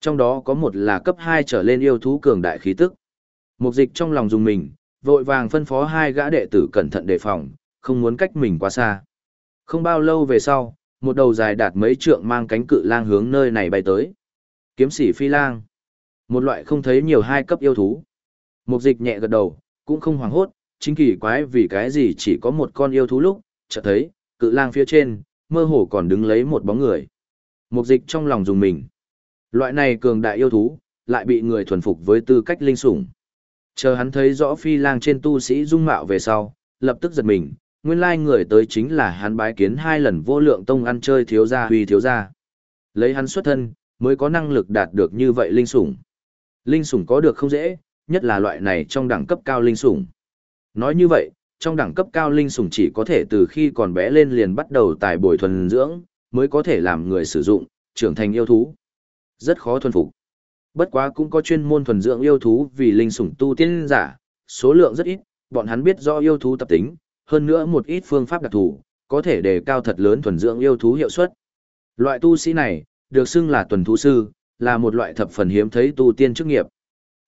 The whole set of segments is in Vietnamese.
Trong đó có một là cấp 2 trở lên yêu thú cường đại khí tức. Mục dịch trong lòng dùng mình, vội vàng phân phó hai gã đệ tử cẩn thận đề phòng, không muốn cách mình quá xa. Không bao lâu về sau, một đầu dài đạt mấy trượng mang cánh cự lang hướng nơi này bay tới. Kiếm sĩ phi lang. Một loại không thấy nhiều hai cấp yêu thú. Mục dịch nhẹ gật đầu, cũng không hoảng hốt, chính kỳ quái vì cái gì chỉ có một con yêu thú lúc, chợt thấy, cự lang phía trên, mơ hồ còn đứng lấy một bóng người. Mục dịch trong lòng dùng mình. Loại này cường đại yêu thú, lại bị người thuần phục với tư cách linh sủng. Chờ hắn thấy rõ phi lang trên tu sĩ dung mạo về sau, lập tức giật mình, nguyên lai người tới chính là hắn bái kiến hai lần vô lượng tông ăn chơi thiếu gia huy thiếu gia. Lấy hắn xuất thân, mới có năng lực đạt được như vậy linh sủng. Linh sủng có được không dễ, nhất là loại này trong đẳng cấp cao linh sủng. Nói như vậy, trong đẳng cấp cao linh sủng chỉ có thể từ khi còn bé lên liền bắt đầu tài bồi thuần dưỡng, mới có thể làm người sử dụng, trưởng thành yêu thú. Rất khó thuần phục. Bất quá cũng có chuyên môn thuần dưỡng yêu thú vì linh sủng tu tiên giả, số lượng rất ít, bọn hắn biết rõ yêu thú tập tính, hơn nữa một ít phương pháp đặc thù, có thể đề cao thật lớn thuần dưỡng yêu thú hiệu suất. Loại tu sĩ này, được xưng là tuần thú sư, là một loại thập phần hiếm thấy tu tiên chức nghiệp.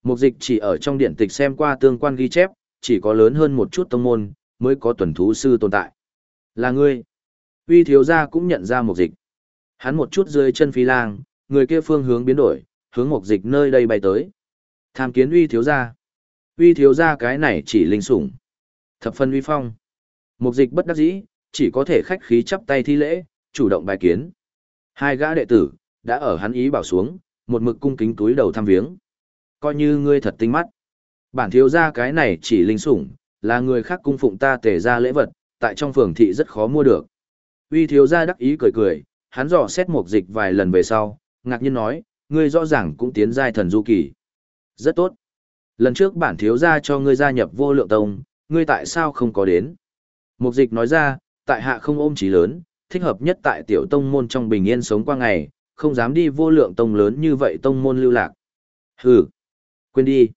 Mục dịch chỉ ở trong điện tịch xem qua tương quan ghi chép, chỉ có lớn hơn một chút tông môn, mới có tuần thú sư tồn tại. Là ngươi. Uy thiếu gia cũng nhận ra mục dịch. Hắn một chút dưới chân phi lang, người kia phương hướng biến đổi, hướng mục dịch nơi đây bay tới. Tham kiến uy thiếu gia. Uy thiếu gia cái này chỉ linh sủng. Thập phân uy phong. Mục dịch bất đắc dĩ, chỉ có thể khách khí chắp tay thi lễ, chủ động bài kiến. Hai gã đệ tử, đã ở hắn ý bảo xuống, một mực cung kính túi đầu thăm viếng. Coi như ngươi thật tinh mắt. Bản thiếu gia cái này chỉ linh sủng, là người khác cung phụng ta tề ra lễ vật, tại trong phường thị rất khó mua được. Uy thiếu gia đắc ý cười cười, hắn dò xét mục dịch vài lần về sau, ngạc nhiên nói, ngươi rõ ràng cũng tiến giai thần du kỳ. Rất tốt. Lần trước bản thiếu gia cho ngươi gia nhập vô lượng tông, ngươi tại sao không có đến? Mục dịch nói ra, tại hạ không ôm chí lớn, thích hợp nhất tại tiểu tông môn trong bình yên sống qua ngày, không dám đi vô lượng tông lớn như vậy tông môn lưu lạc. Hừ, quên đi.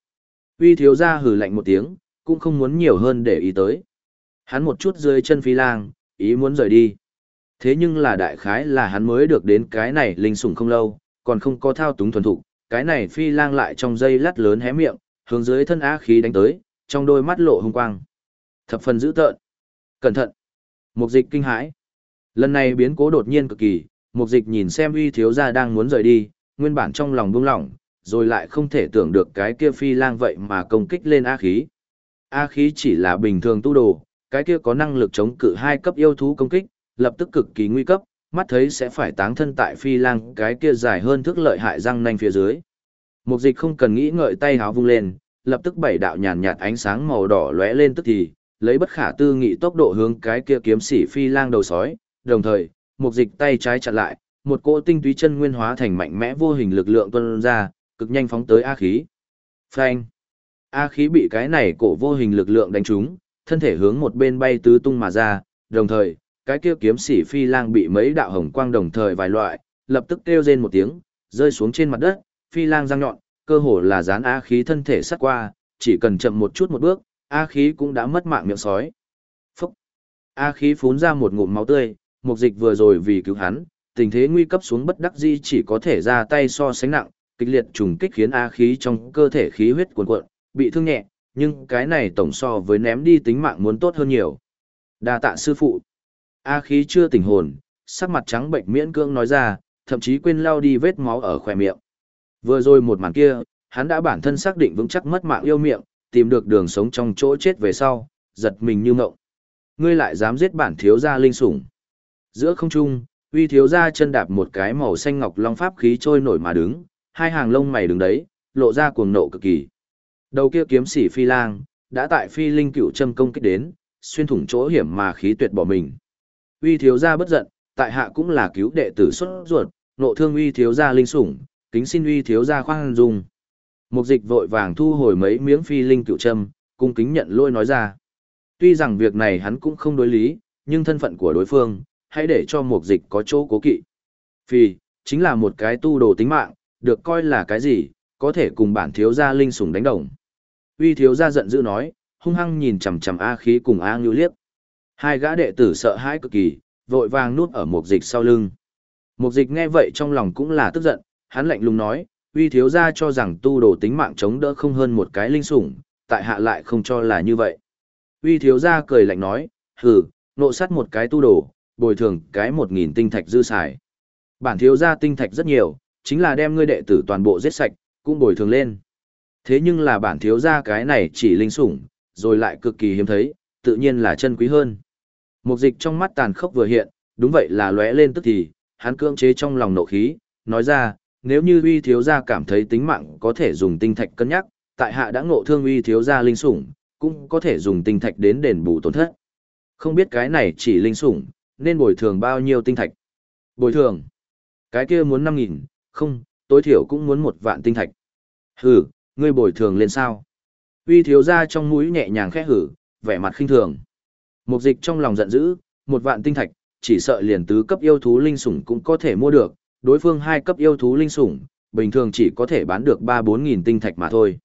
Uy thiếu gia hừ lạnh một tiếng, cũng không muốn nhiều hơn để ý tới. Hắn một chút dưới chân phi lang, ý muốn rời đi. Thế nhưng là đại khái là hắn mới được đến cái này linh sủng không lâu, còn không có thao túng thuần thục, cái này phi lang lại trong dây lát lớn hé miệng, hướng dưới thân á khí đánh tới, trong đôi mắt lộ hung quang. Thập phần dữ tợn. Cẩn thận. Mục dịch kinh hãi. Lần này biến cố đột nhiên cực kỳ, mục dịch nhìn xem uy thiếu gia đang muốn rời đi, nguyên bản trong lòng buông lỏng, rồi lại không thể tưởng được cái kia phi lang vậy mà công kích lên A khí. A khí chỉ là bình thường tu đồ, cái kia có năng lực chống cự hai cấp yêu thú công kích, lập tức cực kỳ nguy cấp, mắt thấy sẽ phải táng thân tại phi lang cái kia dài hơn thức lợi hại răng nanh phía dưới. Mục dịch không cần nghĩ ngợi tay háo vung lên, lập tức bảy đạo nhàn nhạt ánh sáng màu đỏ lóe lên tức thì, lấy bất khả tư nghị tốc độ hướng cái kia kiếm sĩ phi lang đầu sói, đồng thời, mục dịch tay trái chặn lại, một cỗ tinh túy chân nguyên hóa thành mạnh mẽ vô hình lực lượng tuôn ra, cực nhanh phóng tới A khí. Phanh! A khí bị cái này cổ vô hình lực lượng đánh trúng, thân thể hướng một bên bay tứ tung mà ra, đồng thời, cái kia kiếm sĩ phi lang bị mấy đạo hồng quang đồng thời vài loại, lập tức kêu rên một tiếng, rơi xuống trên mặt đất, phi lang răng nhọn, cơ hồ là dán A khí thân thể sát qua, chỉ cần chậm một chút một bước, A khí cũng đã mất mạng miệng sói. Phúc! A khí phún ra một ngụm máu tươi, mục dịch vừa rồi vì cứu hắn, tình thế nguy cấp xuống bất đắc di chỉ có thể ra tay so sánh nặng, kịch liệt trùng kích khiến A khí trong cơ thể khí huyết cuồn cuộn, bị thương nhẹ, nhưng cái này tổng so với ném đi tính mạng muốn tốt hơn nhiều. Đa tạ sư phụ. A khí chưa tỉnh hồn, sắc mặt trắng bệnh miễn cưỡng nói ra, thậm chí quên lao đi vết máu ở khỏe miệng. Vừa rồi một màn kia, hắn đã bản thân xác định vững chắc mất mạng yêu miệng, tìm được đường sống trong chỗ chết về sau, giật mình như ngộng. Ngươi lại dám giết bản thiếu gia linh sủng. Giữa không trung, uy thiếu gia chân đạp một cái màu xanh ngọc long pháp khí trôi nổi mà đứng, hai hàng lông mày đứng đấy, lộ ra cuồng nộ cực kỳ. Đầu kia kiếm sĩ phi lang, đã tại phi linh cựu châm công kích đến, xuyên thủng chỗ hiểm mà khí tuyệt bỏ mình. Uy thiếu gia bất giận, tại hạ cũng là cứu đệ tử xuất ruột, nộ thương uy thiếu gia linh sủng, kính xin uy thiếu gia khoan dung. Mục dịch vội vàng thu hồi mấy miếng phi linh cựu trâm cung kính nhận lôi nói ra. Tuy rằng việc này hắn cũng không đối lý, nhưng thân phận của đối phương, hãy để cho mục dịch có chỗ cố kỵ. Phi, chính là một cái tu đồ tính mạng, được coi là cái gì, có thể cùng bản thiếu gia linh sủng đánh đồng. Uy thiếu gia giận dữ nói, hung hăng nhìn chằm chằm A khí cùng A ngưu liếc. Hai gã đệ tử sợ hãi cực kỳ, vội vàng nuốt ở mục dịch sau lưng. Mục dịch nghe vậy trong lòng cũng là tức giận, hắn lạnh lùng nói, uy thiếu gia cho rằng tu đồ tính mạng chống đỡ không hơn một cái linh sủng, tại hạ lại không cho là như vậy. Uy thiếu gia cười lạnh nói, hừ, nộ sát một cái tu đồ, bồi thường cái một nghìn tinh thạch dư xài. Bản thiếu gia tinh thạch rất nhiều, chính là đem ngươi đệ tử toàn bộ giết sạch, cũng bồi thường lên. Thế nhưng là bản thiếu gia cái này chỉ linh sủng, rồi lại cực kỳ hiếm thấy, tự nhiên là chân quý hơn. Mục dịch trong mắt tàn khốc vừa hiện, đúng vậy là lóe lên tức thì, hắn cưỡng chế trong lòng nộ khí, nói ra, nếu như uy thiếu gia cảm thấy tính mạng có thể dùng tinh thạch cân nhắc, tại hạ đã ngộ thương uy thiếu gia linh sủng, cũng có thể dùng tinh thạch đến đền bù tổn thất. Không biết cái này chỉ linh sủng, nên bồi thường bao nhiêu tinh thạch. Bồi thường. Cái kia muốn 5.000, không, tối thiểu cũng muốn một vạn tinh thạch. Hừ, ngươi bồi thường lên sao? Uy thiếu gia trong mũi nhẹ nhàng khẽ hử, vẻ mặt khinh thường. Mục dịch trong lòng giận dữ, một vạn tinh thạch, chỉ sợ liền tứ cấp yêu thú linh sủng cũng có thể mua được, đối phương hai cấp yêu thú linh sủng, bình thường chỉ có thể bán được 3-4 nghìn tinh thạch mà thôi.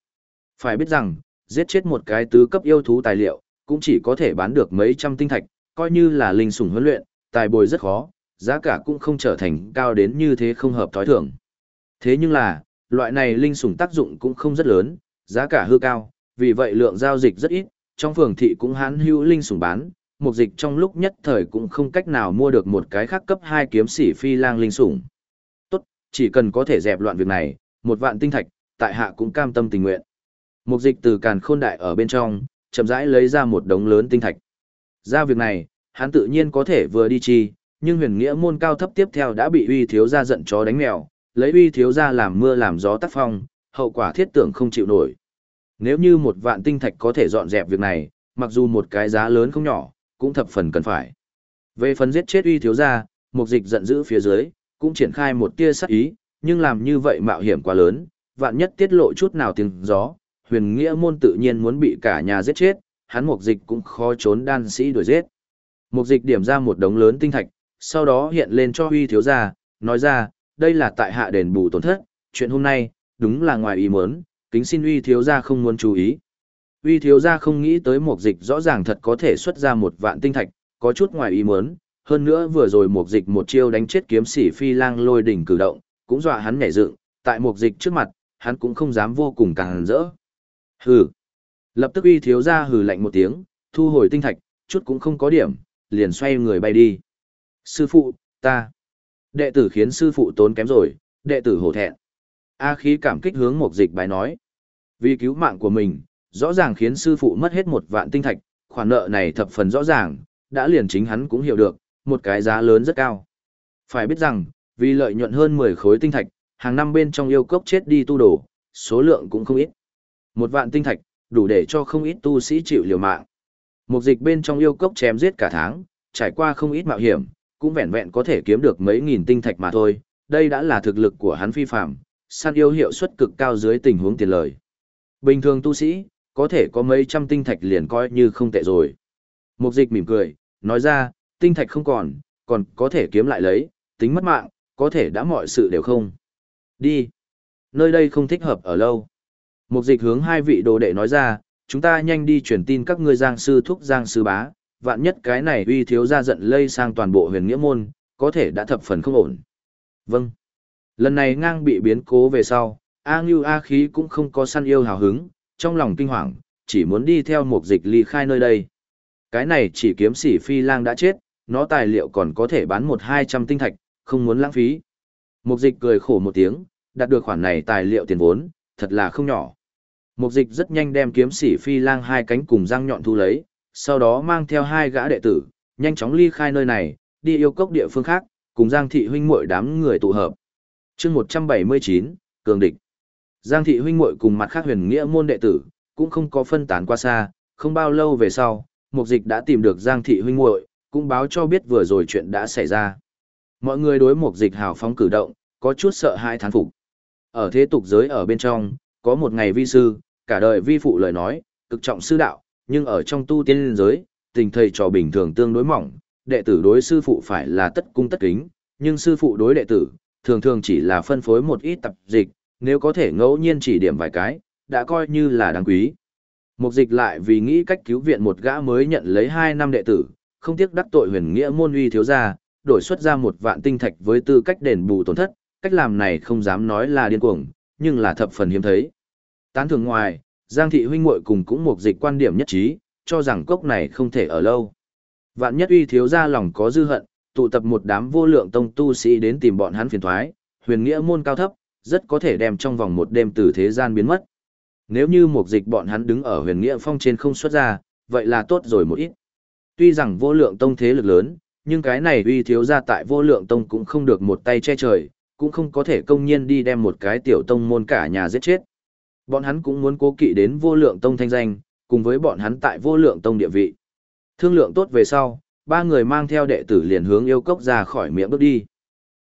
Phải biết rằng, giết chết một cái tứ cấp yêu thú tài liệu, cũng chỉ có thể bán được mấy trăm tinh thạch, coi như là linh sủng huấn luyện, tài bồi rất khó, giá cả cũng không trở thành cao đến như thế không hợp thói thường. Thế nhưng là, loại này linh sủng tác dụng cũng không rất lớn, giá cả hư cao, vì vậy lượng giao dịch rất ít, trong phường thị cũng hán hữu linh sủng bán, mục dịch trong lúc nhất thời cũng không cách nào mua được một cái khác cấp hai kiếm sĩ phi lang linh sủng. Tốt, chỉ cần có thể dẹp loạn việc này, một vạn tinh thạch, tại hạ cũng cam tâm tình nguyện. Mục dịch từ càn khôn đại ở bên trong, chậm rãi lấy ra một đống lớn tinh thạch. Ra việc này, hắn tự nhiên có thể vừa đi chi, nhưng huyền nghĩa môn cao thấp tiếp theo đã bị uy thiếu gia giận chó đánh mèo, lấy uy thiếu gia làm mưa làm gió tác phong, hậu quả thiết tưởng không chịu nổi. Nếu như một vạn tinh thạch có thể dọn dẹp việc này, mặc dù một cái giá lớn không nhỏ, cũng thập phần cần phải. Về phần giết chết uy thiếu gia, mục dịch giận dữ phía dưới, cũng triển khai một tia sát ý, nhưng làm như vậy mạo hiểm quá lớn, vạn nhất tiết lộ chút nào tiếng gió, huyền nghĩa môn tự nhiên muốn bị cả nhà giết chết, hắn mục dịch cũng khó trốn đan sĩ đuổi giết. Mục dịch điểm ra một đống lớn tinh thạch, sau đó hiện lên cho huy thiếu gia, nói ra, đây là tại hạ đền bù tổn thất, chuyện hôm nay, đúng là ngoài ý muốn, kính xin uy thiếu gia không muốn chú ý. Uy thiếu gia không nghĩ tới mục dịch rõ ràng thật có thể xuất ra một vạn tinh thạch, có chút ngoài ý muốn, hơn nữa vừa rồi mục dịch một chiêu đánh chết kiếm sĩ phi lang lôi đỉnh cử động, cũng dọa hắn nhảy dựng, tại mục dịch trước mặt, hắn cũng không dám vô cùng càng rỡ. Hừ. Lập tức uy thiếu gia hừ lạnh một tiếng, thu hồi tinh thạch, chút cũng không có điểm, liền xoay người bay đi. Sư phụ, ta. Đệ tử khiến sư phụ tốn kém rồi, đệ tử hổ thẹn. A khí cảm kích hướng một dịch bài nói. Vì cứu mạng của mình, rõ ràng khiến sư phụ mất hết một vạn tinh thạch, khoản nợ này thập phần rõ ràng, đã liền chính hắn cũng hiểu được, một cái giá lớn rất cao. Phải biết rằng, vì lợi nhuận hơn 10 khối tinh thạch, hàng năm bên trong yêu cốc chết đi tu đổ, số lượng cũng không ít. Một vạn tinh thạch, đủ để cho không ít tu sĩ chịu liều mạng. Một dịch bên trong yêu cốc chém giết cả tháng, trải qua không ít mạo hiểm, cũng vẹn vẹn có thể kiếm được mấy nghìn tinh thạch mà thôi, đây đã là thực lực của hắn phi phạm, săn yêu hiệu suất cực cao dưới tình huống tiền lời. Bình thường tu sĩ, có thể có mấy trăm tinh thạch liền coi như không tệ rồi. Mục dịch mỉm cười, nói ra, tinh thạch không còn, còn có thể kiếm lại lấy, tính mất mạng, có thể đã mọi sự đều không. Đi. Nơi đây không thích hợp ở lâu. Mục dịch hướng hai vị đồ đệ nói ra, chúng ta nhanh đi truyền tin các ngươi giang sư thúc giang sư bá, vạn nhất cái này uy thiếu ra giận lây sang toàn bộ huyền nghĩa môn, có thể đã thập phần không ổn. Vâng. Lần này ngang bị biến cố về sau, A Ngưu A Khí cũng không có săn yêu hào hứng, trong lòng kinh hoàng, chỉ muốn đi theo một dịch ly khai nơi đây. Cái này chỉ kiếm sĩ phi lang đã chết, nó tài liệu còn có thể bán một hai trăm tinh thạch, không muốn lãng phí. Mục dịch cười khổ một tiếng, đạt được khoản này tài liệu tiền vốn, thật là không nhỏ. Mục dịch rất nhanh đem kiếm sĩ phi lang hai cánh cùng răng nhọn thu lấy, sau đó mang theo hai gã đệ tử, nhanh chóng ly khai nơi này, đi yêu cốc địa phương khác, cùng Giang thị huynh muội đám người tụ hợp. Chương 179, cường địch. Giang thị huynh muội cùng mặt khác huyền nghĩa môn đệ tử, cũng không có phân tán qua xa, không bao lâu về sau, Mục Dịch đã tìm được Giang thị huynh muội, cũng báo cho biết vừa rồi chuyện đã xảy ra. Mọi người đối Mục Dịch hào phóng cử động, có chút sợ hãi thán phục. Ở thế tục giới ở bên trong, có một ngày vi sư, cả đời vi phụ lời nói, cực trọng sư đạo, nhưng ở trong tu tiên giới, tình thầy trò bình thường tương đối mỏng, đệ tử đối sư phụ phải là tất cung tất kính, nhưng sư phụ đối đệ tử, thường thường chỉ là phân phối một ít tập dịch, nếu có thể ngẫu nhiên chỉ điểm vài cái, đã coi như là đáng quý. Mục dịch lại vì nghĩ cách cứu viện một gã mới nhận lấy 2 năm đệ tử, không tiếc đắc tội huyền nghĩa môn uy thiếu gia, đổi xuất ra một vạn tinh thạch với tư cách đền bù tổn thất, cách làm này không dám nói là điên cuồng, nhưng là thập phần hiếm thấy. Tán thường ngoài, Giang thị huynh muội cùng cũng một dịch quan điểm nhất trí, cho rằng cốc này không thể ở lâu. Vạn nhất uy thiếu gia lòng có dư hận, tụ tập một đám vô lượng tông tu sĩ đến tìm bọn hắn phiền thoái, huyền nghĩa môn cao thấp, rất có thể đem trong vòng một đêm từ thế gian biến mất. Nếu như một dịch bọn hắn đứng ở huyền nghĩa phong trên không xuất ra, vậy là tốt rồi một ít. Tuy rằng vô lượng tông thế lực lớn, nhưng cái này uy thiếu ra tại vô lượng tông cũng không được một tay che trời, cũng không có thể công nhiên đi đem một cái tiểu tông môn cả nhà giết chết. Bọn hắn cũng muốn cố kỵ đến vô lượng tông thanh danh, cùng với bọn hắn tại vô lượng tông địa vị. Thương lượng tốt về sau, ba người mang theo đệ tử liền hướng yêu cốc ra khỏi miệng bước đi.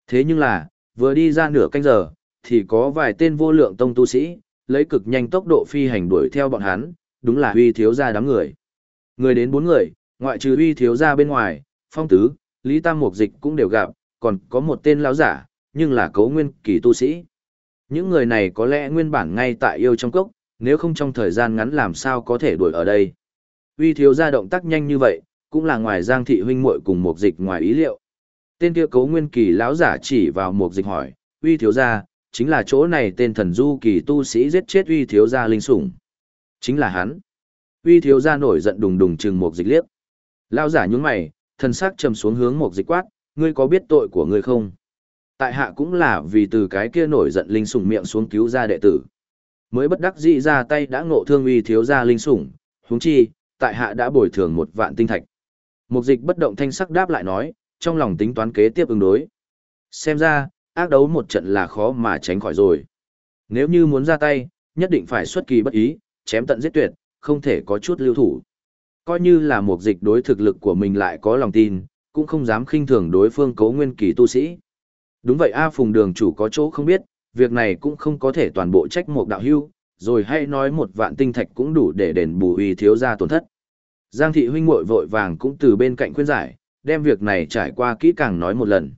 Thế nhưng là, vừa đi ra nửa canh giờ, thì có vài tên vô lượng tông tu sĩ, lấy cực nhanh tốc độ phi hành đuổi theo bọn hắn, đúng là uy thiếu gia đám người. Người đến bốn người, ngoại trừ uy thiếu gia bên ngoài, phong tứ, lý tam mục dịch cũng đều gặp, còn có một tên lão giả, nhưng là cấu nguyên kỳ tu sĩ. Những người này có lẽ nguyên bản ngay tại yêu trong cốc, nếu không trong thời gian ngắn làm sao có thể đuổi ở đây. Uy thiếu gia động tác nhanh như vậy, cũng là ngoài giang thị huynh muội cùng một dịch ngoài ý liệu. Tên kia cấu nguyên kỳ lão giả chỉ vào một dịch hỏi, uy thiếu gia, chính là chỗ này tên thần du kỳ tu sĩ giết chết uy thiếu gia linh sủng. Chính là hắn. Uy thiếu gia nổi giận đùng đùng chừng một dịch liếc. Lão giả nhún mày, thần sắc trầm xuống hướng một dịch quát, ngươi có biết tội của ngươi không? Tại hạ cũng là vì từ cái kia nổi giận linh sủng miệng xuống cứu ra đệ tử. Mới bất đắc dĩ ra tay đã ngộ thương uy thiếu gia linh sủng, huống chi, tại hạ đã bồi thường một vạn tinh thạch. Mục dịch bất động thanh sắc đáp lại nói, trong lòng tính toán kế tiếp ứng đối. Xem ra, ác đấu một trận là khó mà tránh khỏi rồi. Nếu như muốn ra tay, nhất định phải xuất kỳ bất ý, chém tận giết tuyệt, không thể có chút lưu thủ. Coi như là mục dịch đối thực lực của mình lại có lòng tin, cũng không dám khinh thường đối phương cấu nguyên kỳ tu sĩ. Đúng vậy A Phùng đường chủ có chỗ không biết, việc này cũng không có thể toàn bộ trách một đạo hưu, rồi hay nói một vạn tinh thạch cũng đủ để đền bù uy thiếu ra tổn thất. Giang thị huynh muội vội vàng cũng từ bên cạnh khuyên giải, đem việc này trải qua kỹ càng nói một lần.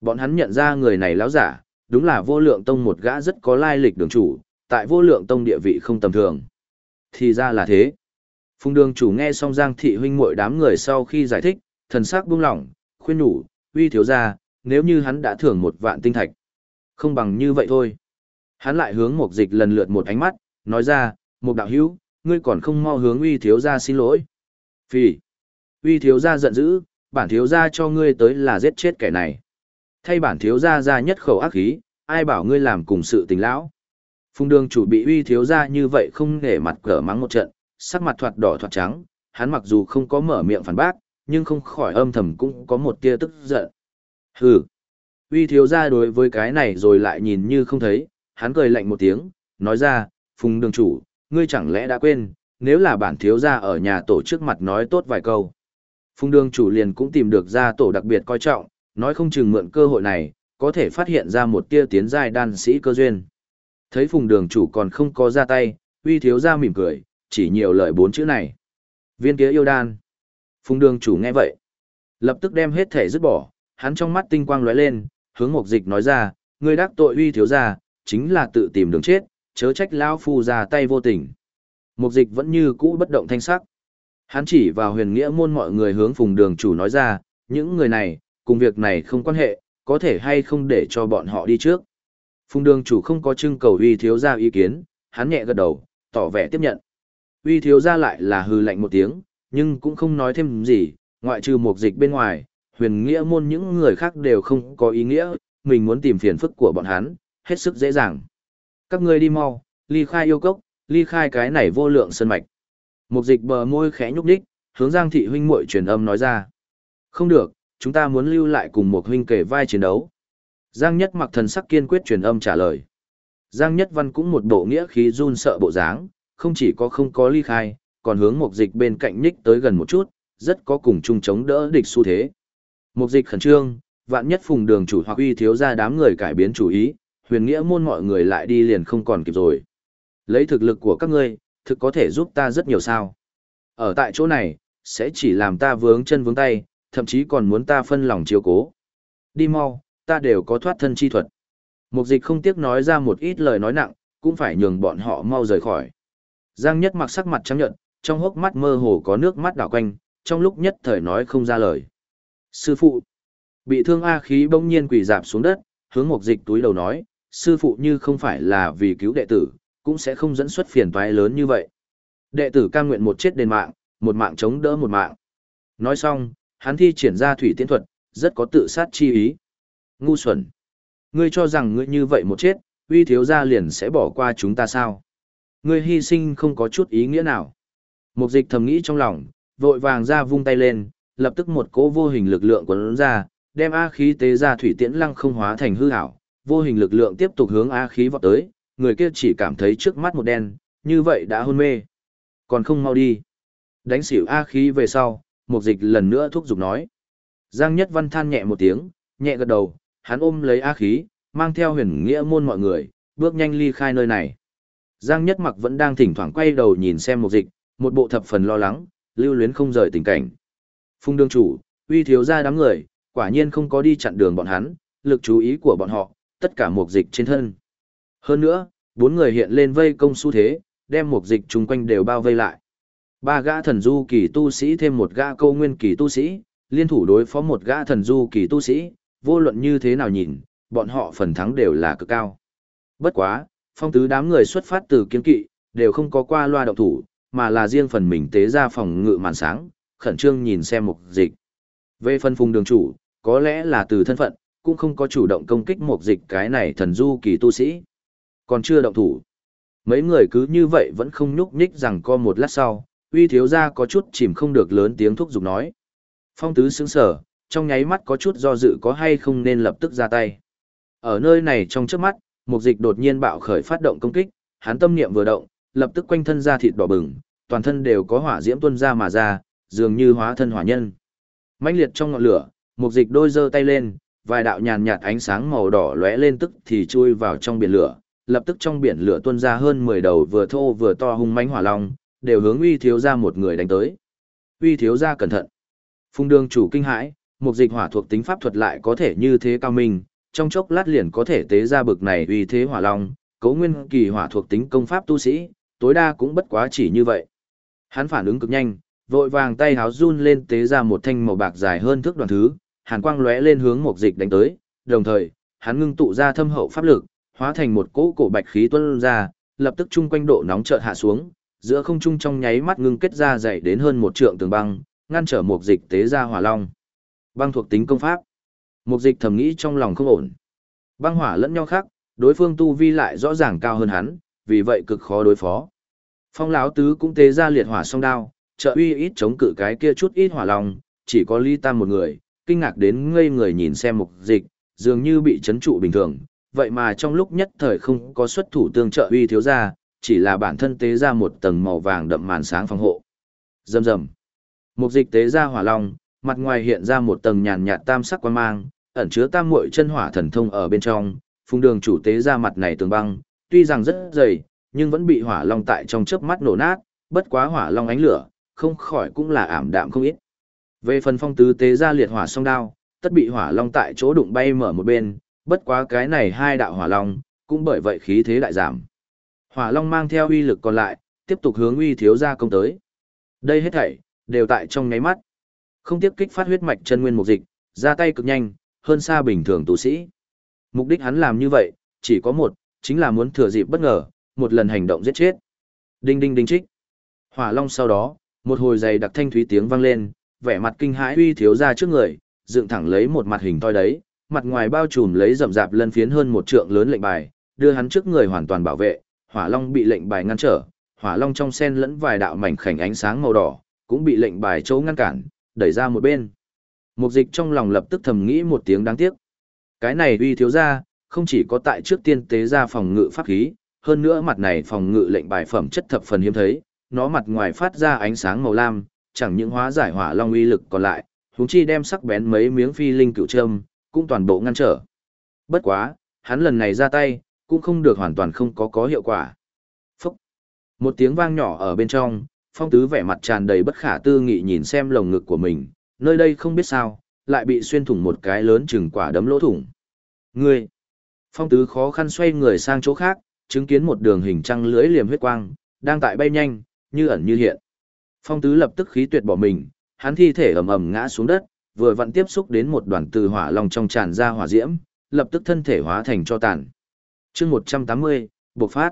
Bọn hắn nhận ra người này lão giả, đúng là vô lượng tông một gã rất có lai lịch đường chủ, tại vô lượng tông địa vị không tầm thường. Thì ra là thế. Phùng đường chủ nghe xong Giang thị huynh muội đám người sau khi giải thích, thần sắc buông lỏng, khuyên nhủ, uy thiếu gia, nếu như hắn đã thưởng một vạn tinh thạch. Không bằng như vậy thôi. Hắn lại hướng một dịch lần lượt một ánh mắt, nói ra, một đạo hữu, ngươi còn không mau hướng uy thiếu gia xin lỗi. Phi. Uy thiếu gia giận dữ, bản thiếu gia cho ngươi tới là giết chết kẻ này. Thay bản thiếu gia ra nhất khẩu ác khí, ai bảo ngươi làm cùng sự tình lão. Phùng đường chủ bị uy thiếu gia như vậy không để mặt cỡ mắng một trận, sắc mặt thoạt đỏ thoạt trắng, hắn mặc dù không có mở miệng phản bác, nhưng không khỏi âm thầm cũng có một tia tức giận. Hừ. Uy thiếu gia đối với cái này rồi lại nhìn như không thấy, hắn cười lạnh một tiếng, nói ra, phùng đường chủ, ngươi chẳng lẽ đã quên, nếu là bản thiếu gia ở nhà tổ trước mặt nói tốt vài câu. Phùng đường chủ liền cũng tìm được gia tổ đặc biệt coi trọng, nói không chừng mượn cơ hội này, có thể phát hiện ra một tia tiến giai đan sĩ cơ duyên. Thấy phùng đường chủ còn không có ra tay, uy thiếu gia mỉm cười, chỉ nhiều lời bốn chữ này. Viên kia yêu đan. Phùng đường chủ nghe vậy. Lập tức đem hết thể dứt bỏ, hắn trong mắt tinh quang lóe lên, hướng mục dịch nói ra, người đắc tội uy thiếu gia, chính là tự tìm đường chết, chớ trách lão phu ra tay vô tình. Mục dịch vẫn như cũ bất động thanh sắc. Hắn chỉ vào huyền nghĩa môn mọi người hướng phùng đường chủ nói ra, những người này, cùng việc này không quan hệ, có thể hay không để cho bọn họ đi trước. Phùng đường chủ không có trưng cầu uy thiếu gia ý kiến, hắn nhẹ gật đầu, tỏ vẻ tiếp nhận. Uy thiếu gia lại là hư lạnh một tiếng, nhưng cũng không nói thêm gì, ngoại trừ mục dịch bên ngoài, huyền nghĩa môn những người khác đều không có ý nghĩa, mình muốn tìm phiền phức của bọn hắn, hết sức dễ dàng. Các ngươi đi mau, ly khai yêu cốc, ly khai cái này vô lượng sơn mạch. Mục dịch bờ môi khẽ nhúc đích, hướng Giang thị huynh muội truyền âm nói ra. Không được, chúng ta muốn lưu lại cùng một huynh kể vai chiến đấu. Giang Nhất mặc thần sắc kiên quyết truyền âm trả lời. Giang Nhất Văn cũng một bộ nghĩa khí run sợ bộ dáng, không chỉ có không có ly khai, còn hướng mục dịch bên cạnh nhích tới gần một chút, rất có cùng chung chống đỡ địch xu thế. Mục dịch khẩn trương, vạn nhất phùng đường chủ hoặc uy thiếu ra đám người cải biến chủ ý, huyền nghĩa môn mọi người lại đi liền không còn kịp rồi. Lấy thực lực của các ngươi, thực có thể giúp ta rất nhiều sao. Ở tại chỗ này, sẽ chỉ làm ta vướng chân vướng tay, thậm chí còn muốn ta phân lòng chiếu cố. Đi mau, ta đều có thoát thân chi thuật. Mục dịch không tiếc nói ra một ít lời nói nặng, cũng phải nhường bọn họ mau rời khỏi. Giang nhất mặc sắc mặt trắng nhợt, trong hốc mắt mơ hồ có nước mắt đảo quanh, trong lúc nhất thời nói không ra lời. Sư phụ, bị thương A khí bỗng nhiên quỳ dạp xuống đất, hướng mục dịch túi đầu nói, sư phụ như không phải là vì cứu đệ tử, cũng sẽ không dẫn xuất phiền toái lớn như vậy. Đệ tử cam nguyện một chết đền mạng, một mạng chống đỡ một mạng. Nói xong, hắn thi triển ra thủy tiễn thuật, rất có tự sát chi ý. Ngu xuẩn. Ngươi cho rằng ngươi như vậy một chết, uy thiếu gia liền sẽ bỏ qua chúng ta sao? Ngươi hy sinh không có chút ý nghĩa nào. Mục dịch thầm nghĩ trong lòng, vội vàng ra vung tay lên, lập tức một cỗ vô hình lực lượng quấn ra, đem A khí tế ra thủy tiễn lăng không hóa thành hư ảo, vô hình lực lượng tiếp tục hướng A khí vọt tới, người kia chỉ cảm thấy trước mắt một đen, như vậy đã hôn mê. Còn không mau đi. Đánh xỉu A khí về sau, mục dịch lần nữa thúc giục nói. Giang Nhất Văn than nhẹ một tiếng, nhẹ gật đầu, hắn ôm lấy A khí, mang theo huyền nghĩa môn mọi người, bước nhanh ly khai nơi này. Giang Nhất Mặc vẫn đang thỉnh thoảng quay đầu nhìn xem mục dịch, một bộ thập phần lo lắng, lưu luyến không rời tình cảnh. Phung đương chủ, uy thiếu ra đám người, quả nhiên không có đi chặn đường bọn hắn, lực chú ý của bọn họ, tất cả mục dịch trên thân. Hơn nữa, bốn người hiện lên vây công xu thế, đem mục dịch chung quanh đều bao vây lại. Ba gã thần du kỳ tu sĩ thêm một gã câu nguyên kỳ tu sĩ, liên thủ đối phó một gã thần du kỳ tu sĩ, vô luận như thế nào nhìn, bọn họ phần thắng đều là cực cao. Bất quá, phong tứ đám người xuất phát từ kiên kỵ, đều không có qua loa động thủ, mà là riêng phần mình tế ra phòng ngự màn sáng, khẩn trương nhìn xem mục dịch. Về phân phùng đường chủ, có lẽ là từ thân phận, cũng không có chủ động công kích mục dịch cái này thần du kỳ tu sĩ. Còn chưa động thủ. Mấy người cứ như vậy vẫn không nhúc nhích rằng co một lát sau, uy thiếu gia có chút chìm không được lớn tiếng thúc giục nói. Phong tứ sững sở, trong nháy mắt có chút do dự có hay không nên lập tức ra tay. Ở nơi này trong trước mắt, mục dịch đột nhiên bạo khởi phát động công kích, hắn tâm niệm vừa động, lập tức quanh thân ra thịt đỏ bừng, toàn thân đều có hỏa diễm tuôn ra mà ra, dường như hóa thân hỏa nhân. Mãnh liệt trong ngọn lửa, mục dịch đôi giơ tay lên, vài đạo nhàn nhạt ánh sáng màu đỏ lóe lên tức thì chui vào trong biển lửa, lập tức trong biển lửa tuôn ra hơn 10 đầu vừa thô vừa to hung mãnh hỏa long, đều hướng uy thiếu gia một người đánh tới. Uy thiếu gia cẩn thận. Phùng đường chủ kinh hãi, mục dịch hỏa thuộc tính pháp thuật lại có thể như thế cao minh, trong chốc lát liền có thể tế ra bực này uy thế hỏa long, cấu nguyên kỳ hỏa thuộc tính công pháp tu sĩ, tối đa cũng bất quá chỉ như vậy. Hắn phản ứng cực nhanh, vội vàng tay háo run lên tế ra một thanh màu bạc dài hơn thước đoàn thứ, hàn quang lóe lên hướng mục dịch đánh tới, đồng thời, hắn ngưng tụ ra thâm hậu pháp lực, hóa thành một cỗ cổ bạch khí tuôn ra, lập tức chung quanh độ nóng chợt hạ xuống, giữa không trung trong nháy mắt ngưng kết ra dày đến hơn một trượng tường băng, ngăn trở một dịch tế ra hỏa long. Băng thuộc tính công pháp. Một dịch thầm nghĩ trong lòng không ổn. Băng hỏa lẫn nhau khác, đối phương tu vi lại rõ ràng cao hơn hắn, vì vậy cực khó đối phó. Phong lão tứ cũng tế ra liệt hỏa song đao, trợ uy ít chống cự cái kia chút ít hỏa long, chỉ có Ly Tam một người, kinh ngạc đến ngây người nhìn xem mục dịch, dường như bị chấn trụ bình thường, vậy mà trong lúc nhất thời không có xuất thủ tương trợ uy thiếu gia chỉ là bản thân tế ra một tầng màu vàng đậm màn sáng phòng hộ. Rầm rầm. Mục dịch tế ra hỏa long, mặt ngoài hiện ra một tầng nhàn nhạt tam sắc quan mang, ẩn chứa tam muội chân hỏa thần thông ở bên trong, phung đường chủ tế ra mặt này tường băng, tuy rằng rất dày, nhưng vẫn bị hỏa long tại trong chớp mắt nổ nát, bất quá hỏa long ánh lửa, không khỏi cũng là ảm đạm không ít. Về phần phong tứ tế ra liệt hỏa song đao, tất bị hỏa long tại chỗ đụng bay mở một bên, bất quá cái này hai đạo hỏa long, cũng bởi vậy khí thế đại giảm. Hỏa long mang theo uy lực còn lại, tiếp tục hướng uy thiếu gia công tới. Đây hết thảy, đều tại trong nháy mắt. Không tiếp kích phát huyết mạch chân nguyên mục dịch, ra tay cực nhanh, hơn xa bình thường tu sĩ. Mục đích hắn làm như vậy, chỉ có một, chính là muốn thừa dịp bất ngờ, một lần hành động giết chết. Đinh đinh đinh trích. Hỏa long sau đó, một hồi dày đặc thanh thúy tiếng vang lên, vẻ mặt kinh hãi uy thiếu ra trước người, dựng thẳng lấy một mặt hình toi đấy, mặt ngoài bao trùm lấy rậm rạp lân phiến hơn một trượng lớn lệnh bài, đưa hắn trước người hoàn toàn bảo vệ, hỏa long bị lệnh bài ngăn trở, hỏa long trong sen lẫn vài đạo mảnh khảnh ánh sáng màu đỏ, cũng bị lệnh bài chỗ ngăn cản, đẩy ra một bên. Mục dịch trong lòng lập tức thầm nghĩ một tiếng đáng tiếc. Cái này uy thiếu ra, không chỉ có tại trước tiên tế ra phòng ngự pháp khí, hơn nữa mặt này phòng ngự lệnh bài phẩm chất thập phần hiếm thấy, nó mặt ngoài phát ra ánh sáng màu lam, chẳng những hóa giải hỏa long uy lực còn lại, huống chi đem sắc bén mấy miếng phi linh cựu trâm, cũng toàn bộ ngăn trở. Bất quá, hắn lần này ra tay, cũng không được hoàn toàn không có có hiệu quả. Phúc! Một tiếng vang nhỏ ở bên trong, phong tứ vẻ mặt tràn đầy bất khả tư nghị nhìn xem lồng ngực của mình, nơi đây không biết sao, lại bị xuyên thủng một cái lớn chừng quả đấm lỗ thủng. Ngươi! Phong tứ khó khăn xoay người sang chỗ khác, chứng kiến một đường hình trăng lưỡi liềm huyết quang, đang tại bay nhanh, như ẩn như hiện. Phong tứ lập tức khí tuyệt bỏ mình, hắn thi thể ầm ầm ngã xuống đất, vừa vặn tiếp xúc đến một đoàn từ hỏa long trong tràn ra hỏa diễm, lập tức thân thể hóa thành cho tàn. chương 180, bộc phát.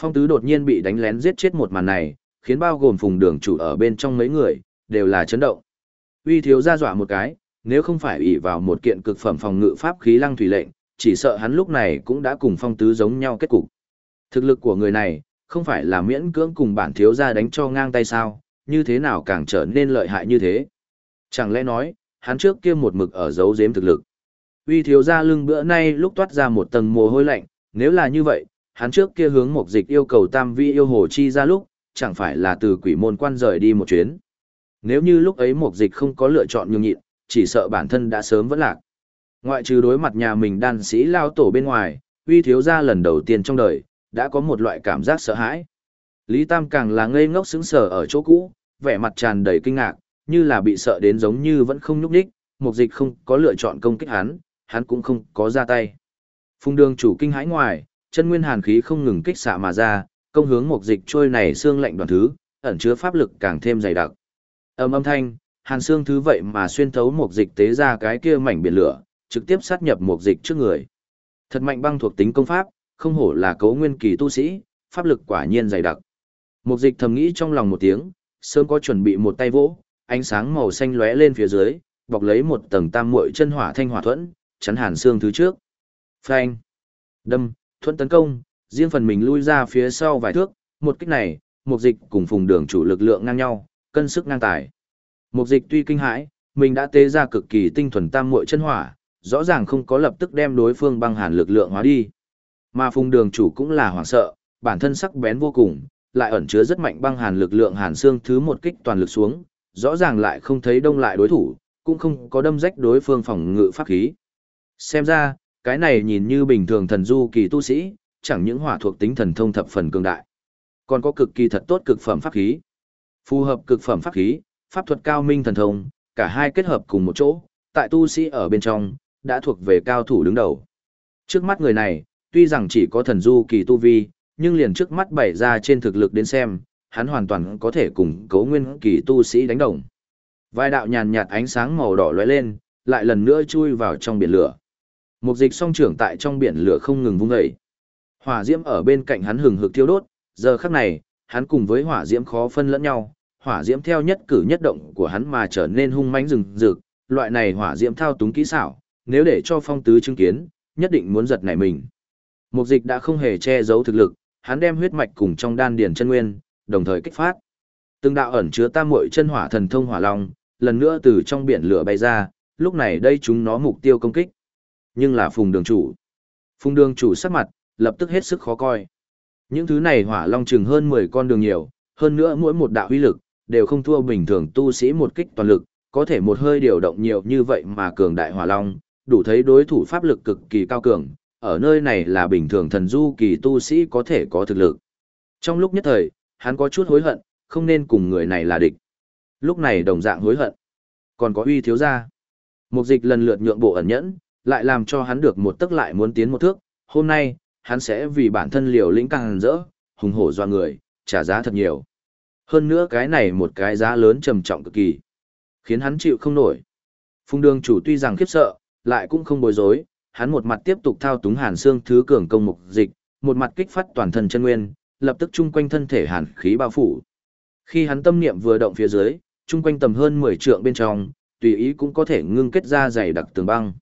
Phong tứ đột nhiên bị đánh lén giết chết một màn này, khiến bao gồm phùng đường chủ ở bên trong mấy người, đều là chấn động. Uy thiếu ra dọa một cái, nếu không phải ủy vào một kiện cực phẩm phòng ngự pháp khí lăng thủy lệnh, chỉ sợ hắn lúc này cũng đã cùng phong tứ giống nhau kết cục. Thực lực của người này, không phải là miễn cưỡng cùng bản thiếu ra đánh cho ngang tay sao, như thế nào càng trở nên lợi hại như thế. Chẳng lẽ nói, hắn trước kia một mực ở giấu giếm thực lực. Uy thiếu gia lưng bữa nay lúc toát ra một tầng mồ hôi lạnh, nếu là như vậy, hắn trước kia hướng một dịch yêu cầu tam vi yêu hồ chi ra lúc, chẳng phải là từ quỷ môn quan rời đi một chuyến. Nếu như lúc ấy một dịch không có lựa chọn nhường nhịn, chỉ sợ bản thân đã sớm vẫn lạc. Ngoại trừ đối mặt nhà mình đan sĩ lao tổ bên ngoài, uy thiếu gia lần đầu tiên trong đời, đã có một loại cảm giác sợ hãi. Lý Tam càng là ngây ngốc sững sờ ở chỗ cũ, vẻ mặt tràn đầy kinh ngạc, như là bị sợ đến giống như vẫn không nhúc nhích, mục dịch không có lựa chọn công kích hắn, hắn cũng không có ra tay. Phùng đường chủ kinh hãi ngoài, chân nguyên hàn khí không ngừng kích xạ mà ra, công hướng mục dịch trôi này xương lạnh đoàn thứ, ẩn chứa pháp lực càng thêm dày đặc. Âm âm thanh, hàn xương thứ vậy mà xuyên thấu mục dịch tế ra cái kia mảnh biển lửa, trực tiếp sát nhập mục dịch trước người. Thật mạnh băng thuộc tính công pháp, không hổ là cấu nguyên kỳ tu sĩ, pháp lực quả nhiên dày đặc. Mục dịch thầm nghĩ trong lòng một tiếng, sớm có chuẩn bị một tay vỗ, ánh sáng màu xanh lóe lên phía dưới, bọc lấy một tầng tam muội chân hỏa thanh hỏa thuẫn, chắn hàn xương thứ trước. Phanh, đâm, thuẫn tấn công, riêng phần mình lui ra phía sau vài thước, một kích này, mục dịch cùng phùng đường chủ lực lượng ngang nhau, cân sức ngang tài. Mục dịch tuy kinh hãi, mình đã tế ra cực kỳ tinh thuần tam muội chân hỏa, rõ ràng không có lập tức đem đối phương băng hàn lực lượng hóa đi. Mà phùng đường chủ cũng là hoảng sợ, bản thân sắc bén vô cùng, lại ẩn chứa rất mạnh băng hàn lực lượng hàn xương thứ một kích toàn lực xuống, rõ ràng lại không thấy đông lại đối thủ, cũng không có đâm rách đối phương phòng ngự pháp khí. Xem ra, cái này nhìn như bình thường thần du kỳ tu sĩ, chẳng những hỏa thuộc tính thần thông thập phần cường đại, còn có cực kỳ thật tốt cực phẩm pháp khí. Phù hợp cực phẩm pháp khí, pháp thuật cao minh thần thông, cả hai kết hợp cùng một chỗ, tại tu sĩ ở bên trong, đã thuộc về cao thủ đứng đầu. Trước mắt người này, tuy rằng chỉ có thần du kỳ tu vi, nhưng liền trước mắt bày ra trên thực lực đến xem, hắn hoàn toàn có thể cùng cấu nguyên kỳ tu sĩ đánh đồng. Vài đạo nhàn nhạt ánh sáng màu đỏ lóe lên, lại lần nữa chui vào trong biển lửa. Mục dịch song trưởng tại trong biển lửa không ngừng vung dậy. Hỏa diễm ở bên cạnh hắn hừng hực thiêu đốt, giờ khắc này, hắn cùng với hỏa diễm khó phân lẫn nhau, hỏa diễm theo nhất cử nhất động của hắn mà trở nên hung mãnh rừng rực, loại này hỏa diễm thao túng kỹ xảo, nếu để cho phong tứ chứng kiến, nhất định muốn giật nảy mình. Mục dịch đã không hề che giấu thực lực, hắn đem huyết mạch cùng trong đan điền chân nguyên, đồng thời kích phát. Từng đạo ẩn chứa tam muội chân hỏa thần thông hỏa long, lần nữa từ trong biển lửa bay ra, lúc này đây chúng nó mục tiêu công kích. Nhưng là phùng đường chủ. Phùng đường chủ sắc mặt, lập tức hết sức khó coi. Những thứ này hỏa long chừng hơn 10 con đường nhiều, hơn nữa mỗi một đạo huy lực, đều không thua bình thường tu sĩ một kích toàn lực, có thể một hơi điều động nhiều như vậy mà cường đại hỏa long, đủ thấy đối thủ pháp lực cực kỳ cao cường, ở nơi này là bình thường thần du kỳ tu sĩ có thể có thực lực. Trong lúc nhất thời, hắn có chút hối hận, không nên cùng người này là địch. Lúc này đồng dạng hối hận. Còn có uy thiếu gia. Mục dịch lần lượt nhượng bộ ẩn nhẫn, lại làm cho hắn được một tức lại muốn tiến một thước. Hôm nay, hắn sẽ vì bản thân liều lĩnh càng rỡ, hùng hổ doa người, trả giá thật nhiều. Hơn nữa cái này một cái giá lớn trầm trọng cực kỳ, khiến hắn chịu không nổi. Phùng đường chủ tuy rằng khiếp sợ, lại cũng không bối rối, hắn một mặt tiếp tục thao túng hàn xương thứ cường công mục dịch, một mặt kích phát toàn thân chân nguyên, lập tức chung quanh thân thể hàn khí bao phủ. Khi hắn tâm niệm vừa động phía dưới, chung quanh tầm hơn 10 trượng bên trong, tùy ý cũng có thể ngưng kết ra dày đặc tường băng.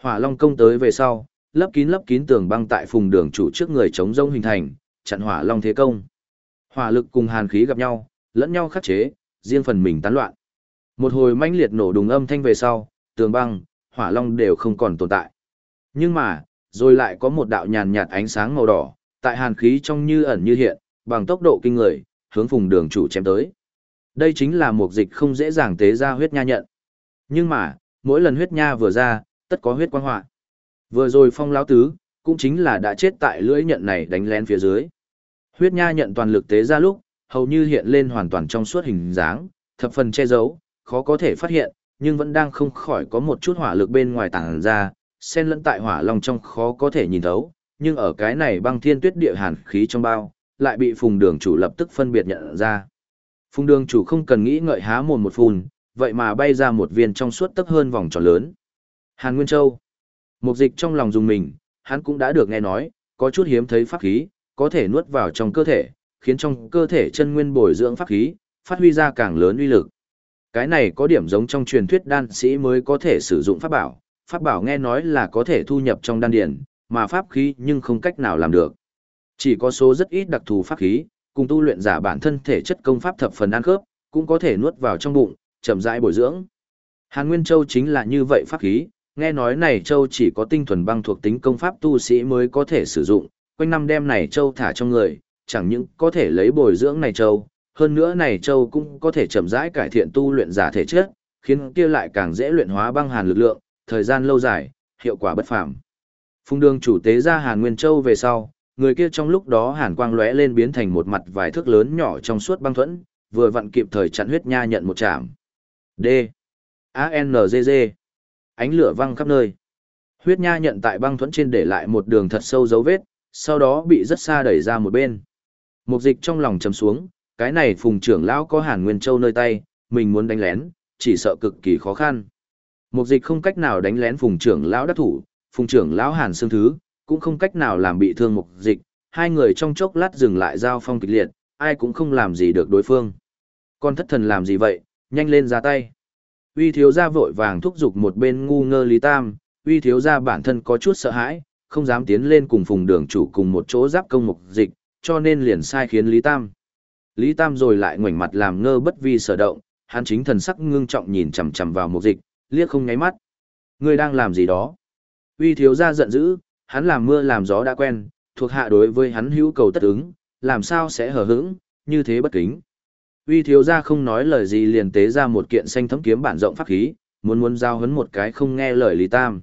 Hỏa Long công tới về sau, lấp kín lấp kín tường băng tại phùng đường chủ trước người chống rông hình thành, chặn Hỏa Long thế công. Hỏa lực cùng hàn khí gặp nhau, lẫn nhau khắc chế, riêng phần mình tán loạn. Một hồi mãnh liệt nổ đùng âm thanh về sau, tường băng, Hỏa Long đều không còn tồn tại. Nhưng mà, rồi lại có một đạo nhàn nhạt ánh sáng màu đỏ, tại hàn khí trong như ẩn như hiện, bằng tốc độ kinh người, hướng phùng đường chủ chém tới. Đây chính là một dịch không dễ dàng tế ra huyết nha nhận. Nhưng mà, mỗi lần huyết nha vừa ra, tất có huyết quang họa. Vừa rồi phong lão tứ, cũng chính là đã chết tại lưỡi nhận này đánh lén phía dưới. Huyết nha nhận toàn lực tế ra lúc, hầu như hiện lên hoàn toàn trong suốt hình dáng, thập phần che giấu, khó có thể phát hiện, nhưng vẫn đang không khỏi có một chút hỏa lực bên ngoài tàng ra, xen lẫn tại hỏa long trong khó có thể nhìn thấu, nhưng ở cái này băng thiên tuyết địa hàn khí trong bao, lại bị phùng đường chủ lập tức phân biệt nhận ra. Phùng đường chủ không cần nghĩ ngợi há mồm một phun, vậy mà bay ra một viên trong suốt tức hơn vòng tròn lớn. Hàn Nguyên Châu. Mục dịch trong lòng dùng mình, hắn cũng đã được nghe nói, có chút hiếm thấy pháp khí, có thể nuốt vào trong cơ thể, khiến trong cơ thể chân nguyên bồi dưỡng pháp khí, phát huy ra càng lớn uy lực. Cái này có điểm giống trong truyền thuyết đan sĩ mới có thể sử dụng pháp bảo, pháp bảo nghe nói là có thể thu nhập trong đan điển, mà pháp khí nhưng không cách nào làm được. Chỉ có số rất ít đặc thù pháp khí, cùng tu luyện giả bản thân thể chất công pháp thập phần ăn khớp, cũng có thể nuốt vào trong bụng, chậm rãi bồi dưỡng. Hàn Nguyên Châu chính là như vậy pháp khí, nghe nói này châu chỉ có tinh thuần băng thuộc tính công pháp tu sĩ mới có thể sử dụng, quanh năm đem này châu thả trong người, chẳng những có thể lấy bồi dưỡng này châu, hơn nữa này châu cũng có thể chậm rãi cải thiện tu luyện giả thể chất, khiến kia lại càng dễ luyện hóa băng hàn lực lượng, thời gian lâu dài, hiệu quả bất phàm. Phùng đường chủ tế ra Hàn Nguyên Châu về sau, người kia trong lúc đó hàn quang lóe lên biến thành một mặt vài thước lớn nhỏ trong suốt băng thuẫn, vừa vặn kịp thời chặn huyết nha nhận một chạm. D. A N G G. Ánh lửa văng khắp nơi. Huyết nha nhận tại băng thuẫn trên để lại một đường thật sâu dấu vết, sau đó bị rất xa đẩy ra một bên. Mục dịch trong lòng chầm xuống, cái này phùng trưởng lão có hàn nguyên châu nơi tay, mình muốn đánh lén, chỉ sợ cực kỳ khó khăn. Mục dịch không cách nào đánh lén phùng trưởng lão đắc thủ, phùng trưởng lão hàn xương thứ, cũng không cách nào làm bị thương mục dịch, hai người trong chốc lát dừng lại giao phong kịch liệt, ai cũng không làm gì được đối phương. Con thất thần làm gì vậy, nhanh lên ra tay. Uy thiếu gia vội vàng thúc giục một bên ngu ngơ Lý Tam, uy thiếu gia bản thân có chút sợ hãi, không dám tiến lên cùng phùng đường chủ cùng một chỗ giáp công mục dịch, cho nên liền sai khiến Lý Tam. Lý Tam rồi lại ngoảnh mặt làm ngơ bất vi sở động, hắn chính thần sắc ngưng trọng nhìn chằm chằm vào mục dịch, liếc không nháy mắt. Ngươi đang làm gì đó? Uy thiếu gia giận dữ, hắn làm mưa làm gió đã quen, thuộc hạ đối với hắn hữu cầu tất ứng, làm sao sẽ hờ hững, như thế bất kính. Uy thiếu gia không nói lời gì liền tế ra một kiện xanh thấm kiếm bản rộng pháp khí, muốn muốn giao hấn một cái không nghe lời Lý Tam.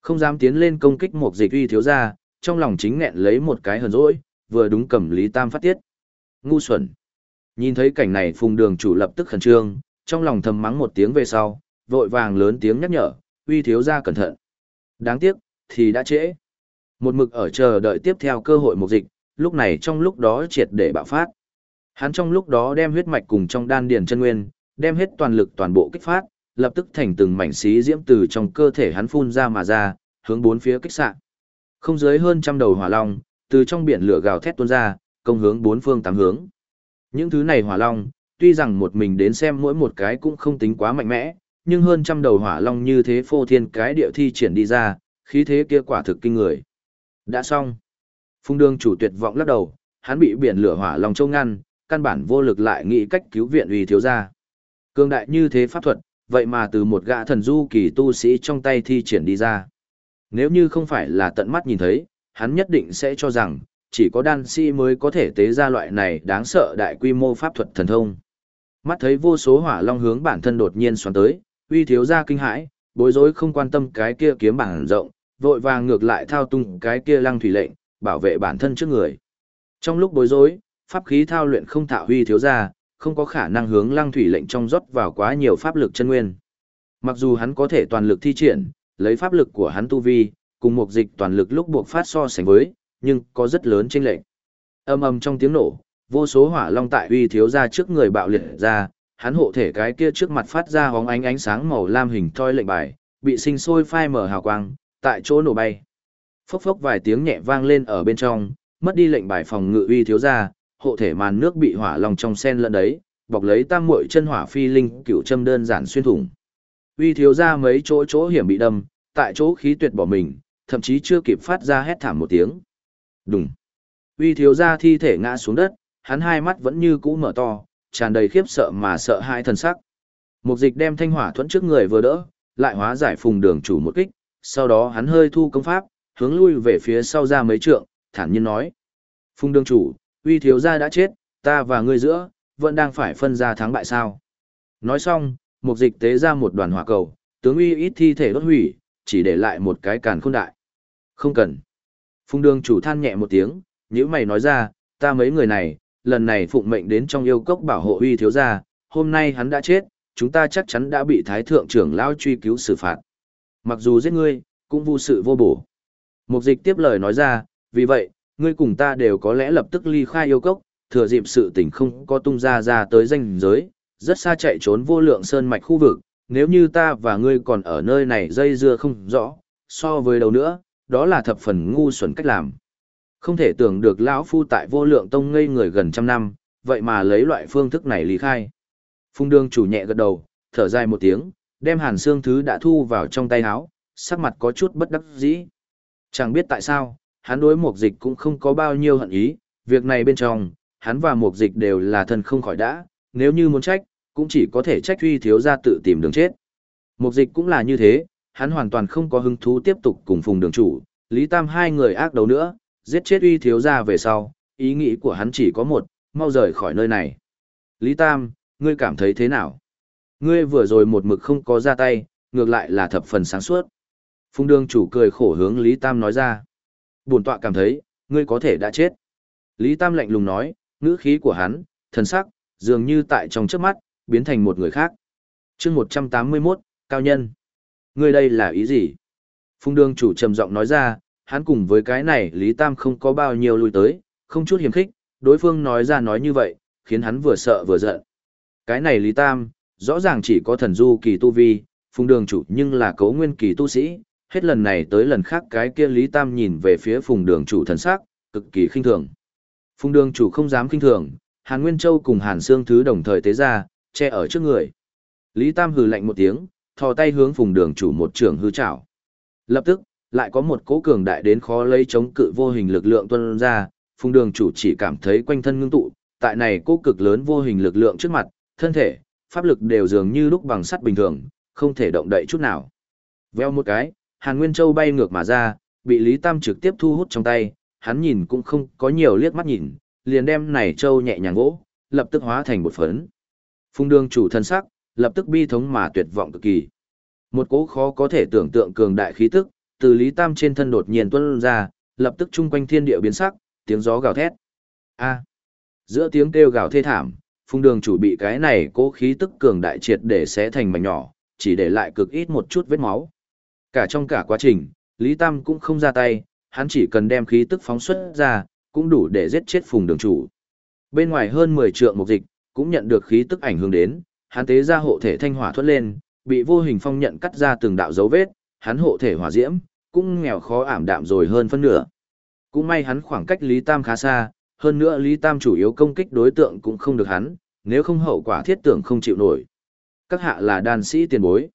Không dám tiến lên công kích một dịch uy thiếu gia, trong lòng chính nghẹn lấy một cái hờn dỗi, vừa đúng cầm Lý Tam phát tiết. Ngu xuẩn. Nhìn thấy cảnh này phùng đường chủ lập tức khẩn trương, trong lòng thầm mắng một tiếng về sau, vội vàng lớn tiếng nhắc nhở, uy thiếu gia cẩn thận. Đáng tiếc, thì đã trễ. Một mực ở chờ đợi tiếp theo cơ hội một dịch, lúc này trong lúc đó triệt để bạo phát. Hắn trong lúc đó đem huyết mạch cùng trong đan điền chân nguyên, đem hết toàn lực toàn bộ kích phát, lập tức thành từng mảnh xí diễm từ trong cơ thể hắn phun ra mà ra, hướng bốn phía kích xạ. Không dưới hơn trăm đầu hỏa long, từ trong biển lửa gào thét tuôn ra, công hướng bốn phương tám hướng. Những thứ này hỏa long, tuy rằng một mình đến xem mỗi một cái cũng không tính quá mạnh mẽ, nhưng hơn trăm đầu hỏa long như thế phô thiên cái địa thi triển đi ra, khí thế kia quả thực kinh người. Đã xong. Phùng đương chủ tuyệt vọng lắc đầu, hắn bị biển lửa hỏa long châu ngăn, căn bản vô lực lại nghĩ cách cứu viện uy thiếu gia. Cương đại như thế pháp thuật, vậy mà từ một gã thần du kỳ tu sĩ trong tay thi triển đi ra. Nếu như không phải là tận mắt nhìn thấy, hắn nhất định sẽ cho rằng, chỉ có đan sĩ mới có thể tế ra loại này đáng sợ đại quy mô pháp thuật thần thông. Mắt thấy vô số hỏa long hướng bản thân đột nhiên xoắn tới, uy thiếu gia kinh hãi, bối rối không quan tâm cái kia kiếm bản rộng, vội vàng ngược lại thao tung cái kia lăng thủy lệnh, bảo vệ bản thân trước người. Trong lúc bối rối, pháp khí thao luyện không thạo huy thiếu gia, không có khả năng hướng lăng thủy lệnh trong rót vào quá nhiều pháp lực chân nguyên. Mặc dù hắn có thể toàn lực thi triển, lấy pháp lực của hắn tu vi, cùng một dịch toàn lực lúc buộc phát so sánh với, nhưng có rất lớn chênh lệch. Âm ầm trong tiếng nổ, vô số hỏa long tại uy thiếu gia trước người bạo liệt ra, hắn hộ thể cái kia trước mặt phát ra hóng ánh ánh sáng màu lam hình thoi lệnh bài, bị sinh sôi phai mở hào quang, tại chỗ nổ bay. Phốc phốc vài tiếng nhẹ vang lên ở bên trong, mất đi lệnh bài phòng ngự uy thiếu ra, hộ thể màn nước bị hỏa lòng trong sen lẫn đấy, bọc lấy tam muội chân hỏa phi linh cựu châm đơn giản xuyên thủng. Uy thiếu ra mấy chỗ chỗ hiểm bị đâm, tại chỗ khí tuyệt bỏ mình, thậm chí chưa kịp phát ra hét thảm một tiếng. Đùng. Uy thiếu ra thi thể ngã xuống đất, hắn hai mắt vẫn như cũ mở to, tràn đầy khiếp sợ mà sợ hai thần sắc. Mục dịch đem thanh hỏa thuẫn trước người vừa đỡ, lại hóa giải phùng đường chủ một kích, sau đó hắn hơi thu công pháp, hướng lui về phía sau ra mấy trượng, thản nhiên nói. Phùng đường chủ, uy thiếu gia đã chết, ta và ngươi giữa, vẫn đang phải phân ra thắng bại sao. Nói xong, Mục dịch tế ra một đoàn hỏa cầu, tướng uy ít thi thể đốt hủy, chỉ để lại một cái càn khôn đại. Không cần. Phùng đường chủ than nhẹ một tiếng, nếu mày nói ra, ta mấy người này, lần này phụng mệnh đến trong yêu cốc bảo hộ uy thiếu gia, hôm nay hắn đã chết, chúng ta chắc chắn đã bị thái thượng trưởng lao truy cứu xử phạt. Mặc dù giết ngươi, cũng vô sự vô bổ. Mục dịch tiếp lời nói ra, vì vậy, ngươi cùng ta đều có lẽ lập tức ly khai yêu cốc, thừa dịp sự tình không có tung ra ra tới danh giới, rất xa chạy trốn vô lượng sơn mạch khu vực, nếu như ta và ngươi còn ở nơi này dây dưa không rõ, so với đầu nữa, đó là thập phần ngu xuẩn cách làm. Không thể tưởng được lão phu tại vô lượng tông ngây người gần trăm năm, vậy mà lấy loại phương thức này lý khai. Phùng đương chủ nhẹ gật đầu, thở dài một tiếng, đem hàn xương thứ đã thu vào trong tay áo, sắc mặt có chút bất đắc dĩ. Chẳng biết tại sao, hắn đối mục dịch cũng không có bao nhiêu hận ý, việc này bên trong, hắn và mục dịch đều là thân không khỏi đã, nếu như muốn trách, cũng chỉ có thể trách huy thiếu ra tự tìm đường chết. Mục dịch cũng là như thế, hắn hoàn toàn không có hứng thú tiếp tục cùng phùng đường chủ, Lý Tam hai người ác đấu nữa, giết chết uy thiếu gia về sau, ý nghĩ của hắn chỉ có một, mau rời khỏi nơi này. Lý Tam, ngươi cảm thấy thế nào? Ngươi vừa rồi một mực không có ra tay, ngược lại là thập phần sáng suốt. Phùng đương chủ cười khổ hướng Lý Tam nói ra. Bổn tọa cảm thấy, ngươi có thể đã chết. Lý Tam lạnh lùng nói, ngữ khí của hắn, thần sắc, dường như tại trong trước mắt, biến thành một người khác. chương 181, Cao Nhân. Ngươi đây là ý gì? Phùng đương chủ trầm giọng nói ra, hắn cùng với cái này Lý Tam không có bao nhiêu lui tới, không chút hiểm khích, đối phương nói ra nói như vậy, khiến hắn vừa sợ vừa giận. Cái này Lý Tam, rõ ràng chỉ có thần du kỳ tu vi, phùng đường chủ nhưng là cấu nguyên kỳ tu sĩ, hết lần này tới lần khác cái kia Lý Tam nhìn về phía phùng đường chủ thần sắc, cực kỳ khinh thường. Phùng đường chủ không dám khinh thường, Hàn Nguyên Châu cùng Hàn Sương Thứ đồng thời tế ra, che ở trước người. Lý Tam hừ lạnh một tiếng, thò tay hướng phùng đường chủ một trường hư chảo. Lập tức, lại có một cỗ cường đại đến khó lấy chống cự vô hình lực lượng tuân ra, phùng đường chủ chỉ cảm thấy quanh thân ngưng tụ, tại này cỗ cực lớn vô hình lực lượng trước mặt, thân thể, pháp lực đều dường như lúc bằng sắt bình thường, không thể động đậy chút nào. Veo một cái, Hàn Nguyên Châu bay ngược mà ra, bị Lý Tam trực tiếp thu hút trong tay, hắn nhìn cũng không có nhiều liếc mắt nhìn, liền đem này Châu nhẹ nhàng gỗ, lập tức hóa thành một phấn. Phùng đường chủ thân sắc, lập tức bi thống mà tuyệt vọng cực kỳ. Một cỗ khó có thể tưởng tượng cường đại khí tức, từ Lý Tam trên thân đột nhiên tuôn ra, lập tức chung quanh thiên địa biến sắc, tiếng gió gào thét. A. Giữa tiếng kêu gào thê thảm, phùng đường chủ bị cái này cố khí tức cường đại triệt để xé thành mảnh nhỏ, chỉ để lại cực ít một chút vết máu. Cả trong cả quá trình, Lý Tam cũng không ra tay, hắn chỉ cần đem khí tức phóng xuất ra, cũng đủ để giết chết phùng đường chủ. Bên ngoài hơn 10 trượng mục dịch, cũng nhận được khí tức ảnh hưởng đến, hắn tế ra hộ thể thanh hỏa thoát lên, bị vô hình phong nhận cắt ra từng đạo dấu vết, hắn hộ thể hỏa diễm, cũng nghèo khó ảm đạm rồi hơn phân nửa. Cũng may hắn khoảng cách Lý Tam khá xa, hơn nữa Lý Tam chủ yếu công kích đối tượng cũng không được hắn, nếu không hậu quả thiết tưởng không chịu nổi. Các hạ là đàn sĩ tiền bối.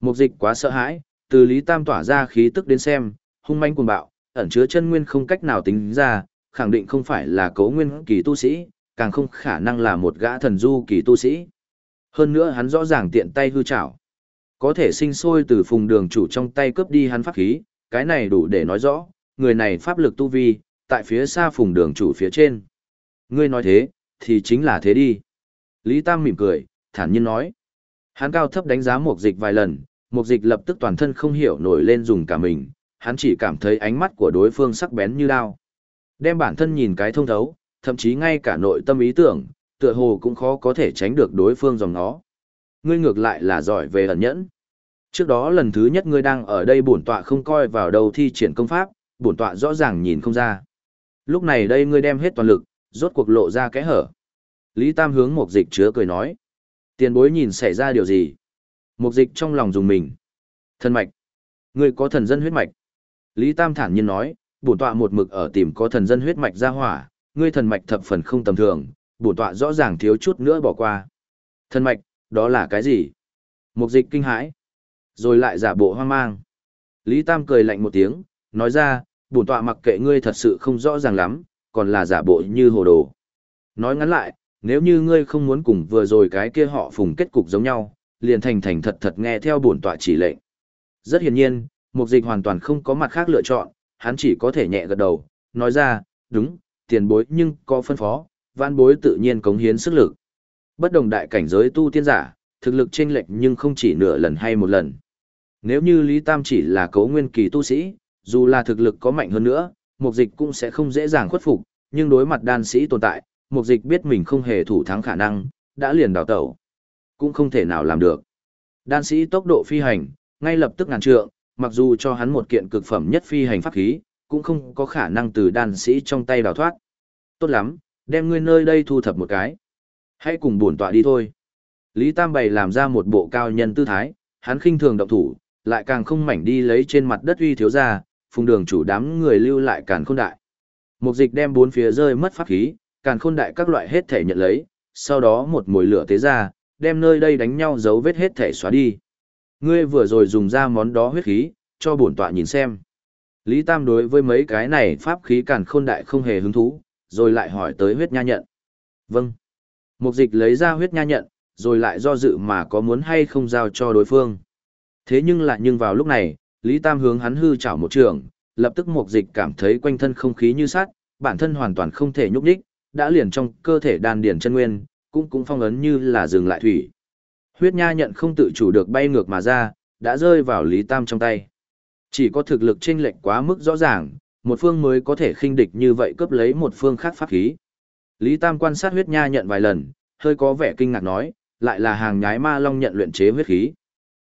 Mục dịch quá sợ hãi, từ Lý Tam tỏa ra khí tức đến xem, hung manh cuồng bạo, ẩn chứa chân nguyên không cách nào tính ra, khẳng định không phải là cấu nguyên kỳ tu sĩ, càng không khả năng là một gã thần du kỳ tu sĩ. Hơn nữa hắn rõ ràng tiện tay hư trảo. Có thể sinh sôi từ phùng đường chủ trong tay cướp đi hắn pháp khí, cái này đủ để nói rõ, người này pháp lực tu vi, tại phía xa phùng đường chủ phía trên. Ngươi nói thế, thì chính là thế đi. Lý Tam mỉm cười, thản nhiên nói. Hắn cao thấp đánh giá Mục dịch vài lần, Mục dịch lập tức toàn thân không hiểu nổi lên dùng cả mình, hắn chỉ cảm thấy ánh mắt của đối phương sắc bén như đao. Đem bản thân nhìn cái thông thấu, thậm chí ngay cả nội tâm ý tưởng, tựa hồ cũng khó có thể tránh được đối phương dòng nó. Ngươi ngược lại là giỏi về ẩn nhẫn. Trước đó lần thứ nhất ngươi đang ở đây bổn tọa không coi vào đầu thi triển công pháp, bổn tọa rõ ràng nhìn không ra. Lúc này đây ngươi đem hết toàn lực, rốt cuộc lộ ra cái hở. Lý Tam hướng Mục dịch chứa cười nói. Tiền bối nhìn xảy ra điều gì? Mục dịch trong lòng dùng mình. Thần mạch. Ngươi có thần dân huyết mạch. Lý Tam thản nhiên nói, bổn tọa một mực ở tìm có thần dân huyết mạch ra hỏa, ngươi thần mạch thập phần không tầm thường, bổn tọa rõ ràng thiếu chút nữa bỏ qua. Thần mạch, đó là cái gì? Mục dịch kinh hãi. Rồi lại giả bộ hoang mang. Lý Tam cười lạnh một tiếng, nói ra, bổn tọa mặc kệ ngươi thật sự không rõ ràng lắm, còn là giả bộ như hồ đồ. Nói ngắn lại, nếu như ngươi không muốn cùng vừa rồi cái kia họ phùng kết cục giống nhau, liền thành thành thật thật nghe theo bổn tọa chỉ lệnh. Rất hiển nhiên, mục dịch hoàn toàn không có mặt khác lựa chọn, hắn chỉ có thể nhẹ gật đầu, nói ra, đúng, tiền bối nhưng có phân phó, văn bối tự nhiên cống hiến sức lực. Bất đồng đại cảnh giới tu tiên giả, thực lực chênh lệch nhưng không chỉ nửa lần hay một lần. Nếu như Lý Tam chỉ là cấu nguyên kỳ tu sĩ, dù là thực lực có mạnh hơn nữa, mục dịch cũng sẽ không dễ dàng khuất phục, nhưng đối mặt đan sĩ tồn tại, mục dịch biết mình không hề thủ thắng khả năng, đã liền đào tẩu. Cũng không thể nào làm được. Đan sĩ tốc độ phi hành, ngay lập tức ngàn trượng, mặc dù cho hắn một kiện cực phẩm nhất phi hành pháp khí, cũng không có khả năng từ đan sĩ trong tay đào thoát. Tốt lắm, đem ngươi nơi đây thu thập một cái. Hãy cùng bổn tọa đi thôi. Lý Tam Bày làm ra một bộ cao nhân tư thái, hắn khinh thường động thủ, lại càng không mảnh đi lấy trên mặt đất uy thiếu ra, phùng đường chủ đám người lưu lại càng khôn đại. Mục dịch đem bốn phía rơi mất pháp khí, càn khôn đại các loại hết thể nhận lấy, sau đó một mồi lửa tế ra, đem nơi đây đánh nhau dấu vết hết thể xóa đi. Ngươi vừa rồi dùng ra món đó huyết khí, cho bổn tọa nhìn xem. Lý Tam đối với mấy cái này pháp khí càn khôn đại không hề hứng thú, rồi lại hỏi tới huyết nha nhận. Vâng. Mục dịch lấy ra huyết nha nhận, rồi lại do dự mà có muốn hay không giao cho đối phương. Thế nhưng lại nhưng vào lúc này, Lý Tam hướng hắn hư chảo một trường, lập tức mục dịch cảm thấy quanh thân không khí như sắt, bản thân hoàn toàn không thể nhúc nhích, đã liền trong cơ thể đan điển chân nguyên, cũng cũng phong ấn như là dừng lại thủy. Huyết nha nhận không tự chủ được bay ngược mà ra, đã rơi vào Lý Tam trong tay. Chỉ có thực lực chênh lệch quá mức rõ ràng, một phương mới có thể khinh địch như vậy cướp lấy một phương khác pháp khí. Lý Tam quan sát huyết nha nhận vài lần, hơi có vẻ kinh ngạc nói, lại là hàng nhái ma long nhận luyện chế huyết khí.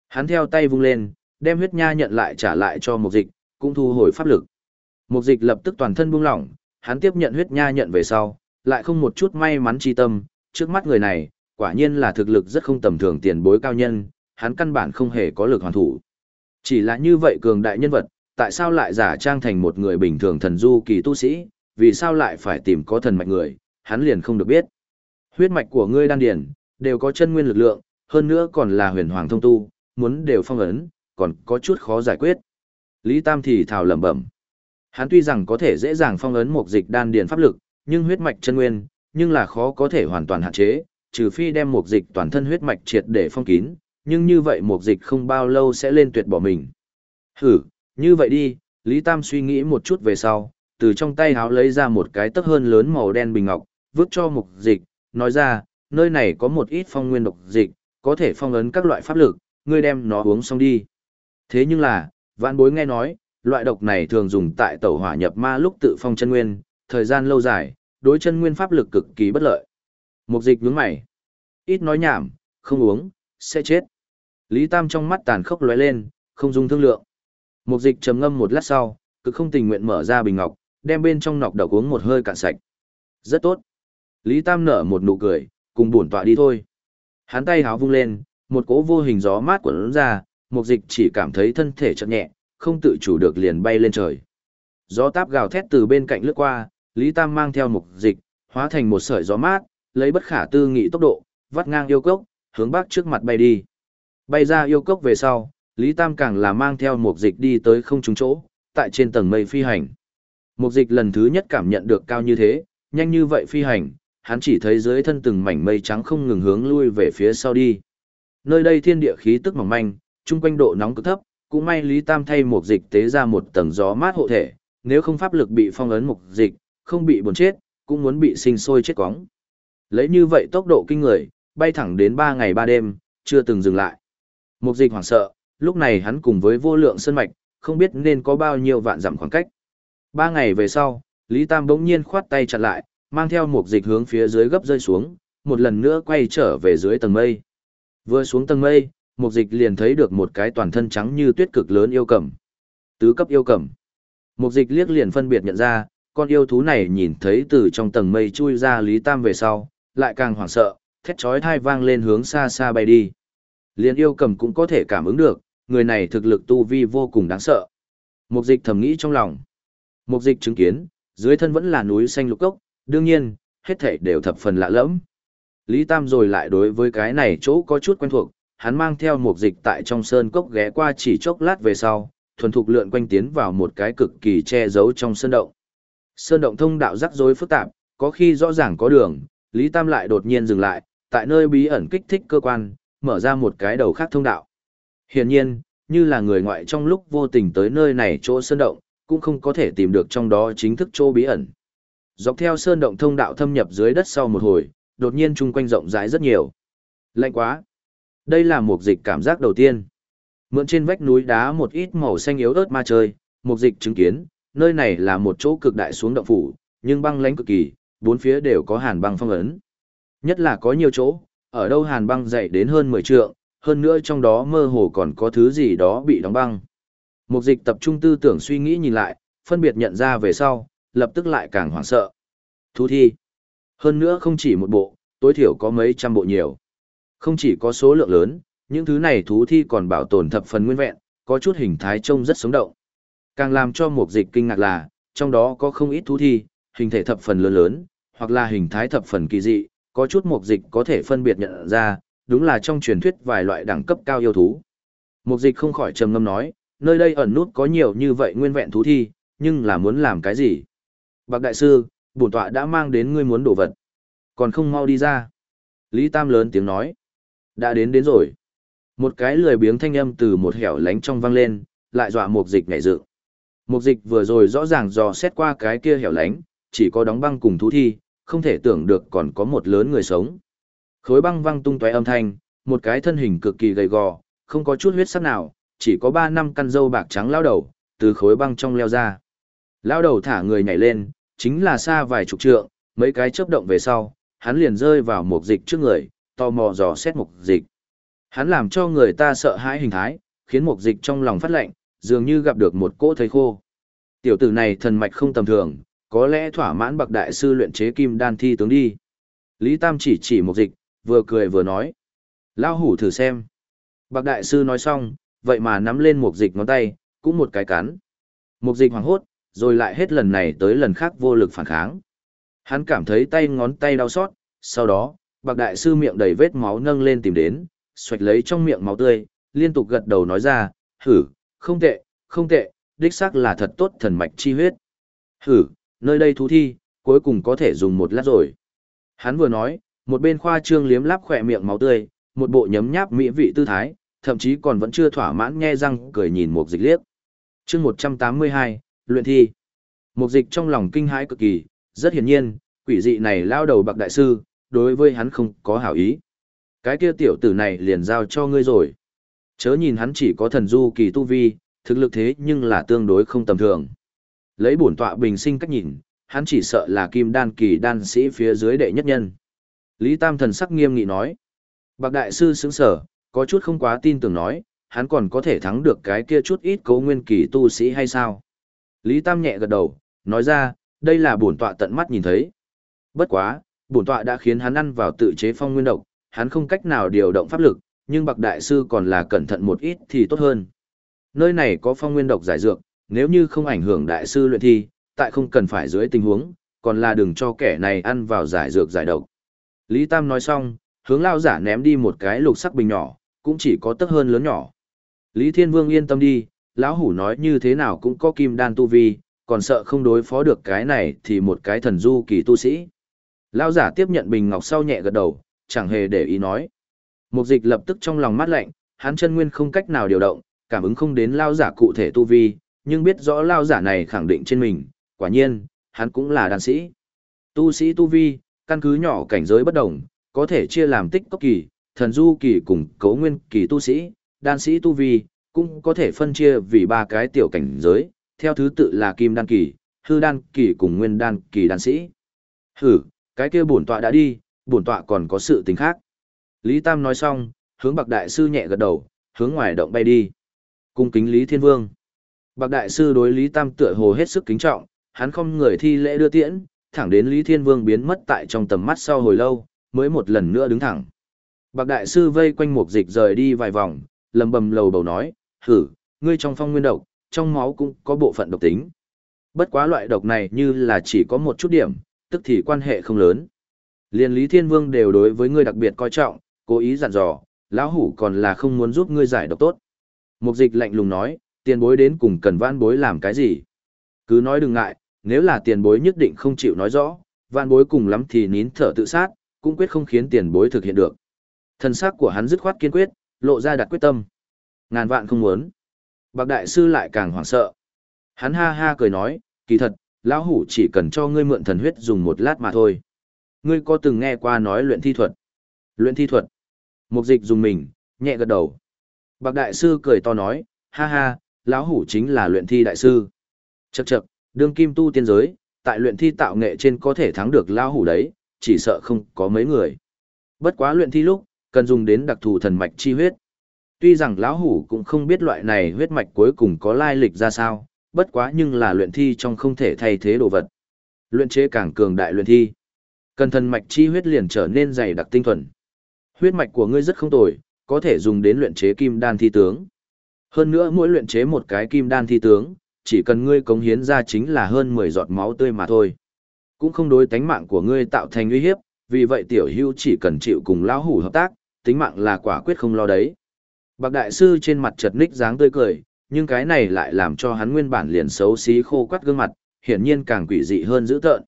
Hắn theo tay vung lên, đem huyết nha nhận lại trả lại cho mục dịch, cũng thu hồi pháp lực. Mục dịch lập tức toàn thân buông lỏng, hắn tiếp nhận huyết nha nhận về sau, lại không một chút may mắn chi tâm, trước mắt người này, quả nhiên là thực lực rất không tầm thường tiền bối cao nhân, hắn căn bản không hề có lực hoàn thủ. Chỉ là như vậy cường đại nhân vật, tại sao lại giả trang thành một người bình thường thần du kỳ tu sĩ, vì sao lại phải tìm có thần mạch người, hắn liền không được biết. Huyết mạch của ngươi đan điển, đều có chân nguyên lực lượng, hơn nữa còn là huyền hoàng thông tu, muốn đều phong ấn, còn có chút khó giải quyết. Lý Tam thì thào lẩm bẩm. Hắn tuy rằng có thể dễ dàng phong ấn một dịch đan điền pháp lực, nhưng huyết mạch chân nguyên, nhưng là khó có thể hoàn toàn hạn chế, trừ phi đem một dịch toàn thân huyết mạch triệt để phong kín, nhưng như vậy một dịch không bao lâu sẽ lên tuyệt bỏ mình. Hử, như vậy đi, Lý Tam suy nghĩ một chút về sau, từ trong tay háo lấy ra một cái tấc hơn lớn màu đen bình ngọc, vứt cho mục dịch, nói ra, nơi này có một ít phong nguyên độc dịch, có thể phong ấn các loại pháp lực, ngươi đem nó uống xong đi. Thế nhưng là, vạn bối nghe nói, loại độc này thường dùng tại tẩu hỏa nhập ma lúc tự phong chân nguyên, thời gian lâu dài, đối chân nguyên pháp lực cực kỳ bất lợi. Mục dịch nhướng mày. Ít nói nhảm, không uống, sẽ chết. Lý Tam trong mắt tàn khốc lóe lên, không dung thương lượng. Mục dịch trầm ngâm một lát sau, cứ không tình nguyện mở ra bình ngọc, đem bên trong nọc độc uống một hơi cạn sạch. Rất tốt. Lý Tam nở một nụ cười, cùng bổn tọa đi thôi. Hắn tay háo vung lên, một cỗ vô hình gió mát quẩn ra, mục dịch chỉ cảm thấy thân thể chậm nhẹ, không tự chủ được liền bay lên trời. Gió táp gào thét từ bên cạnh lướt qua, Lý Tam mang theo mục dịch, hóa thành một sợi gió mát, lấy bất khả tư nghị tốc độ, vắt ngang yêu cốc, hướng bắc trước mặt bay đi. Bay ra yêu cốc về sau, Lý Tam càng là mang theo mục dịch đi tới không trúng chỗ, tại trên tầng mây phi hành. Mục dịch lần thứ nhất cảm nhận được cao như thế, nhanh như vậy phi hành, hắn chỉ thấy dưới thân từng mảnh mây trắng không ngừng hướng lui về phía sau đi. Nơi đây thiên địa khí tức mỏng manh, chung quanh độ nóng cực thấp, cũng may Lý Tam thay một dịch tế ra một tầng gió mát hộ thể, nếu không pháp lực bị phong ấn mục dịch, không bị buồn chết, cũng muốn bị sinh sôi chết quóng. Lấy như vậy tốc độ kinh người, bay thẳng đến 3 ngày 3 đêm, chưa từng dừng lại. Mục dịch hoảng sợ, lúc này hắn cùng với vô lượng sơn mạch, không biết nên có bao nhiêu vạn dặm khoảng cách. Ba ngày về sau, Lý Tam bỗng nhiên khoát tay chặt lại, mang theo một dịch hướng phía dưới gấp rơi xuống, một lần nữa quay trở về dưới tầng mây. Vừa xuống tầng mây, một dịch liền thấy được một cái toàn thân trắng như tuyết cực lớn yêu cầm. Tứ cấp yêu cầm. Một dịch liếc liền phân biệt nhận ra, con yêu thú này nhìn thấy từ trong tầng mây chui ra Lý Tam về sau, lại càng hoảng sợ, thét chói thai vang lên hướng xa xa bay đi. Liền yêu cầm cũng có thể cảm ứng được, người này thực lực tu vi vô cùng đáng sợ. Mục dịch thầm nghĩ trong lòng. Mục dịch chứng kiến, dưới thân vẫn là núi xanh lục cốc, đương nhiên, hết thảy đều thập phần lạ lẫm. Lý Tam rồi lại đối với cái này chỗ có chút quen thuộc, hắn mang theo một dịch tại trong sơn cốc ghé qua chỉ chốc lát về sau, thuần thục lượn quanh tiến vào một cái cực kỳ che giấu trong sơn động. Sơn động thông đạo rắc rối phức tạp, có khi rõ ràng có đường, Lý Tam lại đột nhiên dừng lại, tại nơi bí ẩn kích thích cơ quan, mở ra một cái đầu khác thông đạo. Hiển nhiên, như là người ngoại trong lúc vô tình tới nơi này chỗ sơn động, cũng không có thể tìm được trong đó chính thức chỗ bí ẩn. Dọc theo sơn động thông đạo thâm nhập dưới đất sau một hồi, đột nhiên chung quanh rộng rãi rất nhiều. Lạnh quá. Đây là một dịch cảm giác đầu tiên. Mượn trên vách núi đá một ít màu xanh yếu ớt ma chơi, một dịch chứng kiến, nơi này là một chỗ cực đại xuống động phủ, nhưng băng lãnh cực kỳ, bốn phía đều có hàn băng phong ấn. Nhất là có nhiều chỗ, ở đâu hàn băng dày đến hơn 10 trượng, hơn nữa trong đó mơ hồ còn có thứ gì đó bị đóng băng. Một dịch tập trung tư tưởng suy nghĩ nhìn lại, phân biệt nhận ra về sau, lập tức lại càng hoảng sợ. Thú thi. Hơn nữa không chỉ một bộ, tối thiểu có mấy trăm bộ nhiều. Không chỉ có số lượng lớn, những thứ này thú thi còn bảo tồn thập phần nguyên vẹn, có chút hình thái trông rất sống động. Càng làm cho một dịch kinh ngạc là, trong đó có không ít thú thi, hình thể thập phần lớn lớn, hoặc là hình thái thập phần kỳ dị, có chút mục dịch có thể phân biệt nhận ra, đúng là trong truyền thuyết vài loại đẳng cấp cao yêu thú. Mục dịch không khỏi trầm ngâm nói, nơi đây ẩn nút có nhiều như vậy nguyên vẹn thú thi, nhưng là muốn làm cái gì? Bạc đại sư, bổn tọa đã mang đến ngươi muốn đồ vật. Còn không mau đi ra. Lý Tam lớn tiếng nói. Đã đến đến rồi. Một cái lười biếng thanh âm từ một hẻo lánh trong vang lên, lại dọa mục dịch nhảy dựng. Mục dịch vừa rồi rõ ràng dò xét qua cái kia hẻo lánh, chỉ có đóng băng cùng thú thi, không thể tưởng được còn có một lớn người sống. Khối băng văng tung tóe âm thanh, một cái thân hình cực kỳ gầy gò, không có chút huyết sắc nào, chỉ có 3 năm căn dâu bạc trắng lao đầu, từ khối băng trong leo ra. Lao đầu thả người nhảy lên, chính là xa vài chục trượng, mấy cái chớp động về sau, hắn liền rơi vào một dịch trước người, tò mò dò xét một dịch. Hắn làm cho người ta sợ hãi hình thái, khiến một dịch trong lòng phát lạnh, dường như gặp được một cỗ thấy khô. Tiểu tử này thần mạch không tầm thường, có lẽ thỏa mãn bậc đại sư luyện chế kim đan thi tướng đi. Lý Tam chỉ chỉ một dịch, vừa cười vừa nói. Lao hủ thử xem. Bậc đại sư nói xong, vậy mà nắm lên một dịch ngón tay, cũng một cái cắn. Một dịch hoảng hốt, rồi lại hết lần này tới lần khác vô lực phản kháng. Hắn cảm thấy tay ngón tay đau xót, sau đó, bậc đại sư miệng đầy vết máu nâng lên tìm đến, xoạch lấy trong miệng máu tươi, liên tục gật đầu nói ra, hử, không tệ, không tệ, đích xác là thật tốt thần mạch chi huyết. Hử, nơi đây thú thi, cuối cùng có thể dùng một lát rồi. Hắn vừa nói, một bên khoa trương liếm láp khỏe miệng máu tươi, một bộ nhấm nháp mỹ vị tư thái, thậm chí còn vẫn chưa thỏa mãn nghe răng cười nhìn một dịch liếc. chương 182, luyện thi. mục dịch trong lòng kinh hãi cực kỳ, rất hiển nhiên, quỷ dị này lao đầu bạc đại sư, đối với hắn không có hảo ý. Cái kia tiểu tử này liền giao cho ngươi rồi. Chớ nhìn hắn chỉ có thần du kỳ tu vi, thực lực thế nhưng là tương đối không tầm thường. Lấy bổn tọa bình sinh cách nhìn, hắn chỉ sợ là kim đan kỳ đan sĩ phía dưới đệ nhất nhân. Lý Tam thần sắc nghiêm nghị nói. Bạc đại sư sững sở, có chút không quá tin tưởng nói, hắn còn có thể thắng được cái kia chút ít cấu nguyên kỳ tu sĩ hay sao? Lý Tam nhẹ gật đầu, nói ra, đây là bổn tọa tận mắt nhìn thấy. Bất quá, bổn tọa đã khiến hắn ăn vào tự chế phong nguyên độc, hắn không cách nào điều động pháp lực, nhưng bậc đại sư còn là cẩn thận một ít thì tốt hơn. Nơi này có phong nguyên độc giải dược, nếu như không ảnh hưởng đại sư luyện thi, tại không cần phải dưới tình huống, còn là đừng cho kẻ này ăn vào giải dược giải độc. Lý Tam nói xong, hướng lao giả ném đi một cái lục sắc bình nhỏ, cũng chỉ có tấc hơn lớn nhỏ. Lý Thiên Vương yên tâm đi, lão hủ nói như thế nào cũng có kim đan tu vi, còn sợ không đối phó được cái này thì một cái thần du kỳ tu sĩ. Lão giả tiếp nhận bình ngọc sau nhẹ gật đầu, chẳng hề để ý nói. Mục dịch lập tức trong lòng mát lạnh, hắn chân nguyên không cách nào điều động, cảm ứng không đến lão giả cụ thể tu vi, nhưng biết rõ lão giả này khẳng định trên mình, quả nhiên, hắn cũng là đan sĩ. Tu sĩ tu vi, căn cứ nhỏ cảnh giới bất đồng, có thể chia làm tích cốc kỳ, thần du kỳ cùng cấu nguyên kỳ tu sĩ, đan sĩ tu vi, cũng có thể phân chia vì ba cái tiểu cảnh giới, theo thứ tự là kim đan kỳ, hư đan kỳ cùng nguyên đan kỳ đan sĩ. Hử, cái kia bổn tọa đã đi, bổn tọa còn có sự tình khác. Lý Tam nói xong, hướng Bạc Đại Sư nhẹ gật đầu, hướng ngoài động bay đi. Cung kính Lý Thiên Vương. Bạc Đại Sư đối Lý Tam tựa hồ hết sức kính trọng, hắn không người thi lễ đưa tiễn, thẳng đến Lý Thiên Vương biến mất tại trong tầm mắt sau hồi lâu, mới một lần nữa đứng thẳng. Bạc Đại Sư vây quanh một dịch rời đi vài vòng, lầm bầm lầu bầu nói, hử, ngươi trong phong nguyên độc, trong máu cũng có bộ phận độc tính. Bất quá loại độc này như là chỉ có một chút điểm, tức thì quan hệ không lớn. Liên Lý Thiên Vương đều đối với ngươi đặc biệt coi trọng, cố ý dặn dò, lão hủ còn là không muốn giúp ngươi giải độc tốt. Mục dịch lạnh lùng nói, tiền bối đến cùng cần vãn bối làm cái gì? Cứ nói đừng ngại, nếu là tiền bối nhất định không chịu nói rõ, vãn bối cùng lắm thì nín thở tự sát, cũng quyết không khiến tiền bối thực hiện được. Thần sắc của hắn dứt khoát kiên quyết, lộ ra đặt quyết tâm. Ngàn vạn không muốn. Bạc đại sư lại càng hoảng sợ. Hắn ha ha cười nói, kỳ thật, lão hủ chỉ cần cho ngươi mượn thần huyết dùng một lát mà thôi. Ngươi có từng nghe qua nói luyện thi thuật? Luyện thi thuật. Mục dịch dùng mình, nhẹ gật đầu. Bạc đại sư cười to nói, ha ha, lão hủ chính là luyện thi đại sư. Chậc chậc, đương kim tu tiên giới, tại luyện thi tạo nghệ trên có thể thắng được lão hủ đấy, chỉ sợ không có mấy người. Bất quá luyện thi lúc, cần dùng đến đặc thù thần mạch chi huyết. Tuy rằng lão hủ cũng không biết loại này huyết mạch cuối cùng có lai lịch ra sao, bất quá nhưng là luyện thi trong không thể thay thế đồ vật. Luyện chế càng cường đại luyện thi. Cần thần mạch chi huyết liền trở nên dày đặc tinh thuần. Huyết mạch của ngươi rất không tồi, có thể dùng đến luyện chế kim đan thi tướng. Hơn nữa mỗi luyện chế một cái kim đan thi tướng, chỉ cần ngươi cống hiến ra chính là hơn 10 giọt máu tươi mà thôi. Cũng không đối tánh mạng của ngươi tạo thành uy hiếp, vì vậy tiểu hưu chỉ cần chịu cùng lão hủ hợp tác, tính mạng là quả quyết không lo đấy. Bạc đại sư trên mặt chật ních dáng tươi cười, nhưng cái này lại làm cho hắn nguyên bản liền xấu xí khô quắt gương mặt, hiển nhiên càng quỷ dị hơn dữ tợn.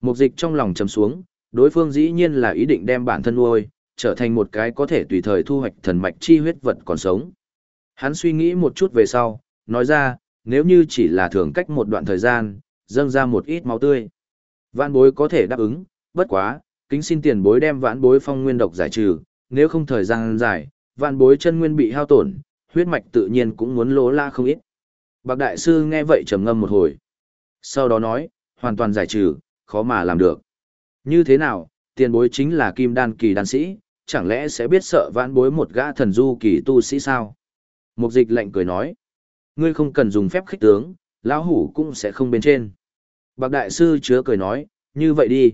Mục dịch trong lòng trầm xuống, đối phương dĩ nhiên là ý định đem bản thân nuôi, trở thành một cái có thể tùy thời thu hoạch thần mạch chi huyết vật còn sống. Hắn suy nghĩ một chút về sau, nói ra, nếu như chỉ là thường cách một đoạn thời gian, dâng ra một ít máu tươi. vạn bối có thể đáp ứng, bất quá, kính xin tiền bối đem vãn bối phong nguyên độc giải trừ, nếu không thời gian dài, Vạn bối chân nguyên bị hao tổn, huyết mạch tự nhiên cũng muốn lỗ la không ít. Bạc đại sư nghe vậy trầm ngâm một hồi. Sau đó nói, hoàn toàn giải trừ, khó mà làm được. Như thế nào, tiền bối chính là kim đan kỳ đan sĩ, chẳng lẽ sẽ biết sợ vãn bối một gã thần du kỳ tu sĩ sao? Mục dịch lạnh cười nói, ngươi không cần dùng phép khích tướng, lão hủ cũng sẽ không bên trên. Bạc đại sư chứa cười nói, như vậy đi.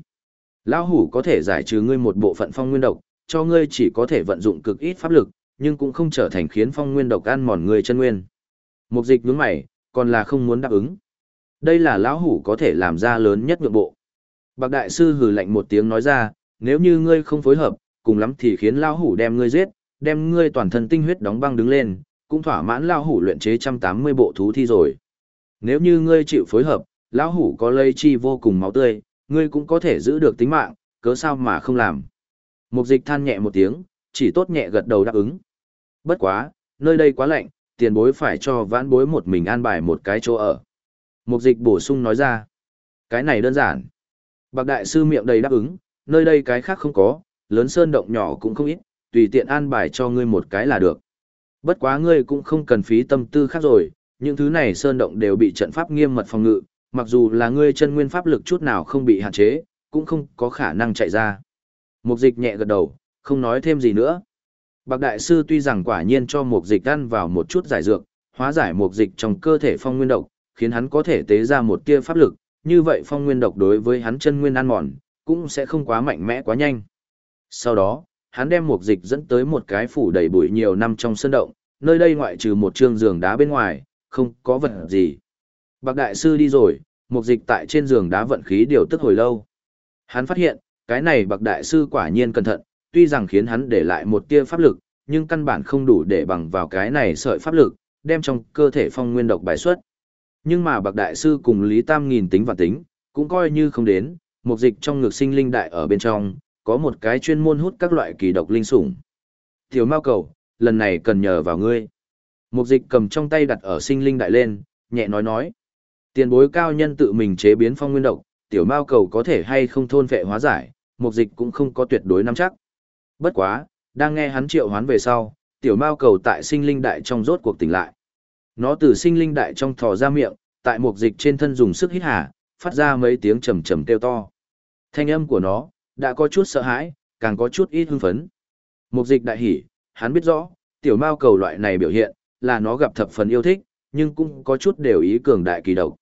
Lão hủ có thể giải trừ ngươi một bộ phận phong nguyên độc, cho ngươi chỉ có thể vận dụng cực ít pháp lực, nhưng cũng không trở thành khiến phong nguyên độc ăn mòn người chân nguyên. Mục dịch nhướng mày, còn là không muốn đáp ứng. Đây là lão hủ có thể làm ra lớn nhất nhượng bộ. Bạc đại sư hừ lạnh một tiếng nói ra, nếu như ngươi không phối hợp, cùng lắm thì khiến lão hủ đem ngươi giết, đem ngươi toàn thân tinh huyết đóng băng đứng lên, cũng thỏa mãn lão hủ luyện chế 180 bộ thú thi rồi. Nếu như ngươi chịu phối hợp, lão hủ có lây chi vô cùng máu tươi, ngươi cũng có thể giữ được tính mạng, cớ sao mà không làm. Mục dịch than nhẹ một tiếng, chỉ tốt nhẹ gật đầu đáp ứng. Bất quá, nơi đây quá lạnh, tiền bối phải cho vãn bối một mình an bài một cái chỗ ở. Mục dịch bổ sung nói ra. Cái này đơn giản. Bạc đại sư miệng đầy đáp ứng, nơi đây cái khác không có, lớn sơn động nhỏ cũng không ít, tùy tiện an bài cho ngươi một cái là được. Bất quá ngươi cũng không cần phí tâm tư khác rồi, những thứ này sơn động đều bị trận pháp nghiêm mật phòng ngự, mặc dù là ngươi chân nguyên pháp lực chút nào không bị hạn chế, cũng không có khả năng chạy ra. Mục dịch nhẹ gật đầu, không nói thêm gì nữa. Bạc đại sư tuy rằng quả nhiên cho mục dịch ăn vào một chút giải dược, hóa giải mục dịch trong cơ thể phong nguyên độc, khiến hắn có thể tế ra một tia pháp lực, như vậy phong nguyên độc đối với hắn chân nguyên ăn mòn, cũng sẽ không quá mạnh mẽ quá nhanh. Sau đó, hắn đem mục dịch dẫn tới một cái phủ đầy bụi nhiều năm trong sân động, nơi đây ngoại trừ một trương giường đá bên ngoài, không có vật gì. Bạc đại sư đi rồi, mục dịch tại trên giường đá vận khí điều tức hồi lâu. Hắn phát hiện, cái này bậc đại sư quả nhiên cẩn thận, tuy rằng khiến hắn để lại một tia pháp lực, nhưng căn bản không đủ để bằng vào cái này sợi pháp lực, đem trong cơ thể phong nguyên độc bài xuất. Nhưng mà bậc đại sư cùng Lý Tam nghìn tính và tính, cũng coi như không đến, một dịch trong ngực sinh linh đại ở bên trong, có một cái chuyên môn hút các loại kỳ độc linh sủng. Tiểu Mao cầu, lần này cần nhờ vào ngươi. Một dịch cầm trong tay đặt ở sinh linh đại lên, nhẹ nói nói. Tiền bối cao nhân tự mình chế biến phong nguyên độc, tiểu Mao cầu có thể hay không thôn vệ hóa giải, Mục dịch cũng không có tuyệt đối nắm chắc. Bất quá, đang nghe hắn triệu hoán về sau, tiểu mao cầu tại sinh linh đại trong rốt cuộc tỉnh lại. Nó từ sinh linh đại trong thò ra miệng, tại mục dịch trên thân dùng sức hít hà, phát ra mấy tiếng trầm trầm kêu to. Thanh âm của nó, đã có chút sợ hãi, càng có chút ít hưng phấn. Mục dịch đại hỉ, hắn biết rõ, tiểu mao cầu loại này biểu hiện, là nó gặp thập phần yêu thích, nhưng cũng có chút đều ý cường đại kỳ độc.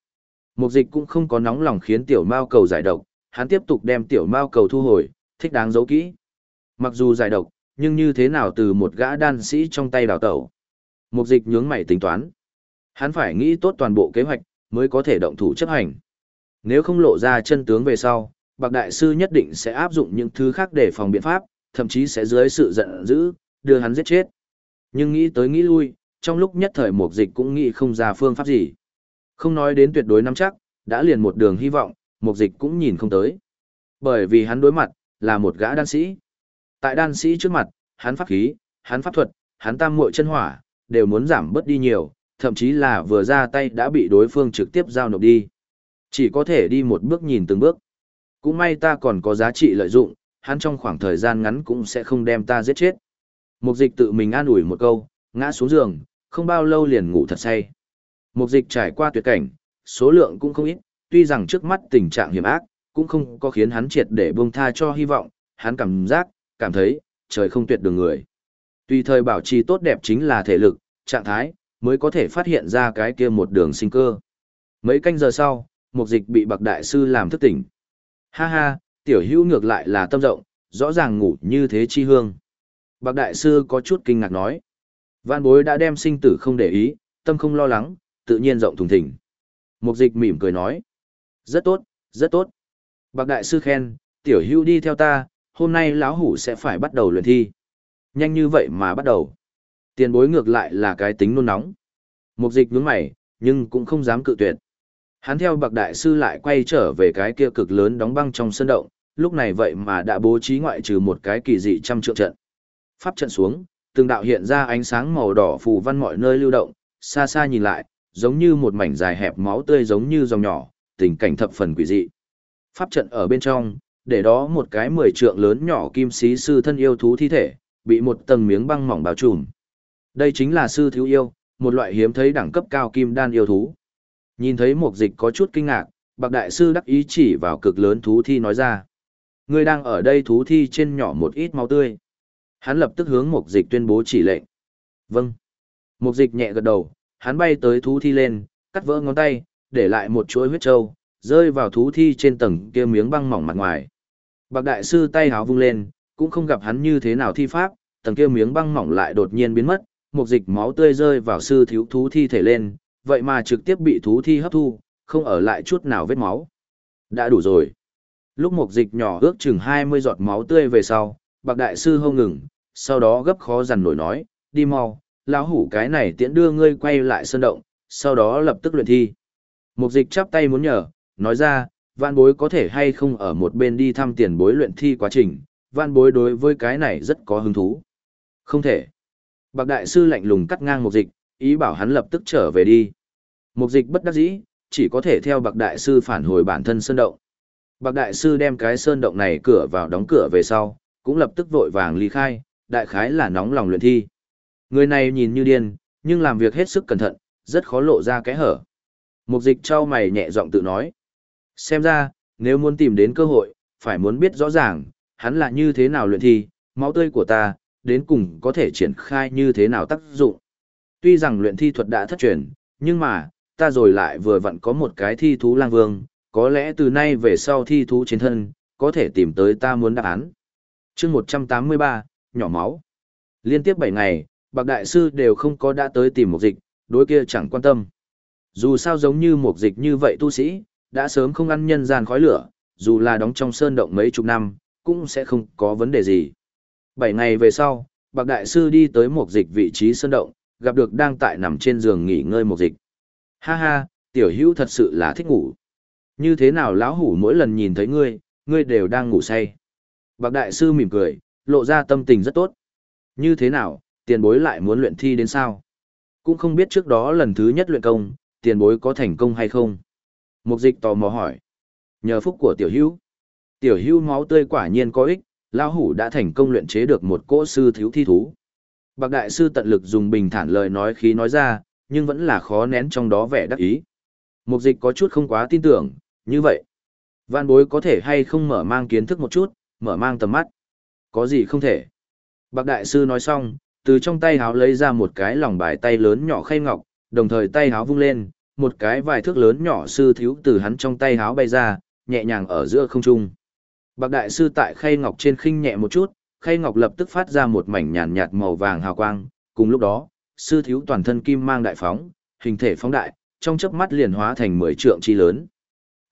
Mục dịch cũng không có nóng lòng khiến tiểu mao cầu giải độc, hắn tiếp tục đem tiểu mao cầu thu hồi, thích đáng giấu kỹ. Mặc dù giải độc, nhưng như thế nào từ một gã đan sĩ trong tay đào tẩu. Mục dịch nhướng mày tính toán. Hắn phải nghĩ tốt toàn bộ kế hoạch, mới có thể động thủ chấp hành. Nếu không lộ ra chân tướng về sau, bạc đại sư nhất định sẽ áp dụng những thứ khác để phòng biện pháp, thậm chí sẽ dưới sự giận dữ, đưa hắn giết chết. Nhưng nghĩ tới nghĩ lui, trong lúc nhất thời mục dịch cũng nghĩ không ra phương pháp gì. Không nói đến tuyệt đối nắm chắc, đã liền một đường hy vọng, mục dịch cũng nhìn không tới. Bởi vì hắn đối mặt, là một gã đan sĩ. Tại đan sĩ trước mặt, hắn pháp khí, hắn pháp thuật, hắn tam muội chân hỏa, đều muốn giảm bớt đi nhiều, thậm chí là vừa ra tay đã bị đối phương trực tiếp giao nộp đi. Chỉ có thể đi một bước nhìn từng bước. Cũng may ta còn có giá trị lợi dụng, hắn trong khoảng thời gian ngắn cũng sẽ không đem ta giết chết. Mục dịch tự mình an ủi một câu, ngã xuống giường, không bao lâu liền ngủ thật say. Mục dịch trải qua tuyệt cảnh, số lượng cũng không ít, tuy rằng trước mắt tình trạng hiểm ác, cũng không có khiến hắn triệt để buông tha cho hy vọng, hắn cảm giác, cảm thấy, trời không tuyệt đường người. Tùy thời bảo trì tốt đẹp chính là thể lực, trạng thái, mới có thể phát hiện ra cái kia một đường sinh cơ. Mấy canh giờ sau, mục dịch bị bạc đại sư làm thức tỉnh. Ha ha, tiểu hữu ngược lại là tâm rộng, rõ ràng ngủ như thế chi hương. Bạc đại sư có chút kinh ngạc nói. Văn bối đã đem sinh tử không để ý, tâm không lo lắng, tự nhiên rộng thùng thình. Mục dịch mỉm cười nói. Rất tốt, rất tốt. Bạc đại sư khen, tiểu hữu đi theo ta, hôm nay lão hủ sẽ phải bắt đầu luyện thi. Nhanh như vậy mà bắt đầu. Tiền bối ngược lại là cái tính nôn nóng. Mục dịch nhướng mày, nhưng cũng không dám cự tuyệt. Hắn theo bạc đại sư lại quay trở về cái kia cực lớn đóng băng trong sân động, lúc này vậy mà đã bố trí ngoại trừ một cái kỳ dị trăm trượng trận. Pháp trận xuống, từng đạo hiện ra ánh sáng màu đỏ phù văn mọi nơi lưu động, xa xa nhìn lại, giống như một mảnh dài hẹp máu tươi giống như dòng nhỏ, tình cảnh thập phần quỷ dị. Pháp trận ở bên trong, để đó một cái mười trượng lớn nhỏ kim sĩ sư thân yêu thú thi thể, bị một tầng miếng băng mỏng bao trùm. Đây chính là sư thiếu yêu, một loại hiếm thấy đẳng cấp cao kim đan yêu thú. Nhìn thấy một dịch có chút kinh ngạc, bạc đại sư đắc ý chỉ vào cực lớn thú thi nói ra. Ngươi đang ở đây thú thi trên nhỏ một ít máu tươi. Hắn lập tức hướng một dịch tuyên bố chỉ lệnh. Vâng. Một dịch nhẹ gật đầu, hắn bay tới thú thi lên, cắt vỡ ngón tay, để lại một chuỗi huyết trâu, rơi vào thú thi trên tầng kia miếng băng mỏng mặt ngoài. Bạc đại sư tay háo vung lên, cũng không gặp hắn như thế nào thi pháp, tầng kia miếng băng mỏng lại đột nhiên biến mất, một dịch máu tươi rơi vào sư thiếu thú thi thể lên, vậy mà trực tiếp bị thú thi hấp thu, không ở lại chút nào vết máu. Đã đủ rồi. Lúc một dịch nhỏ ước chừng 20 giọt máu tươi về sau, bạc đại sư hông ngừng, sau đó gấp khó dằn nổi nói, đi mau, lão hủ cái này tiễn đưa ngươi quay lại sơn động, sau đó lập tức luyện thi. Mục dịch chắp tay muốn nhờ, nói ra, vạn bối có thể hay không ở một bên đi thăm tiền bối luyện thi quá trình, vạn bối đối với cái này rất có hứng thú. Không thể. Bạc đại sư lạnh lùng cắt ngang Mục dịch, ý bảo hắn lập tức trở về đi. Mục dịch bất đắc dĩ, chỉ có thể theo bạc đại sư phản hồi bản thân sơn động. Bạc đại sư đem cái sơn động này cửa vào đóng cửa về sau, cũng lập tức vội vàng ly khai, đại khái là nóng lòng luyện thi. Người này nhìn như điên, nhưng làm việc hết sức cẩn thận, rất khó lộ ra cái hở. Mục dịch trao mày nhẹ giọng tự nói. Xem ra, nếu muốn tìm đến cơ hội, phải muốn biết rõ ràng, hắn là như thế nào luyện thi, máu tươi của ta, đến cùng có thể triển khai như thế nào tác dụng. Tuy rằng luyện thi thuật đã thất truyền, nhưng mà, ta rồi lại vừa vặn có một cái thi thú lang vương, có lẽ từ nay về sau thi thú chiến thân, có thể tìm tới ta muốn đáp án. chương 183, nhỏ máu. Liên tiếp 7 ngày, bạc đại sư đều không có đã tới tìm một dịch, đối kia chẳng quan tâm. Dù sao giống như một dịch như vậy tu sĩ, đã sớm không ăn nhân gian khói lửa, dù là đóng trong sơn động mấy chục năm, cũng sẽ không có vấn đề gì. Bảy ngày về sau, bạc đại sư đi tới một dịch vị trí sơn động, gặp được đang tại nằm trên giường nghỉ ngơi một dịch. Ha ha, tiểu hữu thật sự là thích ngủ. Như thế nào lão hủ mỗi lần nhìn thấy ngươi, ngươi đều đang ngủ say. Bạc đại sư mỉm cười, lộ ra tâm tình rất tốt. Như thế nào, tiền bối lại muốn luyện thi đến sao? Cũng không biết trước đó lần thứ nhất luyện công, tiền bối có thành công hay không? Mục dịch tò mò hỏi. Nhờ phúc của tiểu hữu. Tiểu hữu máu tươi quả nhiên có ích, lão hủ đã thành công luyện chế được một cỗ sư thiếu thi thú. Bạc đại sư tận lực dùng bình thản lời nói khí nói ra, nhưng vẫn là khó nén trong đó vẻ đắc ý. Mục dịch có chút không quá tin tưởng, như vậy. Văn bối có thể hay không mở mang kiến thức một chút, mở mang tầm mắt. Có gì không thể. Bạc đại sư nói xong, từ trong tay háo lấy ra một cái lòng bài tay lớn nhỏ khay ngọc, đồng thời tay háo vung lên, một cái vài thước lớn nhỏ sư thiếu từ hắn trong tay háo bay ra, nhẹ nhàng ở giữa không trung. Bạc đại sư tại khay ngọc trên khinh nhẹ một chút, khay ngọc lập tức phát ra một mảnh nhàn nhạt màu vàng hào quang, cùng lúc đó, sư thiếu toàn thân kim mang đại phóng, hình thể phóng đại, trong chớp mắt liền hóa thành mười trượng chi lớn.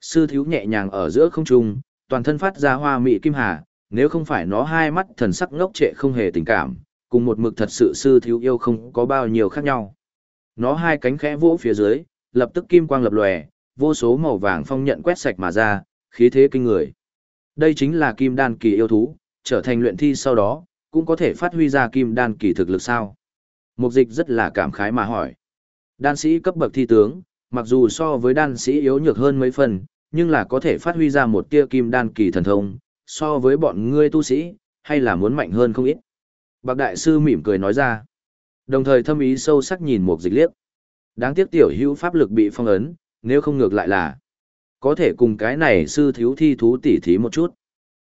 Sư thiếu nhẹ nhàng ở giữa không trung, toàn thân phát ra hoa mị kim hà, nếu không phải nó hai mắt thần sắc ngốc trệ không hề tình cảm, cùng một mực thật sự sư thiếu yêu không có bao nhiêu khác nhau. Nó hai cánh khẽ vỗ phía dưới, lập tức kim quang lập lòe, vô số màu vàng phong nhận quét sạch mà ra, khí thế kinh người. Đây chính là kim đan kỳ yêu thú, trở thành luyện thi sau đó, cũng có thể phát huy ra kim đan kỳ thực lực sao. Mục dịch rất là cảm khái mà hỏi. Đan sĩ cấp bậc thi tướng, mặc dù so với đan sĩ yếu nhược hơn mấy phần, nhưng là có thể phát huy ra một tia kim đan kỳ thần thông, so với bọn ngươi tu sĩ, hay là muốn mạnh hơn không ít. Bạc đại sư mỉm cười nói ra. Đồng thời thâm ý sâu sắc nhìn một dịch liếc. Đáng tiếc tiểu hữu pháp lực bị phong ấn, nếu không ngược lại là có thể cùng cái này sư thiếu thi thú tỉ thí một chút.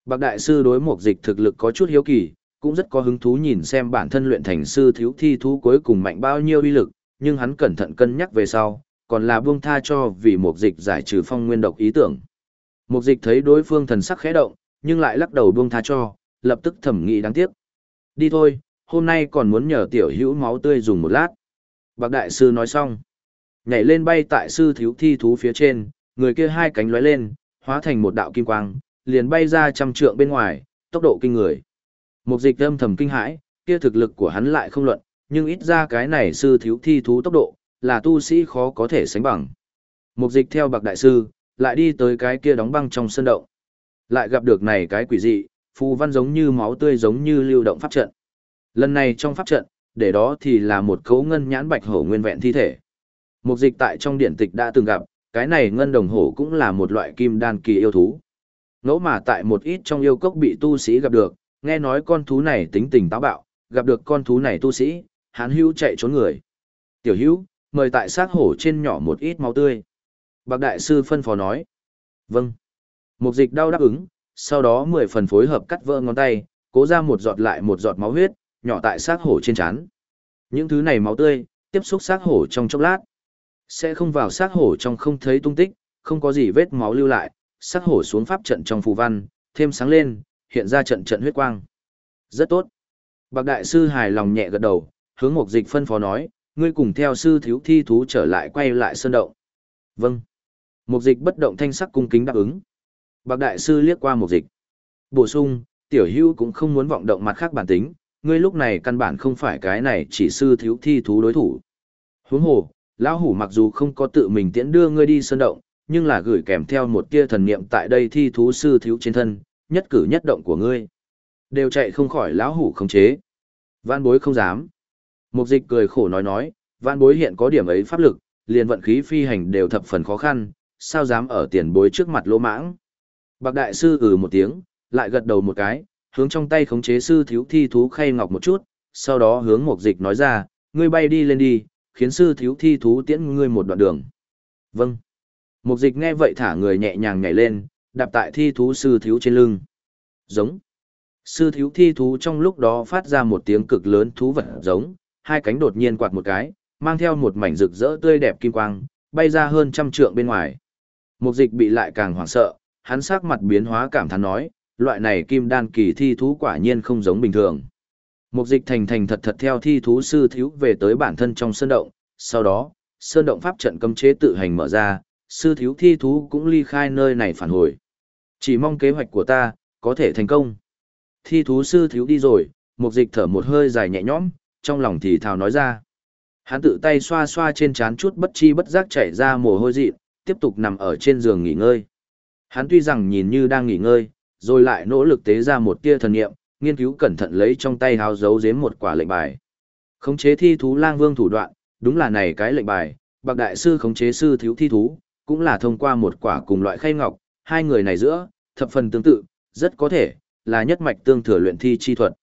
Bạc đại sư đối một dịch thực lực có chút hiếu kỳ, cũng rất có hứng thú nhìn xem bản thân luyện thành sư thiếu thi thú cuối cùng mạnh bao nhiêu uy lực, nhưng hắn cẩn thận cân nhắc về sau, còn là buông tha cho vì một dịch giải trừ phong nguyên độc ý tưởng. Một dịch thấy đối phương thần sắc khẽ động, nhưng lại lắc đầu buông tha cho, lập tức thẩm nghĩ đáng tiếc. Đi thôi, hôm nay còn muốn nhờ tiểu hữu máu tươi dùng một lát. Bạc đại sư nói xong. Nhảy lên bay tại sư thiếu thi thú phía trên, người kia hai cánh lóe lên, hóa thành một đạo kim quang, liền bay ra trăm trượng bên ngoài, tốc độ kinh người. Mục dịch âm thầm kinh hãi, kia thực lực của hắn lại không luận, nhưng ít ra cái này sư thiếu thi thú tốc độ, là tu sĩ khó có thể sánh bằng. Mục dịch theo bạc đại sư, lại đi tới cái kia đóng băng trong sân động. Lại gặp được này cái quỷ dị, phù văn giống như máu tươi giống như lưu động pháp trận. Lần này trong pháp trận, để đó thì là một cấu ngân nhãn bạch hổ nguyên vẹn thi thể. một dịch tại trong điển tịch đã từng gặp, cái này ngân đồng hổ cũng là một loại kim đan kỳ yêu thú. Ngẫu mà tại một ít trong yêu cốc bị tu sĩ gặp được, nghe nói con thú này tính tình táo bạo, gặp được con thú này tu sĩ, hán hữu chạy trốn người. Tiểu hữu, mời tại sát hổ trên nhỏ một ít máu tươi. Bạc đại sư phân phó nói. Vâng. Mục dịch đau đáp ứng, sau đó mười phần phối hợp cắt vỡ ngón tay, cố ra một giọt lại một giọt máu huyết, nhỏ tại xác hổ trên trán. Những thứ này máu tươi, tiếp xúc xác hổ trong chốc lát. Sẽ không vào xác hổ trong không thấy tung tích, không có gì vết máu lưu lại, xác hổ xuống pháp trận trong phù văn, thêm sáng lên, hiện ra trận trận huyết quang. Rất tốt. Bạc đại sư hài lòng nhẹ gật đầu, hướng mục dịch phân phó nói, ngươi cùng theo sư thiếu thi thú trở lại quay lại sơn động. Vâng. Mục dịch bất động thanh sắc cung kính đáp ứng. Bạc đại sư liếc qua mục dịch. Bổ sung, tiểu hưu cũng không muốn vọng động mặt khác bản tính, ngươi lúc này căn bản không phải cái này chỉ sư thiếu thi thú đối thủ. Huống hồ, lão hủ mặc dù không có tự mình tiễn đưa ngươi đi sơn động, nhưng là gửi kèm theo một tia thần niệm tại đây thi thú sư thiếu trên thân, nhất cử nhất động của ngươi. Đều chạy không khỏi lão hủ khống chế. Vạn bối không dám. Mục dịch cười khổ nói nói, Vạn bối hiện có điểm ấy pháp lực, liền vận khí phi hành đều thập phần khó khăn, sao dám ở tiền bối trước mặt lỗ mãng. Bạc đại sư ừ một tiếng, lại gật đầu một cái, hướng trong tay khống chế sư thiếu thi thú khay ngọc một chút, sau đó hướng mục dịch nói ra, ngươi bay đi lên đi, khiến sư thiếu thi thú tiễn ngươi một đoạn đường. Vâng. Mục dịch nghe vậy thả người nhẹ nhàng nhảy lên, đạp tại thi thú sư thiếu trên lưng. Giống. Sư thiếu thi thú trong lúc đó phát ra một tiếng cực lớn thú vật giống, hai cánh đột nhiên quạt một cái, mang theo một mảnh rực rỡ tươi đẹp kim quang, bay ra hơn trăm trượng bên ngoài. Mục dịch bị lại càng hoảng sợ, hắn sắc mặt biến hóa cảm thán nói, loại này kim đan kỳ thi thú quả nhiên không giống bình thường. Mục dịch thành thành thật thật theo thi thú sư thiếu về tới bản thân trong sơn động, sau đó, sơn động pháp trận cấm chế tự hành mở ra, sư thiếu thi thú cũng ly khai nơi này phản hồi. Chỉ mong kế hoạch của ta, có thể thành công. Thi thú sư thiếu đi rồi, mục dịch thở một hơi dài nhẹ nhõm, trong lòng thì thào nói ra. Hắn tự tay xoa xoa trên trán chút bất chi bất giác chảy ra mồ hôi dị, tiếp tục nằm ở trên giường nghỉ ngơi. Hắn tuy rằng nhìn như đang nghỉ ngơi, rồi lại nỗ lực tế ra một tia thần nghiệm, nghiên cứu cẩn thận lấy trong tay háo giấu giếm một quả lệnh bài. Khống chế thi thú lang vương thủ đoạn, đúng là này cái lệnh bài, bạc đại sư khống chế sư thiếu thi thú, cũng là thông qua một quả cùng loại khay ngọc, hai người này giữa, thập phần tương tự, rất có thể, là nhất mạch tương thừa luyện thi chi thuật.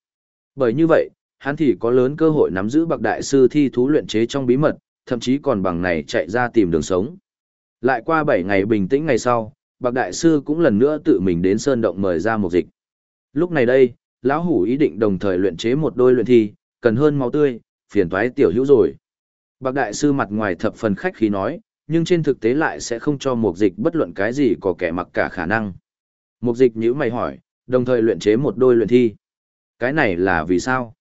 Bởi như vậy, hắn thì có lớn cơ hội nắm giữ bạc đại sư thi thú luyện chế trong bí mật, thậm chí còn bằng này chạy ra tìm đường sống. Lại qua 7 ngày bình tĩnh ngày sau, bạc đại sư cũng lần nữa tự mình đến sơn động mời ra một dịch. Lúc này đây, lão hủ ý định đồng thời luyện chế một đôi luyện thi, cần hơn máu tươi, phiền toái tiểu hữu rồi. Bạc đại sư mặt ngoài thập phần khách khí nói, nhưng trên thực tế lại sẽ không cho một dịch bất luận cái gì có kẻ mặc cả khả năng. Một dịch nhữ mày hỏi, đồng thời luyện chế một đôi luyện thi. Cái này là vì sao?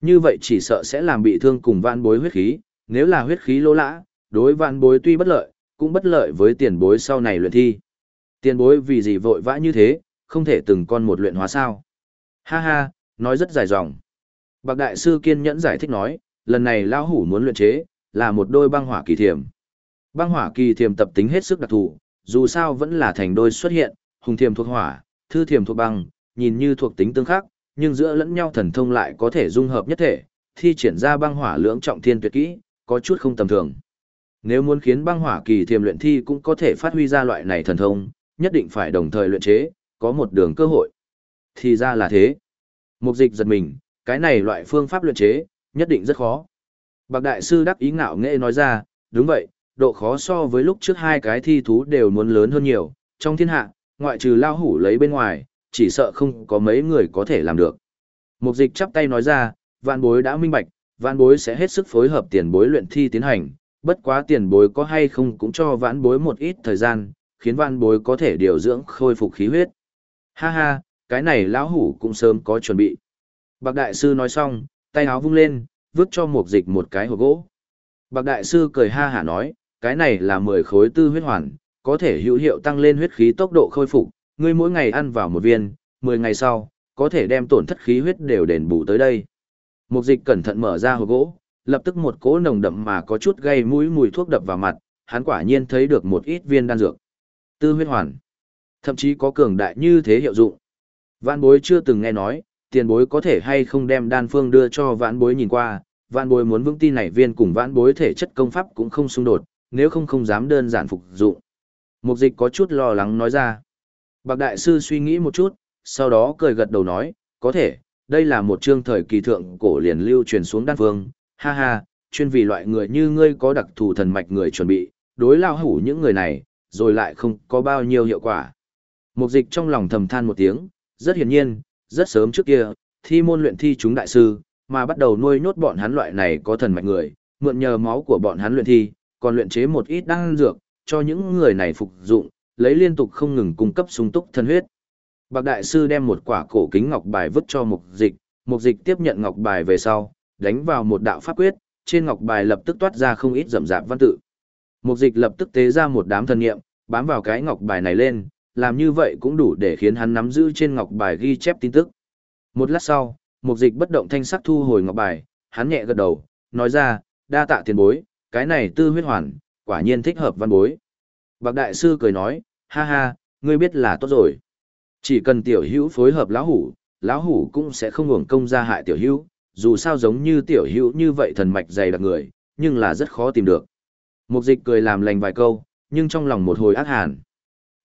Như vậy chỉ sợ sẽ làm bị thương cùng van bối huyết khí, nếu là huyết khí lỗ lã, đối van bối tuy bất lợi, cũng bất lợi với tiền bối sau này luyện thi. Tiền bối vì gì vội vã như thế, không thể từng con một luyện hóa sao? Ha ha, nói rất dài dòng. Bạc đại sư kiên nhẫn giải thích nói, lần này lão hủ muốn luyện chế, là một đôi băng hỏa kỳ thiềm. Băng hỏa kỳ thiềm tập tính hết sức đặc thù, dù sao vẫn là thành đôi xuất hiện, hùng thiềm thuộc hỏa, thư thiềm thuộc băng, nhìn như thuộc tính tương khắc, nhưng giữa lẫn nhau thần thông lại có thể dung hợp nhất thể, thi triển ra băng hỏa lưỡng trọng thiên tuyệt kỹ, có chút không tầm thường. Nếu muốn khiến băng hỏa kỳ thiềm luyện thi cũng có thể phát huy ra loại này thần thông, nhất định phải đồng thời luyện chế, có một đường cơ hội. Thì ra là thế. Mục dịch giật mình, cái này loại phương pháp luyện chế, nhất định rất khó. Bạc đại sư đắc ý ngạo nghệ nói ra, đúng vậy, độ khó so với lúc trước hai cái thi thú đều muốn lớn hơn nhiều, trong thiên hạ, ngoại trừ lao hủ lấy bên ngoài, chỉ sợ không có mấy người có thể làm được. Mục dịch chắp tay nói ra, vạn bối đã minh bạch, vạn bối sẽ hết sức phối hợp tiền bối luyện thi tiến hành, bất quá tiền bối có hay không cũng cho vạn bối một ít thời gian, khiến văn bối có thể điều dưỡng khôi phục khí huyết. Ha ha, cái này lão hủ cũng sớm có chuẩn bị. Bạc đại sư nói xong, tay áo vung lên, vứt cho mục dịch một cái hộp gỗ. Bạc đại sư cười ha hả nói, cái này là 10 khối tư huyết hoàn, có thể hữu hiệu tăng lên huyết khí tốc độ khôi phục, ngươi mỗi ngày ăn vào một viên, 10 ngày sau, có thể đem tổn thất khí huyết đều đền bù tới đây. Mục dịch cẩn thận mở ra hộp gỗ, lập tức một cỗ nồng đậm mà có chút gây mũi mùi thuốc đập vào mặt, hắn quả nhiên thấy được một ít viên đan dược. Tư huyết hoàn. Thậm chí có cường đại như thế hiệu dụng. Vạn bối chưa từng nghe nói, tiền bối có thể hay không đem đan phương đưa cho vạn bối nhìn qua, vạn bối muốn vững tin này viên cùng vạn bối thể chất công pháp cũng không xung đột, nếu không không dám đơn giản phục dụng. Mục dịch có chút lo lắng nói ra. Bạc đại sư suy nghĩ một chút, sau đó cười gật đầu nói, có thể, đây là một chương thời kỳ thượng cổ liền lưu truyền xuống đan phương, ha ha, chuyên vì loại người như ngươi có đặc thù thần mạch người chuẩn bị, đối lao hủ những người này, rồi lại không có bao nhiêu hiệu quả. Mục dịch trong lòng thầm than một tiếng, rất hiển nhiên, rất sớm trước kia, thi môn luyện thi chúng đại sư, mà bắt đầu nuôi nhốt bọn hắn loại này có thần mạch người, mượn nhờ máu của bọn hắn luyện thi, còn luyện chế một ít đan dược, cho những người này phục dụng, lấy liên tục không ngừng cung cấp sung túc thân huyết. Bạc đại sư đem một quả cổ kính ngọc bài vứt cho mục dịch, mục dịch tiếp nhận ngọc bài về sau, đánh vào một đạo pháp quyết, trên ngọc bài lập tức toát ra không ít rậm rạp văn tự. Mục dịch lập tức tế ra một đám thần niệm, bám vào cái ngọc bài này lên, làm như vậy cũng đủ để khiến hắn nắm giữ trên ngọc bài ghi chép tin tức. Một lát sau, mục dịch bất động thanh sắc thu hồi ngọc bài, hắn nhẹ gật đầu, nói ra, đa tạ tiền bối, cái này tư huyết hoàn, quả nhiên thích hợp văn bối. Bạc đại sư cười nói, ha ha, ngươi biết là tốt rồi. Chỉ cần tiểu hữu phối hợp lão hủ, lão hủ cũng sẽ không hưởng công ra hại tiểu hữu, dù sao giống như tiểu hữu như vậy thần mạch dày đặc người, nhưng là rất khó tìm được. Mục dịch cười làm lành vài câu, nhưng trong lòng một hồi ác hàn.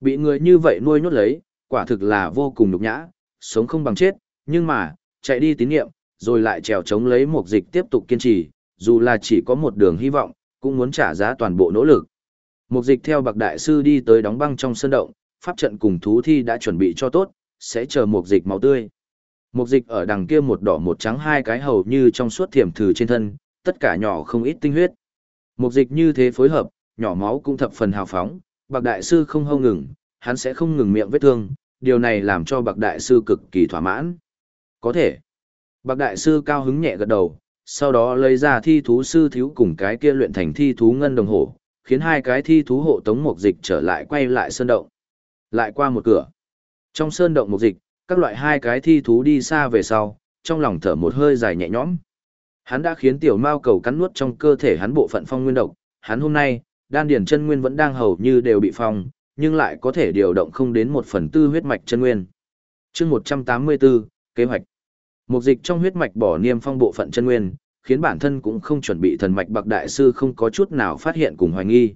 Bị người như vậy nuôi nhốt lấy, quả thực là vô cùng nhục nhã, sống không bằng chết, nhưng mà, chạy đi tín nhiệm, rồi lại trèo chống lấy mục dịch tiếp tục kiên trì, dù là chỉ có một đường hy vọng, cũng muốn trả giá toàn bộ nỗ lực. Mục dịch theo bạc đại sư đi tới đóng băng trong sân động, pháp trận cùng thú thi đã chuẩn bị cho tốt, sẽ chờ mục dịch máu tươi. Mục dịch ở đằng kia một đỏ một trắng hai cái hầu như trong suốt thiểm thử trên thân, tất cả nhỏ không ít tinh huyết. Mục dịch như thế phối hợp, nhỏ máu cũng thập phần hào phóng, bạc đại sư không hâu ngừng, hắn sẽ không ngừng miệng vết thương, điều này làm cho bạc đại sư cực kỳ thỏa mãn. Có thể. Bạc đại sư cao hứng nhẹ gật đầu, sau đó lấy ra thi thú sư thiếu cùng cái kia luyện thành thi thú ngân đồng hồ, khiến hai cái thi thú hộ tống mục dịch trở lại quay lại sơn động. Lại qua một cửa. Trong sơn động mục dịch, các loại hai cái thi thú đi xa về sau, trong lòng thở một hơi dài nhẹ nhõm. Hắn đã khiến tiểu mao cầu cắn nuốt trong cơ thể hắn bộ phận phong nguyên độc, hắn hôm nay, đan điển chân nguyên vẫn đang hầu như đều bị phong, nhưng lại có thể điều động không đến một phần tư huyết mạch chân nguyên. chương 184, kế hoạch. Mục dịch trong huyết mạch bỏ niêm phong bộ phận chân nguyên, khiến bản thân cũng không chuẩn bị thần mạch bạc đại sư không có chút nào phát hiện cùng hoài nghi.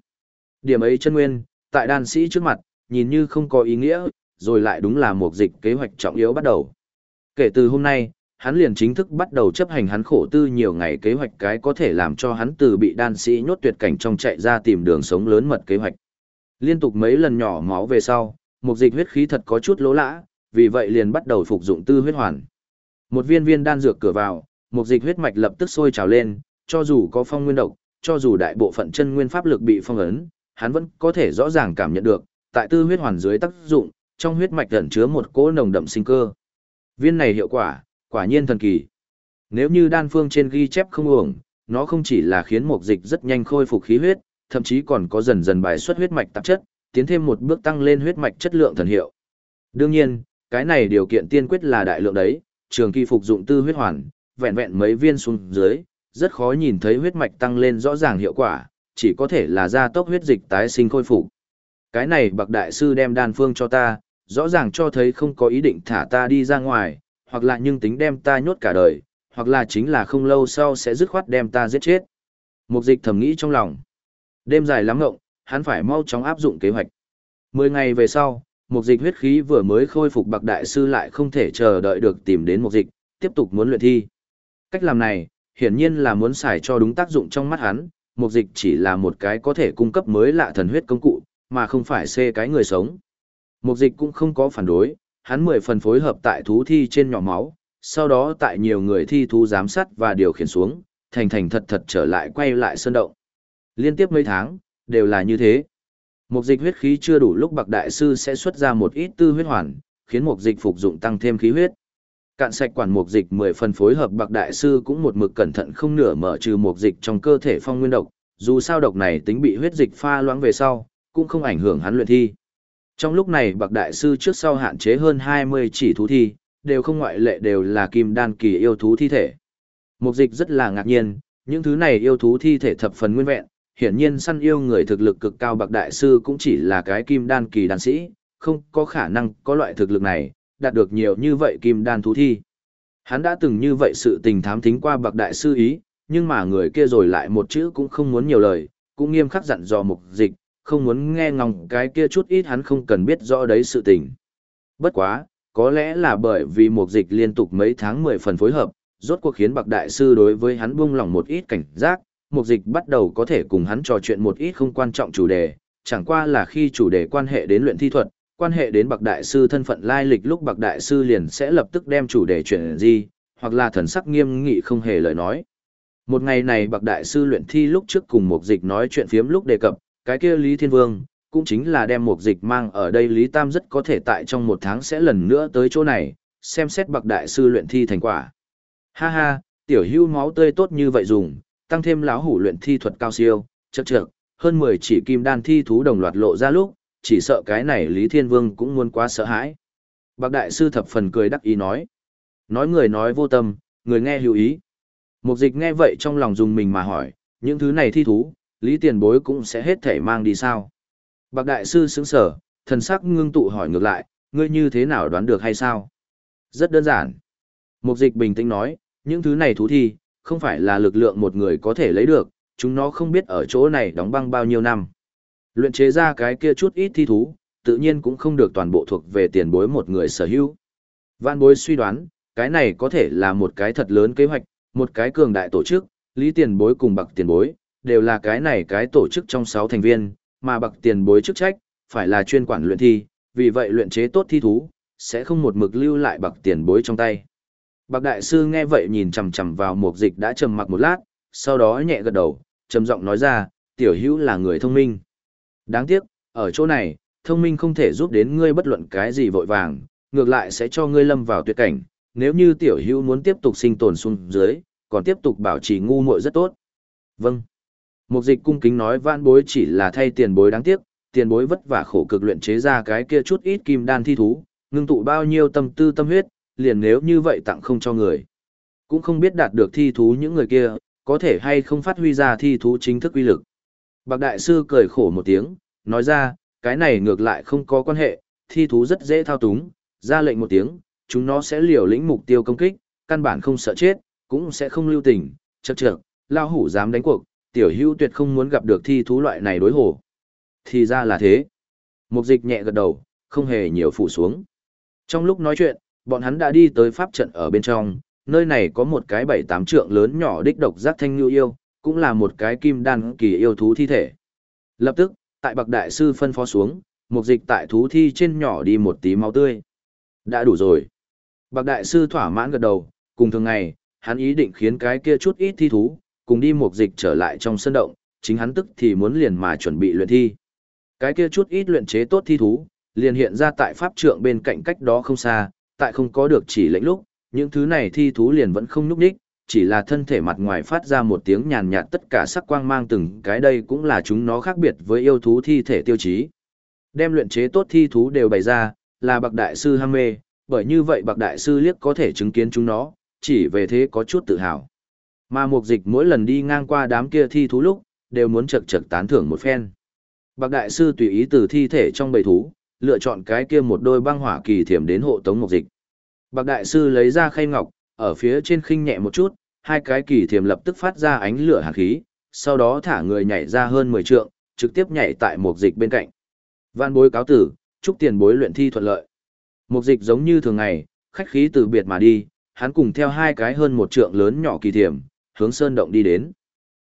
Điểm ấy chân nguyên, tại đan sĩ trước mặt, nhìn như không có ý nghĩa, rồi lại đúng là một dịch kế hoạch trọng yếu bắt đầu. Kể từ hôm nay, hắn liền chính thức bắt đầu chấp hành hắn khổ tư nhiều ngày kế hoạch cái có thể làm cho hắn từ bị đan sĩ nhốt tuyệt cảnh trong chạy ra tìm đường sống lớn mật kế hoạch. Liên tục mấy lần nhỏ máu về sau, một dịch huyết khí thật có chút lỗ lã, vì vậy liền bắt đầu phục dụng tư huyết hoàn. Một viên viên đan dược cửa vào, một dịch huyết mạch lập tức sôi trào lên, cho dù có phong nguyên độc, cho dù đại bộ phận chân nguyên pháp lực bị phong ấn, hắn vẫn có thể rõ ràng cảm nhận được, tại tư huyết hoàn dưới tác dụng, trong huyết mạch ẩn chứa một cỗ nồng đậm sinh cơ. Viên này hiệu quả, quả nhiên thần kỳ. Nếu như đan phương trên ghi chép không uổng, nó không chỉ là khiến một dịch rất nhanh khôi phục khí huyết, thậm chí còn có dần dần bài xuất huyết mạch tạp chất, tiến thêm một bước tăng lên huyết mạch chất lượng thần hiệu. Đương nhiên, cái này điều kiện tiên quyết là đại lượng đấy, trường kỳ phục dụng tư huyết hoàn, vẹn vẹn mấy viên xuống dưới, rất khó nhìn thấy huyết mạch tăng lên rõ ràng hiệu quả, chỉ có thể là gia tốc huyết dịch tái sinh khôi phục. Cái này bậc đại sư đem đan phương cho ta, rõ ràng cho thấy không có ý định thả ta đi ra ngoài, hoặc là nhưng tính đem ta nhốt cả đời, hoặc là chính là không lâu sau sẽ dứt khoát đem ta giết chết. Mục dịch thầm nghĩ trong lòng. Đêm dài lắm ngộng, hắn phải mau chóng áp dụng kế hoạch. Mười ngày về sau, mục dịch huyết khí vừa mới khôi phục bậc đại sư lại không thể chờ đợi được tìm đến mục dịch, tiếp tục muốn luyện thi. Cách làm này, hiển nhiên là muốn xài cho đúng tác dụng trong mắt hắn, mục dịch chỉ là một cái có thể cung cấp mới lạ thần huyết công cụ, mà không phải xê cái người sống. Mục dịch cũng không có phản đối, hắn mười phần phối hợp tại thú thi trên nhỏ máu, sau đó tại nhiều người thi thú giám sát và điều khiển xuống, thành thành thật thật trở lại quay lại sơn động. Liên tiếp mấy tháng, đều là như thế. Mục dịch huyết khí chưa đủ lúc bạc đại sư sẽ xuất ra một ít tư huyết hoàn, khiến mục dịch phục dụng tăng thêm khí huyết. Cạn sạch quản mục dịch mười phần phối hợp bạc đại sư cũng một mực cẩn thận không nửa mở trừ mục dịch trong cơ thể phong nguyên độc, dù sao độc này tính bị huyết dịch pha loãng về sau, cũng không ảnh hưởng hắn luyện thi. Trong lúc này bậc đại sư trước sau hạn chế hơn 20 chỉ thú thi, đều không ngoại lệ đều là kim đan kỳ yêu thú thi thể. Mục dịch rất là ngạc nhiên, những thứ này yêu thú thi thể thập phần nguyên vẹn, hiển nhiên săn yêu người thực lực cực cao bậc đại sư cũng chỉ là cái kim đan kỳ đan sĩ, không có khả năng có loại thực lực này, đạt được nhiều như vậy kim đan thú thi. Hắn đã từng như vậy sự tình thám thính qua bậc đại sư ý, nhưng mà người kia rồi lại một chữ cũng không muốn nhiều lời, cũng nghiêm khắc dặn dò mục dịch, không muốn nghe ngóng cái kia chút ít hắn không cần biết rõ đấy sự tình. Bất quá, có lẽ là bởi vì mục dịch liên tục mấy tháng 10 phần phối hợp, rốt cuộc khiến bậc đại sư đối với hắn buông lòng một ít cảnh giác, mục dịch bắt đầu có thể cùng hắn trò chuyện một ít không quan trọng chủ đề, chẳng qua là khi chủ đề quan hệ đến luyện thi thuật, quan hệ đến bậc đại sư thân phận lai lịch lúc bậc đại sư liền sẽ lập tức đem chủ đề chuyển gì, hoặc là thần sắc nghiêm nghị không hề lời nói. Một ngày này bậc đại sư luyện thi lúc trước cùng một dịch nói chuyện phiếm lúc đề cập, cái kia Lý Thiên Vương, cũng chính là đem một dịch mang ở đây Lý Tam rất có thể tại trong một tháng sẽ lần nữa tới chỗ này, xem xét bậc đại sư luyện thi thành quả. Ha ha, tiểu hưu máu tươi tốt như vậy dùng, tăng thêm lão hủ luyện thi thuật cao siêu, chật chật, hơn 10 chỉ kim đan thi thú đồng loạt lộ ra lúc, chỉ sợ cái này Lý Thiên Vương cũng muốn quá sợ hãi. Bạc đại sư thập phần cười đắc ý nói. Nói người nói vô tâm, người nghe hữu ý. Mục dịch nghe vậy trong lòng dùng mình mà hỏi, những thứ này thi thú, Lý Tiền Bối cũng sẽ hết thể mang đi sao? Bạc đại sư sững sở, thần sắc ngưng tụ hỏi ngược lại, ngươi như thế nào đoán được hay sao? Rất đơn giản. Mục dịch bình tĩnh nói, những thứ này thú thi, không phải là lực lượng một người có thể lấy được, chúng nó không biết ở chỗ này đóng băng bao nhiêu năm. Luyện chế ra cái kia chút ít thi thú, tự nhiên cũng không được toàn bộ thuộc về tiền bối một người sở hữu. Vạn bối suy đoán, cái này có thể là một cái thật lớn kế hoạch, một cái cường đại tổ chức, lý tiền bối cùng bậc tiền bối, đều là cái này cái tổ chức trong 6 thành viên, mà bậc tiền bối chức trách, phải là chuyên quản luyện thi, vì vậy luyện chế tốt thi thú, sẽ không một mực lưu lại bậc tiền bối trong tay. Bậc đại sư nghe vậy nhìn chằm chằm vào mục dịch đã trầm mặc một lát, sau đó nhẹ gật đầu, trầm giọng nói ra, tiểu hữu là người thông minh. Đáng tiếc, ở chỗ này, thông minh không thể giúp đến ngươi bất luận cái gì vội vàng, ngược lại sẽ cho ngươi lâm vào tuyệt cảnh, nếu như tiểu hữu muốn tiếp tục sinh tồn xuống dưới, còn tiếp tục bảo trì ngu muội rất tốt. Vâng. Mục dịch cung kính nói vãn bối chỉ là thay tiền bối đáng tiếc, tiền bối vất vả khổ cực luyện chế ra cái kia chút ít kim đan thi thú, ngưng tụ bao nhiêu tâm tư tâm huyết, liền nếu như vậy tặng không cho người. Cũng không biết đạt được thi thú những người kia, có thể hay không phát huy ra thi thú chính thức uy lực. Bạc đại sư cười khổ một tiếng, nói ra, cái này ngược lại không có quan hệ, thi thú rất dễ thao túng, ra lệnh một tiếng, chúng nó sẽ liều lĩnh mục tiêu công kích, căn bản không sợ chết, cũng sẽ không lưu tình, chật trưởng, lao hủ dám đánh cuộc, tiểu hưu tuyệt không muốn gặp được thi thú loại này đối hổ. Thì ra là thế. Mục dịch nhẹ gật đầu, không hề nhiều phụ xuống. Trong lúc nói chuyện, bọn hắn đã đi tới pháp trận ở bên trong, nơi này có một cái bảy tám trượng lớn nhỏ đích độc giác thanh như yêu, cũng là một cái kim đan kỳ yêu thú thi thể. Lập tức, tại bậc đại sư phân phó xuống, mục dịch tại thú thi trên nhỏ đi một tí máu tươi. Đã đủ rồi. Bậc đại sư thỏa mãn gật đầu, cùng thường ngày, hắn ý định khiến cái kia chút ít thi thú, cùng đi một dịch trở lại trong sân động, chính hắn tức thì muốn liền mà chuẩn bị luyện thi. Cái kia chút ít luyện chế tốt thi thú, liền hiện ra tại pháp trượng bên cạnh cách đó không xa, tại không có được chỉ lệnh lúc, những thứ này thi thú liền vẫn không núp đích, chỉ là thân thể mặt ngoài phát ra một tiếng nhàn nhạt tất cả sắc quang mang từng cái đây cũng là chúng nó khác biệt với yêu thú thi thể tiêu chí. Đem luyện chế tốt thi thú đều bày ra, là bậc đại sư ham mê, bởi như vậy bậc đại sư liếc có thể chứng kiến chúng nó, chỉ về thế có chút tự hào. Mà mục dịch mỗi lần đi ngang qua đám kia thi thú lúc, đều muốn chật chật tán thưởng một phen. Bạc đại sư tùy ý từ thi thể trong bầy thú, lựa chọn cái kia một đôi băng hỏa kỳ thiểm đến hộ tống mục dịch. Bạc đại sư lấy ra khay ngọc, ở phía trên khinh nhẹ một chút, hai cái kỳ thiểm lập tức phát ra ánh lửa hàn khí, sau đó thả người nhảy ra hơn 10 trượng, trực tiếp nhảy tại Mục dịch bên cạnh. Van bối cáo tử, chúc tiền bối luyện thi thuận lợi. Mục dịch giống như thường ngày, khách khí từ biệt mà đi, hắn cùng theo hai cái hơn một trượng lớn nhỏ kỳ thiểm hướng sơn động đi đến.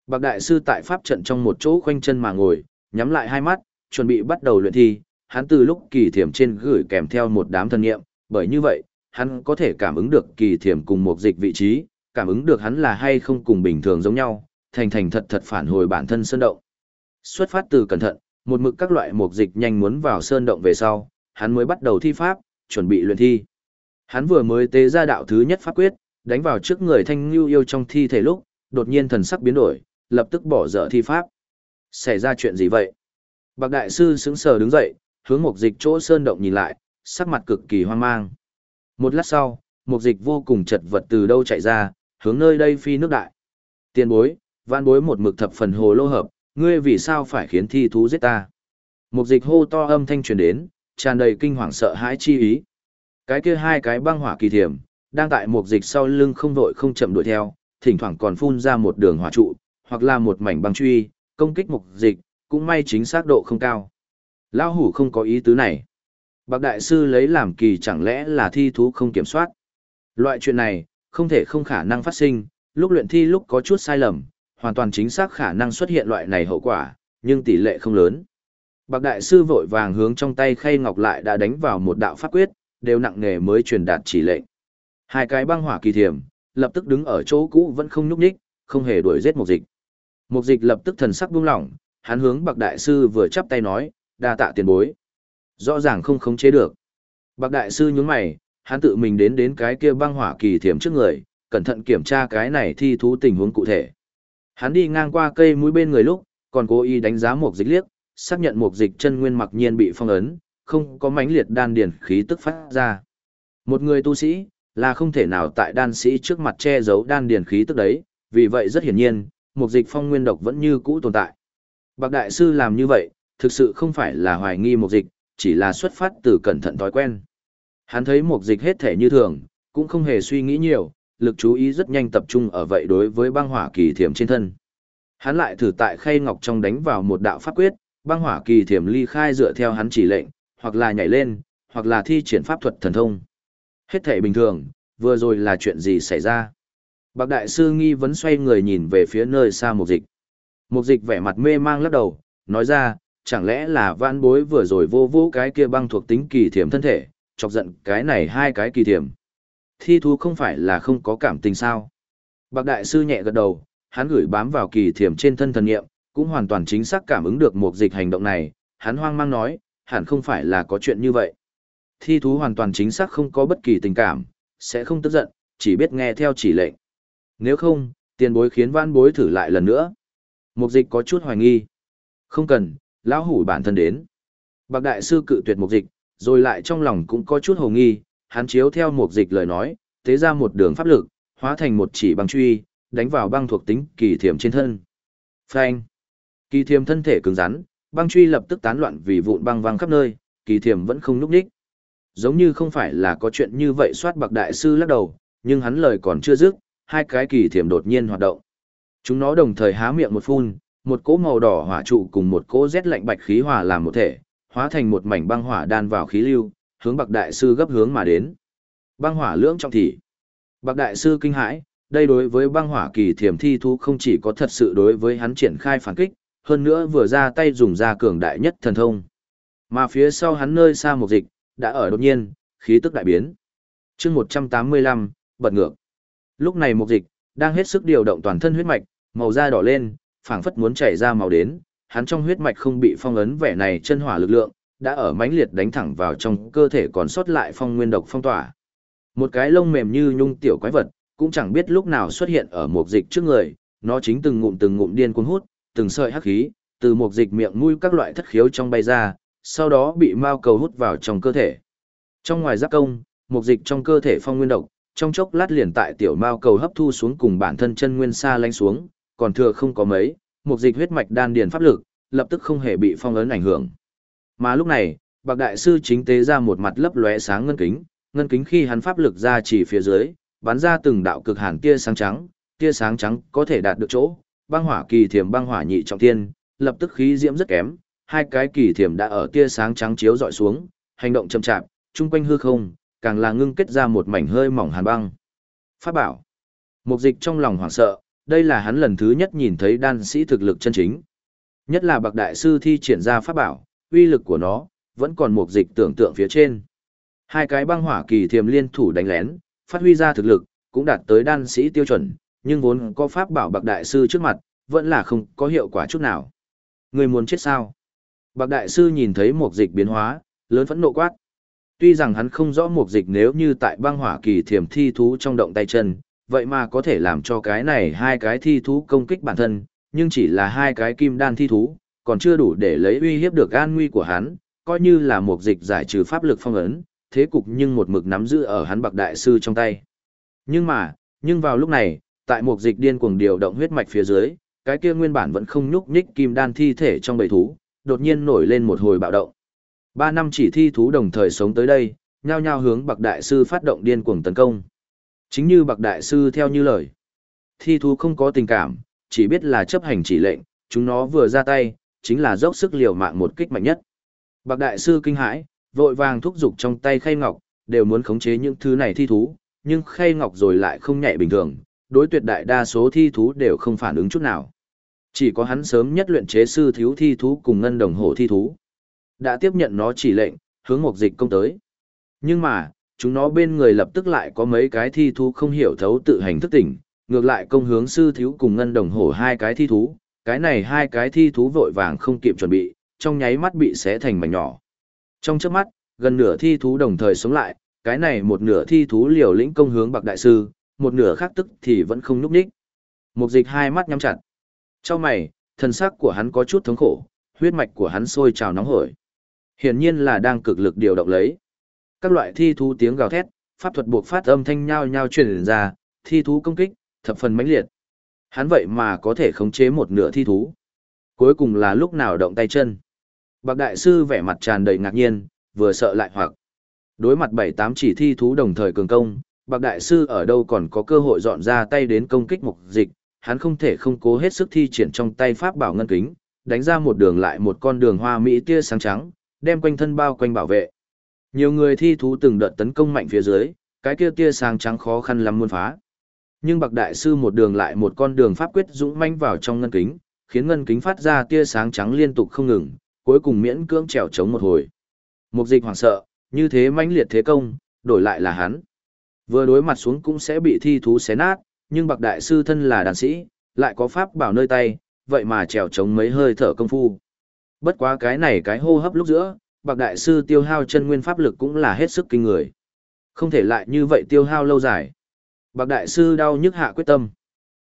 Bạc đại sư tại pháp trận trong một chỗ khoanh chân mà ngồi, nhắm lại hai mắt, chuẩn bị bắt đầu luyện thi, hắn từ lúc kỳ thiểm trên gửi kèm theo một đám thân nghiệm, bởi như vậy, hắn có thể cảm ứng được kỳ thiểm cùng một dịch vị trí, cảm ứng được hắn là hay không cùng bình thường giống nhau, thành thành thật thật phản hồi bản thân sơn động. Xuất phát từ cẩn thận, một mực các loại mục dịch nhanh muốn vào sơn động về sau, hắn mới bắt đầu thi pháp, chuẩn bị luyện thi. Hắn vừa mới tế ra đạo thứ nhất pháp quyết, đánh vào trước người thanh lưu yêu trong thi thể lúc, đột nhiên thần sắc biến đổi, lập tức bỏ dở thi pháp. Xảy ra chuyện gì vậy? Bạc đại sư sững sờ đứng dậy, hướng mục dịch chỗ sơn động nhìn lại, sắc mặt cực kỳ hoang mang. Một lát sau, mục dịch vô cùng chật vật từ đâu chạy ra, hướng nơi đây phi nước đại. Tiền bối, vạn bối một mực thập phần hồ lô hợp, ngươi vì sao phải khiến thi thú giết ta? Mục dịch hô to âm thanh truyền đến, tràn đầy kinh hoàng sợ hãi chi ý. Cái kia hai cái băng hỏa kỳ thiểm, đang tại một dịch sau lưng không vội không chậm đuổi theo, thỉnh thoảng còn phun ra một đường hỏa trụ, hoặc là một mảnh băng truy, công kích mục dịch, cũng may chính xác độ không cao. Lão hủ không có ý tứ này. Bạc đại sư lấy làm kỳ chẳng lẽ là thi thú không kiểm soát. Loại chuyện này, không thể không khả năng phát sinh, lúc luyện thi lúc có chút sai lầm, hoàn toàn chính xác khả năng xuất hiện loại này hậu quả, nhưng tỷ lệ không lớn. Bạc đại sư vội vàng hướng trong tay khay ngọc lại đã đánh vào một đạo pháp quyết, đều nặng nề mới truyền đạt chỉ lệnh. Hai cái băng hỏa kỳ thiểm, lập tức đứng ở chỗ cũ vẫn không nhúc nhích, không hề đuổi giết mục dịch. Mục dịch lập tức thần sắc buông lỏng, hắn hướng Bạc đại sư vừa chắp tay nói, đa tạ tiền bối. Rõ ràng không khống chế được. Bạc đại sư nhướng mày, hắn tự mình đến đến cái kia băng hỏa kỳ thiểm trước người, cẩn thận kiểm tra cái này thi thú tình huống cụ thể. Hắn đi ngang qua cây mũi bên người lúc, còn cố ý đánh giá mục dịch liếc, xác nhận mục dịch chân nguyên mặc nhiên bị phong ấn, không có mãnh liệt đan điền khí tức phát ra. Một người tu sĩ, là không thể nào tại đan sĩ trước mặt che giấu đan điền khí tức đấy, vì vậy rất hiển nhiên, một dịch phong nguyên độc vẫn như cũ tồn tại. Bạc đại sư làm như vậy, thực sự không phải là hoài nghi một dịch, chỉ là xuất phát từ cẩn thận thói quen. Hắn thấy một dịch hết thể như thường, cũng không hề suy nghĩ nhiều, lực chú ý rất nhanh tập trung ở vậy đối với băng hỏa kỳ thiểm trên thân. Hắn lại thử tại khay ngọc trong đánh vào một đạo pháp quyết, băng hỏa kỳ thiểm ly khai dựa theo hắn chỉ lệnh, hoặc là nhảy lên, hoặc là thi triển pháp thuật thần thông. Hết thể bình thường, vừa rồi là chuyện gì xảy ra? Bạc đại sư nghi vấn xoay người nhìn về phía nơi xa một dịch. Một dịch vẻ mặt mê mang lắc đầu, nói ra, chẳng lẽ là vãn bối vừa rồi vô vô cái kia băng thuộc tính kỳ thiểm thân thể, chọc giận cái này hai cái kỳ thiểm. Thi thú không phải là không có cảm tình sao. Bạc đại sư nhẹ gật đầu, hắn gửi bám vào kỳ thiểm trên thân thần nghiệm, cũng hoàn toàn chính xác cảm ứng được một dịch hành động này, hắn hoang mang nói, hẳn không phải là có chuyện như vậy. Thi thú hoàn toàn chính xác không có bất kỳ tình cảm, sẽ không tức giận, chỉ biết nghe theo chỉ lệnh. Nếu không, tiền bối khiến vãn bối thử lại lần nữa. Mục dịch có chút hoài nghi. Không cần, lão hủ bản thân đến. Bạc đại sư cự tuyệt mục dịch, rồi lại trong lòng cũng có chút hồ nghi, hắn chiếu theo mục dịch lời nói, tế ra một đường pháp lực, hóa thành một chỉ băng truy, đánh vào băng thuộc tính kỳ thiểm trên thân. Phanh. Kỳ thiểm thân thể cứng rắn, băng truy lập tức tán loạn vì vụn băng văng khắp nơi, kỳ thiểm vẫn không núp đích. Giống như không phải là có chuyện như vậy soát bạc đại sư lắc đầu, nhưng hắn lời còn chưa dứt, hai cái kỳ thiểm đột nhiên hoạt động. Chúng nó đồng thời há miệng một phun, một cỗ màu đỏ hỏa trụ cùng một cỗ rét lạnh bạch khí hòa làm một thể, hóa thành một mảnh băng hỏa đan vào khí lưu, hướng Bạc đại sư gấp hướng mà đến. Băng hỏa lưỡng trọng thị. Bạc đại sư kinh hãi, đây đối với băng hỏa kỳ thiểm thi thú không chỉ có thật sự đối với hắn triển khai phản kích, hơn nữa vừa ra tay dùng ra cường đại nhất thần thông. Mà phía sau hắn nơi xa một dịch, đã ở đột nhiên, khí tức đại biến. chương 185, bật ngược. Lúc này mục dịch, đang hết sức điều động toàn thân huyết mạch, màu da đỏ lên, phảng phất muốn chảy ra màu đến, hắn trong huyết mạch không bị phong ấn vẻ này chân hỏa lực lượng, đã ở mãnh liệt đánh thẳng vào trong cơ thể còn sót lại phong nguyên độc phong tỏa. Một cái lông mềm như nhung tiểu quái vật, cũng chẳng biết lúc nào xuất hiện ở mục dịch trước người, nó chính từng ngụm từng ngụm điên cuồng hút, từng sợi hắc khí, từ mục dịch miệng mũi các loại thất khiếu trong bay ra, sau đó bị mao cầu hút vào trong cơ thể. Trong ngoài giáp công, một dịch trong cơ thể phong nguyên độc, trong chốc lát liền tại tiểu mao cầu hấp thu xuống cùng bản thân chân nguyên xa lánh xuống, còn thừa không có mấy, một dịch huyết mạch đan điền pháp lực, lập tức không hề bị phong ấn ảnh hưởng. Mà lúc này, Bạc đại sư chính tế ra một mặt lấp lóe sáng ngân kính, ngân kính khi hắn pháp lực ra chỉ phía dưới, bắn ra từng đạo cực hàn tia sáng trắng, tia sáng trắng có thể đạt được chỗ, băng hỏa kỳ thiểm băng hỏa nhị trọng thiên, lập tức khí diễm rất kém, hai cái kỳ thiểm đã ở tia sáng trắng chiếu dọi xuống, hành động chậm chạp, trung quanh hư không, càng là ngưng kết ra một mảnh hơi mỏng hàn băng. Pháp bảo. Mục dịch trong lòng hoảng sợ, đây là hắn lần thứ nhất nhìn thấy đan sĩ thực lực chân chính. Nhất là bậc đại sư thi triển ra pháp bảo, uy lực của nó, vẫn còn mục dịch tưởng tượng phía trên. Hai cái băng hỏa kỳ thiềm liên thủ đánh lén, phát huy ra thực lực, cũng đạt tới đan sĩ tiêu chuẩn, nhưng vốn có pháp bảo bậc đại sư trước mặt, vẫn là không có hiệu quả chút nào. Người muốn chết sao? Bạc đại sư nhìn thấy một dịch biến hóa, lớn phẫn nộ quát. Tuy rằng hắn không rõ một dịch nếu như tại băng hỏa kỳ thiểm thi thú trong động tay chân, vậy mà có thể làm cho cái này hai cái thi thú công kích bản thân, nhưng chỉ là hai cái kim đan thi thú, còn chưa đủ để lấy uy hiếp được an nguy của hắn, coi như là một dịch giải trừ pháp lực phong ấn, thế cục nhưng một mực nắm giữ ở hắn bạc đại sư trong tay. Nhưng mà, nhưng vào lúc này, tại một dịch điên cuồng điều động huyết mạch phía dưới, cái kia nguyên bản vẫn không nhúc nhích kim đan thi thể trong bầy thú, đột nhiên nổi lên một hồi bạo động. Ba năm chỉ thi thú đồng thời sống tới đây, nhao nhao hướng bạc đại sư phát động điên cuồng tấn công. Chính như bạc đại sư theo như lời. Thi thú không có tình cảm, chỉ biết là chấp hành chỉ lệnh, chúng nó vừa ra tay, chính là dốc sức liều mạng một kích mạnh nhất. Bạc đại sư kinh hãi, vội vàng thúc giục trong tay khay ngọc, đều muốn khống chế những thứ này thi thú, nhưng khay ngọc rồi lại không nhẹ bình thường, đối tuyệt đại đa số thi thú đều không phản ứng chút nào. Chỉ có hắn sớm nhất luyện chế sư thiếu thi thú cùng ngân đồng hổ thi thú. Đã tiếp nhận nó chỉ lệnh, hướng một dịch công tới. Nhưng mà, chúng nó bên người lập tức lại có mấy cái thi thú không hiểu thấu tự hành thức tỉnh, ngược lại công hướng sư thiếu cùng ngân đồng hổ hai cái thi thú, cái này hai cái thi thú vội vàng không kịp chuẩn bị, trong nháy mắt bị xé thành mảnh nhỏ. Trong chớp mắt, gần nửa thi thú đồng thời sống lại, cái này một nửa thi thú liều lĩnh công hướng bạc đại sư, một nửa khác tức thì vẫn không núp ních. Mục dịch hai mắt nhắm chặt. Trong mày, thân xác của hắn có chút thống khổ, huyết mạch của hắn sôi trào nóng hổi. Hiển nhiên là đang cực lực điều động lấy. Các loại thi thú tiếng gào thét, pháp thuật buộc phát âm thanh nhao nhao truyền ra, thi thú công kích, thập phần mãnh liệt. Hắn vậy mà có thể khống chế một nửa thi thú. Cuối cùng là lúc nào động tay chân. Bạc đại sư vẻ mặt tràn đầy ngạc nhiên, vừa sợ lại hoặc. Đối mặt bảy tám chỉ thi thú đồng thời cường công, bạc đại sư ở đâu còn có cơ hội dọn ra tay đến công kích mục dịch, hắn không thể không cố hết sức thi triển trong tay pháp bảo ngân kính, đánh ra một đường lại một con đường hoa mỹ tia sáng trắng, đem quanh thân bao quanh bảo vệ. Nhiều người thi thú từng đợt tấn công mạnh phía dưới, cái kia tia sáng trắng khó khăn lắm muốn phá. Nhưng bạc đại sư một đường lại một con đường pháp quyết dũng manh vào trong ngân kính, khiến ngân kính phát ra tia sáng trắng liên tục không ngừng, cuối cùng miễn cưỡng trèo chống một hồi. Mục dịch hoảng sợ, như thế mãnh liệt thế công, đổi lại là hắn. Vừa đối mặt xuống cũng sẽ bị thi thú xé nát, nhưng bạc đại sư thân là đàn sĩ, lại có pháp bảo nơi tay, vậy mà trèo chống mấy hơi thở công phu. Bất quá cái này cái hô hấp lúc giữa, bạc đại sư tiêu hao chân nguyên pháp lực cũng là hết sức kinh người. Không thể lại như vậy tiêu hao lâu dài. Bạc đại sư đau nhức hạ quyết tâm.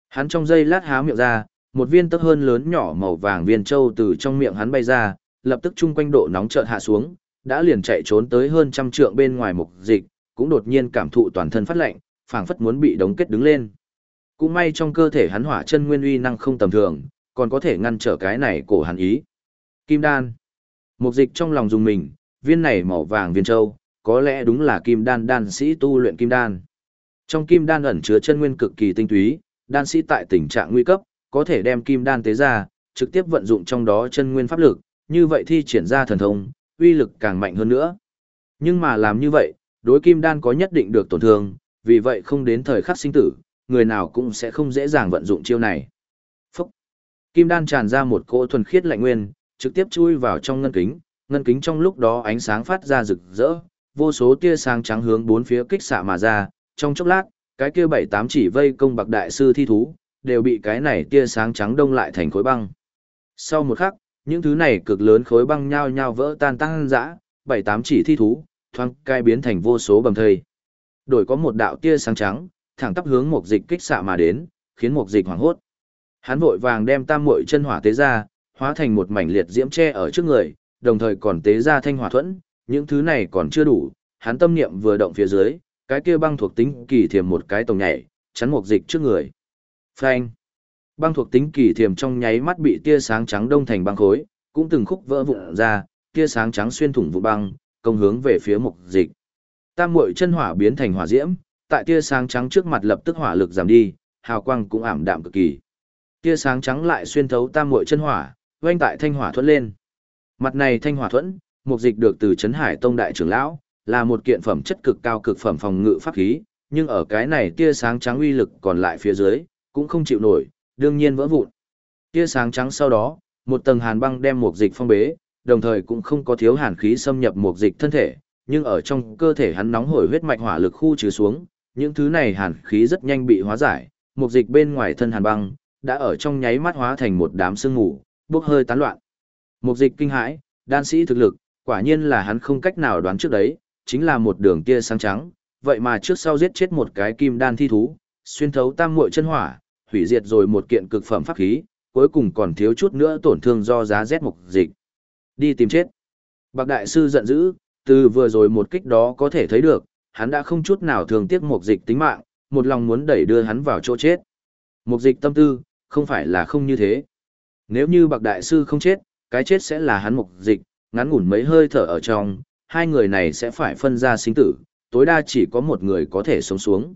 Hắn trong giây lát há miệng ra, một viên tấc hơn lớn nhỏ màu vàng viên châu từ trong miệng hắn bay ra, lập tức chung quanh độ nóng chợt hạ xuống, đã liền chạy trốn tới hơn trăm trượng bên ngoài mục dịch, cũng đột nhiên cảm thụ toàn thân phát lạnh, phảng phất muốn bị đóng kết đứng lên. Cũng may trong cơ thể hắn hỏa chân nguyên uy năng không tầm thường, còn có thể ngăn trở cái này cổ hắn ý. Kim đan. Mục dịch trong lòng dùng mình, viên này màu vàng viên châu, có lẽ đúng là kim đan đan sĩ tu luyện kim đan. Trong kim đan ẩn chứa chân nguyên cực kỳ tinh túy, đan sĩ tại tình trạng nguy cấp, có thể đem kim đan tế ra, trực tiếp vận dụng trong đó chân nguyên pháp lực, như vậy thi triển ra thần thông, uy lực càng mạnh hơn nữa. Nhưng mà làm như vậy, đối kim đan có nhất định được tổn thương, vì vậy không đến thời khắc sinh tử, người nào cũng sẽ không dễ dàng vận dụng chiêu này. Phúc! Kim đan tràn ra một cỗ thuần khiết lạnh nguyên, trực tiếp chui vào trong ngân kính, ngân kính trong lúc đó ánh sáng phát ra rực rỡ, vô số tia sáng trắng hướng bốn phía kích xạ mà ra, trong chốc lát, cái kia bảy tám chỉ vây công bạc đại sư thi thú, đều bị cái này tia sáng trắng đông lại thành khối băng. Sau một khắc, những thứ này cực lớn khối băng nhao nhao vỡ tan tăng dã, bảy tám chỉ thi thú, thoáng cai biến thành vô số bầm thây. Đổi có một đạo tia sáng trắng, thẳng tắp hướng một dịch kích xạ mà đến, khiến một dịch hoảng hốt. Hắn vội vàng đem tam muội chân hỏa tế ra, hóa thành một mảnh liệt diễm che ở trước người, đồng thời còn tế ra thanh hỏa thuẫn, những thứ này còn chưa đủ, hắn tâm niệm vừa động phía dưới, cái kia băng thuộc tính kỳ thiềm một cái tổng nhảy, chắn một dịch trước người. Phanh. Băng thuộc tính kỳ thiềm trong nháy mắt bị tia sáng trắng đông thành băng khối, cũng từng khúc vỡ vụn ra, tia sáng trắng xuyên thủng vụ băng, công hướng về phía mục dịch. Tam muội chân hỏa biến thành hỏa diễm, tại tia sáng trắng trước mặt lập tức hỏa lực giảm đi, hào quang cũng ảm đạm cực kỳ. Tia sáng trắng lại xuyên thấu tam muội chân hỏa, quanh tại thanh hỏa thuẫn lên. Mặt này thanh hỏa thuẫn, mục dịch được từ Trấn Hải Tông đại trưởng lão, là một kiện phẩm chất cực cao cực phẩm phòng ngự pháp khí, nhưng ở cái này tia sáng trắng uy lực còn lại phía dưới, cũng không chịu nổi, đương nhiên vỡ vụn. Tia sáng trắng sau đó, một tầng hàn băng đem một dịch phong bế, đồng thời cũng không có thiếu hàn khí xâm nhập một dịch thân thể, nhưng ở trong cơ thể hắn nóng hổi huyết mạch hỏa lực khu trừ xuống, những thứ này hàn khí rất nhanh bị hóa giải, một dịch bên ngoài thân hàn băng đã ở trong nháy mắt hóa thành một đám sương mù, bốc hơi tán loạn. Một dịch kinh hãi, đan sĩ thực lực, quả nhiên là hắn không cách nào đoán trước đấy, chính là một đường kia sáng trắng, vậy mà trước sau giết chết một cái kim đan thi thú, xuyên thấu tam muội chân hỏa, hủy diệt rồi một kiện cực phẩm pháp khí, cuối cùng còn thiếu chút nữa tổn thương do giá rét mục dịch. Đi tìm chết. Bạc đại sư giận dữ, từ vừa rồi một kích đó có thể thấy được, hắn đã không chút nào thường tiếc mục dịch tính mạng, một lòng muốn đẩy đưa hắn vào chỗ chết. Mục dịch tâm tư, không phải là không như thế. Nếu như bạc đại sư không chết, cái chết sẽ là hắn mục dịch, ngắn ngủn mấy hơi thở ở trong, hai người này sẽ phải phân ra sinh tử, tối đa chỉ có một người có thể sống xuống.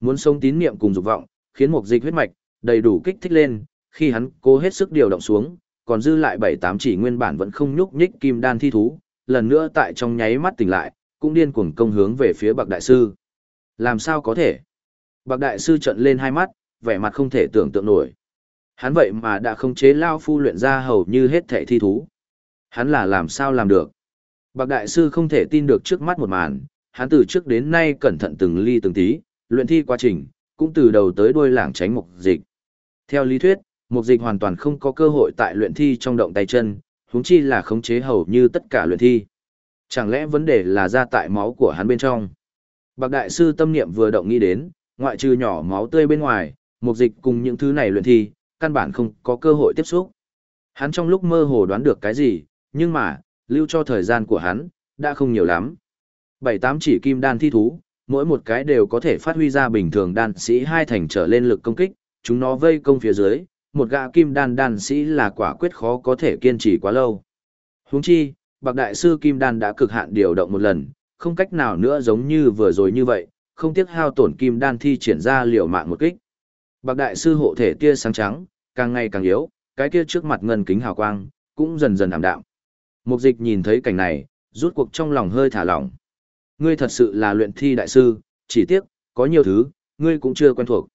Muốn sống tín niệm cùng dục vọng, khiến mục dịch huyết mạch đầy đủ kích thích lên, khi hắn cố hết sức điều động xuống, còn dư lại bảy tám chỉ nguyên bản vẫn không nhúc nhích kim đan thi thú, lần nữa tại trong nháy mắt tỉnh lại, cũng điên cuồng công hướng về phía Bạc đại sư. Làm sao có thể? Bạc đại sư trợn lên hai mắt, vẻ mặt không thể tưởng tượng nổi. Hắn vậy mà đã không chế lao phu luyện ra hầu như hết thảy thi thú. Hắn là làm sao làm được? Bạc đại sư không thể tin được trước mắt một màn, hắn từ trước đến nay cẩn thận từng ly từng tí, luyện thi quá trình, cũng từ đầu tới đuôi lảng tránh mục dịch. Theo lý thuyết, mục dịch hoàn toàn không có cơ hội tại luyện thi trong động tay chân, huống chi là khống chế hầu như tất cả luyện thi. Chẳng lẽ vấn đề là ra tại máu của hắn bên trong? Bạc đại sư tâm niệm vừa động nghĩ đến, ngoại trừ nhỏ máu tươi bên ngoài, mục dịch cùng những thứ này luyện thi, căn bản không có cơ hội tiếp xúc. Hắn trong lúc mơ hồ đoán được cái gì, nhưng mà, lưu cho thời gian của hắn, đã không nhiều lắm. Bảy tám chỉ kim đan thi thú, mỗi một cái đều có thể phát huy ra bình thường đan sĩ hai thành trở lên lực công kích, chúng nó vây công phía dưới, một gã kim đan đan sĩ là quả quyết khó có thể kiên trì quá lâu. Huống chi, bạc đại sư kim đan đã cực hạn điều động một lần, không cách nào nữa giống như vừa rồi như vậy, không tiếc hao tổn kim đan thi triển ra liều mạng một kích. Bạc đại sư hộ thể tia sáng trắng, càng ngày càng yếu, cái kia trước mặt ngân kính hào quang, cũng dần dần ảm đạm. Mục dịch nhìn thấy cảnh này, rút cuộc trong lòng hơi thả lỏng. Ngươi thật sự là luyện thi đại sư, chỉ tiếc, có nhiều thứ, ngươi cũng chưa quen thuộc.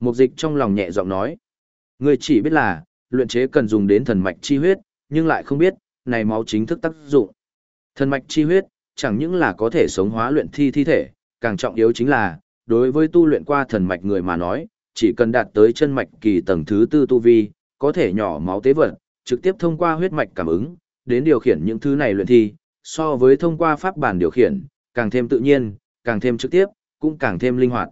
Mục dịch trong lòng nhẹ giọng nói. Ngươi chỉ biết là, luyện chế cần dùng đến thần mạch chi huyết, nhưng lại không biết, này máu chính thức tác dụng. Thần mạch chi huyết, chẳng những là có thể sống hóa luyện thi thi thể, càng trọng yếu chính là, đối với tu luyện qua thần mạch người mà nói, chỉ cần đạt tới chân mạch kỳ tầng thứ tư tu vi, có thể nhỏ máu tế vật, trực tiếp thông qua huyết mạch cảm ứng, đến điều khiển những thứ này luyện thi, so với thông qua pháp bản điều khiển, càng thêm tự nhiên, càng thêm trực tiếp, cũng càng thêm linh hoạt.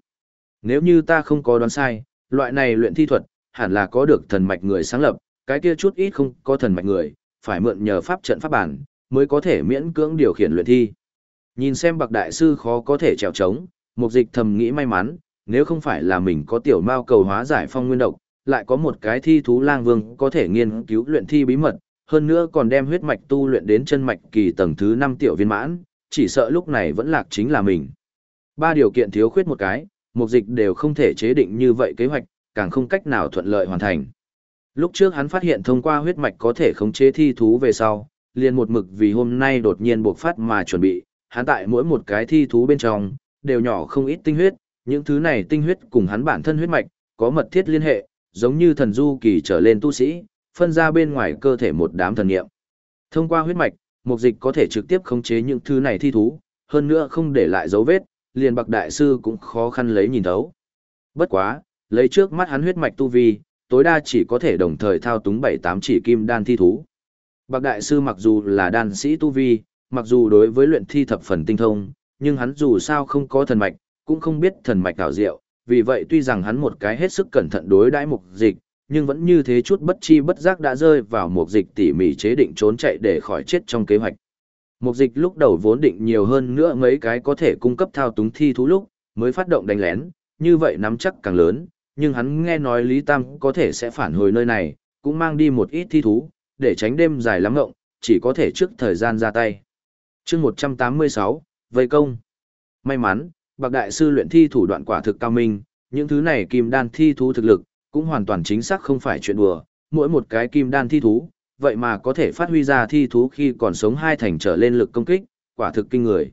Nếu như ta không có đoán sai, loại này luyện thi thuật, hẳn là có được thần mạch người sáng lập, cái kia chút ít không có thần mạch người, phải mượn nhờ pháp trận pháp bản, mới có thể miễn cưỡng điều khiển luyện thi. Nhìn xem bậc đại sư khó có thể trèo trống, mục dịch thầm nghĩ may mắn, nếu không phải là mình có tiểu mao cầu hóa giải phong nguyên độc, lại có một cái thi thú lang vương có thể nghiên cứu luyện thi bí mật, hơn nữa còn đem huyết mạch tu luyện đến chân mạch kỳ tầng thứ 5 tiểu viên mãn, chỉ sợ lúc này vẫn lạc chính là mình. Ba điều kiện thiếu khuyết một cái, mục dịch đều không thể chế định như vậy kế hoạch, càng không cách nào thuận lợi hoàn thành. Lúc trước hắn phát hiện thông qua huyết mạch có thể khống chế thi thú về sau, liền một mực vì hôm nay đột nhiên buộc phát mà chuẩn bị, hắn tại mỗi một cái thi thú bên trong, đều nhỏ không ít tinh huyết, những thứ này tinh huyết cùng hắn bản thân huyết mạch, có mật thiết liên hệ, giống như thần du kỳ trở lên tu sĩ, phân ra bên ngoài cơ thể một đám thần nghiệm. Thông qua huyết mạch, mục dịch có thể trực tiếp khống chế những thứ này thi thú, hơn nữa không để lại dấu vết, liền bạc đại sư cũng khó khăn lấy nhìn thấu. Bất quá, lấy trước mắt hắn huyết mạch tu vi, tối đa chỉ có thể đồng thời thao túng bảy tám chỉ kim đan thi thú. Bạc đại sư mặc dù là đan sĩ tu vi, mặc dù đối với luyện thi thập phần tinh thông, nhưng hắn dù sao không có thần mạch, cũng không biết thần mạch đảo diệu, vì vậy tuy rằng hắn một cái hết sức cẩn thận đối đãi mục dịch, nhưng vẫn như thế chút bất chi bất giác đã rơi vào mục dịch tỉ mỉ chế định trốn chạy để khỏi chết trong kế hoạch. Mục dịch lúc đầu vốn định nhiều hơn nữa mấy cái có thể cung cấp thao túng thi thú lúc, mới phát động đánh lén, như vậy nắm chắc càng lớn, nhưng hắn nghe nói Lý Tam có thể sẽ phản hồi nơi này, cũng mang đi một ít thi thú, để tránh đêm dài lắm ngộng, chỉ có thể trước thời gian ra tay. chương 186, Vây Công May mắn, Bạc Đại Sư luyện thi thủ đoạn quả thực cao minh, những thứ này kim đan thi thú thực lực, cũng hoàn toàn chính xác không phải chuyện đùa, mỗi một cái kim đan thi thú, vậy mà có thể phát huy ra thi thú khi còn sống hai thành trở lên lực công kích, quả thực kinh người.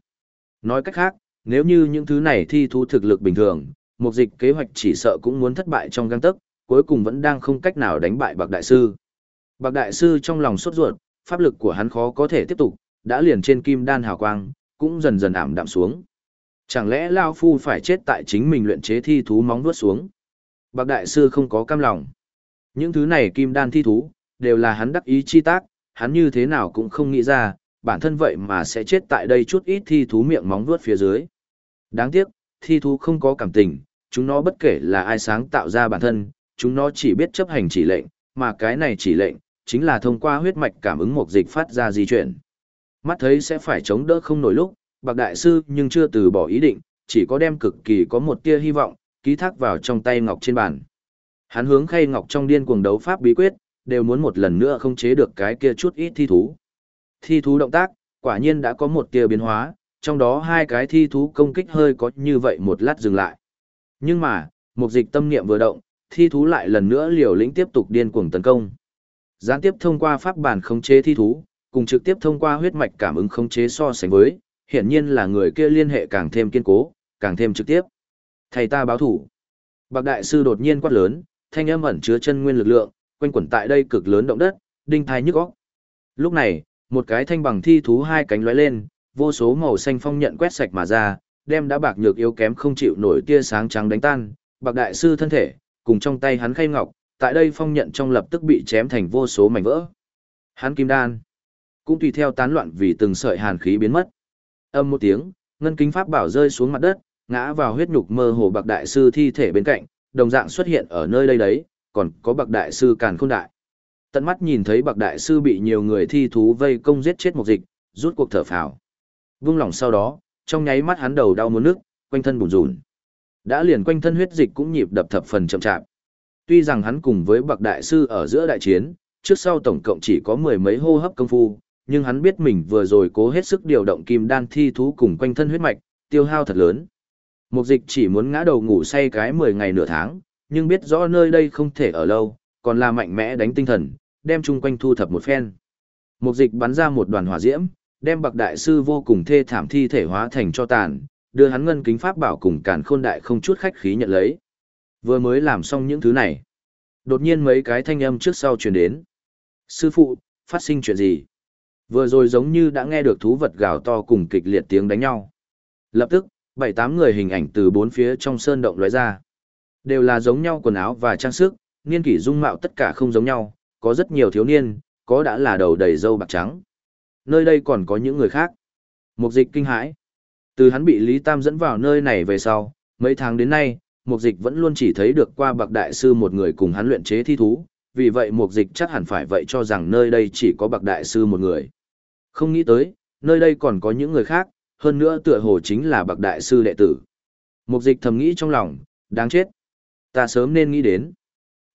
Nói cách khác, nếu như những thứ này thi thú thực lực bình thường, một dịch kế hoạch chỉ sợ cũng muốn thất bại trong găng tấc, cuối cùng vẫn đang không cách nào đánh bại Bạc Đại Sư. Bạc Đại Sư trong lòng sốt ruột, pháp lực của hắn khó có thể tiếp tục, đã liền trên kim đan hào quang, cũng dần dần ảm đạm xuống. Chẳng lẽ Lao Phu phải chết tại chính mình luyện chế thi thú móng vuốt xuống? Bạc Đại Sư không có cam lòng. Những thứ này kim đan thi thú, đều là hắn đắc ý chi tác, hắn như thế nào cũng không nghĩ ra, bản thân vậy mà sẽ chết tại đây chút ít thi thú miệng móng vuốt phía dưới. Đáng tiếc, thi thú không có cảm tình, chúng nó bất kể là ai sáng tạo ra bản thân, chúng nó chỉ biết chấp hành chỉ lệnh, mà cái này chỉ lệnh, chính là thông qua huyết mạch cảm ứng một dịch phát ra di chuyển. Mắt thấy sẽ phải chống đỡ không nổi lúc, bạc đại sư nhưng chưa từ bỏ ý định, chỉ có đem cực kỳ có một tia hy vọng, ký thác vào trong tay ngọc trên bàn. Hắn hướng khay ngọc trong điên cuồng đấu pháp bí quyết, đều muốn một lần nữa không chế được cái kia chút ít thi thú. Thi thú động tác, quả nhiên đã có một tia biến hóa, trong đó hai cái thi thú công kích hơi có như vậy một lát dừng lại. Nhưng mà, một dịch tâm niệm vừa động, thi thú lại lần nữa liều lĩnh tiếp tục điên cuồng tấn công. Gián tiếp thông qua pháp bản khống chế thi thú, cùng trực tiếp thông qua huyết mạch cảm ứng khống chế so sánh với, hiển nhiên là người kia liên hệ càng thêm kiên cố, càng thêm trực tiếp. Thầy ta báo thủ. Bạc đại sư đột nhiên quát lớn, thanh âm ẩn chứa chân nguyên lực lượng, quanh quẩn tại đây cực lớn động đất, đinh thai nhức óc. Lúc này, một cái thanh bằng thi thú hai cánh lóe lên, vô số màu xanh phong nhận quét sạch mà ra, đem đã bạc nhược yếu kém không chịu nổi tia sáng trắng đánh tan, bạc đại sư thân thể, cùng trong tay hắn khay ngọc, tại đây phong nhận trong lập tức bị chém thành vô số mảnh vỡ. Hắn kim đan, cũng tùy theo tán loạn vì từng sợi hàn khí biến mất. Âm một tiếng, ngân kính pháp bảo rơi xuống mặt đất, ngã vào huyết nhục mơ hồ bạc đại sư thi thể bên cạnh, đồng dạng xuất hiện ở nơi đây đấy, còn có bạc đại sư càn khôn đại. Tận mắt nhìn thấy bạc đại sư bị nhiều người thi thú vây công giết chết một dịch, rút cuộc thở phào. Vung lòng sau đó, trong nháy mắt hắn đầu đau muốn nước, quanh thân bùn rùn. Đã liền quanh thân huyết dịch cũng nhịp đập thập phần chậm chạp. Tuy rằng hắn cùng với bậc đại sư ở giữa đại chiến, trước sau tổng cộng chỉ có mười mấy hô hấp công phu, nhưng hắn biết mình vừa rồi cố hết sức điều động kim đan thi thú cùng quanh thân huyết mạch, tiêu hao thật lớn. Mục dịch chỉ muốn ngã đầu ngủ say cái 10 ngày nửa tháng, nhưng biết rõ nơi đây không thể ở lâu, còn là mạnh mẽ đánh tinh thần, đem chung quanh thu thập một phen. Mục dịch bắn ra một đoàn hỏa diễm, đem bậc đại sư vô cùng thê thảm thi thể hóa thành cho tàn, đưa hắn ngân kính pháp bảo cùng càn khôn đại không chút khách khí nhận lấy. Vừa mới làm xong những thứ này. Đột nhiên mấy cái thanh âm trước sau truyền đến. Sư phụ, phát sinh chuyện gì? Vừa rồi giống như đã nghe được thú vật gào to cùng kịch liệt tiếng đánh nhau. Lập tức, bảy tám người hình ảnh từ bốn phía trong sơn động lóe ra. Đều là giống nhau quần áo và trang sức, niên kỷ dung mạo tất cả không giống nhau, có rất nhiều thiếu niên, có đã là đầu đầy râu bạc trắng. Nơi đây còn có những người khác. Mục dịch kinh hãi. Từ hắn bị Lý Tam dẫn vào nơi này về sau, mấy tháng đến nay, mục dịch vẫn luôn chỉ thấy được qua bạc đại sư một người cùng hắn luyện chế thi thú, vì vậy mục dịch chắc hẳn phải vậy cho rằng nơi đây chỉ có bạc đại sư một người. Không nghĩ tới, nơi đây còn có những người khác, hơn nữa tựa hồ chính là bạc đại sư đệ tử. Mục dịch thầm nghĩ trong lòng, đáng chết. Ta sớm nên nghĩ đến.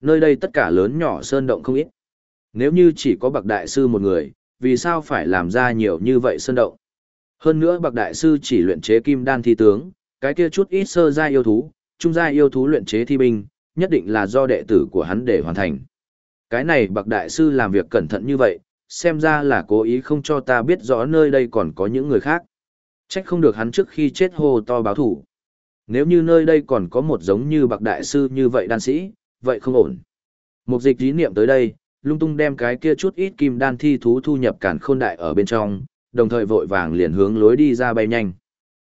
Nơi đây tất cả lớn nhỏ sơn động không ít. Nếu như chỉ có bạc đại sư một người, vì sao phải làm ra nhiều như vậy sơn động? Hơn nữa bạc đại sư chỉ luyện chế kim đan thi tướng, cái kia chút ít sơ gia yêu thú, trung gia yêu thú luyện chế thi binh, nhất định là do đệ tử của hắn để hoàn thành. Cái này bạc đại sư làm việc cẩn thận như vậy, xem ra là cố ý không cho ta biết rõ nơi đây còn có những người khác. Trách không được hắn trước khi chết hô to báo thủ. Nếu như nơi đây còn có một giống như bạc đại sư như vậy đan sĩ, vậy không ổn. Một dịch ý niệm tới đây, lung tung đem cái kia chút ít kim đan thi thú thu nhập cản khôn đại ở bên trong, đồng thời vội vàng liền hướng lối đi ra bay nhanh.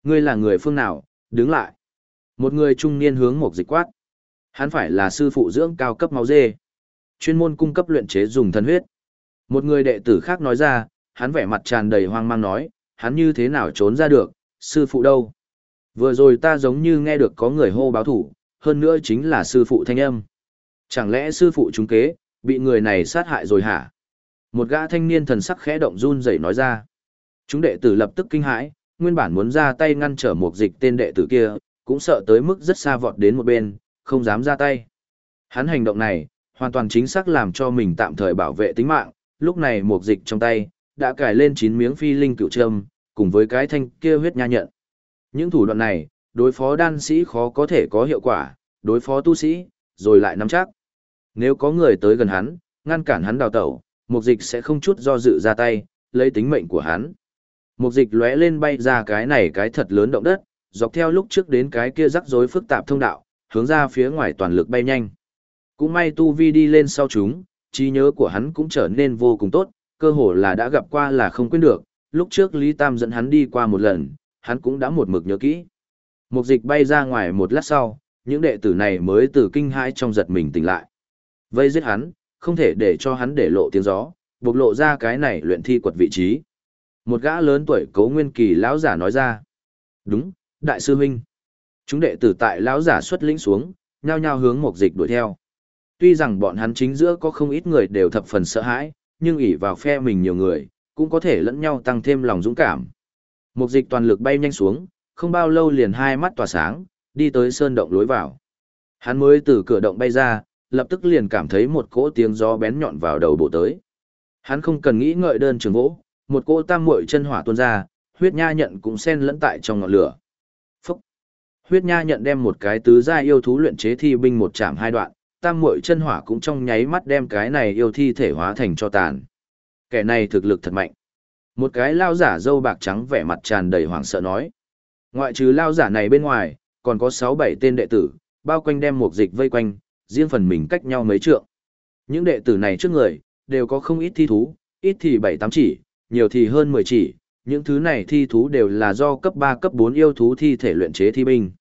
Ngươi là người phương nào, đứng lại. Một người trung niên hướng một dịch quát. Hắn phải là sư phụ dưỡng cao cấp máu dê. Chuyên môn cung cấp luyện chế dùng thân huyết. Một người đệ tử khác nói ra, hắn vẻ mặt tràn đầy hoang mang nói, hắn như thế nào trốn ra được, sư phụ đâu? Vừa rồi ta giống như nghe được có người hô báo thủ, hơn nữa chính là sư phụ thanh âm. Chẳng lẽ sư phụ chúng kế, bị người này sát hại rồi hả? Một gã thanh niên thần sắc khẽ động run rẩy nói ra. Chúng đệ tử lập tức kinh hãi, nguyên bản muốn ra tay ngăn trở một dịch tên đệ tử kia, cũng sợ tới mức rất xa vọt đến một bên, không dám ra tay. Hắn hành động này, hoàn toàn chính xác làm cho mình tạm thời bảo vệ tính mạng, lúc này một dịch trong tay, đã cài lên chín miếng phi linh cựu trâm, cùng với cái thanh kia huyết nha nhận. Những thủ đoạn này, đối phó đan sĩ khó có thể có hiệu quả, đối phó tu sĩ, rồi lại nắm chắc. Nếu có người tới gần hắn, ngăn cản hắn đào tẩu, mục dịch sẽ không chút do dự ra tay, lấy tính mệnh của hắn. Mục dịch lóe lên bay ra cái này cái thật lớn động đất, dọc theo lúc trước đến cái kia rắc rối phức tạp thông đạo, hướng ra phía ngoài toàn lực bay nhanh. Cũng may tu vi đi lên sau chúng, trí nhớ của hắn cũng trở nên vô cùng tốt, cơ hồ là đã gặp qua là không quên được, lúc trước Lý Tam dẫn hắn đi qua một lần, hắn cũng đã một mực nhớ kỹ. Mục dịch bay ra ngoài một lát sau, những đệ tử này mới từ kinh hãi trong giật mình tỉnh lại. Vây giết hắn, không thể để cho hắn để lộ tiếng gió, bộc lộ ra cái này luyện thi quật vị trí. Một gã lớn tuổi cấu nguyên kỳ lão giả nói ra. Đúng, đại sư huynh. Chúng đệ tử tại lão giả xuất lĩnh xuống, nhao nhao hướng mục dịch đuổi theo. Tuy rằng bọn hắn chính giữa có không ít người đều thập phần sợ hãi, nhưng ỷ vào phe mình nhiều người, cũng có thể lẫn nhau tăng thêm lòng dũng cảm. Mục dịch toàn lực bay nhanh xuống, không bao lâu liền hai mắt tỏa sáng, đi tới sơn động lối vào. Hắn mới từ cửa động bay ra, lập tức liền cảm thấy một cỗ tiếng gió bén nhọn vào đầu bộ tới. Hắn không cần nghĩ ngợi đơn trường vỗ, một cỗ tam muội chân hỏa tuôn ra, huyết nha nhận cũng xen lẫn tại trong ngọn lửa. Phúc! Huyết nha nhận đem một cái tứ gia yêu thú luyện chế thi binh một chạm hai đoạn, tam muội chân hỏa cũng trong nháy mắt đem cái này yêu thi thể hóa thành cho tàn. Kẻ này thực lực thật mạnh. Một cái lao giả dâu bạc trắng vẻ mặt tràn đầy hoảng sợ nói. Ngoại trừ lao giả này bên ngoài, còn có 6-7 tên đệ tử, bao quanh đem một dịch vây quanh, riêng phần mình cách nhau mấy trượng. Những đệ tử này trước người, đều có không ít thi thú, ít thì 7-8 chỉ, nhiều thì hơn 10 chỉ, những thứ này thi thú đều là do cấp 3 cấp 4 yêu thú thi thể luyện chế thi binh.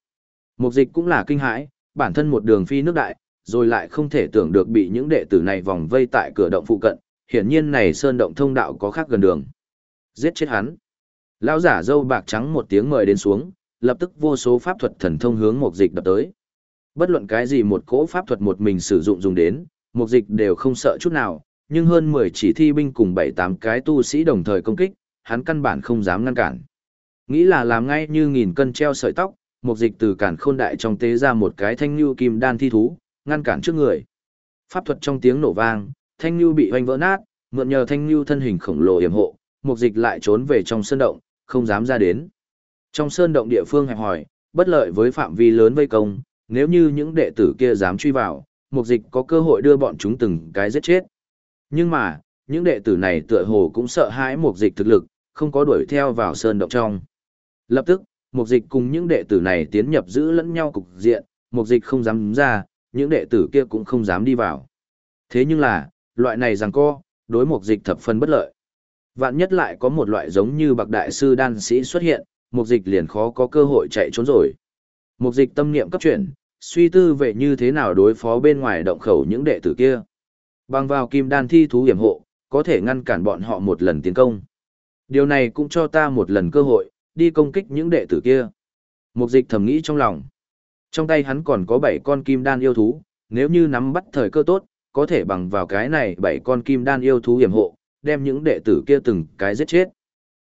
Mục dịch cũng là kinh hãi, bản thân một đường phi nước đại, rồi lại không thể tưởng được bị những đệ tử này vòng vây tại cửa động phụ cận, hiển nhiên này sơn động thông đạo có khác gần đường. Giết chết hắn. Lão giả dâu bạc trắng một tiếng mời đến xuống, lập tức vô số pháp thuật thần thông hướng mục dịch đập tới. Bất luận cái gì một cỗ pháp thuật một mình sử dụng dùng đến, mục dịch đều không sợ chút nào, nhưng hơn 10 chỉ thi binh cùng 7-8 cái tu sĩ đồng thời công kích, hắn căn bản không dám ngăn cản. Nghĩ là làm ngay như nghìn cân treo sợi tóc, mục dịch từ cản khôn đại trong tế ra một cái thanh lưu kim đan thi thú, ngăn cản trước người. Pháp thuật trong tiếng nổ vang, thanh lưu bị hoanh vỡ nát, mượn nhờ thanh lưu thân hình khổng lồ yểm hộ, mục dịch lại trốn về trong sơn động, không dám ra đến. Trong sơn động địa phương hẹp hỏi, bất lợi với phạm vi lớn vây công, nếu như những đệ tử kia dám truy vào, mục dịch có cơ hội đưa bọn chúng từng cái giết chết. Nhưng mà, những đệ tử này tựa hồ cũng sợ hãi mục dịch thực lực, không có đuổi theo vào sơn động trong. Lập tức, mục dịch cùng những đệ tử này tiến nhập giữ lẫn nhau cục diện, mục dịch không dám ra, những đệ tử kia cũng không dám đi vào. Thế nhưng là, loại này rằng co, đối mục dịch thập phần bất lợi. Vạn nhất lại có một loại giống như bạc đại sư đan sĩ xuất hiện, mục dịch liền khó có cơ hội chạy trốn rồi. Mục dịch tâm niệm cấp chuyển, suy tư về như thế nào đối phó bên ngoài động khẩu những đệ tử kia. Bằng vào kim đan thi thú hiểm hộ, có thể ngăn cản bọn họ một lần tiến công. Điều này cũng cho ta một lần cơ hội, đi công kích những đệ tử kia. Mục dịch thầm nghĩ trong lòng. Trong tay hắn còn có 7 con kim đan yêu thú, nếu như nắm bắt thời cơ tốt, có thể bằng vào cái này 7 con kim đan yêu thú hiểm hộ, đem những đệ tử kia từng cái giết chết.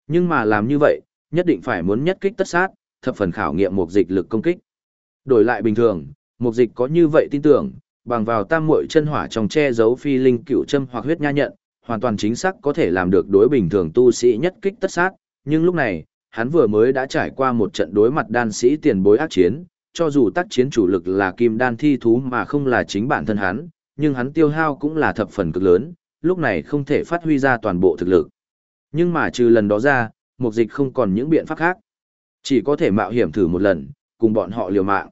Nhưng mà làm như vậy, nhất định phải muốn nhất kích tất sát, thập phần khảo nghiệm mục dịch lực công kích. Đổi lại bình thường, một dịch có như vậy tin tưởng, bằng vào tam muội chân hỏa trong che giấu phi linh cựu châm hoặc huyết nha nhận, hoàn toàn chính xác có thể làm được đối bình thường tu sĩ nhất kích tất sát, nhưng lúc này, hắn vừa mới đã trải qua một trận đối mặt đan sĩ tiền bối ác chiến, cho dù tác chiến chủ lực là kim đan thi thú mà không là chính bản thân hắn, nhưng hắn tiêu hao cũng là thập phần cực lớn, lúc này không thể phát huy ra toàn bộ thực lực. Nhưng mà trừ lần đó ra, mục dịch không còn những biện pháp khác. Chỉ có thể mạo hiểm thử một lần, cùng bọn họ liều mạng.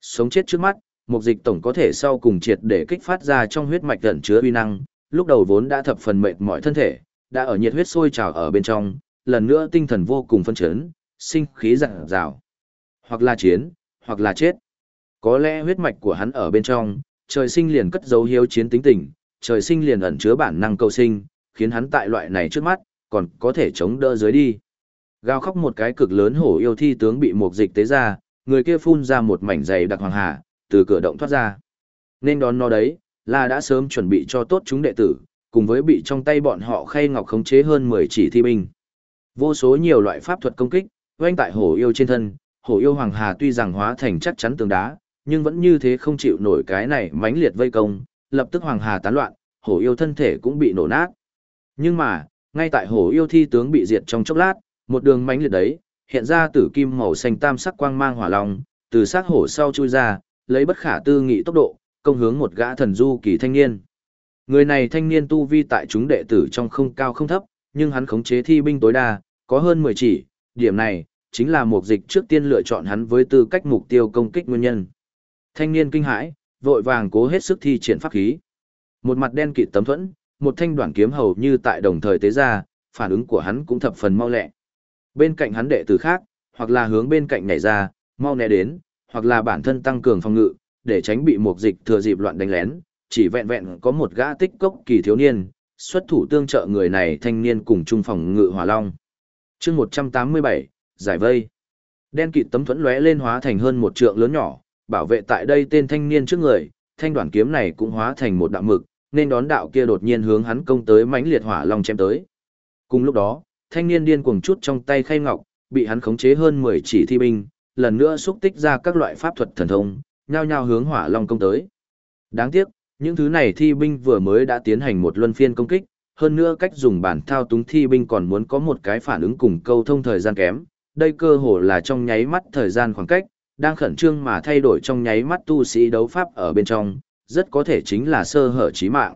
Sống chết trước mắt, mục dịch tổng có thể sau cùng triệt để kích phát ra trong huyết mạch gần chứa uy năng, lúc đầu vốn đã thập phần mệt mỏi thân thể, đã ở nhiệt huyết sôi trào ở bên trong, lần nữa tinh thần vô cùng phân chấn, sinh khí dặn dào. Hoặc là chiến, hoặc là chết. Có lẽ huyết mạch của hắn ở bên trong, trời sinh liền cất dấu hiếu chiến tính tình, trời sinh liền ẩn chứa bản năng cầu sinh, khiến hắn tại loại này trước mắt, còn có thể chống đỡ dưới đi. Gào khóc một cái cực lớn hổ yêu thi tướng bị mục dịch tế ra, người kia phun ra một mảnh dày đặc hoàng hà, từ cửa động thoát ra. Nên đón nó đấy, là đã sớm chuẩn bị cho tốt chúng đệ tử, cùng với bị trong tay bọn họ khay ngọc khống chế hơn 10 chỉ thi binh. Vô số nhiều loại pháp thuật công kích, quanh tại hổ yêu trên thân, hổ yêu hoàng hà tuy rằng hóa thành chắc chắn tường đá, nhưng vẫn như thế không chịu nổi cái này mãnh liệt vây công, lập tức hoàng hà tán loạn, hổ yêu thân thể cũng bị nổ nát. Nhưng mà, ngay tại hổ yêu thi tướng bị diệt trong chốc lát, một đường mãnh liệt đấy, hiện ra tử kim màu xanh tam sắc quang mang hỏa long, từ xác hổ sau chui ra, lấy bất khả tư nghị tốc độ, công hướng một gã thần du kỳ thanh niên. Người này thanh niên tu vi tại chúng đệ tử trong không cao không thấp, nhưng hắn khống chế thi binh tối đa, có hơn 10 chỉ, điểm này, chính là một dịch trước tiên lựa chọn hắn với tư cách mục tiêu công kích nguyên nhân. Thanh niên kinh hãi, vội vàng cố hết sức thi triển pháp khí. Một mặt đen kịt tấm thuẫn, một thanh đoạn kiếm hầu như tại đồng thời tế ra, phản ứng của hắn cũng thập phần mau lẹ. Bên cạnh hắn đệ tử khác, hoặc là hướng bên cạnh nhảy ra, mau né đến, hoặc là bản thân tăng cường phòng ngự, để tránh bị một dịch thừa dịp loạn đánh lén, chỉ vẹn vẹn có một gã tích cốc kỳ thiếu niên, xuất thủ tương trợ người này thanh niên cùng chung phòng ngự hỏa long. chương 187, giải vây. Đen kịt tấm thuẫn lóe lên hóa thành hơn một trượng lớn nhỏ, bảo vệ tại đây tên thanh niên trước người, thanh đoạn kiếm này cũng hóa thành một đạo mực, nên đón đạo kia đột nhiên hướng hắn công tới mãnh liệt hỏa long chém tới. Cùng lúc đó, thanh niên điên cuồng chút trong tay khay ngọc, bị hắn khống chế hơn 10 chỉ thi binh, lần nữa xúc tích ra các loại pháp thuật thần thông, nhao nhao hướng hỏa long công tới. Đáng tiếc, những thứ này thi binh vừa mới đã tiến hành một luân phiên công kích, hơn nữa cách dùng bản thao túng thi binh còn muốn có một cái phản ứng cùng câu thông thời gian kém, đây cơ hồ là trong nháy mắt thời gian khoảng cách, đang khẩn trương mà thay đổi trong nháy mắt tu sĩ đấu pháp ở bên trong, rất có thể chính là sơ hở chí mạng.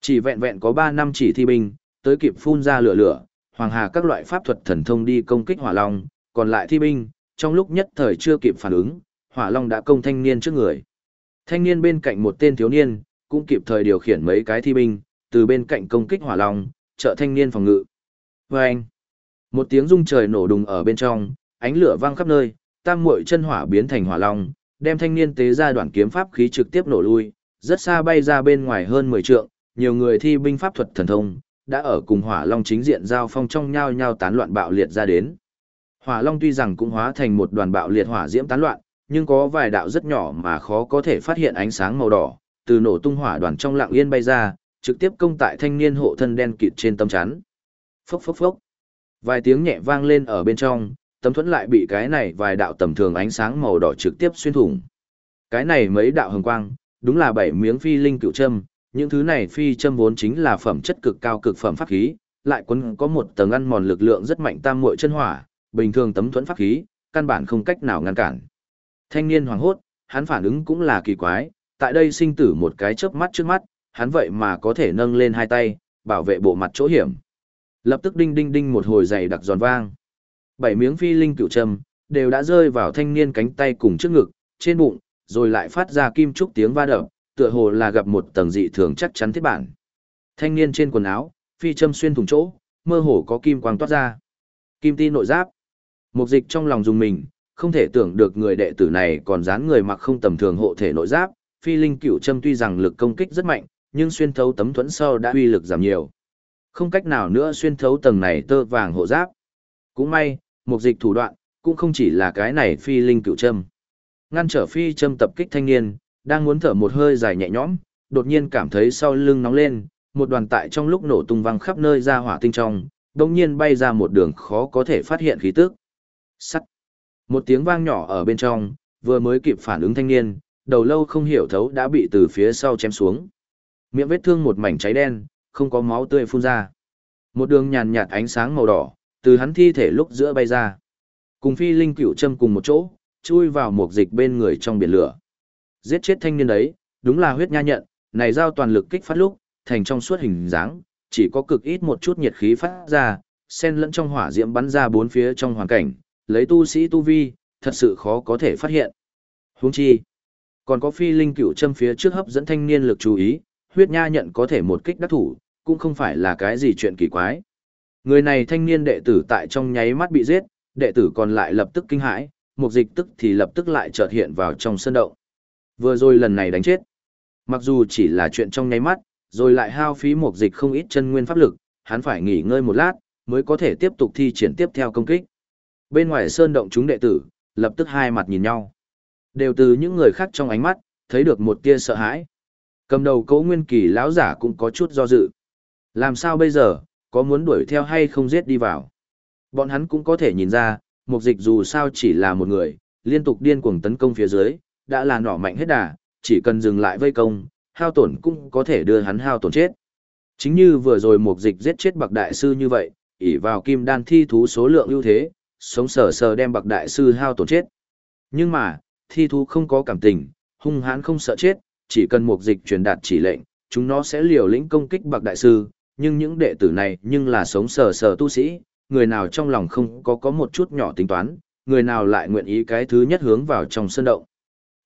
Chỉ vẹn vẹn có 3 năm chỉ thi binh, tới kịp phun ra lửa lửa, hoàng hà các loại pháp thuật thần thông đi công kích hỏa long, còn lại thi binh, trong lúc nhất thời chưa kịp phản ứng, hỏa long đã công thanh niên trước người. Thanh niên bên cạnh một tên thiếu niên, cũng kịp thời điều khiển mấy cái thi binh, từ bên cạnh công kích hỏa long, trợ thanh niên phòng ngự. Vâng! Một tiếng rung trời nổ đùng ở bên trong, ánh lửa vang khắp nơi, tam muội chân hỏa biến thành hỏa long, đem thanh niên tế ra đoạn kiếm pháp khí trực tiếp nổ lui, rất xa bay ra bên ngoài hơn 10 trượng, nhiều người thi binh pháp thuật thần thông, đã ở cùng hỏa long chính diện giao phong trong nhau nhau tán loạn bạo liệt ra đến. Hỏa long tuy rằng cũng hóa thành một đoàn bạo liệt hỏa diễm tán loạn, nhưng có vài đạo rất nhỏ mà khó có thể phát hiện ánh sáng màu đỏ, từ nổ tung hỏa đoàn trong lặng yên bay ra, trực tiếp công tại thanh niên hộ thân đen kịt trên tâm chắn. Phốc phốc phốc. Vài tiếng nhẹ vang lên ở bên trong, tấm thuẫn lại bị cái này vài đạo tầm thường ánh sáng màu đỏ trực tiếp xuyên thủng. Cái này mấy đạo hồng quang, đúng là bảy miếng phi linh cựu châm, những thứ này phi châm vốn chính là phẩm chất cực cao cực phẩm pháp khí, lại quấn có một tầng ăn mòn lực lượng rất mạnh tam muội chân hỏa, bình thường tấm thuẫn pháp khí, căn bản không cách nào ngăn cản. Thanh niên hoàng hốt, hắn phản ứng cũng là kỳ quái, tại đây sinh tử một cái chớp mắt trước mắt, hắn vậy mà có thể nâng lên hai tay, bảo vệ bộ mặt chỗ hiểm. Lập tức đinh đinh đinh một hồi dày đặc giòn vang. Bảy miếng phi linh cựu châm, đều đã rơi vào thanh niên cánh tay cùng trước ngực, trên bụng, rồi lại phát ra kim trúc tiếng va đập, tựa hồ là gặp một tầng dị thường chắc chắn thiết bản. Thanh niên trên quần áo, phi châm xuyên thủng chỗ, mơ hồ có kim quang toát ra. Kim ti nội giáp. Mục dịch trong lòng dùng mình, không thể tưởng được người đệ tử này còn dán người mặc không tầm thường hộ thể nội giáp, phi linh cựu châm tuy rằng lực công kích rất mạnh, nhưng xuyên thấu tấm thuẫn sau đã uy lực giảm nhiều. Không cách nào nữa xuyên thấu tầng này tơ vàng hộ giáp. Cũng may, mục dịch thủ đoạn, cũng không chỉ là cái này phi linh cựu châm. Ngăn trở phi châm tập kích thanh niên, đang muốn thở một hơi dài nhẹ nhõm, đột nhiên cảm thấy sau lưng nóng lên, một đoàn tại trong lúc nổ tung văng khắp nơi ra hỏa tinh trong, đồng nhiên bay ra một đường khó có thể phát hiện khí tức. Sắt. Một tiếng vang nhỏ ở bên trong, vừa mới kịp phản ứng thanh niên, đầu lâu không hiểu thấu đã bị từ phía sau chém xuống. Miệng vết thương một mảnh cháy đen, không có máu tươi phun ra. Một đường nhàn nhạt ánh sáng màu đỏ, từ hắn thi thể lúc giữa bay ra. Cùng phi linh cựu châm cùng một chỗ, chui vào một dịch bên người trong biển lửa. Giết chết thanh niên đấy, đúng là huyết nha nhận, này giao toàn lực kích phát lúc, thành trong suốt hình dáng, chỉ có cực ít một chút nhiệt khí phát ra, xen lẫn trong hỏa diễm bắn ra bốn phía trong hoàn cảnh, lấy tu sĩ tu vi, thật sự khó có thể phát hiện. Huống chi, còn có phi linh cựu châm phía trước hấp dẫn thanh niên lực chú ý, huyết nha nhận có thể một kích đắc thủ, cũng không phải là cái gì chuyện kỳ quái. Người này thanh niên đệ tử tại trong nháy mắt bị giết, đệ tử còn lại lập tức kinh hãi, một dịch tức thì lập tức lại chợt hiện vào trong sân động. Vừa rồi lần này đánh chết. Mặc dù chỉ là chuyện trong nháy mắt, rồi lại hao phí một dịch không ít chân nguyên pháp lực, hắn phải nghỉ ngơi một lát, mới có thể tiếp tục thi triển tiếp theo công kích. Bên ngoài sơn động chúng đệ tử, lập tức hai mặt nhìn nhau. Đều từ những người khác trong ánh mắt, thấy được một tia sợ hãi. Cầm đầu cố nguyên kỳ lão giả cũng có chút do dự. Làm sao bây giờ, có muốn đuổi theo hay không giết đi vào? Bọn hắn cũng có thể nhìn ra, mục dịch dù sao chỉ là một người, liên tục điên cuồng tấn công phía dưới, đã là nỏ mạnh hết đà, chỉ cần dừng lại vây công, hao tổn cũng có thể đưa hắn hao tổn chết. Chính như vừa rồi mục dịch giết chết bậc đại sư như vậy, ỷ vào kim đan thi thú số lượng ưu thế, sống sờ sờ đem bậc đại sư hao tổn chết. Nhưng mà, thi thú không có cảm tình, hung hãn không sợ chết, chỉ cần mục dịch truyền đạt chỉ lệnh, chúng nó sẽ liều lĩnh công kích bậc đại sư, nhưng những đệ tử này nhưng là sống sờ sờ tu sĩ, người nào trong lòng không có có một chút nhỏ tính toán, người nào lại nguyện ý cái thứ nhất hướng vào trong sân động.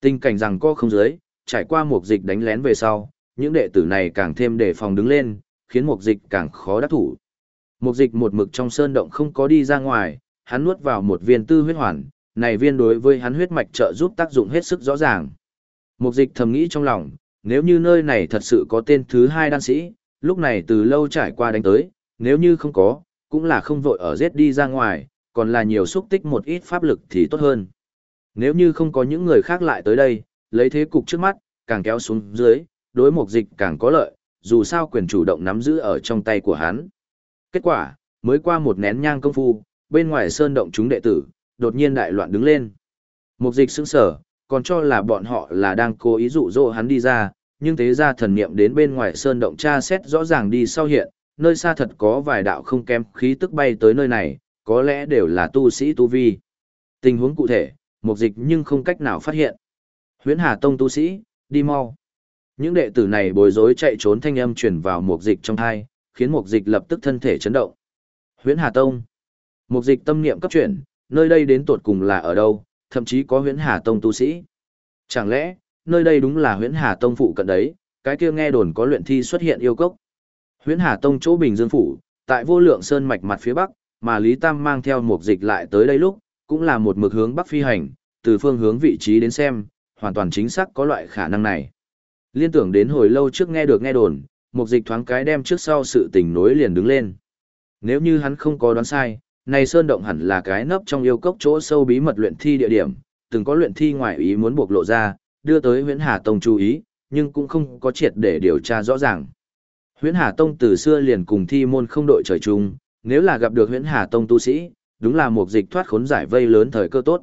Tình cảnh rằng co không dưới, trải qua Mục dịch đánh lén về sau, những đệ tử này càng thêm đề phòng đứng lên, khiến Mục dịch càng khó đắc thủ. Mục dịch một mực trong sơn động không có đi ra ngoài, hắn nuốt vào một viên tư huyết hoàn, này viên đối với hắn huyết mạch trợ giúp tác dụng hết sức rõ ràng. Mục dịch thầm nghĩ trong lòng, nếu như nơi này thật sự có tên thứ hai đan sĩ, lúc này từ lâu trải qua đánh tới, nếu như không có, cũng là không vội ở giết đi ra ngoài, còn là nhiều xúc tích một ít pháp lực thì tốt hơn. Nếu như không có những người khác lại tới đây, lấy thế cục trước mắt, càng kéo xuống dưới, đối mục dịch càng có lợi, dù sao quyền chủ động nắm giữ ở trong tay của hắn. Kết quả, mới qua một nén nhang công phu, bên ngoài sơn động chúng đệ tử, đột nhiên đại loạn đứng lên. Mục dịch sững sở, còn cho là bọn họ là đang cố ý dụ dỗ hắn đi ra, nhưng thế ra thần niệm đến bên ngoài sơn động tra xét rõ ràng đi sau hiện, nơi xa thật có vài đạo không kém khí tức bay tới nơi này, có lẽ đều là tu sĩ tu vi. Tình huống cụ thể, mục dịch nhưng không cách nào phát hiện. Huyễn Hà Tông tu sĩ, đi mau. Những đệ tử này bối rối chạy trốn thanh âm truyền vào mục dịch trong thai, khiến mục dịch lập tức thân thể chấn động. Huyễn Hà Tông. Mục dịch tâm niệm cấp chuyển, nơi đây đến tột cùng là ở đâu, thậm chí có Huyễn Hà Tông tu sĩ. Chẳng lẽ, nơi đây đúng là Huyễn Hà Tông phụ cận đấy, cái kia nghe đồn có luyện thi xuất hiện yêu cốc. Huyễn Hà Tông chỗ Bình Dương phủ, tại Vô Lượng Sơn mạch mặt phía bắc, mà Lý Tam mang theo Mục dịch lại tới đây lúc, cũng là một mực hướng bắc phi hành, từ phương hướng vị trí đến xem, hoàn toàn chính xác có loại khả năng này. Liên tưởng đến hồi lâu trước nghe được nghe đồn, một dịch thoáng cái đem trước sau sự tình nối liền đứng lên. Nếu như hắn không có đoán sai, này sơn động hẳn là cái nấp trong yêu cốc chỗ sâu bí mật luyện thi địa điểm, từng có luyện thi ngoại ý muốn buộc lộ ra, đưa tới Huyễn Hà Tông chú ý, nhưng cũng không có triệt để điều tra rõ ràng. Huyễn Hà Tông từ xưa liền cùng thi môn không đội trời chung, nếu là gặp được Huyễn Hà Tông tu sĩ, đúng là một dịch thoát khốn giải vây lớn thời cơ tốt.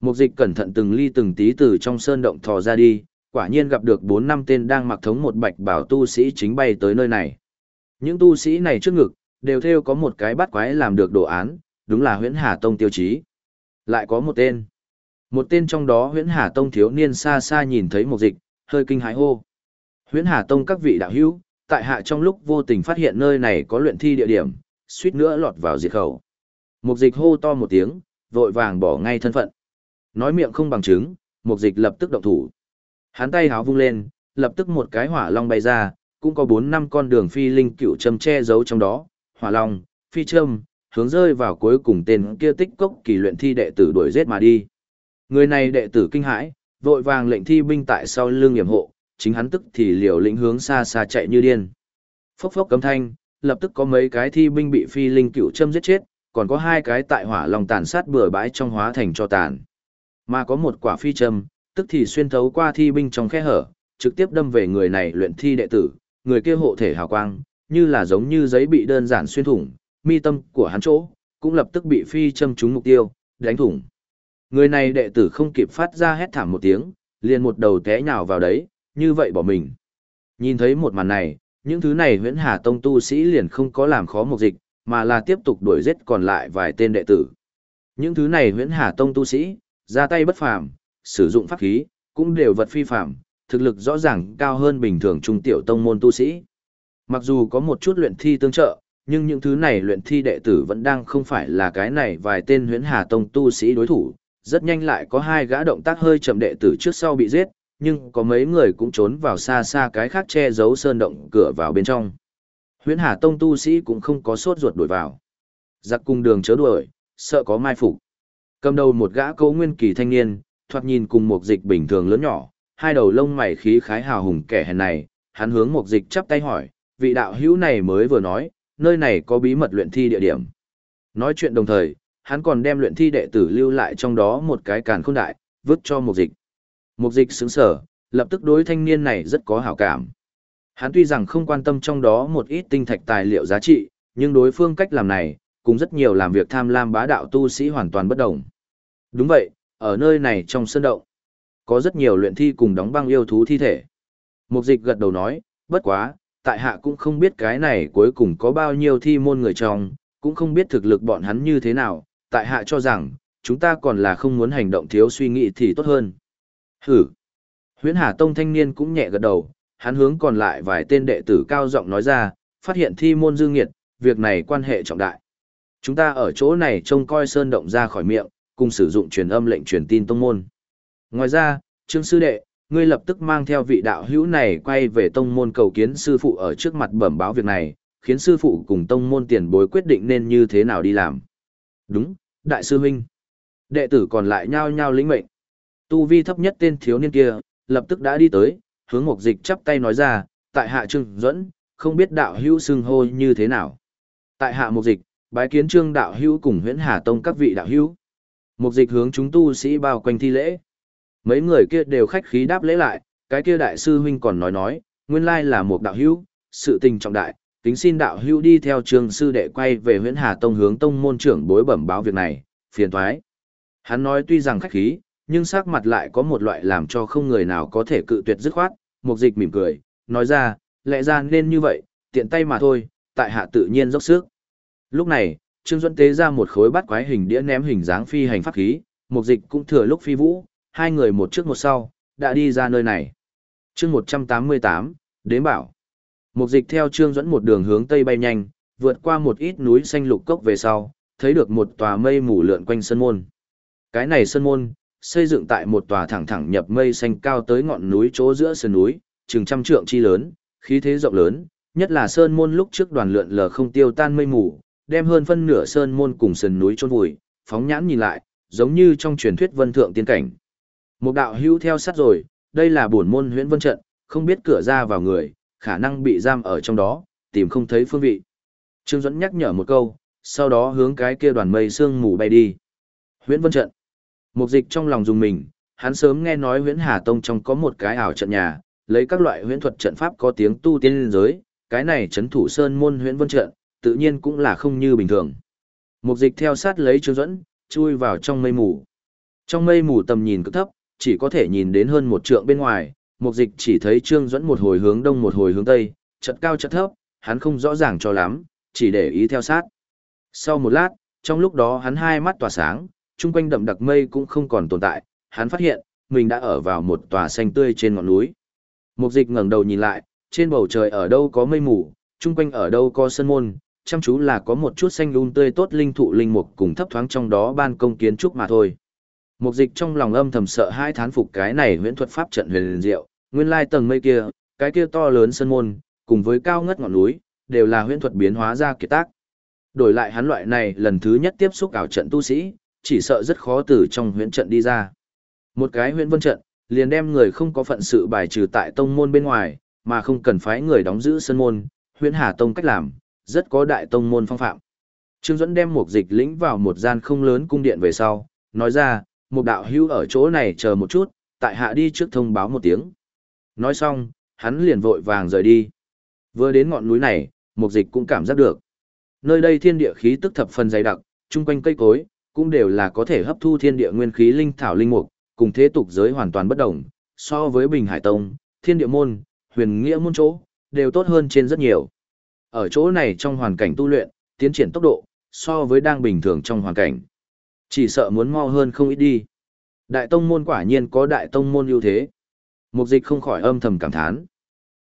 Một dịch cẩn thận từng ly từng tí từ trong sơn động thò ra đi, quả nhiên gặp được bốn năm tên đang mặc thống một bạch bảo tu sĩ chính bay tới nơi này. Những tu sĩ này trước ngực, đều theo có một cái bắt quái làm được đồ án, đúng là huyễn Hà Tông tiêu chí. Lại có một tên. Một tên trong đó huyễn Hà Tông thiếu niên xa xa nhìn thấy một dịch, hơi kinh hãi hô. Huyễn Hà Tông các vị đạo hữu, tại hạ trong lúc vô tình phát hiện nơi này có luyện thi địa điểm, suýt nữa lọt vào diệt khẩu. Mục dịch hô to một tiếng, vội vàng bỏ ngay thân phận. Nói miệng không bằng chứng, mục dịch lập tức động thủ. Hắn tay háo vung lên, lập tức một cái hỏa long bay ra, cũng có bốn năm con đường phi linh cựu châm che giấu trong đó, hỏa long, phi châm, hướng rơi vào cuối cùng tên kia tích cốc kỳ luyện thi đệ tử đuổi giết mà đi. Người này đệ tử kinh hãi, vội vàng lệnh thi binh tại sau lưng yểm hộ, chính hắn tức thì liều lĩnh hướng xa xa chạy như điên. Phốc phốc cấm thanh, lập tức có mấy cái thi binh bị phi linh cựu châm giết chết, còn có hai cái tại hỏa long tàn sát bừa bãi trong hóa thành cho tàn. Mà có một quả phi châm, tức thì xuyên thấu qua thi binh trong khe hở, trực tiếp đâm về người này luyện thi đệ tử, người kia hộ thể hào quang, như là giống như giấy bị đơn giản xuyên thủng, mi tâm của hắn chỗ, cũng lập tức bị phi châm trúng mục tiêu, đánh thủng. Người này đệ tử không kịp phát ra hét thảm một tiếng, liền một đầu té nhào vào đấy, như vậy bỏ mình. Nhìn thấy một màn này, những thứ này huyễn hà tông tu sĩ liền không có làm khó một dịch, mà là tiếp tục đuổi giết còn lại vài tên đệ tử. Những thứ này huyễn hà tông tu sĩ, ra tay bất phàm, sử dụng pháp khí, cũng đều vật phi phàm, thực lực rõ ràng cao hơn bình thường trung tiểu tông môn tu sĩ. Mặc dù có một chút luyện thi tương trợ, nhưng những thứ này luyện thi đệ tử vẫn đang không phải là cái này vài tên huyễn hà tông tu sĩ đối thủ, rất nhanh lại có hai gã động tác hơi chậm đệ tử trước sau bị giết, nhưng có mấy người cũng trốn vào xa xa cái khác che giấu sơn động cửa vào bên trong. Huyễn Hà Tông tu sĩ cũng không có sốt ruột đuổi vào. Giặc cung đường chớ đuổi, sợ có mai phục. Cầm đầu một gã cố nguyên kỳ thanh niên, thoạt nhìn cùng một dịch bình thường lớn nhỏ, hai đầu lông mày khí khái hào hùng kẻ hèn này, hắn hướng một dịch chắp tay hỏi, vị đạo hữu này mới vừa nói, nơi này có bí mật luyện thi địa điểm. Nói chuyện đồng thời, hắn còn đem luyện thi đệ tử lưu lại trong đó một cái càn khôn đại, vứt cho một dịch. Một dịch sững sở, lập tức đối thanh niên này rất có hảo cảm. Hắn tuy rằng không quan tâm trong đó một ít tinh thạch tài liệu giá trị, nhưng đối phương cách làm này, cũng rất nhiều làm việc tham lam bá đạo tu sĩ hoàn toàn bất đồng. Đúng vậy, ở nơi này trong sân động, có rất nhiều luyện thi cùng đóng băng yêu thú thi thể. Mục dịch gật đầu nói, bất quá, tại hạ cũng không biết cái này cuối cùng có bao nhiêu thi môn người trong, cũng không biết thực lực bọn hắn như thế nào, tại hạ cho rằng, chúng ta còn là không muốn hành động thiếu suy nghĩ thì tốt hơn. Hử! Huyễn Hà Tông thanh niên cũng nhẹ gật đầu, hắn hướng còn lại vài tên đệ tử cao giọng nói ra, phát hiện thi môn dư nghiệt, việc này quan hệ trọng đại. Chúng ta ở chỗ này trông coi sơn động ra khỏi miệng, cùng sử dụng truyền âm lệnh truyền tin tông môn. Ngoài ra, Trương Sư Đệ, ngươi lập tức mang theo vị đạo hữu này quay về tông môn cầu kiến sư phụ ở trước mặt bẩm báo việc này, khiến sư phụ cùng tông môn tiền bối quyết định nên như thế nào đi làm. Đúng, đại sư huynh. Đệ tử còn lại nhao nhao lĩnh mệnh. Tu vi thấp nhất tên thiếu niên kia, lập tức đã đi tới, hướng Mục Dịch chắp tay nói ra, tại hạ Trương dẫn không biết đạo hữu xưng hô như thế nào. Tại hạ Mục Dịch, bái kiến Trương đạo hữu cùng Huyễn Hà Tông các vị đạo hữu. Mục Dịch hướng chúng tu sĩ bao quanh thi lễ. Mấy người kia đều khách khí đáp lễ lại, cái kia đại sư huynh còn nói nói, nguyên lai là một đạo hữu, sự tình trọng đại, tính xin đạo hữu đi theo trường sư đệ quay về huyễn Hà Tông hướng tông môn trưởng bối bẩm báo việc này, phiền thoái. Hắn nói tuy rằng khách khí, nhưng sắc mặt lại có một loại làm cho không người nào có thể cự tuyệt dứt khoát, mục dịch mỉm cười, nói ra, lẽ ra nên như vậy, tiện tay mà thôi, tại hạ tự nhiên dốc sức. Lúc này, Trương Duẫn tế ra một khối bát quái hình đĩa ném hình dáng phi hành pháp khí, mục dịch cũng thừa lúc phi vũ, hai người một trước một sau, đã đi ra nơi này. chương 188, đến bảo. Mục dịch theo Trương Duẫn một đường hướng tây bay nhanh, vượt qua một ít núi xanh lục cốc về sau, thấy được một tòa mây mù lượn quanh sân môn. Cái này sân môn, xây dựng tại một tòa thẳng thẳng nhập mây xanh cao tới ngọn núi chỗ giữa sườn núi, chừng trăm trượng chi lớn, khí thế rộng lớn, nhất là sơn môn lúc trước đoàn lượn lờ không tiêu tan mây mù, đem hơn phân nửa sơn môn cùng sườn núi chôn vùi, phóng nhãn nhìn lại, giống như trong truyền thuyết vân thượng tiên cảnh. Một đạo hữu theo sát rồi, đây là bổn môn huyễn vân trận, không biết cửa ra vào người, khả năng bị giam ở trong đó, tìm không thấy phương vị. Trương Duẫn nhắc nhở một câu, sau đó hướng cái kia đoàn mây sương mù bay đi. Huyễn vân trận. Mục dịch trong lòng dùng mình, hắn sớm nghe nói huyễn Hà Tông trong có một cái ảo trận nhà, lấy các loại huyễn thuật trận pháp có tiếng tu tiên liên giới, cái này chấn thủ sơn môn huyễn vân trận, tự nhiên cũng là không như bình thường. Mục dịch theo sát lấy Trương Duẫn, chui vào trong mây mù. Trong mây mù tầm nhìn cực thấp, chỉ có thể nhìn đến hơn một trượng bên ngoài, mục dịch chỉ thấy Trương Duẫn một hồi hướng đông một hồi hướng tây, chật cao chật thấp, hắn không rõ ràng cho lắm, chỉ để ý theo sát. Sau một lát, trong lúc đó hắn hai mắt tỏa sáng, chung quanh đậm đặc mây cũng không còn tồn tại, hắn phát hiện, mình đã ở vào một tòa xanh tươi trên ngọn núi. Mục dịch ngẩng đầu nhìn lại, trên bầu trời ở đâu có mây mù, chung quanh ở đâu có sân môn, chăm chú là có một chút xanh lun tươi tốt linh thụ linh mục cùng thấp thoáng trong đó ban công kiến trúc mà thôi. Mục dịch trong lòng âm thầm sợ hai thán phục cái này huyễn thuật pháp trận huyền diệu, nguyên lai tầng mây kia, cái kia to lớn sân môn, cùng với cao ngất ngọn núi, đều là huyễn thuật biến hóa ra kiệt tác. Đổi lại hắn loại này lần thứ nhất tiếp xúc ảo trận tu sĩ, chỉ sợ rất khó từ trong huyễn trận đi ra. Một cái huyễn vân trận, liền đem người không có phận sự bài trừ tại tông môn bên ngoài, mà không cần phái người đóng giữ sân môn, huyễn hà tông cách làm, rất có đại tông môn phong phạm. Trương Duẫn đem một dịch lĩnh vào một gian không lớn cung điện về sau, nói ra, một đạo hưu ở chỗ này chờ một chút, tại hạ đi trước thông báo một tiếng. Nói xong, hắn liền vội vàng rời đi. Vừa đến ngọn núi này, một dịch cũng cảm giác được. Nơi đây thiên địa khí tức thập phần dày đặc, chung quanh cây cối, cũng đều là có thể hấp thu thiên địa nguyên khí linh thảo linh mục, cùng thế tục giới hoàn toàn bất đồng, so với Bình Hải Tông, Thiên Địa môn, Huyền Nghĩa môn chỗ, đều tốt hơn trên rất nhiều. Ở chỗ này trong hoàn cảnh tu luyện, tiến triển tốc độ, so với đang bình thường trong hoàn cảnh. Chỉ sợ muốn mau hơn không ít đi. Đại tông môn quả nhiên có đại tông môn ưu thế. Mục dịch không khỏi âm thầm cảm thán.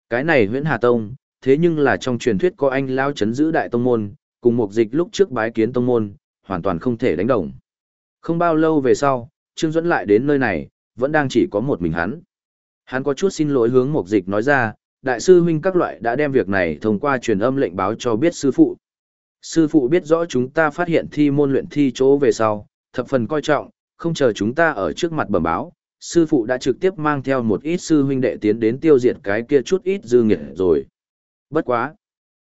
Cái này huyễn Hà Tông, thế nhưng là trong truyền thuyết có anh lao chấn giữ đại tông môn, cùng mục dịch lúc trước bái kiến tông môn, hoàn toàn không thể đánh đồng. Không bao lâu về sau, Trương Duẫn lại đến nơi này, vẫn đang chỉ có một mình hắn. Hắn có chút xin lỗi hướng mục dịch nói ra, đại sư huynh các loại đã đem việc này thông qua truyền âm lệnh báo cho biết sư phụ. Sư phụ biết rõ chúng ta phát hiện thi môn luyện thi chỗ về sau, thập phần coi trọng, không chờ chúng ta ở trước mặt bẩm báo, sư phụ đã trực tiếp mang theo một ít sư huynh đệ tiến đến tiêu diệt cái kia chút ít dư nghiệt rồi. Bất quá.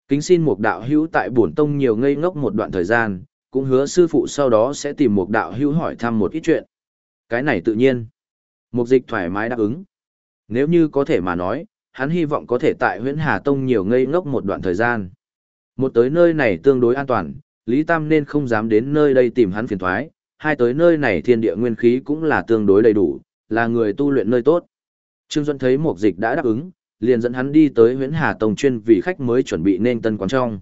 Kính xin một đạo hữu tại bổn tông nhiều ngây ngốc một đoạn thời gian, cũng hứa sư phụ sau đó sẽ tìm một đạo hữu hỏi thăm một ít chuyện. Cái này tự nhiên. Mục dịch thoải mái đáp ứng. Nếu như có thể mà nói, hắn hy vọng có thể tại huyện Hà Tông nhiều ngây ngốc một đoạn thời gian. Một tới nơi này tương đối an toàn, Lý Tam nên không dám đến nơi đây tìm hắn phiền thoái, hai tới nơi này thiên địa nguyên khí cũng là tương đối đầy đủ, là người tu luyện nơi tốt. Trương Duân thấy Mục Dịch đã đáp ứng, liền dẫn hắn đi tới Huyễn Hà Tông chuyên vì khách mới chuẩn bị nên tân quán trong.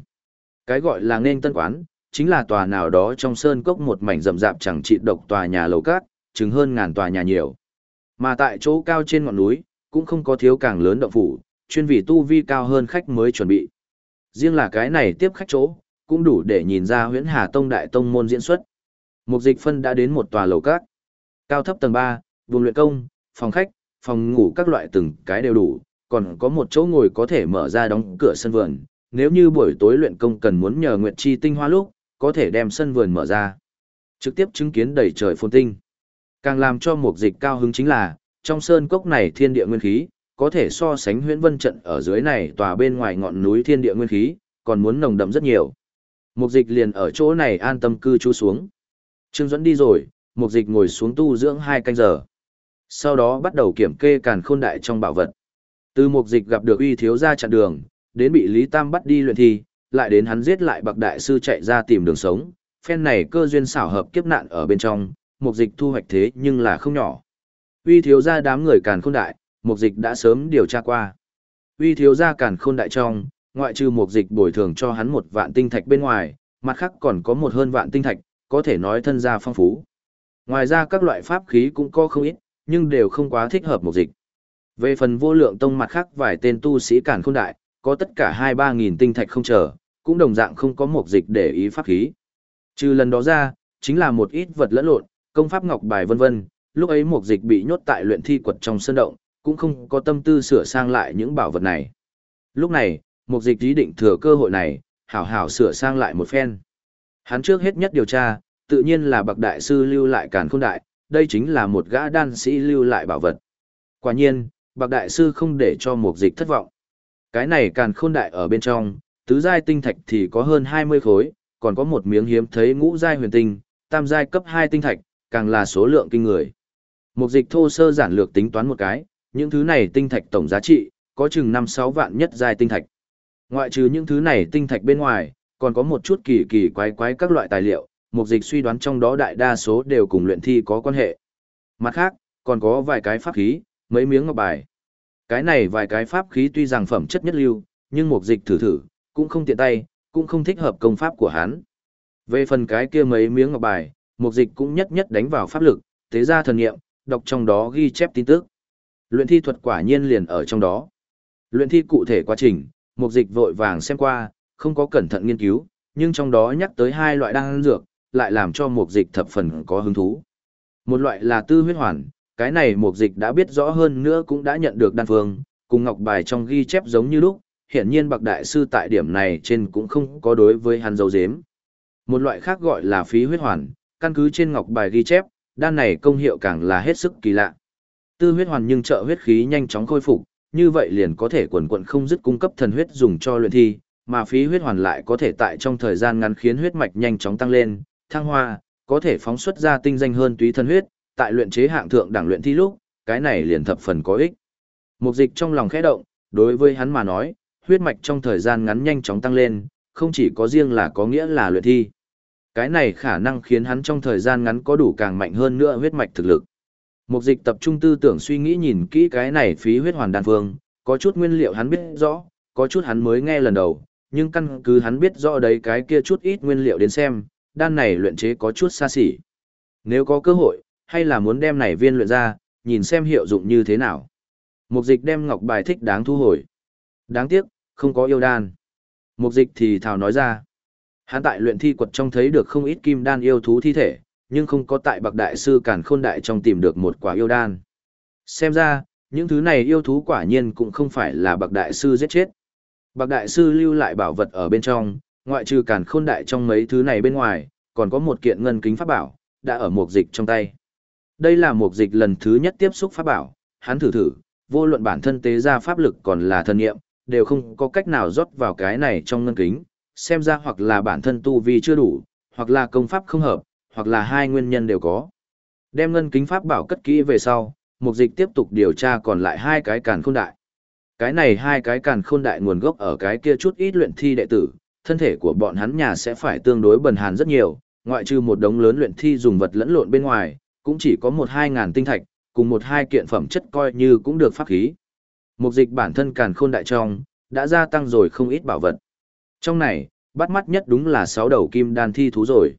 Cái gọi là nên tân quán, chính là tòa nào đó trong sơn cốc một mảnh rậm rạp chẳng trị độc tòa nhà lầu cát, chứng hơn ngàn tòa nhà nhiều. Mà tại chỗ cao trên ngọn núi, cũng không có thiếu càng lớn động phủ, chuyên vì tu vi cao hơn khách mới chuẩn bị. Riêng là cái này tiếp khách chỗ, cũng đủ để nhìn ra huyễn hà tông đại tông môn diễn xuất. Mục dịch phân đã đến một tòa lầu cát. Cao thấp tầng 3, vùng luyện công, phòng khách, phòng ngủ các loại từng cái đều đủ, còn có một chỗ ngồi có thể mở ra đóng cửa sân vườn. Nếu như buổi tối luyện công cần muốn nhờ Nguyệt Chi tinh hoa lúc, có thể đem sân vườn mở ra. Trực tiếp chứng kiến đầy trời phồn tinh. Càng làm cho mục dịch cao hứng chính là, trong sơn cốc này thiên địa nguyên khí, có thể so sánh huyễn vân trận ở dưới này tòa bên ngoài ngọn núi thiên địa nguyên khí, còn muốn nồng đậm rất nhiều. Mục dịch liền ở chỗ này an tâm cư trú xuống. Trương Duẫn đi rồi, mục dịch ngồi xuống tu dưỡng hai canh giờ. Sau đó bắt đầu kiểm kê càn khôn đại trong bảo vật. Từ mục dịch gặp được uy thiếu gia chặn đường, đến bị Lý Tam bắt đi luyện thi, lại đến hắn giết lại bậc đại sư chạy ra tìm đường sống, phen này cơ duyên xảo hợp kiếp nạn ở bên trong, mục dịch thu hoạch thế nhưng là không nhỏ. Uy thiếu gia đám người càn khôn đại, mục dịch đã sớm điều tra qua. Uy thiếu gia càn khôn đại trong, ngoại trừ mục dịch bồi thường cho hắn một vạn tinh thạch bên ngoài, mặt khác còn có một hơn vạn tinh thạch, có thể nói thân gia phong phú. Ngoài ra các loại pháp khí cũng có không ít, nhưng đều không quá thích hợp mục dịch. Về phần vô lượng tông mặt khác vài tên tu sĩ càn khôn đại, có tất cả hai ba nghìn tinh thạch không chờ, cũng đồng dạng không có mục dịch để ý pháp khí. Trừ lần đó ra, chính là một ít vật lẫn lộn, công pháp ngọc bài vân vân, lúc ấy mục dịch bị nhốt tại luyện thi quật trong sân động, cũng không có tâm tư sửa sang lại những bảo vật này. Lúc này, mục dịch ý định thừa cơ hội này, hảo hảo sửa sang lại một phen. Hắn trước hết nhất điều tra, tự nhiên là bậc đại sư lưu lại càn khôn đại, đây chính là một gã đan sĩ lưu lại bảo vật. Quả nhiên, bậc đại sư không để cho mục dịch thất vọng. Cái này càn khôn đại ở bên trong, tứ giai tinh thạch thì có hơn 20 khối, còn có một miếng hiếm thấy ngũ giai huyền tinh, tam giai cấp 2 tinh thạch, càng là số lượng kinh người. Mục dịch thô sơ giản lược tính toán một cái, những thứ này tinh thạch tổng giá trị, có chừng 5-6 vạn nhất giai tinh thạch. Ngoại trừ những thứ này tinh thạch bên ngoài, còn có một chút kỳ kỳ quái quái các loại tài liệu, mục dịch suy đoán trong đó đại đa số đều cùng luyện thi có quan hệ. Mặt khác, còn có vài cái pháp khí, mấy miếng ngọc bài. Cái này vài cái pháp khí tuy rằng phẩm chất nhất lưu, nhưng mục dịch thử thử, cũng không tiện tay, cũng không thích hợp công pháp của hắn. Về phần cái kia mấy miếng ngọc bài, mục dịch cũng nhất nhất đánh vào pháp lực, tế ra thần nghiệm, đọc trong đó ghi chép tin tức. Luyện thi thuật quả nhiên liền ở trong đó. Luyện thi cụ thể quá trình, mục dịch vội vàng xem qua, không có cẩn thận nghiên cứu, nhưng trong đó nhắc tới hai loại đan dược, lại làm cho mục dịch thập phần có hứng thú. Một loại là tư huyết hoàn, cái này mục dịch đã biết rõ hơn nữa cũng đã nhận được đan phương, cùng ngọc bài trong ghi chép giống như lúc, hiện nhiên bậc đại sư tại điểm này trên cũng không có đối với hắn dấu dếm. Một loại khác gọi là phí huyết hoàn, căn cứ trên ngọc bài ghi chép, đan này công hiệu càng là hết sức kỳ lạ. Tư huyết hoàn nhưng trợ huyết khí nhanh chóng khôi phục, như vậy liền có thể quần quận không dứt cung cấp thần huyết dùng cho luyện thi, mà phí huyết hoàn lại có thể tại trong thời gian ngắn khiến huyết mạch nhanh chóng tăng lên, thăng hoa, có thể phóng xuất ra tinh danh hơn túy thần huyết, tại luyện chế hạng thượng đẳng luyện thi lúc, cái này liền thập phần có ích. Mục dịch trong lòng khẽ động, đối với hắn mà nói, huyết mạch trong thời gian ngắn nhanh chóng tăng lên, không chỉ có riêng là có nghĩa là luyện thi. Cái này khả năng khiến hắn trong thời gian ngắn có đủ càng mạnh hơn nữa huyết mạch thực lực. Mục dịch tập trung tư tưởng suy nghĩ nhìn kỹ cái này phí huyết hoàn đan phương, có chút nguyên liệu hắn biết rõ, có chút hắn mới nghe lần đầu, nhưng căn cứ hắn biết rõ đấy cái kia chút ít nguyên liệu đến xem, đan này luyện chế có chút xa xỉ. Nếu có cơ hội, hay là muốn đem này viên luyện ra, nhìn xem hiệu dụng như thế nào. Mục dịch đem ngọc bài thích đáng thu hồi. Đáng tiếc, không có yêu đan. Mục dịch thì thào nói ra. Hắn tại luyện thi quật trong thấy được không ít kim đan yêu thú thi thể, nhưng không có tại bậc đại sư cản khôn đại trong tìm được một quả yêu đan. Xem ra, những thứ này yêu thú quả nhiên cũng không phải là bậc đại sư giết chết. Bậc đại sư lưu lại bảo vật ở bên trong, ngoại trừ cản khôn đại trong mấy thứ này bên ngoài, còn có một kiện ngân kính pháp bảo, đã ở mục dịch trong tay. Đây là mục dịch lần thứ nhất tiếp xúc pháp bảo, hắn thử thử, vô luận bản thân tế ra pháp lực còn là thân nghiệm, đều không có cách nào rót vào cái này trong ngân kính, xem ra hoặc là bản thân tu vi chưa đủ, hoặc là công pháp không hợp, hoặc là hai nguyên nhân đều có. Đem ngân kính pháp bảo cất kỹ về sau, mục dịch tiếp tục điều tra còn lại hai cái càn khôn đại. Cái này hai cái càn khôn đại nguồn gốc ở cái kia chút ít luyện thi đệ tử, thân thể của bọn hắn nhà sẽ phải tương đối bần hàn rất nhiều, ngoại trừ một đống lớn luyện thi dùng vật lẫn lộn bên ngoài, cũng chỉ có một hai ngàn tinh thạch, cùng một hai kiện phẩm chất coi như cũng được pháp khí. Mục dịch bản thân càn khôn đại trong, đã gia tăng rồi không ít bảo vật. Trong này, bắt mắt nhất đúng là sáu đầu kim đan thi thú rồi.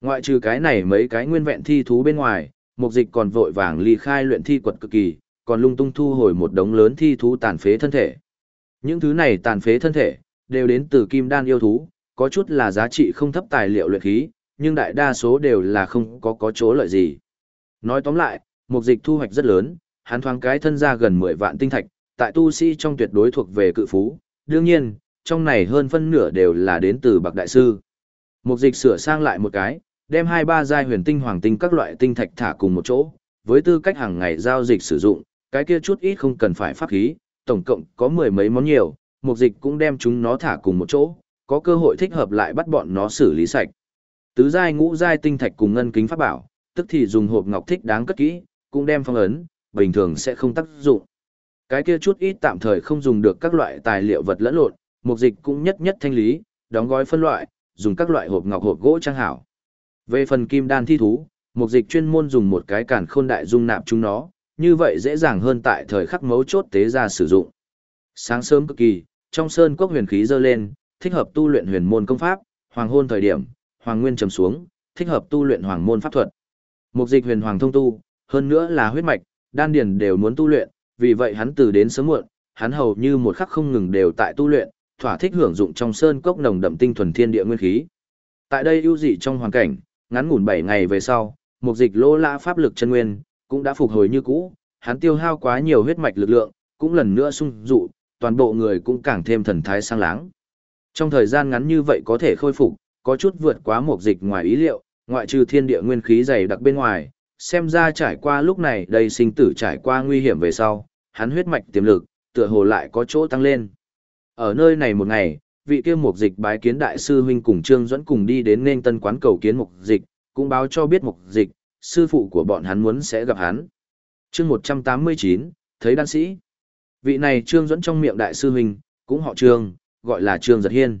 Ngoại trừ cái này mấy cái nguyên vẹn thi thú bên ngoài, mục dịch còn vội vàng ly khai luyện thi quật cực kỳ, còn lung tung thu hồi một đống lớn thi thú tàn phế thân thể. Những thứ này tàn phế thân thể, đều đến từ kim đan yêu thú, có chút là giá trị không thấp tài liệu luyện khí, nhưng đại đa số đều là không có có chỗ lợi gì. Nói tóm lại, mục dịch thu hoạch rất lớn, hắn thoáng cái thân ra gần 10 vạn tinh thạch, tại tu sĩ trong tuyệt đối thuộc về cự phú, đương nhiên, trong này hơn phân nửa đều là đến từ bậc đại sư. Mục dịch sửa sang lại một cái, đem hai ba giai huyền tinh hoàng tinh các loại tinh thạch thả cùng một chỗ, với tư cách hàng ngày giao dịch sử dụng, cái kia chút ít không cần phải pháp khí, tổng cộng có mười mấy món nhiều, mục dịch cũng đem chúng nó thả cùng một chỗ, có cơ hội thích hợp lại bắt bọn nó xử lý sạch. Tứ giai ngũ giai tinh thạch cùng ngân kính pháp bảo, tức thì dùng hộp ngọc thích đáng cất kỹ, cũng đem phong ấn, bình thường sẽ không tác dụng. Cái kia chút ít tạm thời không dùng được các loại tài liệu vật lẫn lộn, mục dịch cũng nhất nhất thanh lý, đóng gói phân loại, dùng các loại hộp ngọc hộp gỗ trang hảo. Về phần kim đan thi thú, mục dịch chuyên môn dùng một cái càn khôn đại dung nạp chúng nó, như vậy dễ dàng hơn tại thời khắc mấu chốt tế ra sử dụng. Sáng sớm cực kỳ, trong sơn quốc huyền khí dơ lên, thích hợp tu luyện huyền môn công pháp, hoàng hôn thời điểm, hoàng nguyên trầm xuống, thích hợp tu luyện hoàng môn pháp thuật. Mục dịch huyền hoàng thông tu, hơn nữa là huyết mạch, đan điền đều muốn tu luyện, vì vậy hắn từ đến sớm muộn, hắn hầu như một khắc không ngừng đều tại tu luyện, thỏa thích hưởng dụng trong sơn cốc nồng đậm tinh thuần thiên địa nguyên khí. Tại đây ưu dị trong hoàn cảnh, ngắn ngủn 7 ngày về sau, mục dịch lỗ lã pháp lực chân nguyên cũng đã phục hồi như cũ, hắn tiêu hao quá nhiều huyết mạch lực lượng, cũng lần nữa sung dụ, toàn bộ người cũng càng thêm thần thái sang láng. Trong thời gian ngắn như vậy có thể khôi phục, có chút vượt quá mục dịch ngoài ý liệu, ngoại trừ thiên địa nguyên khí dày đặc bên ngoài, xem ra trải qua lúc này đây sinh tử trải qua nguy hiểm về sau, hắn huyết mạch tiềm lực, tựa hồ lại có chỗ tăng lên. Ở nơi này một ngày, vị kia mục dịch bái kiến đại sư huynh cùng Trương Duẫn cùng đi đến nên tân quán cầu kiến mục dịch, cũng báo cho biết mục dịch, sư phụ của bọn hắn muốn sẽ gặp hắn. chương 189, thấy đan sĩ. Vị này Trương Duẫn trong miệng đại sư huynh, cũng họ Trương, gọi là Trương Giật Hiên.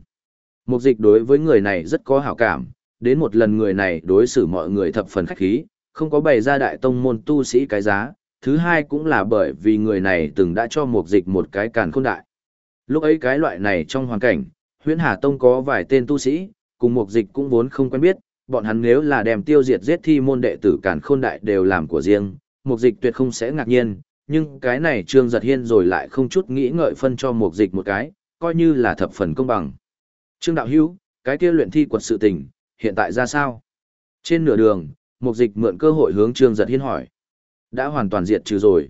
Mục dịch đối với người này rất có hảo cảm, đến một lần người này đối xử mọi người thập phần khách khí, không có bày ra đại tông môn tu sĩ cái giá, thứ hai cũng là bởi vì người này từng đã cho mục dịch một cái càn khôn đại. Lúc ấy cái loại này trong hoàn cảnh, huyễn Hà Tông có vài tên tu sĩ, cùng mục dịch cũng vốn không quen biết, bọn hắn nếu là đem tiêu diệt giết thi môn đệ tử càn khôn đại đều làm của riêng, mục dịch tuyệt không sẽ ngạc nhiên, nhưng cái này Trương Giật Hiên rồi lại không chút nghĩ ngợi phân cho mục dịch một cái, coi như là thập phần công bằng. Trương Đạo Hữu cái kia luyện thi quật sự tình, hiện tại ra sao? Trên nửa đường, mục dịch mượn cơ hội hướng Trương Giật Hiên hỏi. Đã hoàn toàn diệt trừ rồi.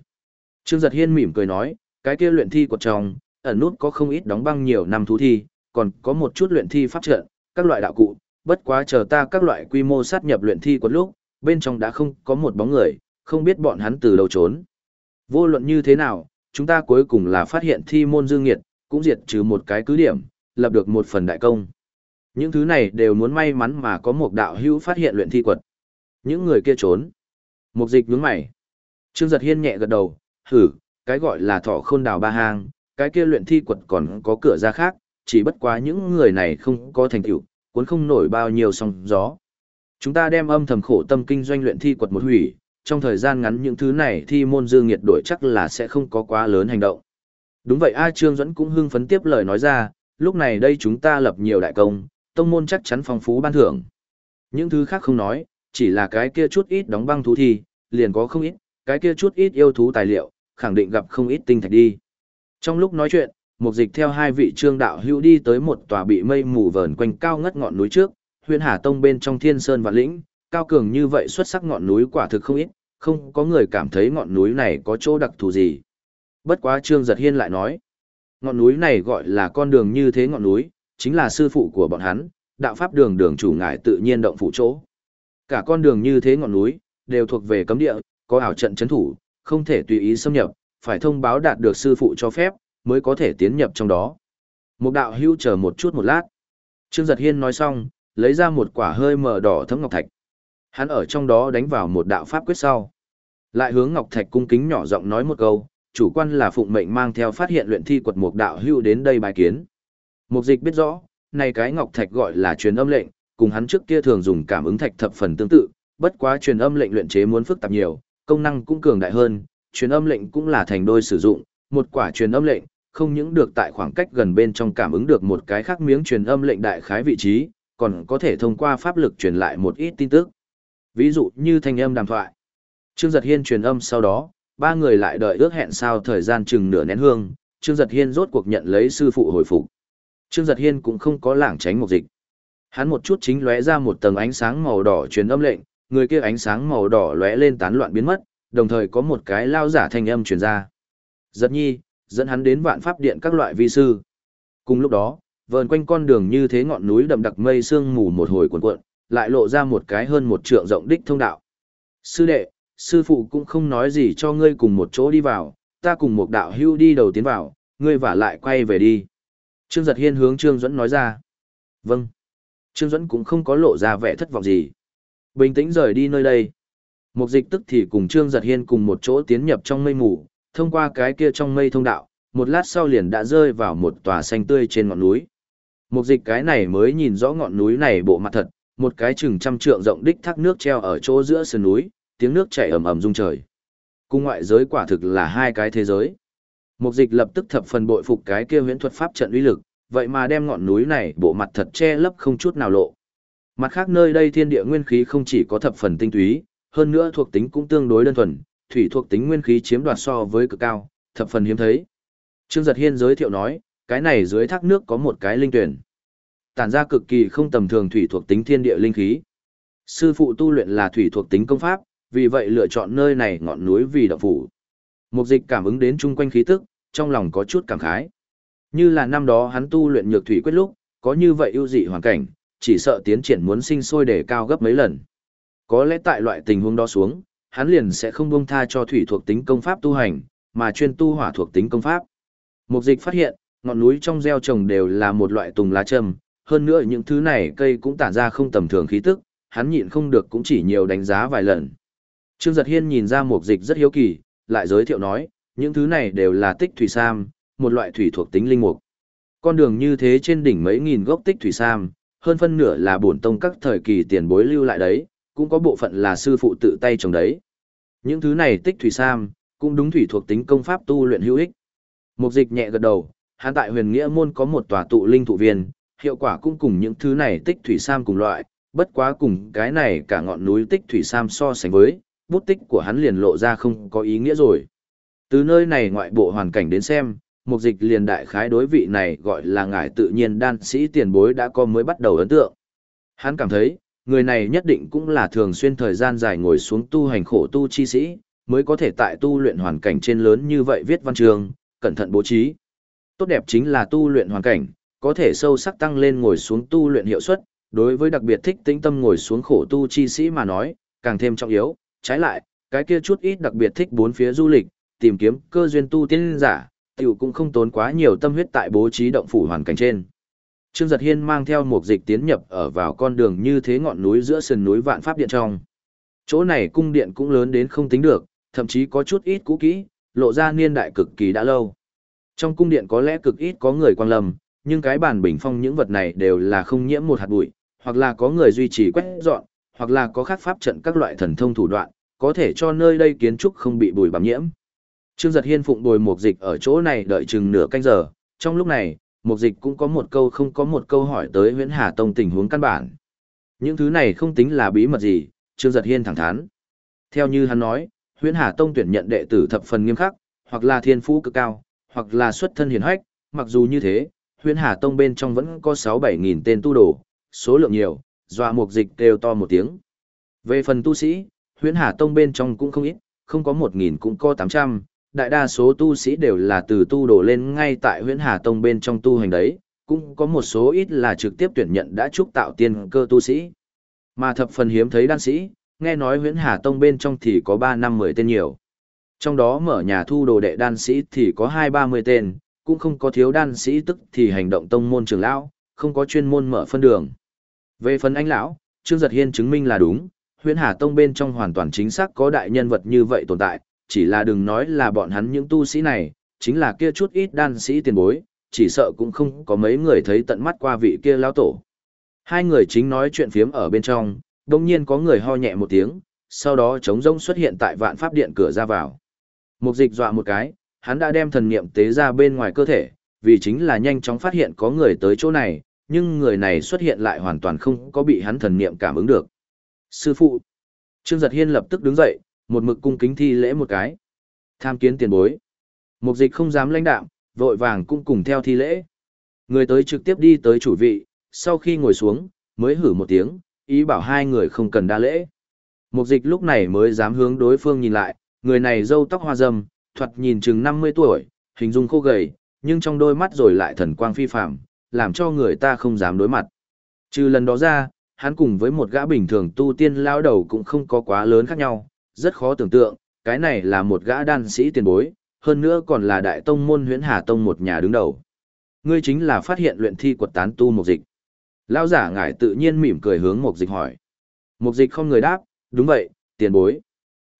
Trương Giật Hiên mỉm cười nói, cái kia luyện thi quật trong, ẩn nút có không ít đóng băng nhiều năm thú thi, còn có một chút luyện thi pháp trận, các loại đạo cụ, bất quá chờ ta các loại quy mô sát nhập luyện thi quật lúc, bên trong đã không có một bóng người, không biết bọn hắn từ đâu trốn. Vô luận như thế nào, chúng ta cuối cùng là phát hiện thi môn dương nghiệt, cũng diệt trừ một cái cứ điểm, lập được một phần đại công. Những thứ này đều muốn may mắn mà có một đạo hữu phát hiện luyện thi quật. Những người kia trốn. Mục dịch nhướng mày. Trương giật hiên nhẹ gật đầu, hử, cái gọi là thọ khôn đào ba hang, cái kia luyện thi quật còn có cửa ra khác, chỉ bất quá những người này không có thành tựu, cuốn không nổi bao nhiêu sóng gió. Chúng ta đem âm thầm khổ tâm kinh doanh luyện thi quật một hủy, trong thời gian ngắn những thứ này thi môn dương nghiệt đổi chắc là sẽ không có quá lớn hành động. Đúng vậy A Trương Duẫn cũng hưng phấn tiếp lời nói ra, lúc này đây chúng ta lập nhiều đại công, tông môn chắc chắn phong phú ban thưởng. Những thứ khác không nói, chỉ là cái kia chút ít đóng băng thú thi, liền có không ít, cái kia chút ít yêu thú tài liệu, khẳng định gặp không ít tinh thạch đi. Trong lúc nói chuyện, một dịch theo hai vị trương đạo hữu đi tới một tòa bị mây mù vờn quanh cao ngất ngọn núi trước, huyền hà tông bên trong thiên sơn và lĩnh, cao cường như vậy xuất sắc ngọn núi quả thực không ít, không có người cảm thấy ngọn núi này có chỗ đặc thù gì. Bất quá trương giật hiên lại nói, ngọn núi này gọi là con đường như thế ngọn núi, chính là sư phụ của bọn hắn, đạo pháp đường đường chủ ngải tự nhiên động phủ chỗ. Cả con đường như thế ngọn núi, đều thuộc về cấm địa, có ảo trận chấn thủ, không thể tùy ý xâm nhập, phải thông báo đạt được sư phụ cho phép, mới có thể tiến nhập trong đó. Một đạo hưu chờ một chút một lát. Trương Giật Hiên nói xong, lấy ra một quả hơi mờ đỏ thấm ngọc thạch. Hắn ở trong đó đánh vào một đạo pháp quyết sau. Lại hướng ngọc thạch cung kính nhỏ giọng nói một câu, chủ quan là phụng mệnh mang theo phát hiện luyện thi quật một đạo hưu đến đây bài kiến. Mục dịch biết rõ, này cái ngọc thạch gọi là truyền âm lệnh, cùng hắn trước kia thường dùng cảm ứng thạch thập phần tương tự, bất quá truyền âm lệnh luyện chế muốn phức tạp nhiều, công năng cũng cường đại hơn, truyền âm lệnh cũng là thành đôi sử dụng, một quả truyền âm lệnh, không những được tại khoảng cách gần bên trong cảm ứng được một cái khác miếng truyền âm lệnh đại khái vị trí, còn có thể thông qua pháp lực truyền lại một ít tin tức. Ví dụ như thanh âm đàm thoại. Trương Giật Hiên truyền âm sau đó, ba người lại đợi ước hẹn sau thời gian chừng nửa nén hương, Trương Giật Hiên rốt cuộc nhận lấy sư phụ hồi phục. Trương Giật Hiên cũng không có lảng tránh một dịch. Hắn một chút chính lóe ra một tầng ánh sáng màu đỏ truyền âm lệnh, người kia ánh sáng màu đỏ lóe lên tán loạn biến mất, đồng thời có một cái lao giả thanh âm truyền ra. Giật nhi, dẫn hắn đến vạn pháp điện các loại vi sư. Cùng lúc đó, vờn quanh con đường như thế ngọn núi đậm đặc mây sương mù một hồi cuộn cuộn, lại lộ ra một cái hơn một trượng rộng đích thông đạo. Sư đệ, sư phụ cũng không nói gì cho ngươi cùng một chỗ đi vào, ta cùng một đạo hưu đi đầu tiến vào, ngươi vả lại quay về đi. Trương Giật Hiên hướng Trương Duẫn nói ra. Vâng. Trương Duẫn cũng không có lộ ra vẻ thất vọng gì. Bình tĩnh rời đi nơi đây. Mục dịch tức thì cùng Trương Giật Hiên cùng một chỗ tiến nhập trong mây mù, thông qua cái kia trong mây thông đạo, một lát sau liền đã rơi vào một tòa xanh tươi trên ngọn núi. Mục dịch cái này mới nhìn rõ ngọn núi này bộ mặt thật, một cái chừng trăm trượng rộng đích thác nước treo ở chỗ giữa sườn núi, tiếng nước chảy ầm ầm rung trời. Cung ngoại giới quả thực là hai cái thế giới. Mục dịch lập tức thập phần bội phục cái kia huyễn thuật pháp trận uy lực, vậy mà đem ngọn núi này bộ mặt thật che lấp không chút nào lộ. Mặt khác nơi đây thiên địa nguyên khí không chỉ có thập phần tinh túy, hơn nữa thuộc tính cũng tương đối đơn thuần, thủy thuộc tính nguyên khí chiếm đoạt so với cực cao, thập phần hiếm thấy. Trương Giật Hiên giới thiệu nói, cái này dưới thác nước có một cái linh tuyển. Tản ra cực kỳ không tầm thường thủy thuộc tính thiên địa linh khí. Sư phụ tu luyện là thủy thuộc tính công pháp, vì vậy lựa chọn nơi này ngọn núi vì đạo phủ. Mục dịch cảm ứng đến chung quanh khí tức, trong lòng có chút cảm khái. Như là năm đó hắn tu luyện nhược thủy quyết lúc, có như vậy ưu dị hoàn cảnh, chỉ sợ tiến triển muốn sinh sôi để cao gấp mấy lần. Có lẽ tại loại tình huống đó xuống, hắn liền sẽ không buông tha cho thủy thuộc tính công pháp tu hành, mà chuyên tu hỏa thuộc tính công pháp. Mục dịch phát hiện, ngọn núi trong gieo trồng đều là một loại tùng lá châm, hơn nữa những thứ này cây cũng tản ra không tầm thường khí tức, hắn nhịn không được cũng chỉ nhiều đánh giá vài lần. Trương Giật Hiên nhìn ra mục dịch rất hiếu kỳ, lại giới thiệu nói, những thứ này đều là tích thủy sam, một loại thủy thuộc tính linh mục. Con đường như thế trên đỉnh mấy nghìn gốc tích thủy sam, hơn phân nửa là bổn tông các thời kỳ tiền bối lưu lại đấy, cũng có bộ phận là sư phụ tự tay trồng đấy. Những thứ này tích thủy sam, cũng đúng thủy thuộc tính công pháp tu luyện hữu ích. Mục dịch nhẹ gật đầu, hắn tại huyền nghĩa môn có một tòa tụ linh thụ viên, hiệu quả cũng cùng những thứ này tích thủy sam cùng loại, bất quá cùng cái này cả ngọn núi tích thủy sam so sánh với, bút tích của hắn liền lộ ra không có ý nghĩa rồi. Từ nơi này ngoại bộ hoàn cảnh đến xem, mục dịch liền đại khái đối vị này gọi là ngài tự nhiên đan sĩ tiền bối đã có mới bắt đầu ấn tượng. Hắn cảm thấy, người này nhất định cũng là thường xuyên thời gian dài ngồi xuống tu hành khổ tu chi sĩ, mới có thể tại tu luyện hoàn cảnh trên lớn như vậy viết văn trường, cẩn thận bố trí. Tốt đẹp chính là tu luyện hoàn cảnh, có thể sâu sắc tăng lên ngồi xuống tu luyện hiệu suất, đối với đặc biệt thích tĩnh tâm ngồi xuống khổ tu chi sĩ mà nói, càng thêm trọng yếu, trái lại, cái kia chút ít đặc biệt thích bốn phía du lịch, tìm kiếm cơ duyên tu tiên giả, tiểu cũng không tốn quá nhiều tâm huyết tại bố trí động phủ hoàn cảnh trên. Trương Giật Hiên mang theo một dịch tiến nhập ở vào con đường như thế ngọn núi giữa sườn núi vạn pháp điện trong. Chỗ này cung điện cũng lớn đến không tính được, thậm chí có chút ít cũ kỹ, lộ ra niên đại cực kỳ đã lâu. Trong cung điện có lẽ cực ít có người quan lâm, nhưng cái bàn bình phong những vật này đều là không nhiễm một hạt bụi, hoặc là có người duy trì quét dọn, hoặc là có khác pháp trận các loại thần thông thủ đoạn, có thể cho nơi đây kiến trúc không bị bụi bặm nhiễm. Trương Giật Hiên phụng bồi một dịch ở chỗ này đợi chừng nửa canh giờ, trong lúc này, một dịch cũng có một câu không có một câu hỏi tới Huyễn Hà Tông tình huống căn bản. Những thứ này không tính là bí mật gì, Trương Giật Hiên thẳng thắn. Theo như hắn nói, Huyễn Hà Tông tuyển nhận đệ tử thập phần nghiêm khắc, hoặc là thiên phú cực cao, hoặc là xuất thân hiền hách, mặc dù như thế, Huyễn Hà Tông bên trong vẫn có 6-7 nghìn tên tu đồ, số lượng nhiều, dọa mục dịch đều to một tiếng. Về phần tu sĩ, Huyễn Hà Tông bên trong cũng không ít, không có 1 nghìn cũng có 800, đại đa số tu sĩ đều là từ tu đồ lên ngay tại Huyễn Hà Tông bên trong tu hành đấy, cũng có một số ít là trực tiếp tuyển nhận đã trúc tạo tiên cơ tu sĩ. Mà thập phần hiếm thấy đan sĩ, nghe nói Huyễn Hà Tông bên trong thì có 3 năm 10 tên nhiều. Trong đó mở nhà thu đồ đệ đan sĩ thì có 2-30 tên, cũng không có thiếu đan sĩ tức thì hành động tông môn trường lão, không có chuyên môn mở phân đường. Về phần anh lão, Trương Giật Hiên chứng minh là đúng, Huyễn Hà Tông bên trong hoàn toàn chính xác có đại nhân vật như vậy tồn tại, chỉ là đừng nói là bọn hắn những tu sĩ này, chính là kia chút ít đan sĩ tiền bối, chỉ sợ cũng không có mấy người thấy tận mắt qua vị kia lão tổ. Hai người chính nói chuyện phiếm ở bên trong, đồng nhiên có người ho nhẹ một tiếng, sau đó trống rỗng xuất hiện tại vạn pháp điện cửa ra vào. Mục dịch dọa một cái, hắn đã đem thần niệm tế ra bên ngoài cơ thể, vì chính là nhanh chóng phát hiện có người tới chỗ này, nhưng người này xuất hiện lại hoàn toàn không có bị hắn thần niệm cảm ứng được. Sư phụ! Trương Giật Hiên lập tức đứng dậy, một mực cung kính thi lễ một cái. Tham kiến tiền bối. Mục dịch không dám lãnh đạm, vội vàng cũng cùng theo thi lễ. Người tới trực tiếp đi tới chủ vị, sau khi ngồi xuống, mới hử một tiếng, ý bảo hai người không cần đa lễ. Mục dịch lúc này mới dám hướng đối phương nhìn lại, người này râu tóc hoa râm, thoạt nhìn chừng 50 tuổi, hình dung khô gầy, nhưng trong đôi mắt rồi lại thần quang phi phạm, làm cho người ta không dám đối mặt. Trừ lần đó ra, hắn cùng với một gã bình thường tu tiên lao đầu cũng không có quá lớn khác nhau, rất khó tưởng tượng, cái này là một gã đan sĩ tiền bối, hơn nữa còn là đại tông môn huyễn hà tông một nhà đứng đầu. Ngươi chính là phát hiện luyện thi quật tán tu một dịch. Lão giả ngải tự nhiên mỉm cười hướng một dịch hỏi. Một dịch không người đáp, đúng vậy, tiền bối.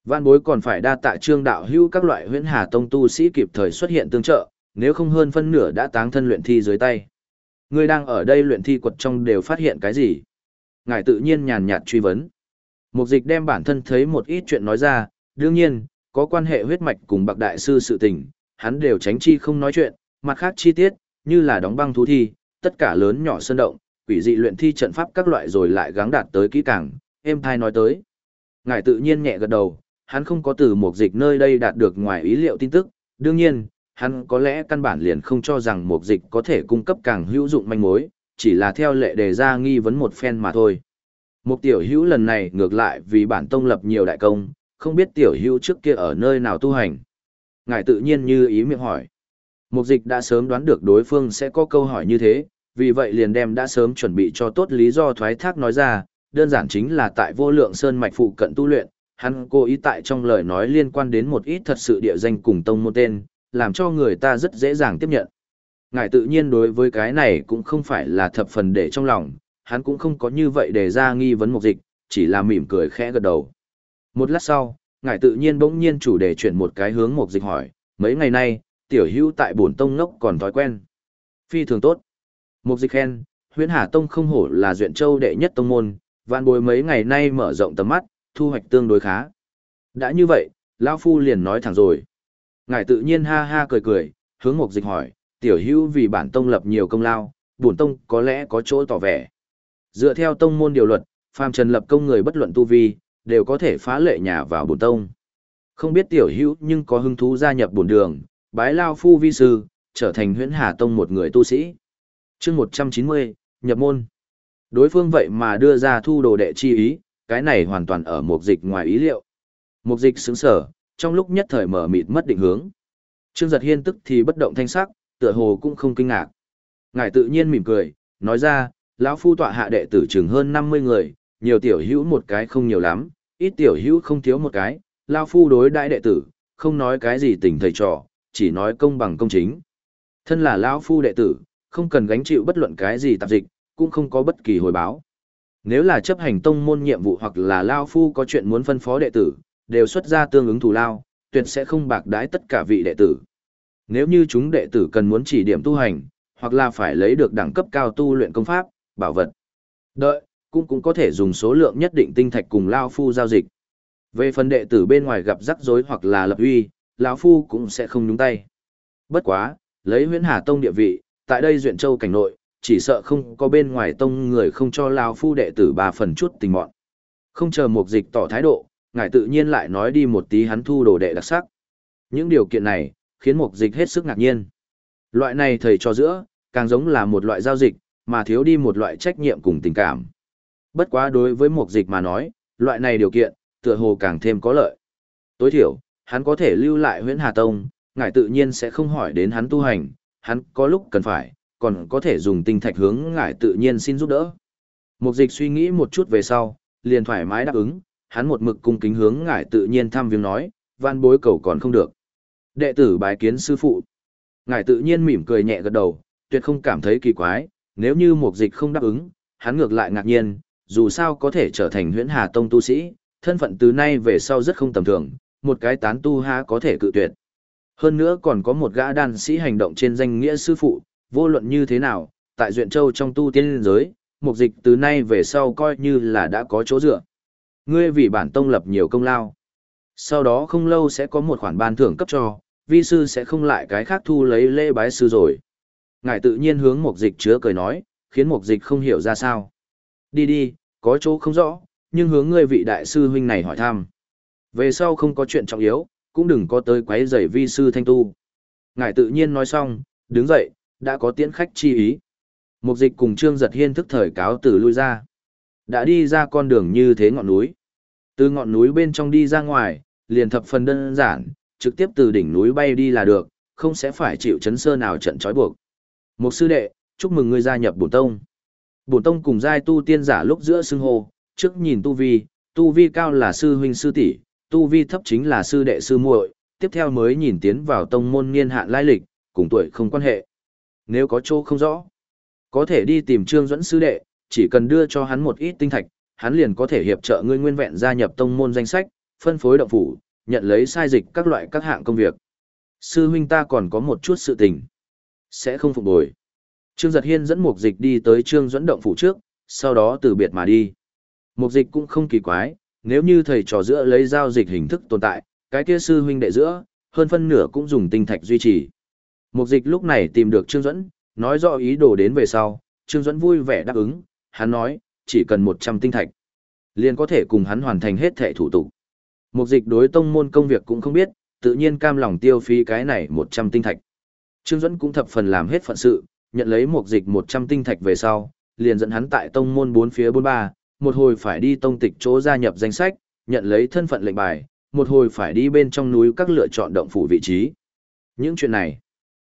Văn bối còn phải đa tạ trương đạo hữu các loại huyễn hà tông tu sĩ kịp thời xuất hiện tương trợ, nếu không hơn phân nửa đã táng thân luyện thi dưới tay. Ngươi đang ở đây luyện thi quật trong đều phát hiện cái gì? Ngài tự nhiên nhàn nhạt truy vấn. Mục dịch đem bản thân thấy một ít chuyện nói ra, đương nhiên, có quan hệ huyết mạch cùng bạc đại sư sự tình, hắn đều tránh chi không nói chuyện, mặt khác chi tiết, như là đóng băng thú thi, tất cả lớn nhỏ sơn động, quỷ dị luyện thi trận pháp các loại rồi lại gắng đạt tới kỹ càng, êm thai nói tới. Ngài tự nhiên nhẹ gật đầu, hắn không có từ mục dịch nơi đây đạt được ngoài ý liệu tin tức, đương nhiên, hắn có lẽ căn bản liền không cho rằng mục dịch có thể cung cấp càng hữu dụng manh mối, chỉ là theo lệ đề ra nghi vấn một phen mà thôi. Một tiểu hữu lần này ngược lại vì bản tông lập nhiều đại công, không biết tiểu hữu trước kia ở nơi nào tu hành. Ngài tự nhiên như ý miệng hỏi. Mục dịch đã sớm đoán được đối phương sẽ có câu hỏi như thế, vì vậy liền đem đã sớm chuẩn bị cho tốt lý do thoái thác nói ra, đơn giản chính là tại vô lượng sơn mạch phụ cận tu luyện, hắn cố ý tại trong lời nói liên quan đến một ít thật sự địa danh cùng tông môn tên, làm cho người ta rất dễ dàng tiếp nhận. Ngài tự nhiên đối với cái này cũng không phải là thập phần để trong lòng, hắn cũng không có như vậy để ra nghi vấn mục dịch, chỉ là mỉm cười khẽ gật đầu. Một lát sau, ngài tự nhiên bỗng nhiên chủ đề chuyển một cái hướng mục dịch hỏi, mấy ngày nay, tiểu hữu tại bổn tông ngốc còn thói quen. Phi thường tốt. Mục dịch khen, huyễn hà tông không hổ là duyện châu đệ nhất tông môn, vạn bối mấy ngày nay mở rộng tầm mắt, thu hoạch tương đối khá. Đã như vậy, lão Phu liền nói thẳng rồi. Ngài tự nhiên ha ha cười cười, hướng mục dịch hỏi, tiểu hữu vì bản tông lập nhiều công lao, bổn tông có lẽ có chỗ tỏ vẻ. Dựa theo tông môn điều luật, phàm trần lập công người bất luận tu vi, đều có thể phá lệ nhà vào bổn tông. Không biết tiểu hữu nhưng có hứng thú gia nhập bổn đường, bái lao phu vi sư, trở thành huyễn hà tông một người tu sĩ. chương 190, nhập môn. Đối phương vậy mà đưa ra thu đồ đệ chi ý, cái này hoàn toàn ở một dịch ngoài ý liệu. Một dịch xứng sở, trong lúc nhất thời mở mịt mất định hướng. Trương giật hiên tức thì bất động thanh sắc, tựa hồ cũng không kinh ngạc. Ngài tự nhiên mỉm cười, nói ra, lão phu tọa hạ đệ tử chừng hơn 50 người, nhiều tiểu hữu một cái không nhiều lắm, ít tiểu hữu không thiếu một cái, lão phu đối đại đệ tử, không nói cái gì tình thầy trò, chỉ nói công bằng công chính. Thân là lão phu đệ tử, không cần gánh chịu bất luận cái gì tạp dịch, cũng không có bất kỳ hồi báo. Nếu là chấp hành tông môn nhiệm vụ hoặc là lão phu có chuyện muốn phân phó đệ tử, đều xuất ra tương ứng thù lao, tuyệt sẽ không bạc đái tất cả vị đệ tử. Nếu như chúng đệ tử cần muốn chỉ điểm tu hành, hoặc là phải lấy được đẳng cấp cao tu luyện công pháp, bảo vật. Đợi, cũng cũng có thể dùng số lượng nhất định tinh thạch cùng lao phu giao dịch. Về phần đệ tử bên ngoài gặp rắc rối hoặc là lập uy, lão phu cũng sẽ không nhúng tay. Bất quá, lấy Huyễn Hà Tông địa vị, tại đây duyện châu cảnh nội, chỉ sợ không có bên ngoài tông người không cho lão phu đệ tử ba phần chút tình mọn. Không chờ Mục Dịch tỏ thái độ, ngài tự nhiên lại nói đi một tí hắn thu đồ đệ đặc sắc. Những điều kiện này, khiến Mục Dịch hết sức ngạc nhiên. Loại này thầy cho giữa, càng giống là một loại giao dịch, mà thiếu đi một loại trách nhiệm cùng tình cảm. Bất quá đối với Mục Dịch mà nói, loại này điều kiện, tựa hồ càng thêm có lợi. Tối thiểu, hắn có thể lưu lại huyễn Hà Tông, ngài tự nhiên sẽ không hỏi đến hắn tu hành, hắn có lúc cần phải, còn có thể dùng tinh thạch hướng ngài tự nhiên xin giúp đỡ. Mục dịch suy nghĩ một chút về sau, liền thoải mái đáp ứng, hắn một mực cung kính hướng ngài tự nhiên thăm viếng nói, van bối cầu còn không được. Đệ tử bái kiến sư phụ. Ngài tự nhiên mỉm cười nhẹ gật đầu, tuyệt không cảm thấy kỳ quái, nếu như mục dịch không đáp ứng, hắn ngược lại ngạc nhiên, dù sao có thể trở thành huyễn hà tông tu sĩ, thân phận từ nay về sau rất không tầm thường, một cái tán tu ha có thể cự tuyệt. Hơn nữa còn có một gã đan sĩ hành động trên danh nghĩa sư phụ, vô luận như thế nào, tại Duyện Châu trong tu tiên giới, mục dịch từ nay về sau coi như là đã có chỗ dựa. Ngươi vì bản tông lập nhiều công lao. Sau đó không lâu sẽ có một khoản ban thưởng cấp cho, vi sư sẽ không lại cái khác thu lấy lễ bái sư rồi. Ngài tự nhiên hướng mục dịch chứa cười nói, khiến mục dịch không hiểu ra sao. Đi đi, có chỗ không rõ, nhưng hướng ngươi vị đại sư huynh này hỏi thăm. Về sau không có chuyện trọng yếu, cũng đừng có tới quấy rầy vi sư thanh tu. Ngài tự nhiên nói xong, đứng dậy, đã có tiễn khách chi ý. Mục dịch cùng Trương Giật Hiên thức thời cáo từ lui ra. Đã đi ra con đường như thế ngọn núi. Từ ngọn núi bên trong đi ra ngoài, liền thập phần đơn giản, trực tiếp từ đỉnh núi bay đi là được, không sẽ phải chịu chấn sơ nào trận trói buộc. Một sư đệ, chúc mừng ngươi gia nhập bổn tông. Bổn tông cùng giai tu tiên giả lúc giữa xưng hô, trước nhìn tu vi, tu vi cao là sư huynh sư tỷ, tu vi thấp chính là sư đệ sư muội, tiếp theo mới nhìn tiến vào tông môn niên hạn lai lịch, cùng tuổi không quan hệ. Nếu có chỗ không rõ, có thể đi tìm Trương Duẫn sư đệ, chỉ cần đưa cho hắn một ít tinh thạch, hắn liền có thể hiệp trợ ngươi nguyên vẹn gia nhập tông môn danh sách, phân phối động phủ, nhận lấy sai dịch các loại các hạng công việc. Sư huynh ta còn có một chút sự tình. Sẽ không phục bồi. Trương Giật Hiên dẫn Mục Dịch đi tới Trương Duẫn động phủ trước, sau đó từ biệt mà đi. Mục Dịch cũng không kỳ quái, nếu như thầy trò giữa lấy giao dịch hình thức tồn tại, cái kia sư huynh đệ giữa, hơn phân nửa cũng dùng tinh thạch duy trì. Mục Dịch lúc này tìm được Trương Duẫn, nói rõ ý đồ đến về sau, Trương Duẫn vui vẻ đáp ứng, hắn nói, chỉ cần 100 tinh thạch, liền có thể cùng hắn hoàn thành hết thẻ thủ tục. Mục Dịch đối tông môn công việc cũng không biết, tự nhiên cam lòng tiêu phí cái này 100 tinh thạch. Trương Dẫn cũng thập phần làm hết phận sự, nhận lấy một dịch 100 tinh thạch về sau, liền dẫn hắn tại tông môn bốn phía bốn ba, một hồi phải đi tông tịch chỗ gia nhập danh sách, nhận lấy thân phận lệnh bài, một hồi phải đi bên trong núi các lựa chọn động phủ vị trí. Những chuyện này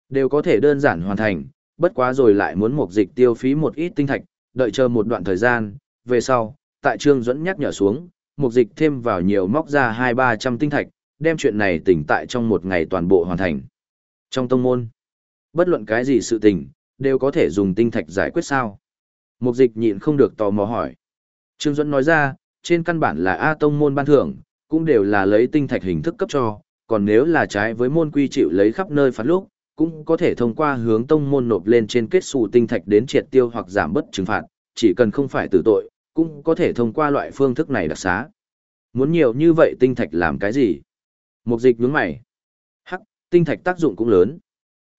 đều có thể đơn giản hoàn thành, bất quá rồi lại muốn một dịch tiêu phí một ít tinh thạch, đợi chờ một đoạn thời gian, về sau, tại Trương Dẫn nhắc nhở xuống, một dịch thêm vào nhiều móc ra hai ba trăm tinh thạch, đem chuyện này tỉnh tại trong một ngày toàn bộ hoàn thành. Trong tông môn, bất luận cái gì sự tình, đều có thể dùng tinh thạch giải quyết sao. Mục dịch nhịn không được tò mò hỏi. Trương Duẫn nói ra, trên căn bản là A tông môn ban thưởng, cũng đều là lấy tinh thạch hình thức cấp cho, còn nếu là trái với môn quy chịu lấy khắp nơi phát lúc, cũng có thể thông qua hướng tông môn nộp lên trên kết xù tinh thạch đến triệt tiêu hoặc giảm bất trừng phạt, chỉ cần không phải tử tội, cũng có thể thông qua loại phương thức này đặc xá. Muốn nhiều như vậy tinh thạch làm cái gì? Mục dịch nhướng mày. Hắc, tinh thạch tác dụng cũng lớn.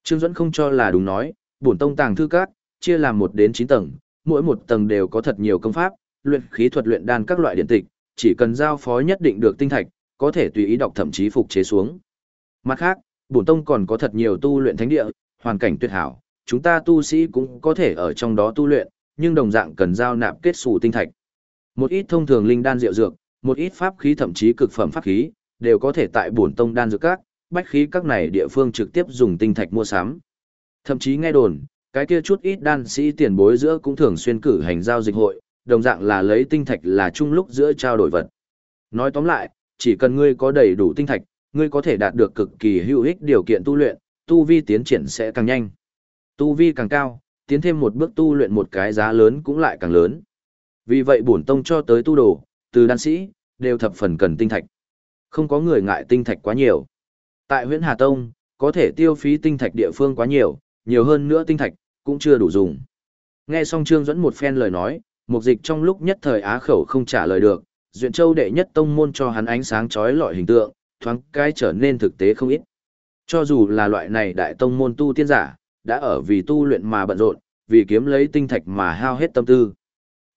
Trương Duẫn không cho là đúng nói, bổn tông tàng thư các, chia làm một đến chín tầng, mỗi một tầng đều có thật nhiều công pháp, luyện khí thuật luyện đan các loại điện tịch, chỉ cần giao phó nhất định được tinh thạch, có thể tùy ý đọc thậm chí phục chế xuống. Mặt khác, bổn tông còn có thật nhiều tu luyện thánh địa, hoàn cảnh tuyệt hảo, chúng ta tu sĩ cũng có thể ở trong đó tu luyện, nhưng đồng dạng cần giao nạp kết sủ tinh thạch. Một ít thông thường linh đan diệu dược, một ít pháp khí thậm chí cực phẩm pháp khí, đều có thể tại bổn tông đan dược các, bách khí các này địa phương trực tiếp dùng tinh thạch mua sắm. Thậm chí nghe đồn, cái kia chút ít đan sĩ tiền bối giữa cũng thường xuyên cử hành giao dịch hội, đồng dạng là lấy tinh thạch là chung lúc giữa trao đổi vật. Nói tóm lại, chỉ cần ngươi có đầy đủ tinh thạch, ngươi có thể đạt được cực kỳ hữu ích điều kiện tu luyện, tu vi tiến triển sẽ càng nhanh. Tu vi càng cao, tiến thêm một bước tu luyện một cái giá lớn cũng lại càng lớn. Vì vậy bổn tông cho tới tu đồ, từ đan sĩ, đều thập phần cần tinh thạch. Không có người ngại tinh thạch quá nhiều. Tại huyện Hà Tông, có thể tiêu phí tinh thạch địa phương quá nhiều, nhiều hơn nữa tinh thạch, cũng chưa đủ dùng. Nghe xong Trương Duẫn một phen lời nói, mục dịch trong lúc nhất thời á khẩu không trả lời được, Duyện Châu đệ nhất tông môn cho hắn ánh sáng chói lọi hình tượng, thoáng cái trở nên thực tế không ít. Cho dù là loại này đại tông môn tu tiên giả, đã ở vì tu luyện mà bận rộn, vì kiếm lấy tinh thạch mà hao hết tâm tư.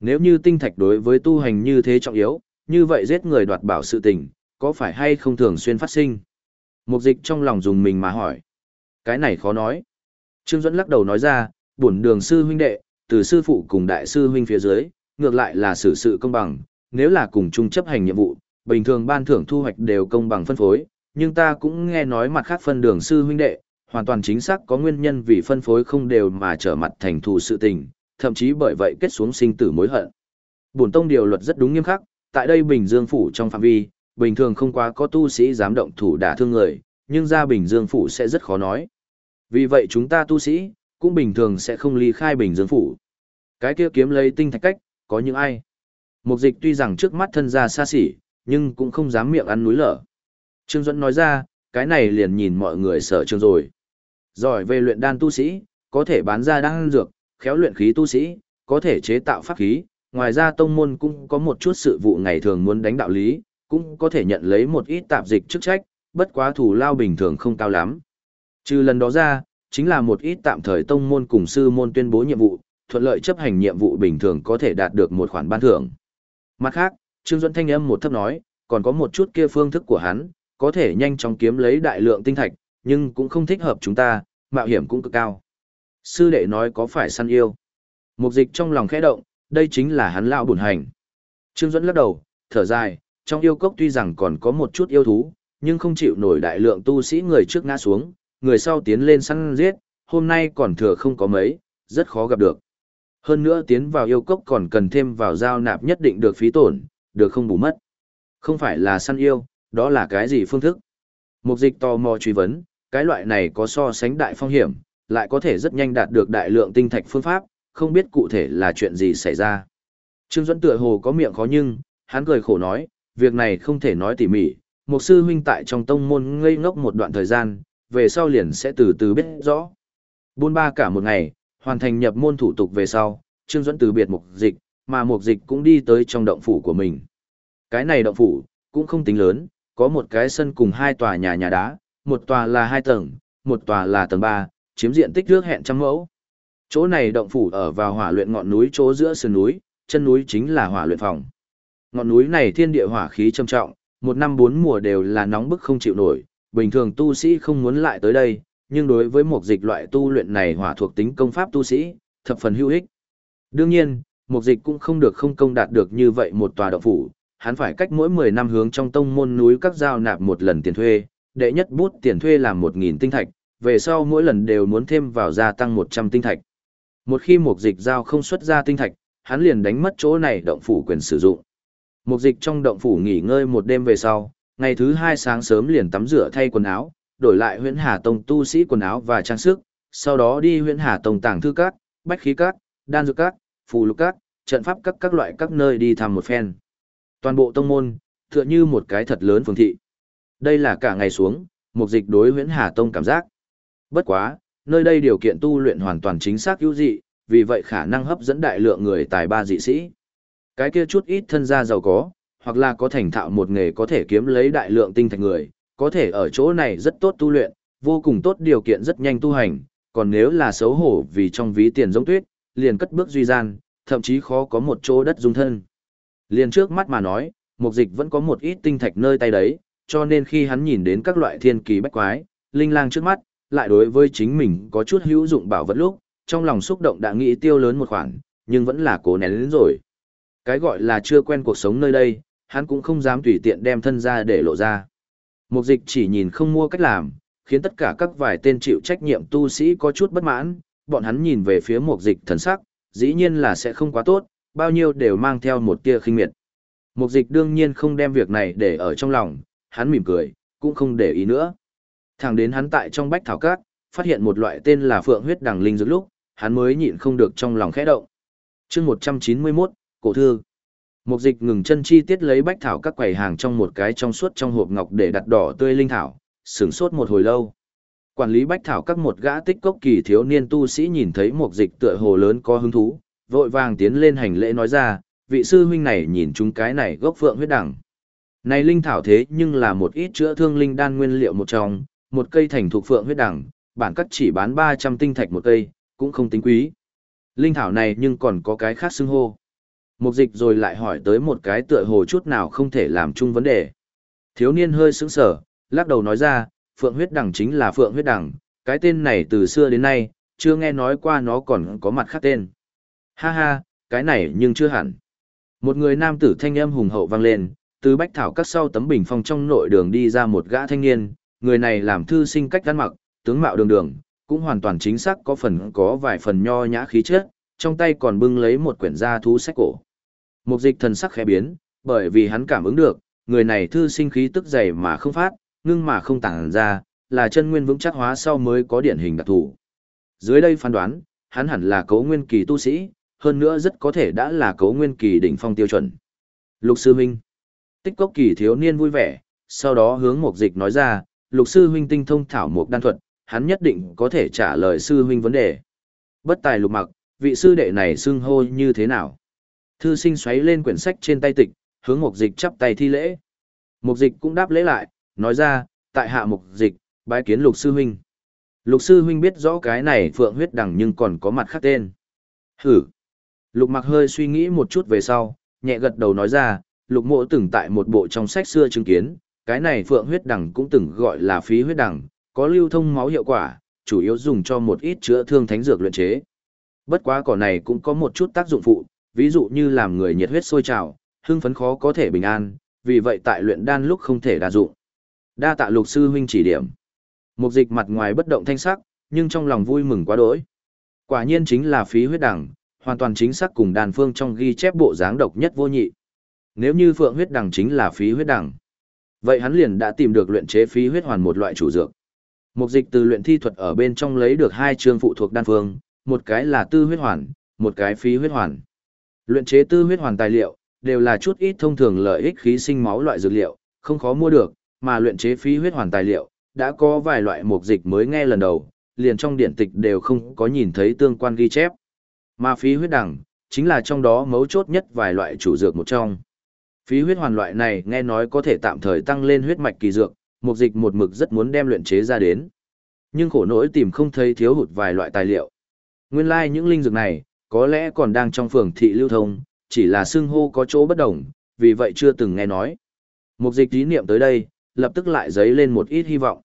Nếu như tinh thạch đối với tu hành như thế trọng yếu, như vậy giết người đoạt bảo sự tình, có phải hay không thường xuyên phát sinh? Mục dịch trong lòng dùng mình mà hỏi. Cái này khó nói. Trương Duẫn lắc đầu nói ra, bổn đường sư huynh đệ, từ sư phụ cùng đại sư huynh phía dưới, ngược lại là xử sự công bằng, nếu là cùng chung chấp hành nhiệm vụ, bình thường ban thưởng thu hoạch đều công bằng phân phối, nhưng ta cũng nghe nói mặt khác phân đường sư huynh đệ, hoàn toàn chính xác có nguyên nhân vì phân phối không đều mà trở mặt thành thù sự tình, thậm chí bởi vậy kết xuống sinh tử mối hận. Bổn tông điều luật rất đúng nghiêm khắc, tại đây Bình Dương phủ trong phạm vi, bình thường không quá có tu sĩ dám động thủ đả thương người, nhưng ra Bình Dương phủ sẽ rất khó nói. Vì vậy chúng ta tu sĩ, cũng bình thường sẽ không ly khai Bình Dương phủ. Cái kia kiếm lấy tinh thạch cách, có những ai? Mục dịch tuy rằng trước mắt thân ra xa xỉ, nhưng cũng không dám miệng ăn núi lở. Trương Duẫn nói ra, cái này liền nhìn mọi người sợ trương rồi. Giỏi về luyện đan tu sĩ, có thể bán ra đan dược, khéo luyện khí tu sĩ, có thể chế tạo pháp khí, ngoài ra tông môn cũng có một chút sự vụ ngày thường muốn đánh đạo lý, cũng có thể nhận lấy một ít tạp dịch chức trách, bất quá thủ lao bình thường không cao lắm. Trừ lần đó ra, chính là một ít tạm thời tông môn cùng sư môn tuyên bố nhiệm vụ, thuận lợi chấp hành nhiệm vụ bình thường có thể đạt được một khoản ban thưởng. Mặt khác, Trương Duẫn thanh âm một thấp nói, còn có một chút kia phương thức của hắn, có thể nhanh chóng kiếm lấy đại lượng tinh thạch, nhưng cũng không thích hợp chúng ta, mạo hiểm cũng cực cao. Sư đệ nói có phải săn yêu. Mục dịch trong lòng khẽ động, đây chính là hắn lão buồn hành. Trương Duẫn lắc đầu, thở dài, trong yêu cốc tuy rằng còn có một chút yêu thú, nhưng không chịu nổi đại lượng tu sĩ người trước ngã xuống, người sau tiến lên săn giết, hôm nay còn thừa không có mấy, rất khó gặp được. Hơn nữa tiến vào yêu cốc còn cần thêm vào giao nạp nhất định được phí tổn, được không bù mất. Không phải là săn yêu, đó là cái gì phương thức? Mục dịch tò mò truy vấn, cái loại này có so sánh đại phong hiểm, lại có thể rất nhanh đạt được đại lượng tinh thạch phương pháp, không biết cụ thể là chuyện gì xảy ra. Trương Duẫn tựa hồ có miệng khó nhưng, hắn cười khổ nói, việc này không thể nói tỉ mỉ, một sư huynh tại trong tông môn ngây ngốc một đoạn thời gian, về sau liền sẽ từ từ biết rõ. Buôn ba cả một ngày, hoàn thành nhập môn thủ tục về sau, Trương Duẫn từ biệt mục dịch, mà mục dịch cũng đi tới trong động phủ của mình. Cái này động phủ, cũng không tính lớn, có một cái sân cùng hai tòa nhà nhà đá, một tòa là hai tầng, một tòa là tầng ba, chiếm diện tích nước hẹn trăm mẫu. Chỗ này động phủ ở vào hỏa luyện ngọn núi chỗ giữa sườn núi, chân núi chính là hỏa luyện phòng. Ngọn núi này thiên địa hỏa khí trầm trọng, một năm bốn mùa đều là nóng bức không chịu nổi, bình thường tu sĩ không muốn lại tới đây, nhưng đối với một dịch loại tu luyện này hỏa thuộc tính công pháp tu sĩ, thập phần hữu ích. Đương nhiên, một dịch cũng không được không công đạt được như vậy một tòa động phủ, hắn phải cách mỗi 10 năm hướng trong tông môn núi các giao nạp một lần tiền thuê, đệ nhất bút tiền thuê là 1.000 tinh thạch, về sau mỗi lần đều muốn thêm vào gia tăng 100 tinh thạch. Một khi một dịch giao không xuất ra tinh thạch, hắn liền đánh mất chỗ này động phủ quyền sử dụng. Mục dịch trong động phủ nghỉ ngơi một đêm về sau, ngày thứ hai sáng sớm liền tắm rửa thay quần áo, đổi lại huyễn hà tông tu sĩ quần áo và trang sức, sau đó đi huyễn hà tông tàng thư các, bách khí các, đan dược các, phù lục các, trận pháp các các loại các nơi đi thăm một phen. Toàn bộ tông môn, tựa như một cái thật lớn phường thị. Đây là cả ngày xuống, mục dịch đối huyễn hà tông cảm giác. Bất quá, nơi đây điều kiện tu luyện hoàn toàn chính xác ưu dị, vì vậy khả năng hấp dẫn đại lượng người tài ba dị sĩ. Cái kia chút ít thân gia giàu có, hoặc là có thành thạo một nghề có thể kiếm lấy đại lượng tinh thạch người, có thể ở chỗ này rất tốt tu luyện, vô cùng tốt điều kiện rất nhanh tu hành, còn nếu là xấu hổ vì trong ví tiền giống tuyết, liền cất bước duy gian, thậm chí khó có một chỗ đất dung thân. Liền trước mắt mà nói, mục dịch vẫn có một ít tinh thạch nơi tay đấy, cho nên khi hắn nhìn đến các loại thiên kỳ bách quái, linh lang trước mắt, lại đối với chính mình có chút hữu dụng bảo vật lúc, trong lòng xúc động đã nghĩ tiêu lớn một khoản, nhưng vẫn là cố nén đến rồi. Cái gọi là chưa quen cuộc sống nơi đây, hắn cũng không dám tùy tiện đem thân ra để lộ ra. Mục dịch chỉ nhìn không mua cách làm, khiến tất cả các vài tên chịu trách nhiệm tu sĩ có chút bất mãn, bọn hắn nhìn về phía mục dịch thần sắc, dĩ nhiên là sẽ không quá tốt, bao nhiêu đều mang theo một tia khinh miệt. Mục dịch đương nhiên không đem việc này để ở trong lòng, hắn mỉm cười, cũng không để ý nữa. Thẳng đến hắn tại trong bách thảo cát, phát hiện một loại tên là phượng huyết đằng linh dược lúc, hắn mới nhịn không được trong lòng khẽ động. chương 191, cổ thư. Mục dịch ngừng chân chi tiết lấy bách thảo các quầy hàng trong một cái trong suốt trong hộp ngọc để đặt đỏ tươi linh thảo, sửng sốt một hồi lâu. Quản lý bách thảo các một gã tích cốc kỳ thiếu niên tu sĩ nhìn thấy mục dịch tựa hồ lớn có hứng thú, vội vàng tiến lên hành lễ nói ra, vị sư huynh này nhìn chúng cái này gốc phượng huyết đẳng Này linh thảo thế nhưng là một ít chữa thương linh đan nguyên liệu một trong, một cây thành thuộc phượng huyết đẳng bản cắt chỉ bán 300 tinh thạch một cây, cũng không tính quý. Linh thảo này nhưng còn có cái khác xưng hô. Mục dịch rồi lại hỏi tới một cái tựa hồ chút nào không thể làm chung vấn đề. Thiếu niên hơi sững sở, lắc đầu nói ra, phượng huyết đằng chính là phượng huyết đằng, cái tên này từ xưa đến nay, chưa nghe nói qua nó còn có mặt khác tên. Ha ha, cái này nhưng chưa hẳn. Một người nam tử thanh âm hùng hậu vang lên, từ bách thảo các sau tấm bình phong trong nội đường đi ra một gã thanh niên, người này làm thư sinh cách ăn mặc, tướng mạo đường đường, cũng hoàn toàn chính xác có phần có vài phần nho nhã khí chất, trong tay còn bưng lấy một quyển gia thú sách cổ. Mục dịch thần sắc khẽ biến, bởi vì hắn cảm ứng được, người này thư sinh khí tức dày mà không phát, ngưng mà không tàng ra, là chân nguyên vững chắc hóa sau mới có điển hình đặc thủ. Dưới đây phán đoán, hắn hẳn là cấu nguyên kỳ tu sĩ, hơn nữa rất có thể đã là cấu nguyên kỳ đỉnh phong tiêu chuẩn. Lục sư huynh. Tích cốc kỳ thiếu niên vui vẻ, sau đó hướng mục dịch nói ra, lục sư huynh tinh thông thảo mục đan thuật, hắn nhất định có thể trả lời sư huynh vấn đề. Bất tài lục mặc, vị sư đệ này xưng hô như thế nào? Thư sinh xoáy lên quyển sách trên tay tịch, hướng mục dịch chắp tay thi lễ. Mục dịch cũng đáp lễ lại, nói ra, tại hạ mục dịch, bái kiến lục sư huynh. Lục sư huynh biết rõ cái này phượng huyết đằng nhưng còn có mặt khác tên. Hử. Lục mặc hơi suy nghĩ một chút về sau, nhẹ gật đầu nói ra, lục mộ từng tại một bộ trong sách xưa chứng kiến, cái này phượng huyết đằng cũng từng gọi là phí huyết đằng, có lưu thông máu hiệu quả, chủ yếu dùng cho một ít chữa thương thánh dược luyện chế. Bất quá cỏ này cũng có một chút tác dụng phụ, ví dụ như làm người nhiệt huyết sôi trào, hưng phấn khó có thể bình an, vì vậy tại luyện đan lúc không thể đa dụng. Đa tạ lục sư huynh chỉ điểm. Mục dịch mặt ngoài bất động thanh sắc, nhưng trong lòng vui mừng quá đỗi. Quả nhiên chính là phí huyết đằng, hoàn toàn chính xác cùng đàn phương trong ghi chép bộ dáng độc nhất vô nhị. Nếu như phượng huyết đằng chính là phí huyết đằng, vậy hắn liền đã tìm được luyện chế phí huyết hoàn một loại chủ dược. Mục dịch từ luyện thi thuật ở bên trong lấy được hai chương phụ thuộc đan phương, một cái là tư huyết hoàn, một cái phí huyết hoàn. Luyện chế tư huyết hoàn tài liệu, đều là chút ít thông thường lợi ích khí sinh máu loại dược liệu, không khó mua được, mà luyện chế phí huyết hoàn tài liệu, đã có vài loại mục dịch mới nghe lần đầu, liền trong điển tịch đều không có nhìn thấy tương quan ghi chép. Mà phí huyết đẳng, chính là trong đó mấu chốt nhất vài loại chủ dược một trong. Phí huyết hoàn loại này nghe nói có thể tạm thời tăng lên huyết mạch kỳ dược, mục dịch một mực rất muốn đem luyện chế ra đến. Nhưng khổ nỗi tìm không thấy thiếu hụt vài loại tài liệu. Nguyên lai like những linh dược này, có lẽ còn đang trong phường thị lưu thông, chỉ là xưng hô có chỗ bất đồng, vì vậy chưa từng nghe nói. Mục dịch ý niệm tới đây, lập tức lại dấy lên một ít hy vọng.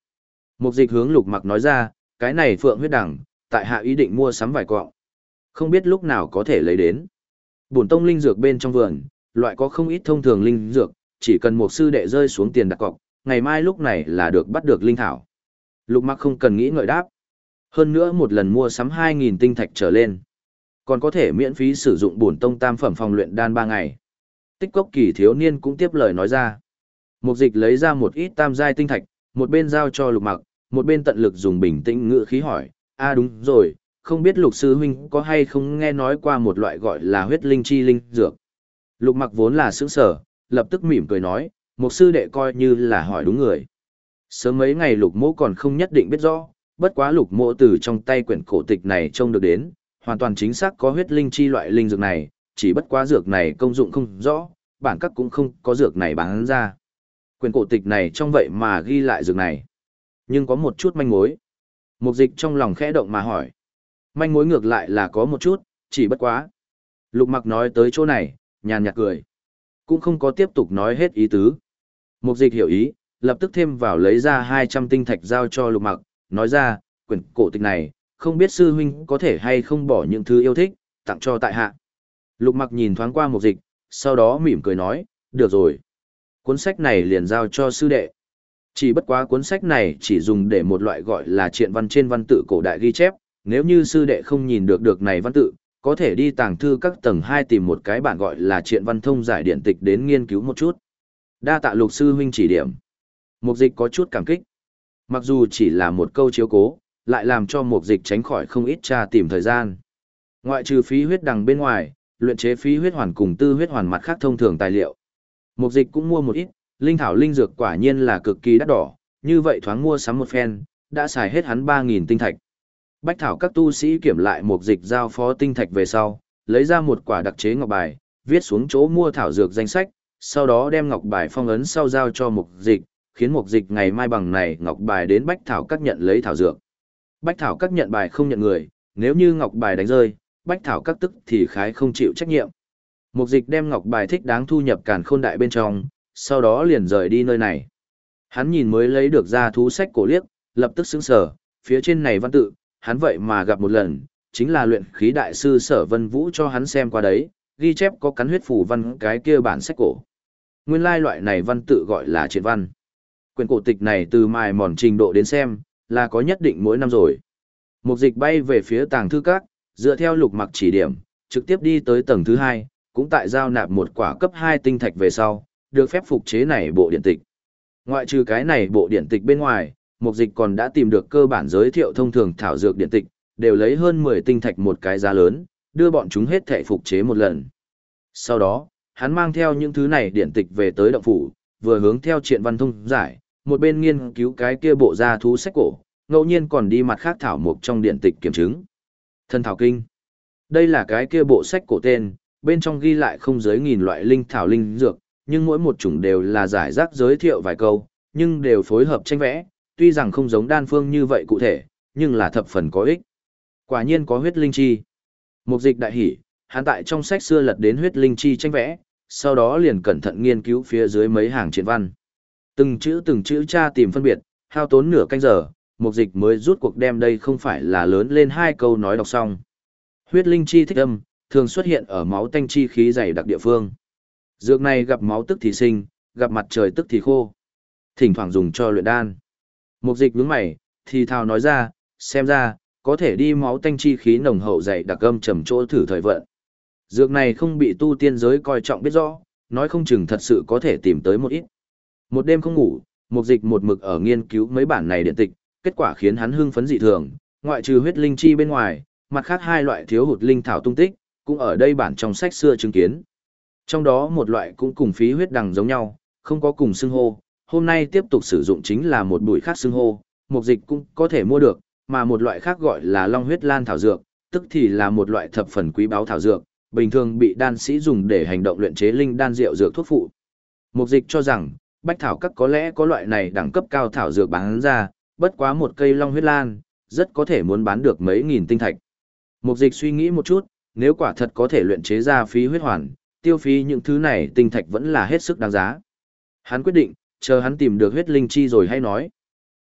Mục dịch hướng lục mặc nói ra, cái này phượng huyết đẳng, tại hạ ý định mua sắm vài quọng. Không biết lúc nào có thể lấy đến. Bổn tông linh dược bên trong vườn, loại có không ít thông thường linh dược, chỉ cần một sư đệ rơi xuống tiền đặt cọc, ngày mai lúc này là được bắt được linh thảo. Lục mặc không cần nghĩ ngợi đáp. Hơn nữa một lần mua sắm 2.000 tinh thạch trở lên. Còn có thể miễn phí sử dụng bổn tông tam phẩm phòng luyện đan 3 ngày. Tích cốc kỳ thiếu niên cũng tiếp lời nói ra. Mục dịch lấy ra một ít tam giai tinh thạch, một bên giao cho lục mặc, một bên tận lực dùng bình tĩnh ngữ khí hỏi. a đúng rồi, không biết lục sư huynh có hay không nghe nói qua một loại gọi là huyết linh chi linh dược. Lục mặc vốn là sướng sở, lập tức mỉm cười nói, một sư đệ coi như là hỏi đúng người. Sớm mấy ngày lục mỗ còn không nhất định biết rõ, bất quá lục mỗ từ trong tay quyển cổ tịch này trông được đến, hoàn toàn chính xác có huyết linh chi loại linh dược này, chỉ bất quá dược này công dụng không rõ, bản các cũng không có dược này bán ra. Quyền cổ tịch này trong vậy mà ghi lại dược này. Nhưng có một chút manh mối. Mục dịch trong lòng khẽ động mà hỏi. Manh mối ngược lại là có một chút, chỉ bất quá. Lục mặc nói tới chỗ này, nhàn nhạt cười. Cũng không có tiếp tục nói hết ý tứ. Mục dịch hiểu ý, lập tức thêm vào lấy ra 200 tinh thạch giao cho lục mặc, nói ra, quyển cổ tịch này, không biết sư huynh có thể hay không bỏ những thứ yêu thích, tặng cho tại hạ. Lục mặc nhìn thoáng qua mục dịch, sau đó mỉm cười nói, được rồi. Cuốn sách này liền giao cho sư đệ. Chỉ bất quá cuốn sách này chỉ dùng để một loại gọi là triện văn trên văn tự cổ đại ghi chép, nếu như sư đệ không nhìn được được này văn tự, có thể đi tàng thư các tầng 2 tìm một cái bản gọi là triện văn thông giải điện tịch đến nghiên cứu một chút. Đa tạ lục sư huynh chỉ điểm. Mục dịch có chút cảm kích. Mặc dù chỉ là một câu chiếu cố, lại làm cho mục dịch tránh khỏi không ít tra tìm thời gian. Ngoại trừ phí huyết đằng bên ngoài, luyện chế phí huyết hoàn cùng tư huyết hoàn mặt khác thông thường tài liệu. Mục dịch cũng mua một ít, linh thảo linh dược quả nhiên là cực kỳ đắt đỏ, như vậy thoáng mua sắm một phen, đã xài hết hắn 3000 tinh thạch. Bách thảo các tu sĩ kiểm lại mục dịch giao phó tinh thạch về sau, lấy ra một quả đặc chế ngọc bài, viết xuống chỗ mua thảo dược danh sách, sau đó đem ngọc bài phong ấn sau giao cho mục dịch, khiến mục dịch ngày mai bằng này ngọc bài đến bách thảo các nhận lấy thảo dược. Bách thảo các nhận bài không nhận người, nếu như ngọc bài đánh rơi, bách thảo các tức thì khái không chịu trách nhiệm. Mục dịch đem ngọc bài thích đáng thu nhập càn khôn đại bên trong, sau đó liền rời đi nơi này. Hắn nhìn mới lấy được ra thú sách cổ liếc, lập tức sững sờ, phía trên này văn tự, hắn vậy mà gặp một lần, chính là luyện khí đại sư sở vân vũ cho hắn xem qua đấy, ghi chép có cắn huyết phủ văn cái kia bản sách cổ. Nguyên lai loại này văn tự gọi là triện văn. Quyển cổ tịch này từ mài mòn trình độ đến xem, là có nhất định mỗi năm rồi. Mục dịch bay về phía tàng thư các, dựa theo lục mặc chỉ điểm, trực tiếp đi tới tầng thứ hai, cũng tại giao nạp một quả cấp 2 tinh thạch về sau, được phép phục chế này bộ điện tịch. Ngoại trừ cái này bộ điện tịch bên ngoài, mục dịch còn đã tìm được cơ bản giới thiệu thông thường thảo dược điện tịch, đều lấy hơn 10 tinh thạch một cái giá lớn, đưa bọn chúng hết thể phục chế một lần. Sau đó, hắn mang theo những thứ này điện tịch về tới động phủ, vừa hướng theo triện văn thông giải, một bên nghiên cứu cái kia bộ gia thú sách cổ, ngẫu nhiên còn đi mặt khác thảo mục trong điện tịch kiểm chứng. Thân thảo kinh. Đây là cái kia bộ sách cổ tên, bên trong ghi lại không giới nghìn loại linh thảo linh dược, nhưng mỗi một chủng đều là giải rác giới thiệu vài câu, nhưng đều phối hợp tranh vẽ, tuy rằng không giống đan phương như vậy cụ thể, nhưng là thập phần có ích. Quả nhiên có huyết linh chi. Mục dịch đại hỉ, hắn tại trong sách xưa lật đến huyết linh chi tranh vẽ, sau đó liền cẩn thận nghiên cứu phía dưới mấy hàng triển văn. Từng chữ từng chữ tra tìm phân biệt, hao tốn nửa canh giờ, mục dịch mới rút cuộc đem đây không phải là lớn lên hai câu nói đọc xong. Huyết linh chi thích âm, thường xuất hiện ở máu tanh chi khí dày đặc địa phương. Dược này gặp máu tức thì sinh, gặp mặt trời tức thì khô. Thỉnh thoảng dùng cho luyện đan. Mục dịch nhướng mày, thì thào nói ra, xem ra, có thể đi máu tanh chi khí nồng hậu dày đặc âm trầm chỗ thử thời vận. Dược này không bị tu tiên giới coi trọng biết rõ, nói không chừng thật sự có thể tìm tới một ít. Một đêm không ngủ, mục dịch một mực ở nghiên cứu mấy bản này điện tịch, kết quả khiến hắn hưng phấn dị thường, ngoại trừ huyết linh chi bên ngoài, mặt khác hai loại thiếu hụt linh thảo tung tích, cũng ở đây bản trong sách xưa chứng kiến. Trong đó một loại cũng cùng phí huyết đằng giống nhau, không có cùng xưng hô, hôm nay tiếp tục sử dụng chính là một bụi khác xưng hô, mục dịch cũng có thể mua được, mà một loại khác gọi là long huyết lan thảo dược, tức thì là một loại thập phần quý báu thảo dược, bình thường bị đan sĩ dùng để hành động luyện chế linh đan rượu dược thuốc phụ. Mục dịch cho rằng, bách thảo các có lẽ có loại này đẳng cấp cao thảo dược bán ra, bất quá một cây long huyết lan, rất có thể muốn bán được mấy nghìn tinh thạch. Mục dịch suy nghĩ một chút, nếu quả thật có thể luyện chế ra phí huyết hoàn, tiêu phí những thứ này tinh thạch vẫn là hết sức đáng giá. Hắn quyết định, chờ hắn tìm được huyết linh chi rồi hay nói.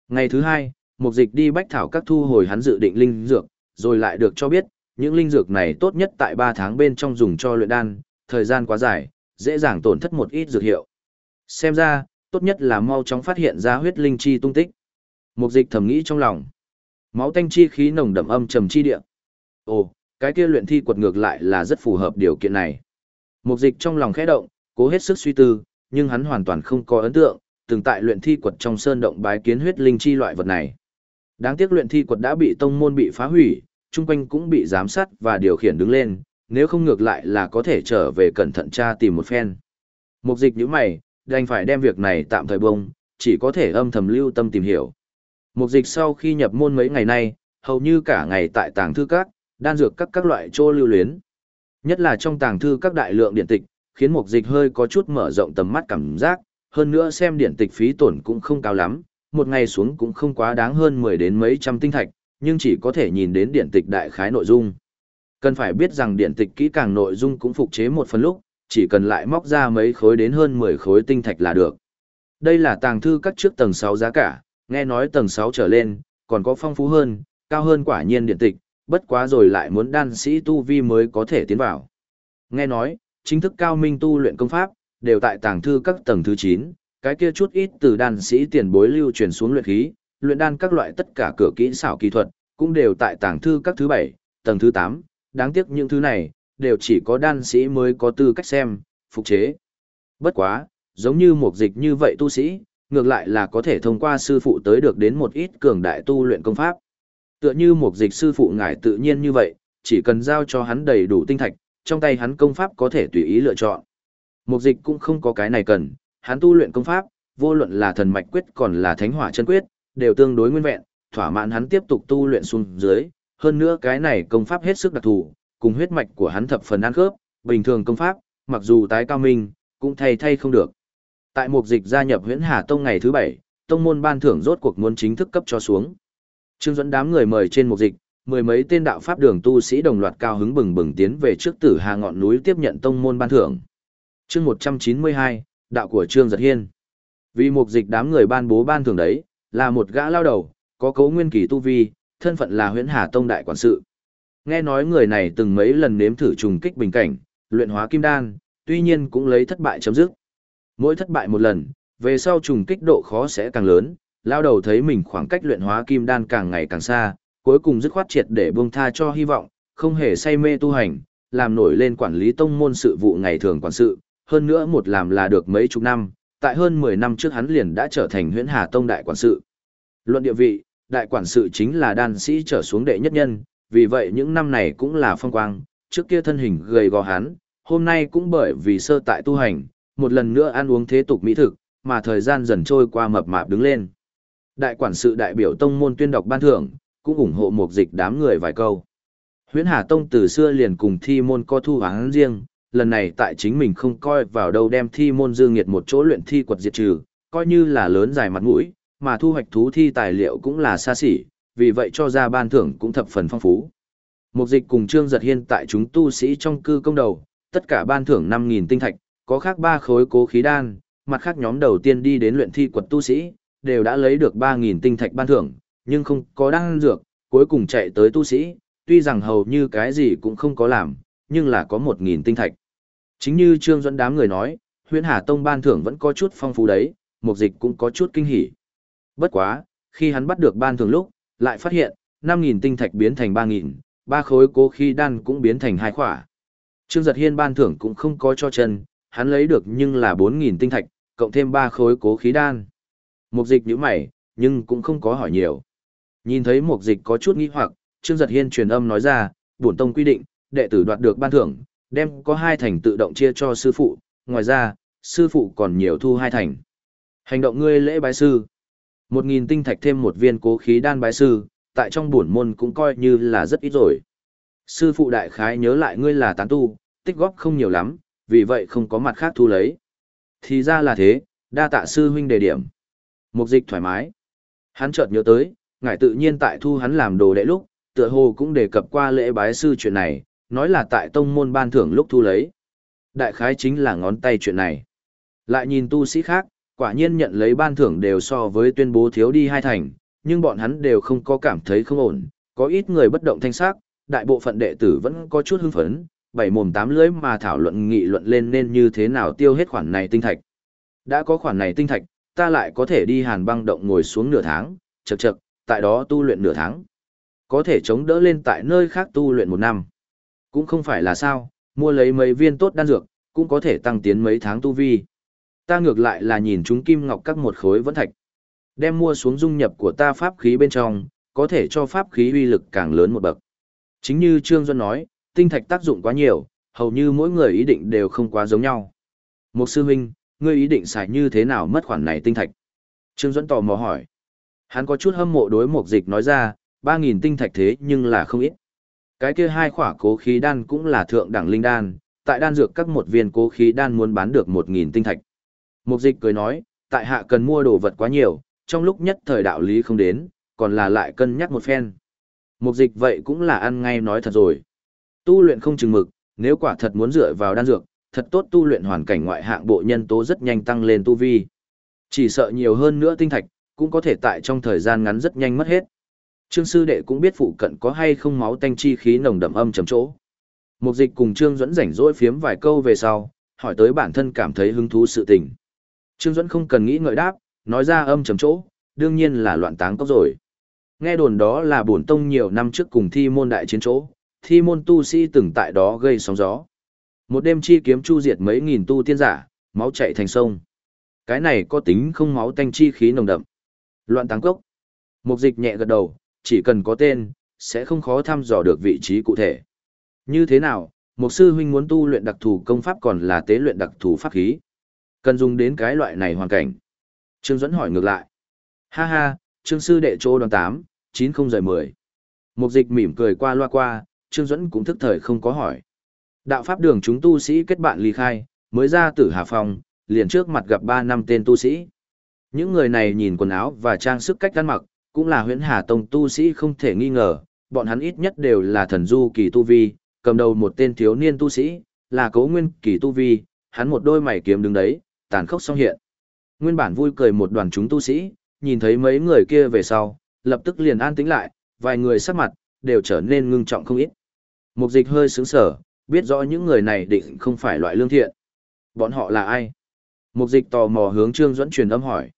Ngày thứ hai, mục dịch đi bách thảo các thu hồi hắn dự định linh dược, rồi lại được cho biết, những linh dược này tốt nhất tại 3 tháng bên trong dùng cho luyện đan, thời gian quá dài, dễ dàng tổn thất một ít dược hiệu. Xem ra, tốt nhất là mau chóng phát hiện ra huyết linh chi tung tích. Mục dịch thầm nghĩ trong lòng. Máu tanh chi khí nồng đậm âm trầm chi địa. Ồ, cái kia luyện thi quật ngược lại là rất phù hợp điều kiện này. Mục dịch trong lòng khẽ động, cố hết sức suy tư, nhưng hắn hoàn toàn không có ấn tượng, từng tại luyện thi quật trong sơn động bái kiến huyết linh chi loại vật này. Đáng tiếc luyện thi quật đã bị tông môn bị phá hủy, chung quanh cũng bị giám sát và điều khiển đứng lên, nếu không ngược lại là có thể trở về cẩn thận tra tìm một phen. Mục dịch như mày, đành phải đem việc này tạm thời bông, chỉ có thể âm thầm lưu tâm tìm hiểu. Mục dịch sau khi nhập môn mấy ngày nay, hầu như cả ngày tại tàng thư các, đan dược các các loại trô lưu luyến. Nhất là trong tàng thư các đại lượng điện tịch, khiến mục dịch hơi có chút mở rộng tầm mắt cảm giác, hơn nữa xem điện tịch phí tổn cũng không cao lắm, một ngày xuống cũng không quá đáng hơn 10 đến mấy trăm tinh thạch, nhưng chỉ có thể nhìn đến điện tịch đại khái nội dung. Cần phải biết rằng điện tịch kỹ càng nội dung cũng phục chế một phần lúc, chỉ cần lại móc ra mấy khối đến hơn 10 khối tinh thạch là được. Đây là tàng thư các trước tầng 6 giá cả, nghe nói tầng 6 trở lên, còn có phong phú hơn, cao hơn quả nhiên điện tịch, bất quá rồi lại muốn đan sĩ tu vi mới có thể tiến vào. Nghe nói, chính thức cao minh tu luyện công pháp, đều tại tàng thư các tầng thứ 9, cái kia chút ít từ đan sĩ tiền bối lưu truyền xuống luyện khí, luyện đan các loại tất cả cửa kỹ xảo kỹ thuật, cũng đều tại tàng thư các thứ 7, tầng thứ 8, đáng tiếc những thứ này, đều chỉ có đan sĩ mới có tư cách xem, phục chế. Bất quá, giống như một dịch như vậy tu sĩ, ngược lại là có thể thông qua sư phụ tới được đến một ít cường đại tu luyện công pháp. Tựa như một dịch sư phụ ngài tự nhiên như vậy, chỉ cần giao cho hắn đầy đủ tinh thạch, trong tay hắn công pháp có thể tùy ý lựa chọn. Một dịch cũng không có cái này cần, hắn tu luyện công pháp, vô luận là thần mạch quyết còn là thánh hỏa chân quyết, đều tương đối nguyên vẹn, thỏa mãn hắn tiếp tục tu luyện xuống dưới, hơn nữa cái này công pháp hết sức đặc thù, cùng huyết mạch của hắn thập phần ăn khớp, bình thường công pháp, mặc dù tái cao minh, cũng thay thay không được. Tại mục dịch gia nhập huyễn Hà Tông ngày thứ bảy, tông môn ban thưởng rốt cuộc muốn chính thức cấp cho xuống. Trương dẫn đám người mời trên mục dịch, mười mấy tên đạo pháp đường tu sĩ đồng loạt cao hứng bừng bừng tiến về trước tử hà ngọn núi tiếp nhận tông môn ban thưởng. Chương 192, đạo của Trương Giật Hiên. Vì mục dịch đám người ban bố ban thưởng đấy, là một gã lao đầu, có cấu nguyên kỳ tu vi, thân phận là huyễn Hà Tông đại quản sự. Nghe nói người này từng mấy lần nếm thử trùng kích bình cảnh, luyện hóa kim đan, tuy nhiên cũng lấy thất bại chấm dứt. Mỗi thất bại một lần, về sau trùng kích độ khó sẽ càng lớn, lao đầu thấy mình khoảng cách luyện hóa kim đan càng ngày càng xa, cuối cùng dứt khoát triệt để buông tha cho hy vọng, không hề say mê tu hành, làm nổi lên quản lý tông môn sự vụ ngày thường quản sự, hơn nữa một làm là được mấy chục năm, tại hơn 10 năm trước hắn liền đã trở thành huyễn hà tông đại quản sự. Luận địa vị, đại quản sự chính là đan sĩ trở xuống đệ nhất nhân, vì vậy những năm này cũng là phong quang, trước kia thân hình gầy gò hắn, hôm nay cũng bởi vì sơ tại tu hành, một lần nữa ăn uống thế tục mỹ thực, mà thời gian dần trôi qua mập mạp đứng lên. Đại quản sự đại biểu tông môn tuyên đọc ban thưởng, cũng ủng hộ một dịch đám người vài câu. Huyễn Hà Tông từ xưa liền cùng thi môn có thu án riêng, lần này tại chính mình không coi vào đâu đem thi môn dương nghiệt một chỗ luyện thi quật diệt trừ, coi như là lớn dài mặt mũi, mà thu hoạch thú thi tài liệu cũng là xa xỉ, vì vậy cho ra ban thưởng cũng thập phần phong phú. Mục dịch cùng Trương Giật Hiên tại chúng tu sĩ trong cư công đầu, tất cả ban thưởng 5.000 tinh thạch, có khác ba khối cố khí đan, mặt khác nhóm đầu tiên đi đến luyện thi quật tu sĩ, đều đã lấy được 3.000 tinh thạch ban thưởng, nhưng không có đan dược, cuối cùng chạy tới tu sĩ, tuy rằng hầu như cái gì cũng không có làm, nhưng là có 1.000 tinh thạch. Chính như Trương Duẫn đám người nói, huyện Hà Tông ban thưởng vẫn có chút phong phú đấy, mục dịch cũng có chút kinh hỉ. Bất quá, khi hắn bắt được ban thưởng lúc, lại phát hiện, 5.000 tinh thạch biến thành 3.000, ba khối cố khí đan cũng biến thành hai khỏa. Trương Giật Hiên ban thưởng cũng không có cho chân, hắn lấy được nhưng là 4.000 tinh thạch, cộng thêm ba khối cố khí đan. Mục dịch nhíu mày, nhưng cũng không có hỏi nhiều. Nhìn thấy mục dịch có chút nghi hoặc, Trương Giật Hiên truyền âm nói ra, bổn tông quy định, đệ tử đoạt được ban thưởng, đem có hai thành tự động chia cho sư phụ, ngoài ra, sư phụ còn nhiều thu hai thành. Hành động ngươi lễ bái sư. Một nghìn tinh thạch thêm một viên cố khí đan bái sư, tại trong bổn môn cũng coi như là rất ít rồi. Sư phụ đại khái nhớ lại ngươi là tán tu, tích góp không nhiều lắm, vì vậy không có mặt khác thu lấy. Thì ra là thế, đa tạ sư huynh đề điểm. Mục dịch thoải mái. Hắn chợt nhớ tới, ngài tự nhiên tại thu hắn làm đồ đệ lúc, tựa hồ cũng đề cập qua lễ bái sư chuyện này, nói là tại tông môn ban thưởng lúc thu lấy. Đại khái chính là ngón tay chuyện này. Lại nhìn tu sĩ khác, quả nhiên nhận lấy ban thưởng đều so với tuyên bố thiếu đi hai thành, nhưng bọn hắn đều không có cảm thấy không ổn, có ít người bất động thanh sắc, đại bộ phận đệ tử vẫn có chút hưng phấn, bảy mồm tám lưỡi mà thảo luận nghị luận lên nên như thế nào tiêu hết khoản này tinh thạch. Đã có khoản này tinh thạch, ta lại có thể đi hàn băng động ngồi xuống nửa tháng, chậc chậc, tại đó tu luyện nửa tháng. Có thể chống đỡ lên tại nơi khác tu luyện một năm. Cũng không phải là sao, mua lấy mấy viên tốt đan dược, cũng có thể tăng tiến mấy tháng tu vi. Ta ngược lại là nhìn chúng kim ngọc các một khối vẫn thạch. Đem mua xuống dung nhập của ta pháp khí bên trong, có thể cho pháp khí uy lực càng lớn một bậc. Chính như Trương Duân nói, tinh thạch tác dụng quá nhiều, hầu như mỗi người ý định đều không quá giống nhau. Một sư huynh, ngươi ý định xài như thế nào mất khoản này tinh thạch? Trương Duẫn tò mò hỏi. Hắn có chút hâm mộ đối một dịch nói ra, 3.000 tinh thạch thế nhưng là không ít. Cái kia hai khỏa cố khí đan cũng là thượng đẳng linh đan, tại đan dược các một viên cố khí đan muốn bán được 1.000 tinh thạch. Mục dịch cười nói, tại hạ cần mua đồ vật quá nhiều, trong lúc nhất thời đạo lý không đến, còn là lại cân nhắc một phen. Mục dịch vậy cũng là ăn ngay nói thật rồi. Tu luyện không chừng mực, nếu quả thật muốn dựa vào đan dược, thật tốt tu luyện hoàn cảnh ngoại hạng bộ nhân tố rất nhanh tăng lên tu vi. Chỉ sợ nhiều hơn nữa tinh thạch, cũng có thể tại trong thời gian ngắn rất nhanh mất hết. Trương sư đệ cũng biết phụ cận có hay không máu tanh chi khí nồng đậm âm trầm chỗ. Mục dịch cùng Trương Dẫn rảnh rỗi phiếm vài câu về sau, hỏi tới bản thân cảm thấy hứng thú sự tình. Trương Duẫn không cần nghĩ ngợi đáp, nói ra âm trầm chỗ, đương nhiên là loạn táng cốc rồi. Nghe đồn đó là bổn tông nhiều năm trước cùng thi môn đại chiến chỗ, thi môn tu sĩ từng tại đó gây sóng gió. Một đêm chi kiếm chu diệt mấy nghìn tu tiên giả, máu chảy thành sông. Cái này có tính không máu tanh chi khí nồng đậm. Loạn táng cốc. Mục dịch nhẹ gật đầu, chỉ cần có tên, sẽ không khó thăm dò được vị trí cụ thể. Như thế nào, một sư huynh muốn tu luyện đặc thù công pháp còn là tế luyện đặc thù pháp khí. Cần dùng đến cái loại này hoàn cảnh. Trương Duẫn hỏi ngược lại. Ha ha, Trương sư đệ chỗ đoàn 8, 9 không rời 10. Mục dịch mỉm cười qua loa qua, Trương Duẫn cũng thức thời không có hỏi. Đạo pháp đường chúng tu sĩ kết bạn ly khai, mới ra tử Hà Phong, liền trước mặt gặp ba năm tên tu sĩ. Những người này nhìn quần áo và trang sức cách ăn mặc, cũng là huyễn Hà Tông tu sĩ không thể nghi ngờ, bọn hắn ít nhất đều là thần du kỳ tu vi, cầm đầu một tên thiếu niên tu sĩ, là cố nguyên kỳ tu vi, hắn một đôi mày kiếm đứng đấy, tàn khốc song hiện. Nguyên bản vui cười một đoàn chúng tu sĩ, nhìn thấy mấy người kia về sau, lập tức liền an tĩnh lại, vài người sắc mặt, đều trở nên ngưng trọng không ít. Mục dịch hơi sướng sở, biết rõ những người này định không phải loại lương thiện. Bọn họ là ai? Mục dịch tò mò hướng Trương Duẫn truyền âm hỏi.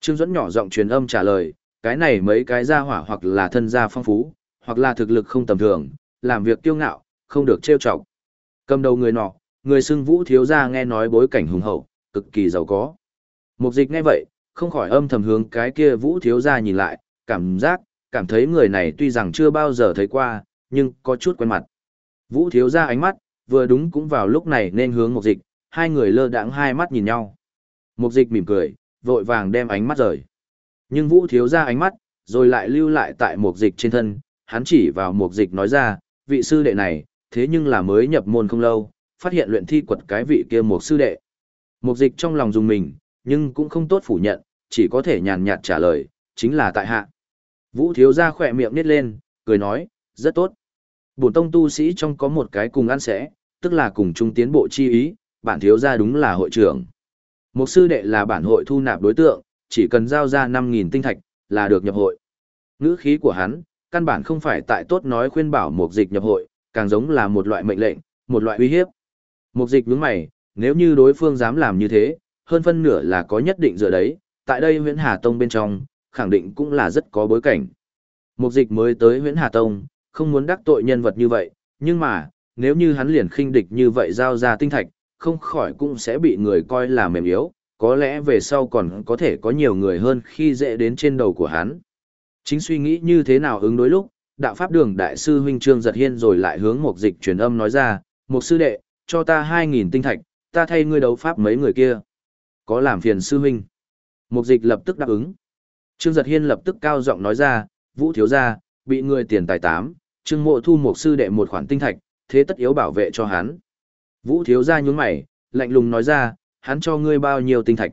Trương Duẫn nhỏ giọng truyền âm trả lời, cái này mấy cái gia hỏa hoặc là thân gia phong phú, hoặc là thực lực không tầm thường, làm việc kiêu ngạo, không được trêu chọc. Cầm đầu người nọ, người xưng vũ thiếu gia nghe nói bối cảnh hùng hậu, cực kỳ giàu có. Mục dịch nghe vậy, không khỏi âm thầm hướng cái kia vũ thiếu gia nhìn lại, cảm giác, cảm thấy người này tuy rằng chưa bao giờ thấy qua, nhưng có chút quen mặt. Vũ thiếu gia ánh mắt, vừa đúng cũng vào lúc này nên hướng mục dịch, hai người lơ đãng hai mắt nhìn nhau. Mục dịch mỉm cười, vội vàng đem ánh mắt rời. Nhưng vũ thiếu gia ánh mắt, rồi lại lưu lại tại mục dịch trên thân, hắn chỉ vào mục dịch nói ra, vị sư đệ này, thế nhưng là mới nhập môn không lâu, phát hiện luyện thi quật cái vị kia một sư đệ. Mục dịch trong lòng dùng mình, nhưng cũng không tốt phủ nhận, chỉ có thể nhàn nhạt trả lời, chính là tại hạ. Vũ thiếu gia khỏe miệng nít lên, cười nói, rất tốt. Bổn tông tu sĩ trong có một cái cùng ăn sẽ, tức là cùng chung tiến bộ chi ý, bản thiếu gia đúng là hội trưởng. Một sư đệ là bản hội thu nạp đối tượng, chỉ cần giao ra 5.000 tinh thạch, là được nhập hội. Ngữ khí của hắn, căn bản không phải tại tốt nói khuyên bảo Mục dịch nhập hội, càng giống là một loại mệnh lệnh, một loại uy hiếp. Mục dịch nhướng mày, nếu như đối phương dám làm như thế, hơn phân nửa là có nhất định dựa đấy, tại đây huyện Hà Tông bên trong, khẳng định cũng là rất có bối cảnh. Một dịch mới tới huyện Hà Tông, không muốn đắc tội nhân vật như vậy, nhưng mà, nếu như hắn liền khinh địch như vậy giao ra tinh thạch, không khỏi cũng sẽ bị người coi là mềm yếu, có lẽ về sau còn có thể có nhiều người hơn khi dễ đến trên đầu của hắn. Chính suy nghĩ như thế nào ứng đối lúc, đạo pháp đường đại sư huynh trương giật hiên rồi lại hướng một dịch truyền âm nói ra, một sư đệ, cho ta 2.000 tinh thạch, ta thay ngươi đấu pháp mấy người kia. Có làm phiền sư huynh. Mục dịch lập tức đáp ứng. Trương Giật Hiên lập tức cao giọng nói ra, vũ thiếu gia, bị người tiền tài tám, trương mộ thu một sư đệ một khoản tinh thạch, thế tất yếu bảo vệ cho hắn. Vũ thiếu gia nhún mày, lạnh lùng nói ra, hắn cho ngươi bao nhiêu tinh thạch.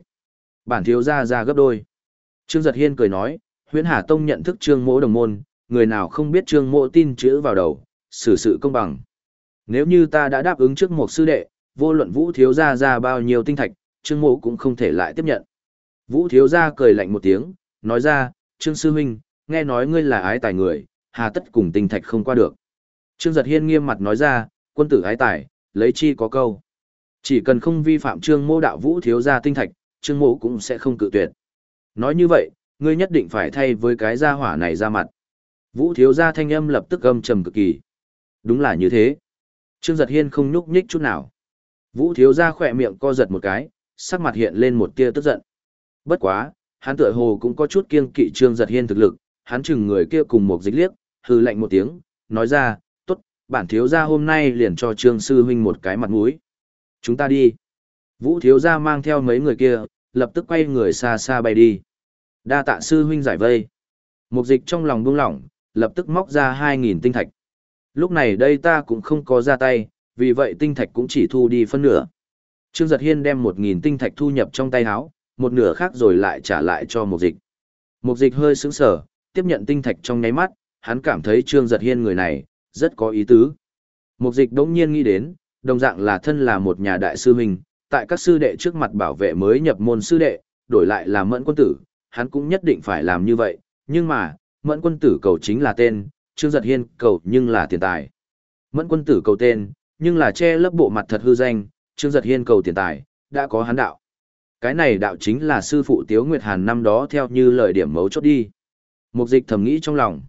Bản thiếu gia ra gấp đôi. Trương Giật Hiên cười nói, huyễn Hà Tông nhận thức trương mộ đồng môn, người nào không biết trương mộ tin chữ vào đầu, xử sự công bằng. Nếu như ta đã đáp ứng trước một sư đệ, vô luận vũ thiếu gia ra bao nhiêu tinh thạch, trương mộ cũng không thể lại tiếp nhận. Vũ thiếu gia cười lạnh một tiếng, nói ra, trương sư huynh, nghe nói ngươi là ái tài người, hà tất cùng tinh thạch không qua được. Trương giật hiên nghiêm mặt nói ra, quân tử ái tài, lấy chi có câu. Chỉ cần không vi phạm trương mô đạo vũ thiếu gia tinh thạch, trương mộ cũng sẽ không cự tuyệt. Nói như vậy, ngươi nhất định phải thay với cái gia hỏa này ra mặt. Vũ thiếu gia thanh âm lập tức âm trầm cực kỳ. Đúng là như thế. Trương giật hiên không nhúc nhích chút nào. Vũ thiếu gia khỏe miệng co giật một cái, sắc mặt hiện lên một tia tức giận. Bất quá, hắn tựa hồ cũng có chút kiêng kỵ Trương giật hiên thực lực, hắn chừng người kia cùng một dịch liếc, hư lạnh một tiếng, nói ra, tốt, bản thiếu gia hôm nay liền cho Trương sư huynh một cái mặt mũi. Chúng ta đi. Vũ thiếu gia mang theo mấy người kia, lập tức quay người xa xa bay đi. Đa tạ sư huynh giải vây. Mục dịch trong lòng buông lỏng, lập tức móc ra 2.000 tinh thạch. Lúc này đây ta cũng không có ra tay, vì vậy tinh thạch cũng chỉ thu đi phân nửa. Trương Giật Hiên đem 1.000 tinh thạch thu nhập trong tay áo, một nửa khác rồi lại trả lại cho mục dịch. Mục dịch hơi sững sờ, tiếp nhận tinh thạch trong nháy mắt, hắn cảm thấy Trương Giật Hiên người này, rất có ý tứ. Mục dịch đống nhiên nghĩ đến, đồng dạng là thân là một nhà đại sư huynh, tại các sư đệ trước mặt bảo vệ mới nhập môn sư đệ, đổi lại là mẫn quân tử, hắn cũng nhất định phải làm như vậy, nhưng mà, mẫn quân tử cầu chính là tên, Trương Giật Hiên cầu nhưng là tiền tài. Mẫn quân tử cầu tên, nhưng là che lấp bộ mặt thật hư danh, Trương Giật Hiên cầu tiền tài, đã có hắn đạo. Cái này đạo chính là sư phụ Tiếu Nguyệt Hàn năm đó theo như lời điểm mấu chốt đi. Mục dịch thầm nghĩ trong lòng.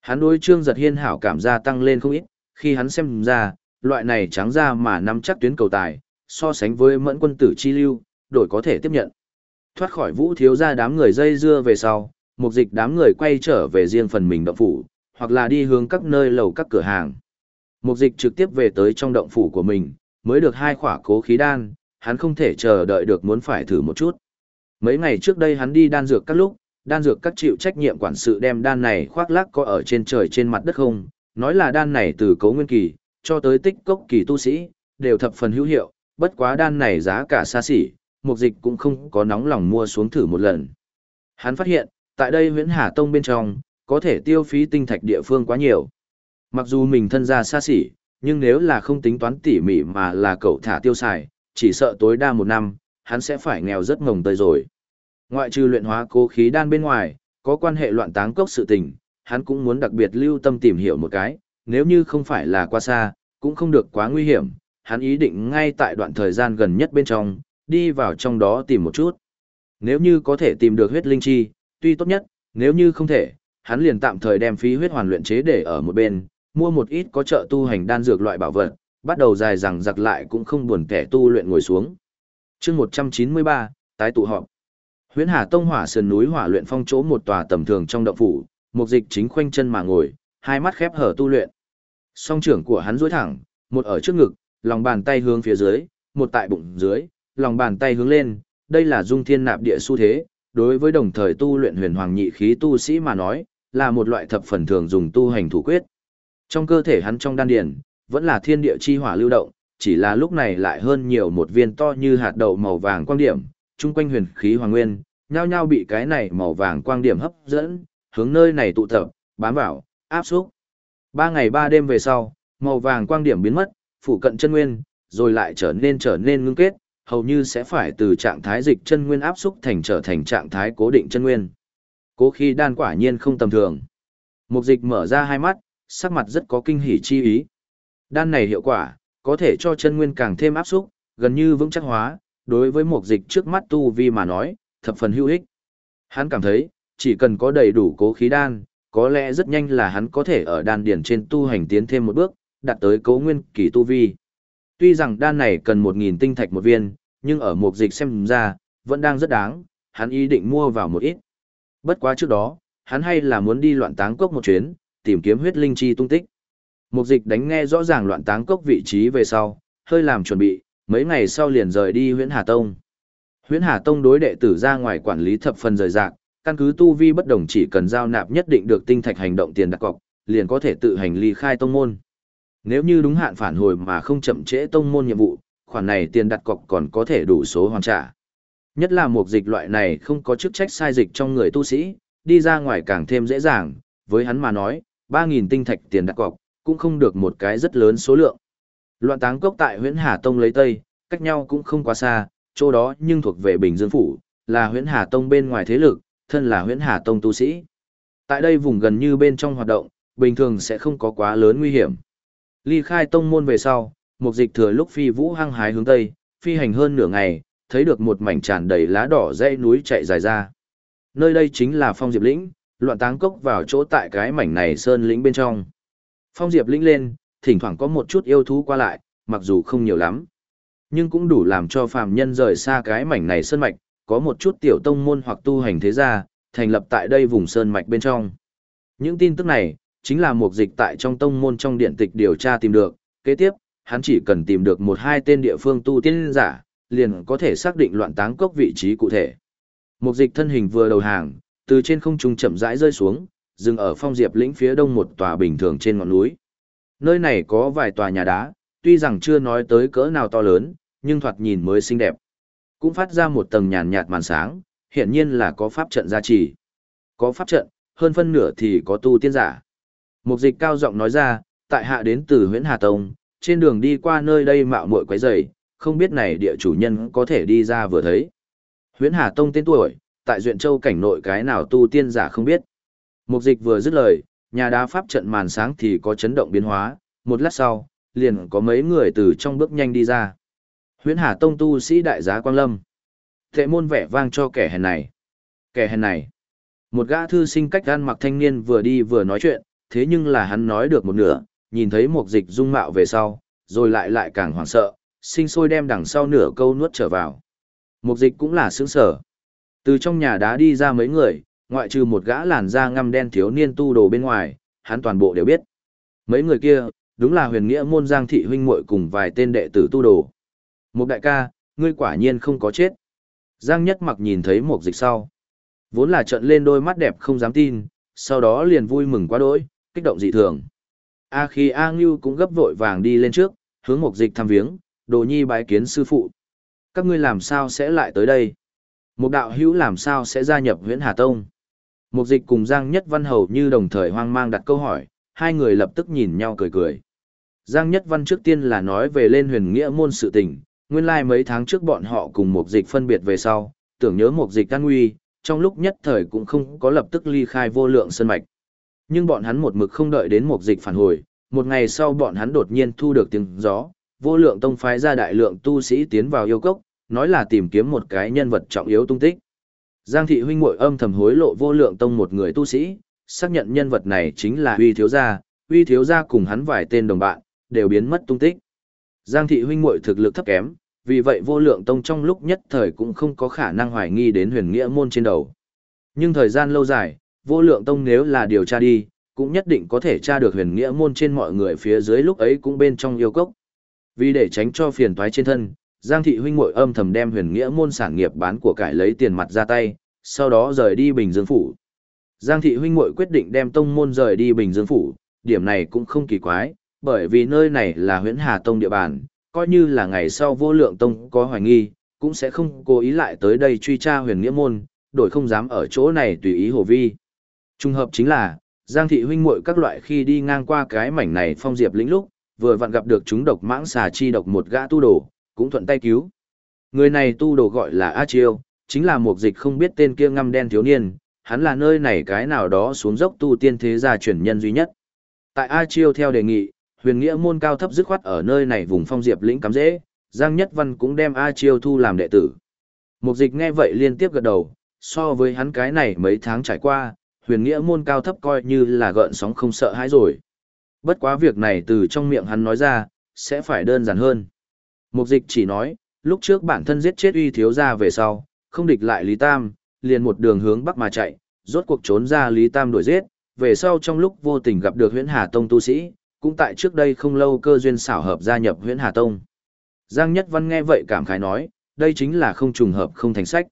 Hắn đối Trương Giật Hiên hảo cảm gia tăng lên không ít, khi hắn xem ra, loại này trắng ra mà nắm chắc tuyến cầu tài, so sánh với mẫn quân tử chi lưu, đổi có thể tiếp nhận. Thoát khỏi vũ thiếu ra đám người dây dưa về sau, mục dịch đám người quay trở về riêng phần mình động phủ, hoặc là đi hướng các nơi lầu các cửa hàng. Mục dịch trực tiếp về tới trong động phủ của mình, mới được hai khỏa cố khí đan, hắn không thể chờ đợi được muốn phải thử một chút. Mấy ngày trước đây hắn đi đan dược các lúc, đan dược các chịu trách nhiệm quản sự đem đan này khoác lác có ở trên trời trên mặt đất không, nói là đan này từ cấu nguyên kỳ, cho tới tích cốc kỳ tu sĩ, đều thập phần hữu hiệu, bất quá đan này giá cả xa xỉ, mục dịch cũng không có nóng lòng mua xuống thử một lần. Hắn phát hiện, tại đây huyễn Hà Tông bên trong, có thể tiêu phí tinh thạch địa phương quá nhiều. Mặc dù mình thân gia xa xỉ, nhưng nếu là không tính toán tỉ mỉ mà là cậu thả tiêu xài, chỉ sợ tối đa một năm, hắn sẽ phải nghèo rất ngồng tới rồi. Ngoại trừ luyện hóa cố khí đan bên ngoài, có quan hệ loạn táng cốc sự tình, hắn cũng muốn đặc biệt lưu tâm tìm hiểu một cái, nếu như không phải là qua xa, cũng không được quá nguy hiểm, hắn ý định ngay tại đoạn thời gian gần nhất bên trong, đi vào trong đó tìm một chút. Nếu như có thể tìm được huyết linh chi, tuy tốt nhất, nếu như không thể, hắn liền tạm thời đem phí huyết hoàn luyện chế để ở một bên, mua một ít có trợ tu hành đan dược loại bảo vật, bắt đầu dài rằng giặc lại cũng không buồn kẻ tu luyện ngồi xuống. chương 193, tái tụ họp. Huyễn Hà Tông hỏa sườn núi hỏa luyện phong chỗ một tòa tầm thường trong động phủ, một dịch chính khoanh chân mà ngồi, hai mắt khép hở tu luyện. Song trưởng của hắn duỗi thẳng, một ở trước ngực, lòng bàn tay hướng phía dưới, một tại bụng dưới, lòng bàn tay hướng lên, đây là dung thiên nạp địa xu thế, đối với đồng thời tu luyện huyền hoàng nhị khí tu sĩ mà nói, là một loại thập phần thường dùng tu hành thủ quyết. Trong cơ thể hắn trong đan điền, vẫn là thiên địa chi hỏa lưu động, chỉ là lúc này lại hơn nhiều một viên to như hạt đậu màu vàng quang điểm, chung quanh huyền khí hoàng nguyên, nhao nhao bị cái này màu vàng quang điểm hấp dẫn, hướng nơi này tụ tập, bám vào, áp xúc. Ba ngày ba đêm về sau, màu vàng quang điểm biến mất, phủ cận chân nguyên, rồi lại trở nên trở nên ngưng kết, hầu như sẽ phải từ trạng thái dịch chân nguyên áp xúc thành trở thành trạng thái cố định chân nguyên. Cố khi đan quả nhiên không tầm thường. Mục dịch mở ra hai mắt, sắc mặt rất có kinh hỉ chi ý. Đan này hiệu quả, có thể cho chân nguyên càng thêm áp xúc, gần như vững chắc hóa, đối với một dịch trước mắt tu vi mà nói, thập phần hữu ích. Hắn cảm thấy, chỉ cần có đầy đủ cố khí đan, có lẽ rất nhanh là hắn có thể ở đan điển trên tu hành tiến thêm một bước, đạt tới cố nguyên kỳ tu vi. Tuy rằng đan này cần 1.000 tinh thạch một viên, nhưng ở một dịch xem ra, vẫn đang rất đáng, hắn ý định mua vào một ít. Bất quá trước đó, hắn hay là muốn đi loạn táng cốc một chuyến, tìm kiếm huyết linh chi tung tích. Mục dịch đánh nghe rõ ràng loạn táng cốc vị trí về sau, hơi làm chuẩn bị, mấy ngày sau liền rời đi Huyễn Hà Tông. Huyễn Hà Tông đối đệ tử ra ngoài quản lý thập phần rời rạc, căn cứ tu vi bất đồng chỉ cần giao nạp nhất định được tinh thạch hành động tiền đặt cọc, liền có thể tự hành ly khai tông môn. Nếu như đúng hạn phản hồi mà không chậm trễ tông môn nhiệm vụ, khoản này tiền đặt cọc còn có thể đủ số hoàn trả. Nhất là một dịch loại này không có chức trách sai dịch trong người tu sĩ, đi ra ngoài càng thêm dễ dàng, với hắn mà nói, 3.000 tinh thạch tiền đặt cọc, cũng không được một cái rất lớn số lượng. Loạn táng cốc tại huyện Hà Tông lấy Tây, cách nhau cũng không quá xa, chỗ đó nhưng thuộc về Bình Dương Phủ, là huyện Hà Tông bên ngoài thế lực, thân là huyện Hà Tông tu sĩ. Tại đây vùng gần như bên trong hoạt động, bình thường sẽ không có quá lớn nguy hiểm. Ly khai tông môn về sau, một dịch thừa lúc phi vũ hăng hái hướng Tây, phi hành hơn nửa ngày, thấy được một mảnh tràn đầy lá đỏ dãy núi chạy dài ra. Nơi đây chính là phong diệp lĩnh, loạn táng cốc vào chỗ tại cái mảnh này sơn lĩnh bên trong. Phong diệp lĩnh lên, thỉnh thoảng có một chút yêu thú qua lại, mặc dù không nhiều lắm, nhưng cũng đủ làm cho phàm nhân rời xa cái mảnh này sơn mạch, có một chút tiểu tông môn hoặc tu hành thế gia, thành lập tại đây vùng sơn mạch bên trong. Những tin tức này, chính là một dịch tại trong tông môn trong điện tịch điều tra tìm được, kế tiếp, hắn chỉ cần tìm được một hai tên địa phương tu tiên giả, liền có thể xác định loạn táng cốc vị trí cụ thể. Một dịch thân hình vừa đầu hàng, từ trên không trung chậm rãi rơi xuống, dừng ở phong diệp lĩnh phía đông một tòa bình thường trên ngọn núi. Nơi này có vài tòa nhà đá, tuy rằng chưa nói tới cỡ nào to lớn, nhưng thoạt nhìn mới xinh đẹp. Cũng phát ra một tầng nhàn nhạt màn sáng, hiện nhiên là có pháp trận gia trì. Có pháp trận, hơn phân nửa thì có tu tiên giả. Mục dịch cao giọng nói ra, tại hạ đến từ huyện Hà Tông, trên đường đi qua nơi đây mạo muội quấy rầy, không biết này địa chủ nhân có thể đi ra vừa thấy. Huyễn Hà Tông tên tuổi, tại Duyện Châu cảnh nội cái nào tu tiên giả không biết. Mục dịch vừa dứt lời, nhà đá pháp trận màn sáng thì có chấn động biến hóa, một lát sau, liền có mấy người từ trong bước nhanh đi ra. Huyễn Hà Tông tu sĩ đại giá Quang Lâm. Thệ môn vẻ vang cho kẻ hèn này. Kẻ hèn này. Một gã thư sinh cách gan mặc thanh niên vừa đi vừa nói chuyện, thế nhưng là hắn nói được một nửa, nhìn thấy một dịch dung mạo về sau, rồi lại lại càng hoảng sợ, sinh sôi đem đằng sau nửa câu nuốt trở vào. Một dịch cũng là sướng sở. Từ trong nhà đá đi ra mấy người, ngoại trừ một gã làn da ngăm đen thiếu niên tu đồ bên ngoài, hắn toàn bộ đều biết. Mấy người kia, đúng là huyền nghĩa môn giang thị huynh muội cùng vài tên đệ tử tu đồ. Một đại ca, ngươi quả nhiên không có chết. Giang nhất mặc nhìn thấy một dịch sau. Vốn là trận lên đôi mắt đẹp không dám tin, sau đó liền vui mừng quá đỗi, kích động dị thường. A khi A Ngưu cũng gấp vội vàng đi lên trước, hướng một dịch thăm viếng, đồ nhi bái kiến sư phụ. Các ngươi làm sao sẽ lại tới đây? Một đạo hữu làm sao sẽ gia nhập huyễn Hà Tông? Một dịch cùng Giang Nhất Văn hầu như đồng thời hoang mang đặt câu hỏi, hai người lập tức nhìn nhau cười cười. Giang Nhất Văn trước tiên là nói về lên huyền nghĩa môn sự tình, nguyên lai like mấy tháng trước bọn họ cùng một dịch phân biệt về sau, tưởng nhớ một dịch an nguy, trong lúc nhất thời cũng không có lập tức ly khai vô lượng sân mạch. Nhưng bọn hắn một mực không đợi đến một dịch phản hồi, một ngày sau bọn hắn đột nhiên thu được tiếng gió, vô lượng tông phái ra đại lượng tu sĩ tiến vào yêu cốc, nói là tìm kiếm một cái nhân vật trọng yếu tung tích. Giang thị huynh muội âm thầm hối lộ vô lượng tông một người tu sĩ, xác nhận nhân vật này chính là Uy thiếu gia, Uy thiếu gia cùng hắn vài tên đồng bạn đều biến mất tung tích. Giang thị huynh muội thực lực thấp kém, vì vậy vô lượng tông trong lúc nhất thời cũng không có khả năng hoài nghi đến huyền nghĩa môn trên đầu. Nhưng thời gian lâu dài, vô lượng tông nếu là điều tra đi, cũng nhất định có thể tra được huyền nghĩa môn trên mọi người phía dưới lúc ấy cũng bên trong yêu cốc. Vì để tránh cho phiền toái trên thân, Giang thị huynh muội âm thầm đem huyền nghĩa môn sản nghiệp bán của cải lấy tiền mặt ra tay, sau đó rời đi Bình Dương phủ. Giang thị huynh muội quyết định đem tông môn rời đi Bình Dương phủ, điểm này cũng không kỳ quái, bởi vì nơi này là Huyền Hà tông địa bàn, coi như là ngày sau vô lượng tông có hoài nghi, cũng sẽ không cố ý lại tới đây truy tra huyền nghĩa môn, đổi không dám ở chỗ này tùy ý hồ vi. Trung hợp chính là, Giang thị huynh muội các loại khi đi ngang qua cái mảnh này phong diệp lĩnh lúc, vừa vặn gặp được chúng độc mãng xà chi độc một gã tu đồ, cũng thuận tay cứu. Người này tu đồ gọi là A Chiêu, chính là một dịch không biết tên kia ngăm đen thiếu niên, hắn là nơi này cái nào đó xuống dốc tu tiên thế gia truyền nhân duy nhất. Tại A Chiêu theo đề nghị, huyền nghĩa môn cao thấp dứt khoát ở nơi này vùng phong diệp lĩnh cắm dễ, Giang Nhất Văn cũng đem A Chiêu thu làm đệ tử. Mục dịch nghe vậy liên tiếp gật đầu, so với hắn cái này mấy tháng trải qua, huyền nghĩa môn cao thấp coi như là gợn sóng không sợ hãi rồi. Bất quá việc này từ trong miệng hắn nói ra, sẽ phải đơn giản hơn. Mục dịch chỉ nói, lúc trước bản thân giết chết uy thiếu ra về sau, không địch lại Lý Tam, liền một đường hướng bắc mà chạy, rốt cuộc trốn ra Lý Tam đuổi giết, về sau trong lúc vô tình gặp được huyễn Hà Tông tu sĩ, cũng tại trước đây không lâu cơ duyên xảo hợp gia nhập huyễn Hà Tông. Giang Nhất Văn nghe vậy cảm khái nói, đây chính là không trùng hợp không thành sách.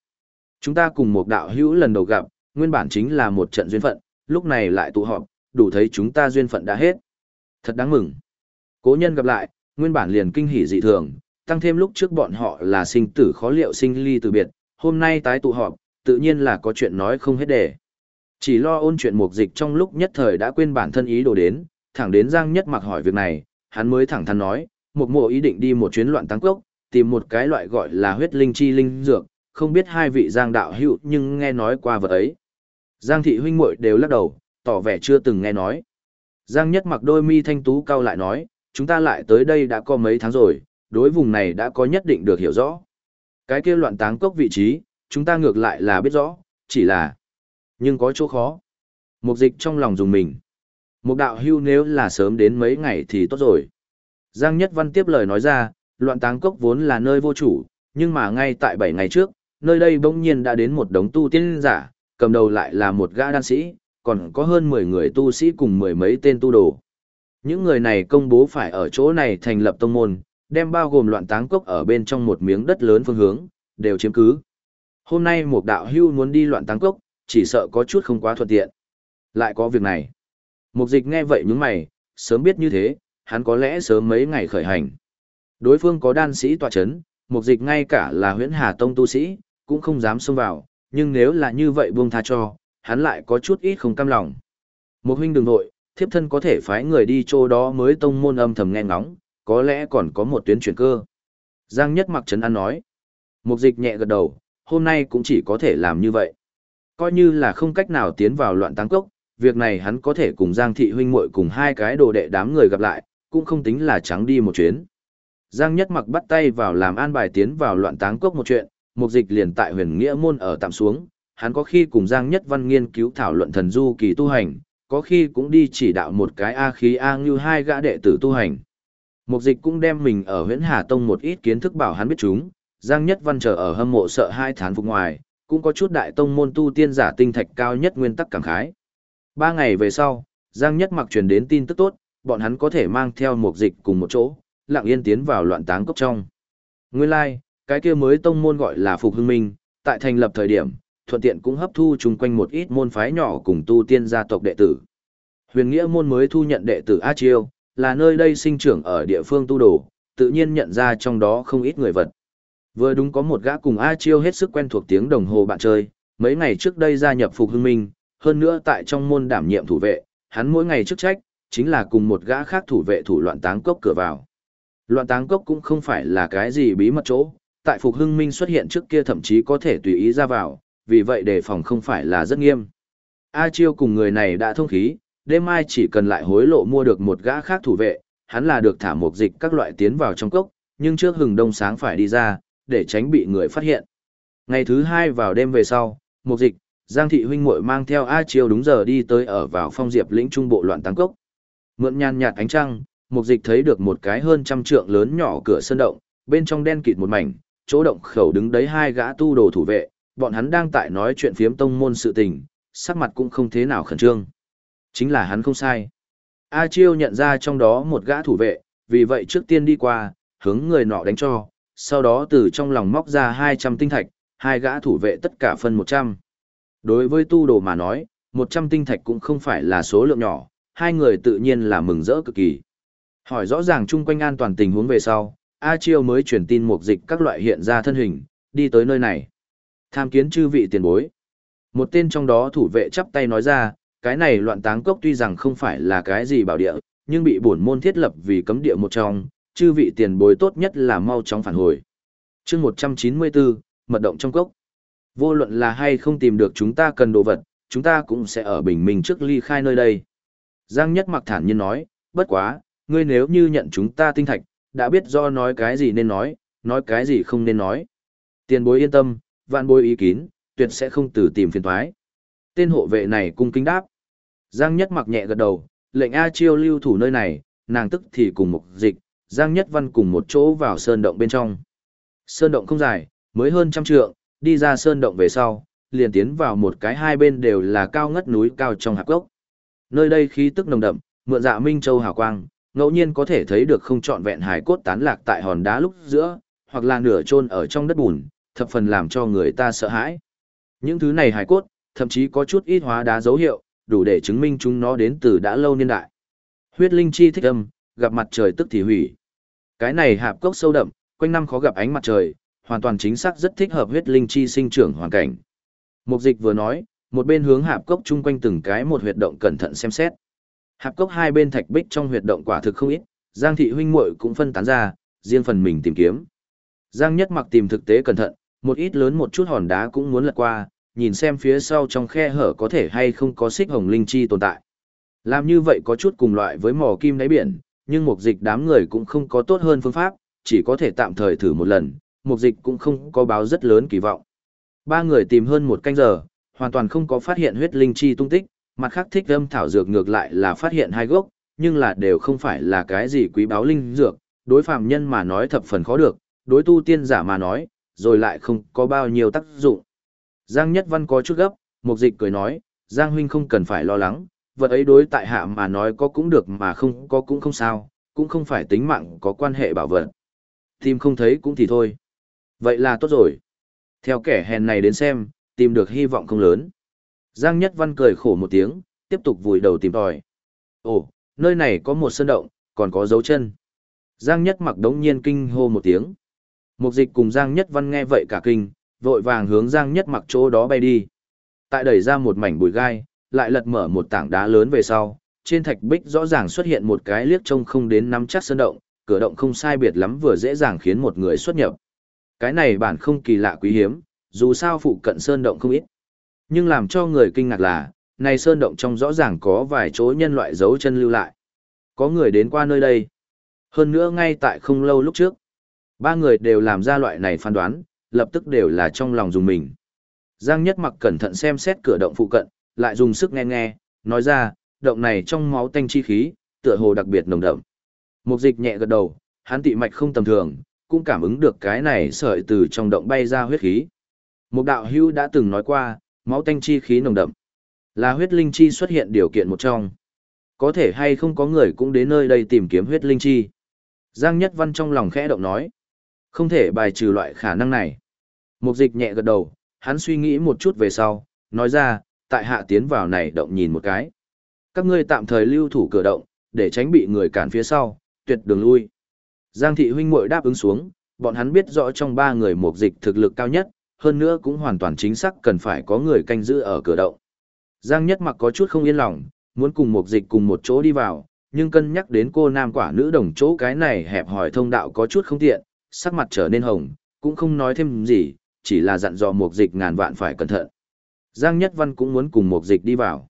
Chúng ta cùng một đạo hữu lần đầu gặp, nguyên bản chính là một trận duyên phận, lúc này lại tụ họp, đủ thấy chúng ta duyên phận đã hết. Thật đáng mừng. Cố nhân gặp lại, nguyên bản liền kinh hỉ dị thường, tăng thêm lúc trước bọn họ là sinh tử khó liệu sinh ly từ biệt, hôm nay tái tụ họp, tự nhiên là có chuyện nói không hết đề. Chỉ lo ôn chuyện mục dịch trong lúc nhất thời đã quên bản thân ý đồ đến, thẳng đến Giang Nhất Mặc hỏi việc này, hắn mới thẳng thắn nói, một mộ ý định đi một chuyến loạn tăng cốc, tìm một cái loại gọi là huyết linh chi linh dược, không biết hai vị Giang đạo hữu nhưng nghe nói qua vật ấy. Giang thị huynh muội đều lắc đầu, tỏ vẻ chưa từng nghe nói. Giang Nhất Mặc đôi mi thanh tú cao lại nói, chúng ta lại tới đây đã có mấy tháng rồi, đối vùng này đã có nhất định được hiểu rõ. Cái kia loạn táng cốc vị trí, chúng ta ngược lại là biết rõ, chỉ là... Nhưng có chỗ khó. Mục dịch trong lòng dùng mình. Mục đạo hưu nếu là sớm đến mấy ngày thì tốt rồi. Giang Nhất Văn tiếp lời nói ra, loạn táng cốc vốn là nơi vô chủ, nhưng mà ngay tại 7 ngày trước, nơi đây bỗng nhiên đã đến một đống tu tiên giả, cầm đầu lại là một gã đan sĩ, còn có hơn 10 người tu sĩ cùng mười mấy tên tu đồ. Những người này công bố phải ở chỗ này thành lập tông môn, đem bao gồm loạn táng cốc ở bên trong một miếng đất lớn phương hướng, đều chiếm cứ. Hôm nay một đạo hưu muốn đi loạn táng cốc, chỉ sợ có chút không quá thuận tiện. Lại có việc này. Mục dịch nghe vậy những mày, sớm biết như thế, hắn có lẽ sớm mấy ngày khởi hành. Đối phương có đan sĩ tọa chấn, mục dịch ngay cả là huyễn hà tông tu sĩ, cũng không dám xông vào, nhưng nếu là như vậy buông tha cho, hắn lại có chút ít không cam lòng. Một huynh đừng nội, thiếp thân có thể phái người đi chỗ đó mới tông môn âm thầm nghe ngóng, có lẽ còn có một tuyến chuyển cơ. Giang Nhất mặc trấn an nói. Mục dịch nhẹ gật đầu, hôm nay cũng chỉ có thể làm như vậy. Coi như là không cách nào tiến vào loạn táng cốc, việc này hắn có thể cùng Giang thị huynh muội cùng hai cái đồ đệ đám người gặp lại, cũng không tính là trắng đi một chuyến. Giang Nhất mặc bắt tay vào làm an bài tiến vào loạn táng cốc một chuyện, mục dịch liền tại huyền nghĩa môn ở tạm xuống, hắn có khi cùng Giang Nhất Văn nghiên cứu thảo luận thần du kỳ tu hành, có khi cũng đi chỉ đạo một cái A khí A như hai gã đệ tử tu hành. Mục dịch cũng đem mình ở huyện Hà Tông một ít kiến thức bảo hắn biết chúng, Giang Nhất Văn trở ở hâm mộ sợ hai tháng phục ngoài, cũng có chút đại tông môn tu tiên giả tinh thạch cao nhất nguyên tắc cảm khái. Ba ngày về sau, Giang Nhất mặc truyền đến tin tức tốt, bọn hắn có thể mang theo mục dịch cùng một chỗ, lặng yên tiến vào loạn táng cốc trong. Nguyên lai, like, cái kia mới tông môn gọi là Phục Hưng Minh, tại thành lập thời điểm, thuận tiện cũng hấp thu chung quanh một ít môn phái nhỏ cùng tu tiên gia tộc đệ tử. Huyền Nghĩa môn mới thu nhận đệ tử A Chiêu, là nơi đây sinh trưởng ở địa phương tu đồ, tự nhiên nhận ra trong đó không ít người vật. Vừa đúng có một gã cùng A Chiêu hết sức quen thuộc tiếng đồng hồ bạn chơi, mấy ngày trước đây gia nhập Phục Hưng Minh, hơn nữa tại trong môn đảm nhiệm thủ vệ, hắn mỗi ngày chức trách, chính là cùng một gã khác thủ vệ thủ loạn táng cốc cửa vào. Loạn táng cốc cũng không phải là cái gì bí mật chỗ, tại Phục Hưng Minh xuất hiện trước kia thậm chí có thể tùy ý ra vào, vì vậy đề phòng không phải là rất nghiêm. A Chiêu cùng người này đã thông khí, đêm mai chỉ cần lại hối lộ mua được một gã khác thủ vệ, hắn là được thả một dịch các loại tiến vào trong cốc, nhưng trước hừng đông sáng phải đi ra, để tránh bị người phát hiện. Ngày thứ hai vào đêm về sau, một dịch, Giang thị huynh muội mang theo A Chiêu đúng giờ đi tới ở vào phong diệp lĩnh trung bộ loạn tăng cốc. Mượn nhàn nhạt ánh trăng, một dịch thấy được một cái hơn trăm trượng lớn nhỏ cửa sơn động, bên trong đen kịt một mảnh, chỗ động khẩu đứng đấy hai gã tu đồ thủ vệ, bọn hắn đang tại nói chuyện phiếm tông môn sự tình, sắc mặt cũng không thế nào khẩn trương. Chính là hắn không sai. A Chiêu nhận ra trong đó một gã thủ vệ, vì vậy trước tiên đi qua, hướng người nọ đánh cho, sau đó từ trong lòng móc ra 200 tinh thạch, hai gã thủ vệ tất cả phân 100. Đối với tu đồ mà nói, 100 tinh thạch cũng không phải là số lượng nhỏ, hai người tự nhiên là mừng rỡ cực kỳ. Hỏi rõ ràng chung quanh an toàn tình huống về sau, A Chiêu mới truyền tin mục dịch các loại hiện ra thân hình, đi tới nơi này. Tham kiến chư vị tiền bối. Một tên trong đó thủ vệ chắp tay nói ra, cái này loạn táng cốc tuy rằng không phải là cái gì bảo địa, nhưng bị bổn môn thiết lập vì cấm địa một trong, chư vị tiền bối tốt nhất là mau chóng phản hồi. chương 194, mật động trong cốc. Vô luận là hay không tìm được chúng ta cần đồ vật, chúng ta cũng sẽ ở bình minh trước ly khai nơi đây. Giang Nhất mặc thản nhiên nói, bất quá, ngươi nếu như nhận chúng ta tinh thạch, đã biết do nói cái gì nên nói, nói cái gì không nên nói. Tiền bối yên tâm, vạn bối ý kín, tuyệt sẽ không từ tìm phiền toái. Tên hộ vệ này cung kính đáp. Giang Nhất mặc nhẹ gật đầu, lệnh A Chiêu lưu thủ nơi này, nàng tức thì cùng một dịch, Giang Nhất Văn cùng một chỗ vào sơn động bên trong. Sơn động không dài, mới hơn trăm trượng, đi ra sơn động về sau, liền tiến vào một cái hai bên đều là cao ngất núi cao trong hạp gốc. Nơi đây khí tức nồng đậm, mượn dạ minh châu hào quang, ngẫu nhiên có thể thấy được không trọn vẹn hài cốt tán lạc tại hòn đá lúc giữa, hoặc là nửa chôn ở trong đất bùn, thập phần làm cho người ta sợ hãi. Những thứ này hài cốt, thậm chí có chút ít hóa đá dấu hiệu, đủ để chứng minh chúng nó đến từ đã lâu niên đại. Huyết linh chi thích âm, gặp mặt trời tức thì hủy. Cái này hạp cốc sâu đậm, quanh năm khó gặp ánh mặt trời, hoàn toàn chính xác rất thích hợp huyết linh chi sinh trưởng hoàn cảnh. Mục dịch vừa nói, một bên hướng hạp cốc chung quanh từng cái một huyệt động cẩn thận xem xét. Hạp cốc hai bên thạch bích trong huyệt động quả thực không ít, Giang thị huynh muội cũng phân tán ra, riêng phần mình tìm kiếm. Giang Nhất Mặc tìm thực tế cẩn thận, một ít lớn một chút hòn đá cũng muốn lật qua, nhìn xem phía sau trong khe hở có thể hay không có xích hồng linh chi tồn tại. Làm như vậy có chút cùng loại với mò kim đáy biển, nhưng mục dịch đám người cũng không có tốt hơn phương pháp, chỉ có thể tạm thời thử một lần, mục dịch cũng không có báo rất lớn kỳ vọng. Ba người tìm hơn một canh giờ, hoàn toàn không có phát hiện huyết linh chi tung tích, mặt khác thích âm thảo dược ngược lại là phát hiện hai gốc, nhưng là đều không phải là cái gì quý báo linh dược, đối phạm nhân mà nói thập phần khó được, đối tu tiên giả mà nói, rồi lại không có bao nhiêu tác dụng. Giang Nhất Văn có chút gấp, mục dịch cười nói, Giang huynh không cần phải lo lắng, vật ấy đối tại hạ mà nói có cũng được mà không có cũng không sao, cũng không phải tính mạng có quan hệ bảo vật. Tìm không thấy cũng thì thôi. Vậy là tốt rồi. Theo kẻ hèn này đến xem, tìm được hy vọng không lớn. Giang Nhất Văn cười khổ một tiếng, tiếp tục vùi đầu tìm tòi. Ồ, nơi này có một sơn động, còn có dấu chân. Giang Nhất mặc đống nhiên kinh hô một tiếng. Mục dịch cùng Giang Nhất Văn nghe vậy cả kinh, vội vàng hướng Giang Nhất mặc chỗ đó bay đi. Tại đẩy ra một mảnh bụi gai, lại lật mở một tảng đá lớn về sau, trên thạch bích rõ ràng xuất hiện một cái liếc trông không đến nắm chắc sơn động, cửa động không sai biệt lắm vừa dễ dàng khiến một người xuất nhập. Cái này bản không kỳ lạ quý hiếm, dù sao phụ cận sơn động không ít. Nhưng làm cho người kinh ngạc là, này sơn động trong rõ ràng có vài chỗ nhân loại dấu chân lưu lại. Có người đến qua nơi đây. Hơn nữa ngay tại không lâu lúc trước. Ba người đều làm ra loại này phán đoán, lập tức đều là trong lòng dùng mình. Giang Nhất mặc cẩn thận xem xét cửa động phụ cận, lại dùng sức nghe nghe, nói ra, động này trong máu tanh chi khí, tựa hồ đặc biệt nồng đậm. Mục dịch nhẹ gật đầu, hắn tị mạch không tầm thường, cũng cảm ứng được cái này sợi từ trong động bay ra huyết khí. Một đạo hưu đã từng nói qua, máu tanh chi khí nồng đậm, là huyết linh chi xuất hiện điều kiện một trong. Có thể hay không có người cũng đến nơi đây tìm kiếm huyết linh chi. Giang Nhất Văn trong lòng khẽ động nói, không thể bài trừ loại khả năng này. Mục dịch nhẹ gật đầu, hắn suy nghĩ một chút về sau, nói ra, tại hạ tiến vào này động nhìn một cái. Các ngươi tạm thời lưu thủ cửa động, để tránh bị người cản phía sau, tuyệt đường lui. Giang thị huynh muội đáp ứng xuống, bọn hắn biết rõ trong ba người mục dịch thực lực cao nhất, hơn nữa cũng hoàn toàn chính xác cần phải có người canh giữ ở cửa động. Giang nhất mặc có chút không yên lòng, muốn cùng mục dịch cùng một chỗ đi vào, nhưng cân nhắc đến cô nam quả nữ đồng chỗ cái này hẹp hỏi thông đạo có chút không tiện, sắc mặt trở nên hồng, cũng không nói thêm gì, chỉ là dặn dò mục dịch ngàn vạn phải cẩn thận. Giang Nhất Văn cũng muốn cùng mục dịch đi vào.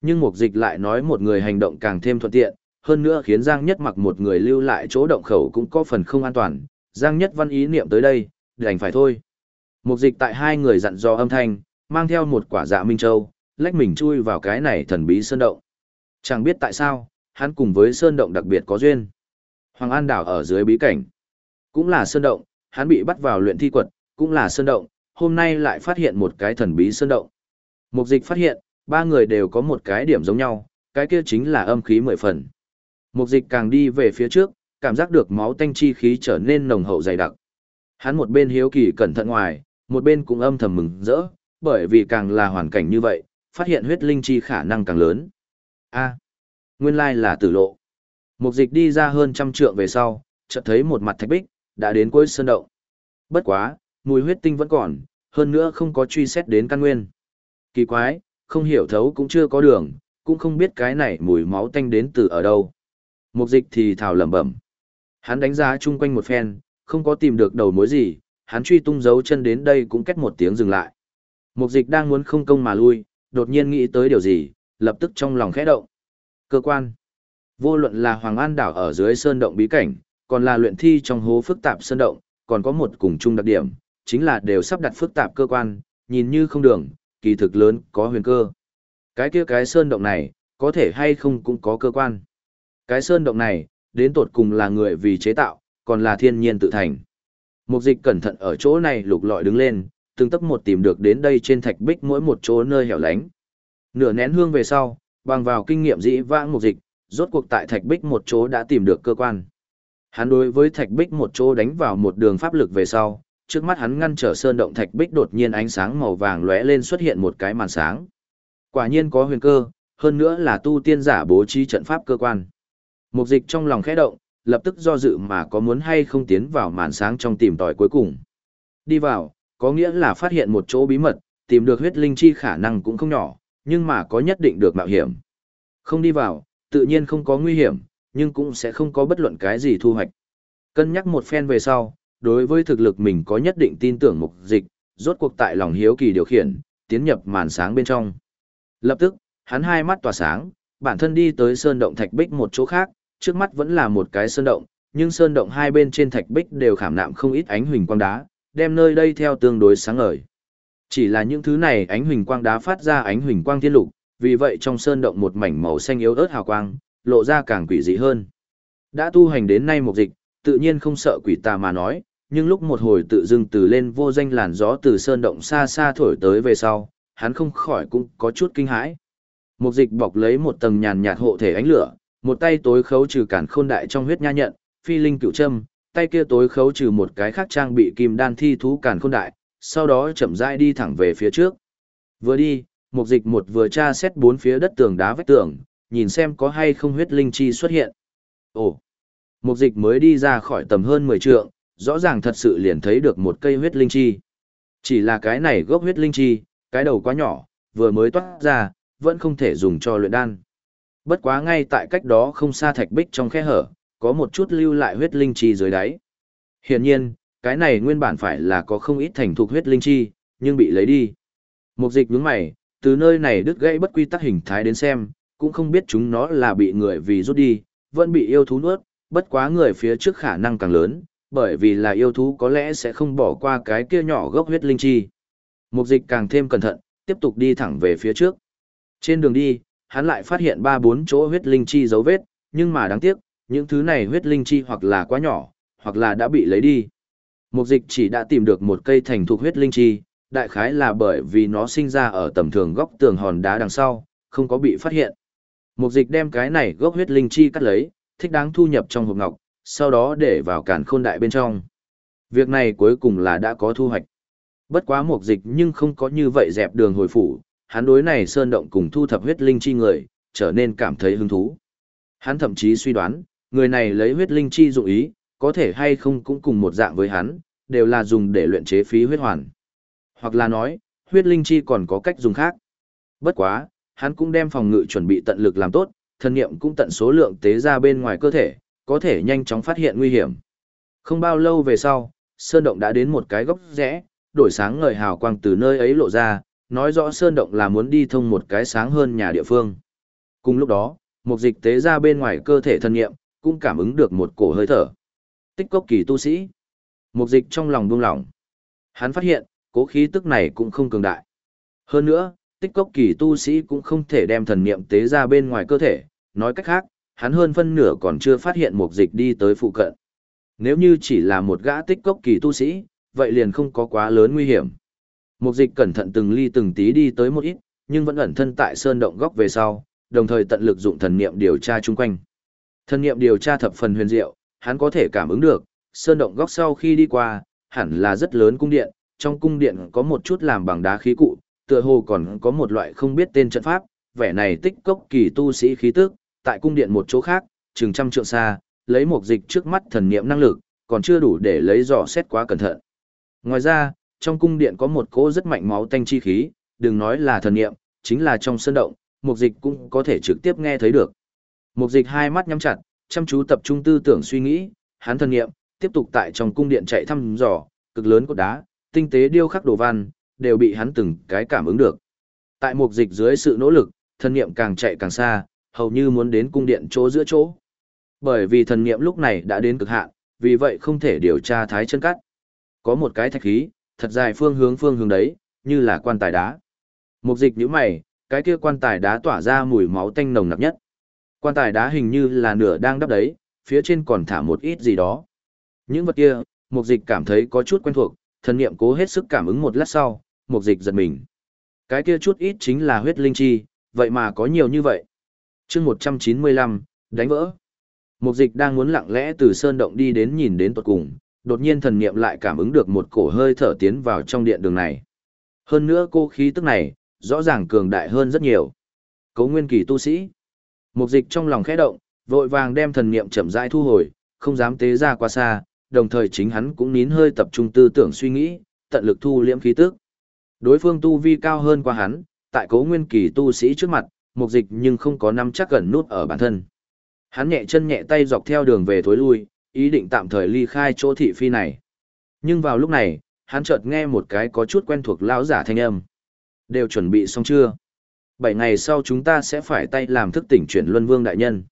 Nhưng mục dịch lại nói một người hành động càng thêm thuận tiện, hơn nữa khiến Giang Nhất mặc một người lưu lại chỗ động khẩu cũng có phần không an toàn. Giang Nhất Văn ý niệm tới đây, đành phải thôi. Mục dịch tại hai người dặn dò âm thanh, mang theo một quả dạ Minh Châu, lách mình chui vào cái này thần bí sơn động. Chẳng biết tại sao, hắn cùng với sơn động đặc biệt có duyên. Hoàng An đảo ở dưới bí cảnh. Cũng là sơn động, hắn bị bắt vào luyện thi quật, cũng là sơn động, hôm nay lại phát hiện một cái thần bí sơn động. Mục dịch phát hiện, ba người đều có một cái điểm giống nhau, cái kia chính là âm khí mười phần. Mục dịch càng đi về phía trước, cảm giác được máu tanh chi khí trở nên nồng hậu dày đặc. Hắn một bên hiếu kỳ cẩn thận ngoài, một bên cũng âm thầm mừng rỡ, bởi vì càng là hoàn cảnh như vậy, phát hiện huyết linh chi khả năng càng lớn. A, nguyên lai là tử lộ. Mục dịch đi ra hơn trăm trượng về sau, chợt thấy một mặt thạch bích, đã đến cuối sơn động. Bất quá, mùi huyết tinh vẫn còn, hơn nữa không có truy xét đến căn nguyên. Kỳ quái, không hiểu thấu cũng chưa có đường, cũng không biết cái này mùi máu tanh đến từ ở đâu. Mục dịch thì thảo lẩm bẩm. Hắn đánh giá chung quanh một phen, không có tìm được đầu mối gì, hắn truy tung dấu chân đến đây cũng kết một tiếng dừng lại. Mục dịch đang muốn không công mà lui, đột nhiên nghĩ tới điều gì, lập tức trong lòng khẽ động. Cơ quan. Vô luận là Hoàng An đảo ở dưới sơn động bí cảnh, còn là luyện thi trong hố phức tạp sơn động, còn có một cùng chung đặc điểm, chính là đều sắp đặt phức tạp cơ quan, nhìn như không đường, kỳ thực lớn có huyền cơ. Cái kia cái sơn động này, có thể hay không cũng có cơ quan. Cái sơn động này, đến tột cùng là người vì chế tạo, còn là thiên nhiên tự thành. Mục dịch cẩn thận ở chỗ này lục lọi đứng lên, từng tấc một tìm được đến đây trên thạch bích mỗi một chỗ nơi hẻo lánh. Nửa nén hương về sau, bằng vào kinh nghiệm dĩ vãng mục dịch, rốt cuộc tại thạch bích một chỗ đã tìm được cơ quan. Hắn đối với thạch bích một chỗ đánh vào một đường pháp lực về sau, trước mắt hắn ngăn trở sơn động thạch bích đột nhiên ánh sáng màu vàng lóe lên xuất hiện một cái màn sáng. Quả nhiên có huyền cơ, hơn nữa là tu tiên giả bố trí trận pháp cơ quan. Mục dịch trong lòng khẽ động, lập tức do dự mà có muốn hay không tiến vào màn sáng trong tìm tòi cuối cùng. Đi vào, có nghĩa là phát hiện một chỗ bí mật, tìm được huyết linh chi khả năng cũng không nhỏ, nhưng mà có nhất định được mạo hiểm. Không đi vào, tự nhiên không có nguy hiểm, nhưng cũng sẽ không có bất luận cái gì thu hoạch. Cân nhắc một phen về sau, đối với thực lực mình có nhất định tin tưởng mục dịch, rốt cuộc tại lòng hiếu kỳ điều khiển, tiến nhập màn sáng bên trong. Lập tức, hắn hai mắt tỏa sáng, bản thân đi tới sơn động thạch bích một chỗ khác, trước mắt vẫn là một cái sơn động, nhưng sơn động hai bên trên thạch bích đều khảm nạm không ít ánh huỳnh quang đá, đem nơi đây theo tương đối sáng ngời. Chỉ là những thứ này ánh huỳnh quang đá phát ra ánh huỳnh quang thiên lục, vì vậy trong sơn động một mảnh màu xanh yếu ớt hào quang, lộ ra càng quỷ dị hơn. Đã tu hành đến nay một dịch, tự nhiên không sợ quỷ tà mà nói, nhưng lúc một hồi tự dưng từ lên vô danh làn gió từ sơn động xa xa thổi tới về sau, hắn không khỏi cũng có chút kinh hãi. Một dịch bọc lấy một tầng nhàn nhạt hộ thể ánh lửa, một tay tối khấu trừ cản khôn đại trong huyết nha nhận, phi linh cửu châm, tay kia tối khấu trừ một cái khác trang bị kim đan thi thú cản khôn đại, sau đó chậm rãi đi thẳng về phía trước. Vừa đi, một dịch một vừa tra xét bốn phía đất tường đá vách tường, nhìn xem có hay không huyết linh chi xuất hiện. Ồ, một dịch mới đi ra khỏi tầm hơn 10 trượng, rõ ràng thật sự liền thấy được một cây huyết linh chi. Chỉ là cái này gốc huyết linh chi, cái đầu quá nhỏ, vừa mới toát ra, vẫn không thể dùng cho luyện đan. Bất quá ngay tại cách đó không xa thạch bích trong khe hở, có một chút lưu lại huyết linh chi dưới đáy. Hiển nhiên, cái này nguyên bản phải là có không ít thành thục huyết linh chi, nhưng bị lấy đi. Một dịch nhướng mày, từ nơi này đứt gãy bất quy tắc hình thái đến xem, cũng không biết chúng nó là bị người vì rút đi, vẫn bị yêu thú nuốt, bất quá người phía trước khả năng càng lớn, bởi vì là yêu thú có lẽ sẽ không bỏ qua cái kia nhỏ gốc huyết linh chi. Mục dịch càng thêm cẩn thận, tiếp tục đi thẳng về phía trước. Trên đường đi, hắn lại phát hiện ba bốn chỗ huyết linh chi dấu vết, nhưng mà đáng tiếc, những thứ này huyết linh chi hoặc là quá nhỏ, hoặc là đã bị lấy đi. Mục dịch chỉ đã tìm được một cây thành thuộc huyết linh chi, đại khái là bởi vì nó sinh ra ở tầm thường góc tường hòn đá đằng sau, không có bị phát hiện. Mục dịch đem cái này gốc huyết linh chi cắt lấy, thích đáng thu nhập trong hộp ngọc, sau đó để vào càn khôn đại bên trong. Việc này cuối cùng là đã có thu hoạch. Bất quá mục dịch nhưng không có như vậy dẹp đường hồi phủ, hắn đối này sơn động cùng thu thập huyết linh chi người, trở nên cảm thấy hứng thú. Hắn thậm chí suy đoán, người này lấy huyết linh chi dụng ý, có thể hay không cũng cùng một dạng với hắn, đều là dùng để luyện chế phí huyết hoàn. Hoặc là nói, huyết linh chi còn có cách dùng khác. Bất quá, hắn cũng đem phòng ngự chuẩn bị tận lực làm tốt, thân niệm cũng tận số lượng tế ra bên ngoài cơ thể, có thể nhanh chóng phát hiện nguy hiểm. Không bao lâu về sau, sơn động đã đến một cái góc rẽ, đổi sáng ngời hào quang từ nơi ấy lộ ra, nói rõ sơn động là muốn đi thông một cái sáng hơn nhà địa phương. Cùng lúc đó, một dịch tế ra bên ngoài cơ thể thân nghiệm, cũng cảm ứng được một cổ hơi thở. Tích cốc kỳ tu sĩ. Một dịch trong lòng buông lỏng. Hắn phát hiện, cố khí tức này cũng không cường đại. Hơn nữa, tích cốc kỳ tu sĩ cũng không thể đem thần niệm tế ra bên ngoài cơ thể, nói cách khác, hắn hơn phân nửa còn chưa phát hiện một dịch đi tới phụ cận. Nếu như chỉ là một gã tích cốc kỳ tu sĩ, vậy liền không có quá lớn nguy hiểm. Một dịch cẩn thận từng ly từng tí đi tới một ít, nhưng vẫn ẩn thân tại sơn động góc về sau, đồng thời tận lực dụng thần niệm điều tra chung quanh. Thần niệm điều tra thập phần huyền diệu, hắn có thể cảm ứng được, sơn động góc sau khi đi qua, hẳn là rất lớn cung điện, trong cung điện có một chút làm bằng đá khí cụ, tựa hồ còn có một loại không biết tên trận pháp, vẻ này tích cốc kỳ tu sĩ khí tức, tại cung điện một chỗ khác, chừng trăm trượng xa, lấy một dịch trước mắt thần niệm năng lực, còn chưa đủ để lấy dò xét quá cẩn thận. Ngoài ra, trong cung điện có một cỗ rất mạnh máu tanh chi khí, đừng nói là thần niệm, chính là trong sân động, một dịch cũng có thể trực tiếp nghe thấy được. Một dịch hai mắt nhắm chặt, chăm chú tập trung tư tưởng suy nghĩ, hắn thần niệm, tiếp tục tại trong cung điện chạy thăm dò, cực lớn cột đá, tinh tế điêu khắc đồ văn, đều bị hắn từng cái cảm ứng được. Tại một dịch dưới sự nỗ lực, thần niệm càng chạy càng xa, hầu như muốn đến cung điện chỗ giữa chỗ. Bởi vì thần niệm lúc này đã đến cực hạn, vì vậy không thể điều tra thái chân cắt. Có một cái thạch khí, thật dài phương hướng phương hướng đấy, như là quan tài đá. Mục dịch nhíu mày, cái kia quan tài đá tỏa ra mùi máu tanh nồng nặc nhất. Quan tài đá hình như là nửa đang đắp đấy, phía trên còn thả một ít gì đó. Những vật kia, mục dịch cảm thấy có chút quen thuộc, thần niệm cố hết sức cảm ứng một lát sau, mục dịch giật mình. Cái kia chút ít chính là huyết linh chi, vậy mà có nhiều như vậy chương 195, đánh vỡ. Mục dịch đang muốn lặng lẽ từ sơn động đi đến nhìn đến tuột cùng, đột nhiên thần niệm lại cảm ứng được một cổ hơi thở tiến vào trong điện đường này. Hơn nữa cô khí tức này, rõ ràng cường đại hơn rất nhiều. Cấu nguyên kỳ tu sĩ. Mục dịch trong lòng khẽ động, vội vàng đem thần niệm chậm rãi thu hồi, không dám tế ra qua xa, đồng thời chính hắn cũng nín hơi tập trung tư tưởng suy nghĩ, tận lực thu liễm khí tức. Đối phương tu vi cao hơn qua hắn, tại cố nguyên kỳ tu sĩ trước mặt, mục dịch nhưng không có nắm chắc gần nút ở bản thân. Hắn nhẹ chân nhẹ tay dọc theo đường về thối lui, ý định tạm thời ly khai chỗ thị phi này. Nhưng vào lúc này, hắn chợt nghe một cái có chút quen thuộc lão giả thanh âm. Đều chuẩn bị xong chưa? Bảy ngày sau chúng ta sẽ phải tay làm thức tỉnh chuyển luân vương đại nhân.